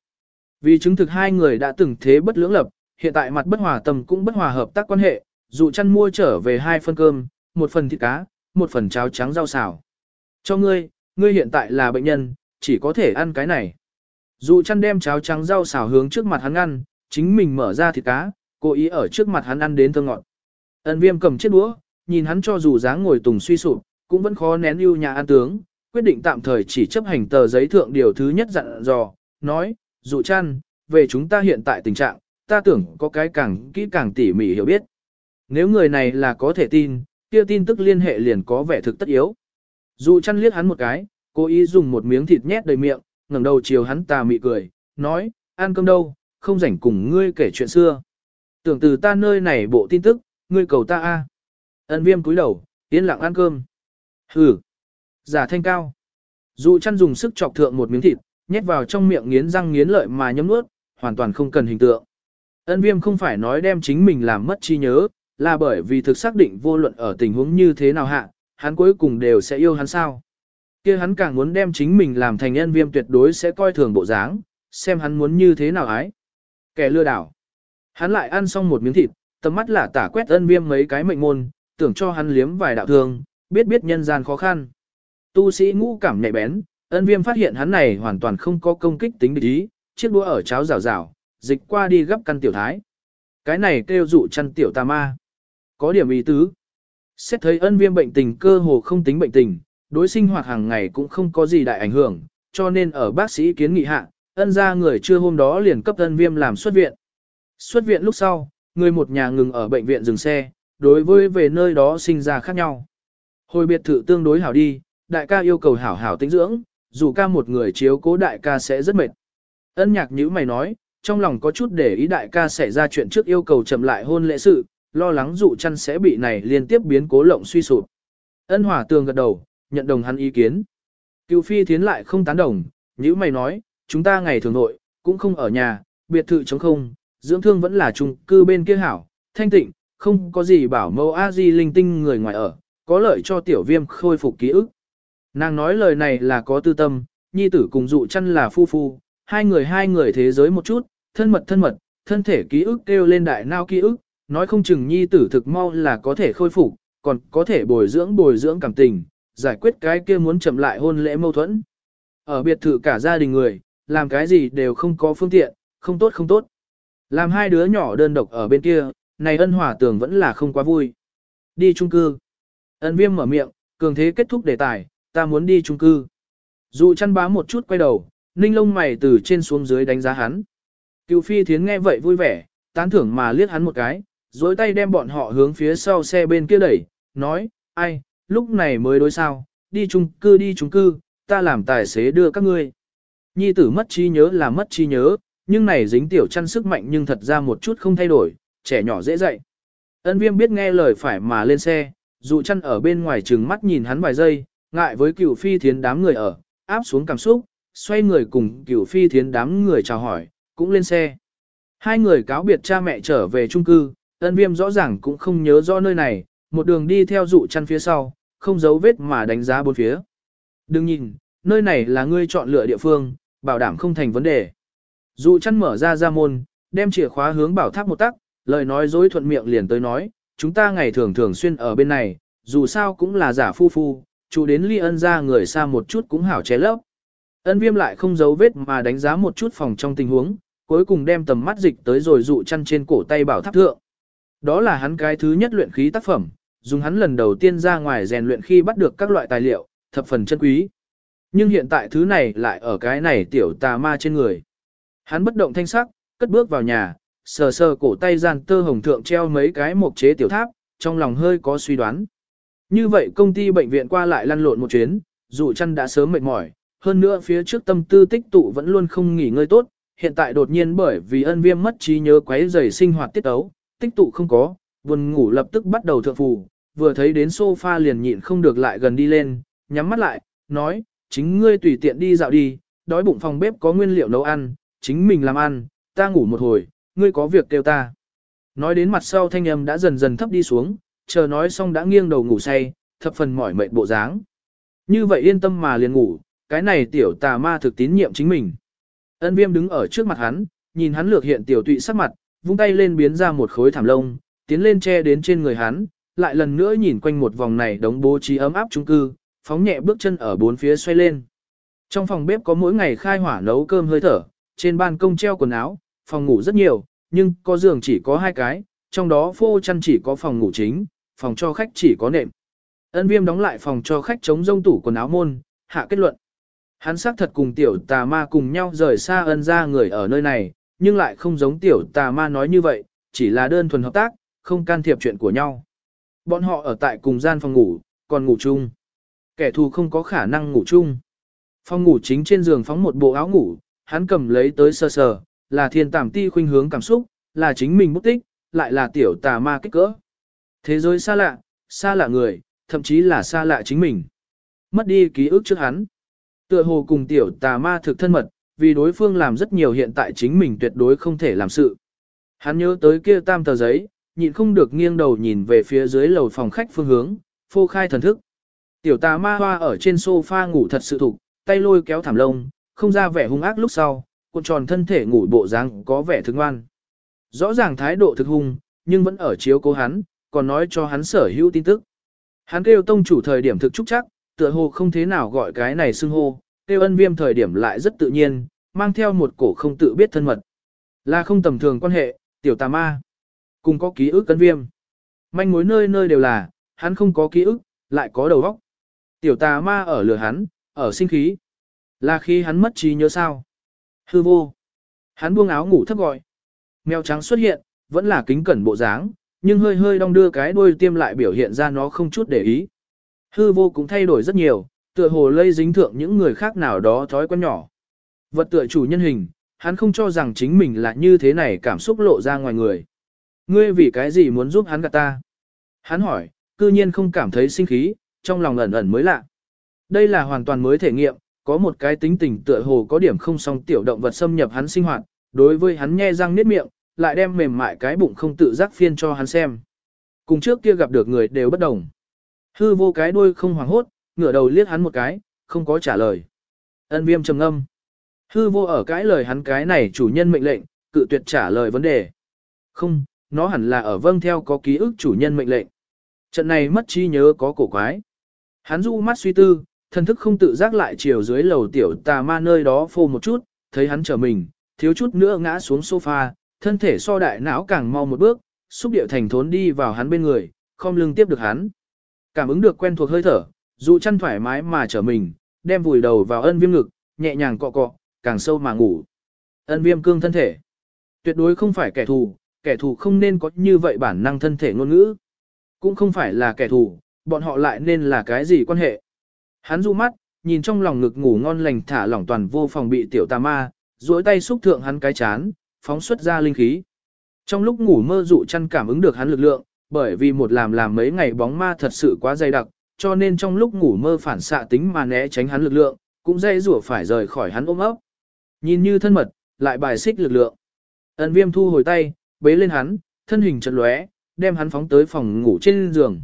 Vì chứng thực hai người đã từng thế bất lưỡng lập, hiện tại mặt bất hòa tâm cũng bất hòa hợp tác quan hệ, dụ chăn mua trở về hai phân cơm, một phần thịt cá, một phần cháo trắng rau xào. Cho ngươi, ngươi hiện tại là bệnh nhân, chỉ có thể ăn cái này. Dụ chăn đem cháo trắng rau xào hướng trước mặt hắn ăn, chính mình mở ra thịt cá, cố ý ở trước mặt hắn ăn đến thơ ngọt. Ân viêm cầm chiếc đũa, nhìn hắn cho dù dáng ngồi tùng suy sụp, cũng vẫn khó nén ưu nhà an tướng, quyết định tạm thời chỉ chấp hành tờ giấy thượng điều thứ nhất dặn dò, nói, dụ chăn, về chúng ta hiện tại tình trạng, ta tưởng có cái càng kỹ càng tỉ mỉ hiểu biết. Nếu người này là có thể tin, kia tin tức liên hệ liền có vẻ thực tất yếu. Dụ chăn liếc hắn một cái, cố ý dùng một miếng thịt nhét đầy miệng, ngẩng đầu chiều hắn tà mị cười, nói, ăn cơm đâu, không rảnh cùng ngươi kể chuyện xưa. Tưởng từ ta nơi này bộ tin tức, ngươi cầu ta a. Ân viêm cúi đầu, yên lặng ăn cơm. Hừ. Giả thanh cao. Dụ chăn dùng sức chọc thượng một miếng thịt, nhét vào trong miệng nghiến răng nghiến lợi mà nhấm nuốt, hoàn toàn không cần hình tượng. Ân viêm không phải nói đem chính mình làm mất trí nhớ, là bởi vì thực xác định vô luận ở tình huống như thế nào hạ, hắn cuối cùng đều sẽ yêu hắn sao. kia hắn càng muốn đem chính mình làm thành ân viêm tuyệt đối sẽ coi thường bộ dáng, xem hắn muốn như thế nào ái. Kẻ lừa đảo. Hắn lại ăn xong một miếng thịt, tầm mắt là tả quét ân viêm mấy cái mệnh môn, tưởng cho hắn liếm vài đạo thương, biết biết nhân gian khó khăn. Tu sĩ ngũ cảm nhạy bén, ân viêm phát hiện hắn này hoàn toàn không có công kích tính địch ý, chiếc đũa ở cháo rào rào, dịch qua đi gấp căn tiểu thái. Cái này kêu dụ chăn tiểu tà ma. Có điểm ý tứ. Xét thấy ân viêm bệnh tình cơ hồ không tính bệnh tình, đối sinh hoạt hàng ngày cũng không có gì đại ảnh hưởng, cho nên ở bác sĩ kiến nghị hạ, ân ra người chưa hôm đó liền cấp ân viêm làm xuất viện. Xuất viện lúc sau, người một nhà ngừng ở bệnh viện dừng xe, đối với về nơi đó sinh ra khác nhau. Hồi biệt thự tương đối hảo đi, đại ca yêu cầu hảo hảo tĩnh dưỡng, dù ca một người chiếu cố đại ca sẽ rất mệt. Ân nhạc như mày nói, trong lòng có chút để ý đại ca xảy ra chuyện trước yêu cầu chậm lại hôn lễ sự, lo lắng dụ chăn sẽ bị này liên tiếp biến cố lộng suy sụp. Ân hỏa tường gật đầu, nhận đồng hắn ý kiến. Cựu phi thiến lại không tán đồng, như mày nói, chúng ta ngày thường nội, cũng không ở nhà, biệt thự chống không, dưỡng thương vẫn là chung cư bên kia hảo, thanh tịnh, không có gì bảo mẫu a di linh tinh người ngoài ở, có lợi cho tiểu viêm khôi phục ký ức. Nàng nói lời này là có tư tâm, nhi tử cùng dụ chăn là phu phu, hai người hai người thế giới một chút, thân mật thân mật, thân thể ký ức kêu lên đại nao ký ức, nói không chừng nhi tử thực mau là có thể khôi phục, còn có thể bồi dưỡng bồi dưỡng cảm tình, giải quyết cái kia muốn chậm lại hôn lễ mâu thuẫn. Ở biệt thự cả gia đình người, làm cái gì đều không có phương tiện, không tốt không tốt. Làm hai đứa nhỏ đơn độc ở bên kia, này ân hỏa tưởng vẫn là không quá vui. Đi chung cư. Ân viêm mở miệng, cường thế kết thúc đề tài, ta muốn đi chung cư. Dù chăn bá một chút quay đầu, ninh lông mày từ trên xuống dưới đánh giá hắn. Cựu phi thiến nghe vậy vui vẻ, tán thưởng mà liếc hắn một cái, dối tay đem bọn họ hướng phía sau xe bên kia đẩy, nói, ai, lúc này mới đối sao, đi chung cư đi chung cư, ta làm tài xế đưa các ngươi. Nhi tử mất trí nhớ là mất trí nhớ, nhưng này dính tiểu chăn sức mạnh nhưng thật ra một chút không thay đổi, trẻ nhỏ dễ dạy. Ân viêm biết nghe lời phải mà lên xe, dụ chăn ở bên ngoài trừng mắt nhìn hắn vài giây, ngại với cựu phi thiến đám người ở, áp xuống cảm xúc, xoay người cùng cựu phi thiến đám người chào hỏi, cũng lên xe. Hai người cáo biệt cha mẹ trở về chung cư, ân viêm rõ ràng cũng không nhớ rõ nơi này, một đường đi theo dụ chăn phía sau, không giấu vết mà đánh giá bốn phía. Đừng nhìn, nơi này là ngươi chọn lựa địa phương, bảo đảm không thành vấn đề. Dụ chăn mở ra ra môn, Đem chìa khóa hướng bảo tháp một tắc, lời nói dối thuận miệng liền tới nói, chúng ta ngày thường thường xuyên ở bên này, dù sao cũng là giả phu phu, chủ đến ly ân ra người xa một chút cũng hảo ché lấp. Ân viêm lại không giấu vết mà đánh giá một chút phòng trong tình huống, cuối cùng đem tầm mắt dịch tới rồi dụ chăn trên cổ tay bảo tháp thượng. Đó là hắn cái thứ nhất luyện khí tác phẩm, dùng hắn lần đầu tiên ra ngoài rèn luyện khi bắt được các loại tài liệu, thập phần chân quý. Nhưng hiện tại thứ này lại ở cái này tiểu tà ma trên người. Hắn bất động thanh sắc, cất bước vào nhà, sờ sờ cổ tay gian tơ hồng thượng treo mấy cái mộc chế tiểu tháp, trong lòng hơi có suy đoán. Như vậy công ty bệnh viện qua lại lăn lộn một chuyến, dù chăn đã sớm mệt mỏi, hơn nữa phía trước tâm tư tích tụ vẫn luôn không nghỉ ngơi tốt, hiện tại đột nhiên bởi vì ân viêm mất trí nhớ quấy rầy sinh hoạt tiết ấu, tích tụ không có, buồn ngủ lập tức bắt đầu thượng phù, vừa thấy đến sofa liền nhịn không được lại gần đi lên, nhắm mắt lại, nói, chính ngươi tùy tiện đi dạo đi, đói bụng phòng bếp có nguyên liệu nấu ăn, chính mình làm ăn, ta ngủ một hồi, ngươi có việc kêu ta. Nói đến mặt sau thanh âm đã dần dần thấp đi xuống, chờ nói xong đã nghiêng đầu ngủ say, thập phần mỏi mệt bộ dáng. Như vậy yên tâm mà liền ngủ, cái này tiểu tà ma thực tín nhiệm chính mình. Ân viêm đứng ở trước mặt hắn, nhìn hắn lược hiện tiểu tụy sắc mặt, vung tay lên biến ra một khối thảm lông, tiến lên che đến trên người hắn, lại lần nữa nhìn quanh một vòng này đống bố trí ấm áp chung cư, phóng nhẹ bước chân ở bốn phía xoay lên. Trong phòng bếp có mỗi ngày khai hỏa nấu cơm hơi thở, trên ban công treo quần áo, phòng ngủ rất nhiều, nhưng có giường chỉ có hai cái, trong đó phô chăn chỉ có phòng ngủ chính, phòng cho khách chỉ có nệm. Ân viêm đóng lại phòng cho khách chống rông tủ quần áo môn, hạ kết luận. Hắn xác thật cùng tiểu tà ma cùng nhau rời xa ân ra người ở nơi này, nhưng lại không giống tiểu tà ma nói như vậy, chỉ là đơn thuần hợp tác, không can thiệp chuyện của nhau. Bọn họ ở tại cùng gian phòng ngủ, còn ngủ chung. Kẻ thù không có khả năng ngủ chung. Phòng ngủ chính trên giường phóng một bộ áo ngủ, hắn cầm lấy tới sơ sờ, là thiên tàm ti khuynh hướng cảm xúc, là chính mình bút tích, lại là tiểu tà ma kích cỡ. Thế giới xa lạ, xa lạ người, thậm chí là xa lạ chính mình. Mất đi ký ức trước hắn. Tựa hồ cùng tiểu tà ma thực thân mật, vì đối phương làm rất nhiều hiện tại chính mình tuyệt đối không thể làm sự. Hắn nhớ tới kia tam tờ giấy, nhịn không được nghiêng đầu nhìn về phía dưới lầu phòng khách phương hướng, phô khai thần thức. Tiểu tà ma hoa ở trên sofa ngủ thật sự thục, tay lôi kéo thảm lông, không ra vẻ hung ác lúc sau, cuộn tròn thân thể ngủ bộ dáng có vẻ thương ngoan. Rõ ràng thái độ thực hung, nhưng vẫn ở chiếu cố hắn, còn nói cho hắn sở hữu tin tức. Hắn kêu tông chủ thời điểm thực trúc chắc, tựa hồ không thế nào gọi cái này xưng hô, kêu ân viêm thời điểm lại rất tự nhiên, mang theo một cổ không tự biết thân mật. Là không tầm thường quan hệ, tiểu tà ma. Cùng có ký ức ân viêm. Manh mối nơi nơi đều là, hắn không có ký ức, lại có đầu óc. Tiểu tà ma ở lửa hắn, ở sinh khí. Là khi hắn mất trí nhớ sao. Hư vô. Hắn buông áo ngủ thấp gọi. Mèo trắng xuất hiện, vẫn là kính cẩn bộ dáng, nhưng hơi hơi đong đưa cái đuôi tiêm lại biểu hiện ra nó không chút để ý. Hư vô cũng thay đổi rất nhiều, tựa hồ lây dính thượng những người khác nào đó thói quen nhỏ. Vật tựa chủ nhân hình, hắn không cho rằng chính mình là như thế này cảm xúc lộ ra ngoài người. Ngươi vì cái gì muốn giúp hắn gạt ta? Hắn hỏi, cư nhiên không cảm thấy sinh khí, trong lòng ẩn ẩn mới lạ. Đây là hoàn toàn mới thể nghiệm, có một cái tính tình tựa hồ có điểm không song tiểu động vật xâm nhập hắn sinh hoạt, đối với hắn nhe răng niết miệng, lại đem mềm mại cái bụng không tự giác phiên cho hắn xem. Cùng trước kia gặp được người đều bất đồng. Hư vô cái đuôi không hoảng hốt, ngửa đầu liếc hắn một cái, không có trả lời. Ân viêm trầm ngâm, Hư vô ở cái lời hắn cái này chủ nhân mệnh lệnh, cự tuyệt trả lời vấn đề. Không, nó hẳn là ở vâng theo có ký ức chủ nhân mệnh lệnh. Trận này mất trí nhớ có cổ quái. Hắn du mắt suy tư, thân thức không tự giác lại chiều dưới lầu tiểu tà ma nơi đó phô một chút, thấy hắn trở mình, thiếu chút nữa ngã xuống sofa, thân thể so đại não càng mau một bước, xúc điệu thành thốn đi vào hắn bên người, không lưng tiếp được hắn. Cảm ứng được quen thuộc hơi thở, dụ chăn thoải mái mà trở mình, đem vùi đầu vào ân viêm ngực, nhẹ nhàng cọ cọ, càng sâu mà ngủ. Ân viêm cương thân thể. Tuyệt đối không phải kẻ thù, kẻ thù không nên có như vậy bản năng thân thể ngôn ngữ. Cũng không phải là kẻ thù, bọn họ lại nên là cái gì quan hệ. Hắn du mắt, nhìn trong lòng ngực ngủ ngon lành thả lỏng toàn vô phòng bị tiểu tà ma, duỗi tay xúc thượng hắn cái chán, phóng xuất ra linh khí. Trong lúc ngủ mơ dụ chăn cảm ứng được hắn lực lượng, bởi vì một làm làm mấy ngày bóng ma thật sự quá dày đặc, cho nên trong lúc ngủ mơ phản xạ tính mà né tránh hắn lực lượng, cũng dây rủa phải rời khỏi hắn ôm ấp. Nhìn như thân mật, lại bài xích lực lượng. Ân viêm thu hồi tay, bế lên hắn, thân hình chật lóe, đem hắn phóng tới phòng ngủ trên giường.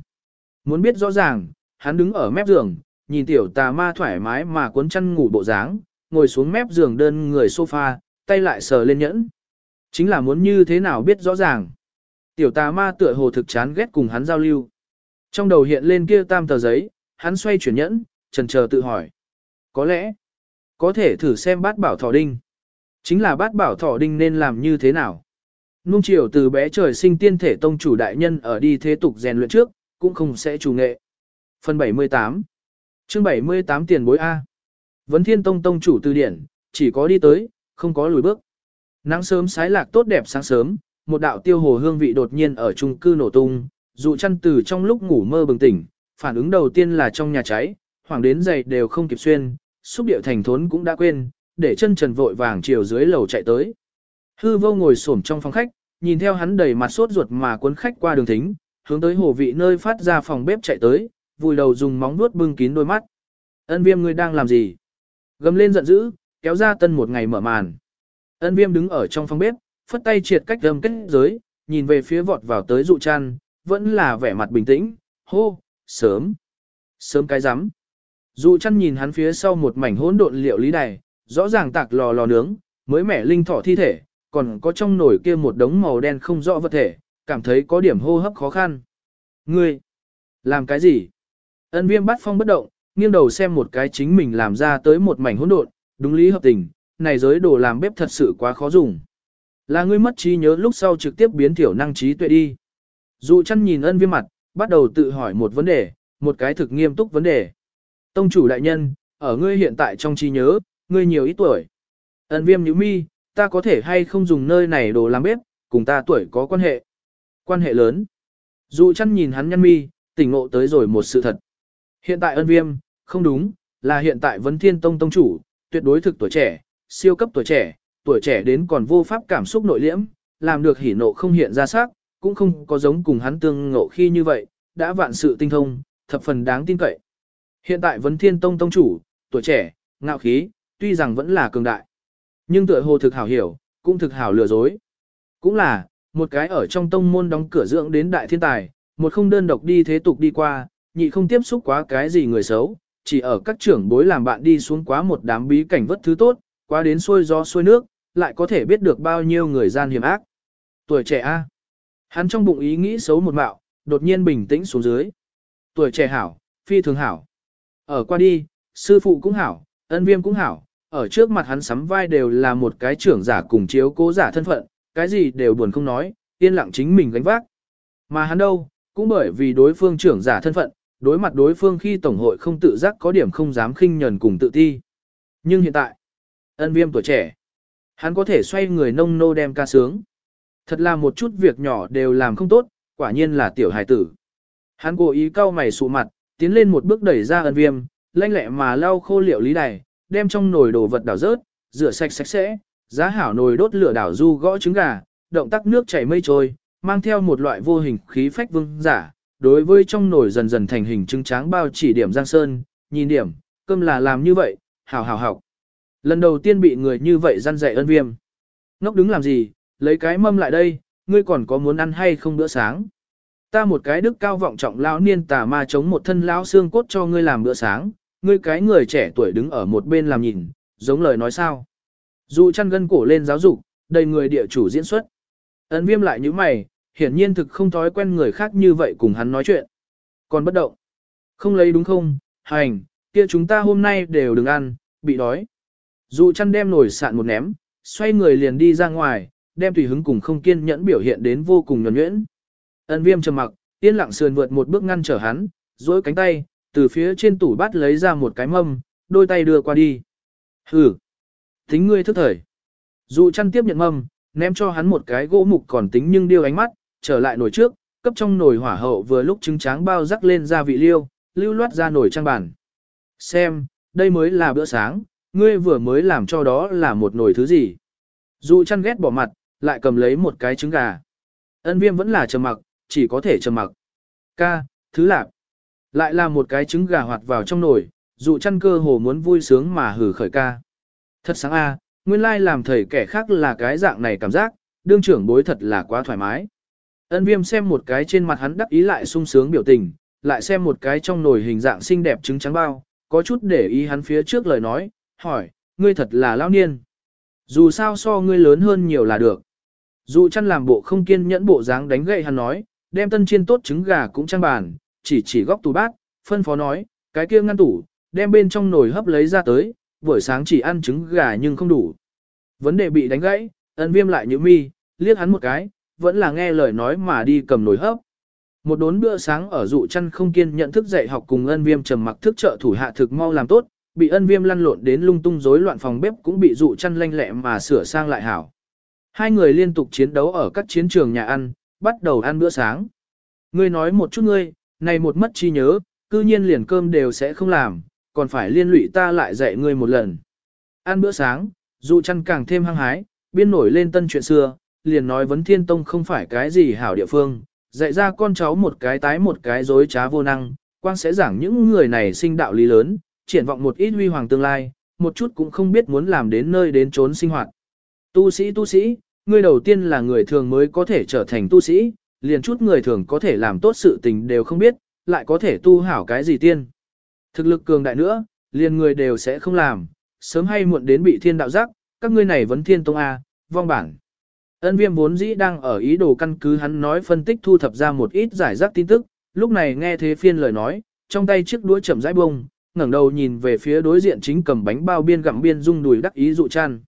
Muốn biết rõ ràng, hắn đứng ở mép giường, nhìn tiểu tà ma thoải mái mà cuốn chăn ngủ bộ dáng, ngồi xuống mép giường đơn người sofa, tay lại sờ lên nhẫn. Chính là muốn như thế nào biết rõ ràng. Tiểu tà ma tựa hồ thực chán ghét cùng hắn giao lưu. Trong đầu hiện lên kia tam tờ giấy, hắn xoay chuyển nhẫn, trần chờ tự hỏi. Có lẽ, có thể thử xem bát bảo thọ đinh. Chính là bát bảo thọ đinh nên làm như thế nào. Nung chiều từ bé trời sinh tiên thể tông chủ đại nhân ở đi thế tục rèn luyện trước, cũng không sẽ chủ nghệ. Phần 78 chương 78 tiền bối A Vấn thiên tông tông chủ từ điển, chỉ có đi tới, không có lùi bước. Nắng sớm sái lạc tốt đẹp sáng sớm, một đạo tiêu hồ hương vị đột nhiên ở trung cư nổ tung, dụ chăn từ trong lúc ngủ mơ bừng tỉnh, phản ứng đầu tiên là trong nhà cháy, hoàng đến giày đều không kịp xuyên, xúc điệu thành thốn cũng đã quên, để chân trần vội vàng chiều dưới lầu chạy tới. Hư vô ngồi xổm trong phòng khách, nhìn theo hắn đầy mặt sốt ruột mà cuốn khách qua đường thính, hướng tới hồ vị nơi phát ra phòng bếp chạy tới, vùi đầu dùng móng vuốt bưng kín đôi mắt. Ân viêm ngươi đang làm gì? Gầm lên giận dữ, kéo ra tân một ngày mở màn. Ân viêm đứng ở trong phòng bếp, phất tay triệt cách gầm kết giới, nhìn về phía vọt vào tới dụ chăn, vẫn là vẻ mặt bình tĩnh, hô, sớm, sớm cái rắm Dụ chăn nhìn hắn phía sau một mảnh hỗn độn liệu lý đài, rõ ràng tạc lò lò nướng, mới mẻ linh thỏ thi thể, còn có trong nồi kia một đống màu đen không rõ vật thể, cảm thấy có điểm hô hấp khó khăn. Ngươi, làm cái gì? Ân viêm bắt phong bất động, nghiêng đầu xem một cái chính mình làm ra tới một mảnh hỗn độn, đúng lý hợp tình, này giới đồ làm bếp thật sự quá khó dùng. Là ngươi mất trí nhớ lúc sau trực tiếp biến thiểu năng trí tuệ đi. Dụ chăn nhìn ân viêm mặt, bắt đầu tự hỏi một vấn đề, một cái thực nghiêm túc vấn đề. Tông chủ đại nhân, ở ngươi hiện tại trong trí nhớ, ngươi nhiều ít tuổi. Ân viêm nhíu mi, ta có thể hay không dùng nơi này đồ làm bếp, cùng ta tuổi có quan hệ. Quan hệ lớn. Dụ chăn nhìn hắn nhăn mi, tỉnh ngộ tới rồi một sự thật. Hiện tại ân viêm, không đúng, là hiện tại vấn thiên tông tông chủ, tuyệt đối thực tuổi trẻ, siêu cấp tuổi trẻ, tuổi trẻ đến còn vô pháp cảm xúc nội liễm, làm được hỉ nộ không hiện ra sắc, cũng không có giống cùng hắn tương ngộ khi như vậy, đã vạn sự tinh thông, thập phần đáng tin cậy. Hiện tại vấn thiên tông tông chủ, tuổi trẻ, ngạo khí, tuy rằng vẫn là cường đại. Nhưng tựa hồ thực hảo hiểu, cũng thực hảo lừa dối. Cũng là, một cái ở trong tông môn đóng cửa dưỡng đến đại thiên tài, một không đơn độc đi thế tục đi qua, nhị không tiếp xúc quá cái gì người xấu, chỉ ở các trưởng bối làm bạn đi xuống quá một đám bí cảnh vất thứ tốt, quá đến xuôi gió xuôi nước, lại có thể biết được bao nhiêu người gian hiểm ác. Tuổi trẻ A. Hắn trong bụng ý nghĩ xấu một mạo, đột nhiên bình tĩnh xuống dưới. Tuổi trẻ hảo, phi thường hảo. Ở qua đi, sư phụ cũng hảo, ân viêm cũng hảo, ở trước mặt hắn sắm vai đều là một cái trưởng giả cùng chiếu cố giả thân phận, cái gì đều buồn không nói, yên lặng chính mình gánh vác. Mà hắn đâu, cũng bởi vì đối phương trưởng giả thân phận, đối mặt đối phương khi tổng hội không tự giác có điểm không dám khinh nhần cùng tự ti. Nhưng hiện tại, ân viêm tuổi trẻ, hắn có thể xoay người nông nô đem ca sướng. Thật là một chút việc nhỏ đều làm không tốt, quả nhiên là tiểu hài tử. Hắn cố ý cau mày sụ mặt, tiến lên một bước đẩy ra ân viêm, lanh lẹ mà lau khô liệu lý đài, đem trong nồi đồ vật đảo rớt, rửa sạch sạch sẽ, giá hảo nồi đốt lửa đảo du gõ trứng gà, động tác nước chảy mây trôi, mang theo một loại vô hình khí phách vương giả, đối với trong nồi dần dần thành hình trứng tráng bao chỉ điểm giang sơn, nhìn điểm, cơm là làm như vậy, hảo hảo học. Lần đầu tiên bị người như vậy răn dạy ân viêm. Ngốc đứng làm gì, lấy cái mâm lại đây, ngươi còn có muốn ăn hay không bữa sáng. Ta một cái đức cao vọng trọng lão niên tà ma chống một thân lão xương cốt cho ngươi làm bữa sáng, ngươi cái người trẻ tuổi đứng ở một bên làm nhìn, giống lời nói sao. Dù chăn gân cổ lên giáo dục, đầy người địa chủ diễn xuất. Ấn viêm lại như mày, hiển nhiên thực không thói quen người khác như vậy cùng hắn nói chuyện. Còn bất động. Không lấy đúng không, hành, kia chúng ta hôm nay đều đừng ăn, bị đói. Dù chăn đem nổi sạn một ném, xoay người liền đi ra ngoài, đem tùy hứng cùng không kiên nhẫn biểu hiện đến vô cùng nhuẩn nhuyễn. Ân viêm trầm mặc, yên lặng sườn vượt một bước ngăn trở hắn, dối cánh tay, từ phía trên tủ bát lấy ra một cái mâm, đôi tay đưa qua đi. Hử. tính ngươi thức thời. Dụ chăn tiếp nhận mâm, ném cho hắn một cái gỗ mục còn tính nhưng điêu ánh mắt, trở lại nồi trước, cấp trong nồi hỏa hậu vừa lúc trứng tráng bao rắc lên ra vị liêu, lưu loát ra nồi trang bản. Xem, đây mới là bữa sáng, ngươi vừa mới làm cho đó là một nồi thứ gì. Dụ chăn ghét bỏ mặt, lại cầm lấy một cái trứng gà. Ân viêm vẫn là trầm mặc, chỉ có thể trầm mặc. Ca, thứ lạc. Lại là một cái trứng gà hoạt vào trong nồi, dụ chăn cơ hồ muốn vui sướng mà hử khởi ca. Thật sáng a, nguyên lai làm thầy kẻ khác là cái dạng này cảm giác, đương trưởng bối thật là quá thoải mái. Ân viêm xem một cái trên mặt hắn đắc ý lại sung sướng biểu tình, lại xem một cái trong nồi hình dạng xinh đẹp trứng trắng bao, có chút để ý hắn phía trước lời nói, hỏi, ngươi thật là lao niên. Dù sao so ngươi lớn hơn nhiều là được. Dụ chăn làm bộ không kiên nhẫn bộ dáng đánh gậy hắn nói, đem tân chiên tốt trứng gà cũng trang bàn, chỉ chỉ góc tủ bát, phân phó nói, cái kia ngăn tủ, đem bên trong nồi hấp lấy ra tới, buổi sáng chỉ ăn trứng gà nhưng không đủ. Vấn đề bị đánh gãy, ân viêm lại như mi, liếc hắn một cái, vẫn là nghe lời nói mà đi cầm nồi hấp. Một đốn bữa sáng ở dụ chăn không kiên nhận thức dạy học cùng ân viêm trầm mặc thức trợ thủ hạ thực mau làm tốt, bị ân viêm lăn lộn đến lung tung rối loạn phòng bếp cũng bị dụ chăn lanh lẹ mà sửa sang lại hảo. Hai người liên tục chiến đấu ở các chiến trường nhà ăn, bắt đầu ăn bữa sáng. Ngươi nói một chút ngươi, này một mất chi nhớ, cư nhiên liền cơm đều sẽ không làm, còn phải liên lụy ta lại dạy ngươi một lần. Ăn bữa sáng, dụ chăn càng thêm hăng hái, biên nổi lên tân chuyện xưa, liền nói vấn thiên tông không phải cái gì hảo địa phương, dạy ra con cháu một cái tái một cái dối trá vô năng, quang sẽ giảng những người này sinh đạo lý lớn, triển vọng một ít huy hoàng tương lai, một chút cũng không biết muốn làm đến nơi đến trốn sinh hoạt. Tu sĩ tu sĩ, người đầu tiên là người thường mới có thể trở thành tu sĩ, liền chút người thường có thể làm tốt sự tình đều không biết, lại có thể tu hảo cái gì tiên. Thực lực cường đại nữa, liền người đều sẽ không làm, sớm hay muộn đến bị thiên đạo giác, các ngươi này vấn thiên tông A, vong bản. Ân viêm vốn dĩ đang ở ý đồ căn cứ hắn nói phân tích thu thập ra một ít giải rác tin tức, lúc này nghe thế phiên lời nói, trong tay chiếc đũa chậm rãi bông, ngẩng đầu nhìn về phía đối diện chính cầm bánh bao biên gặm biên rung đùi đắc ý dụ chan.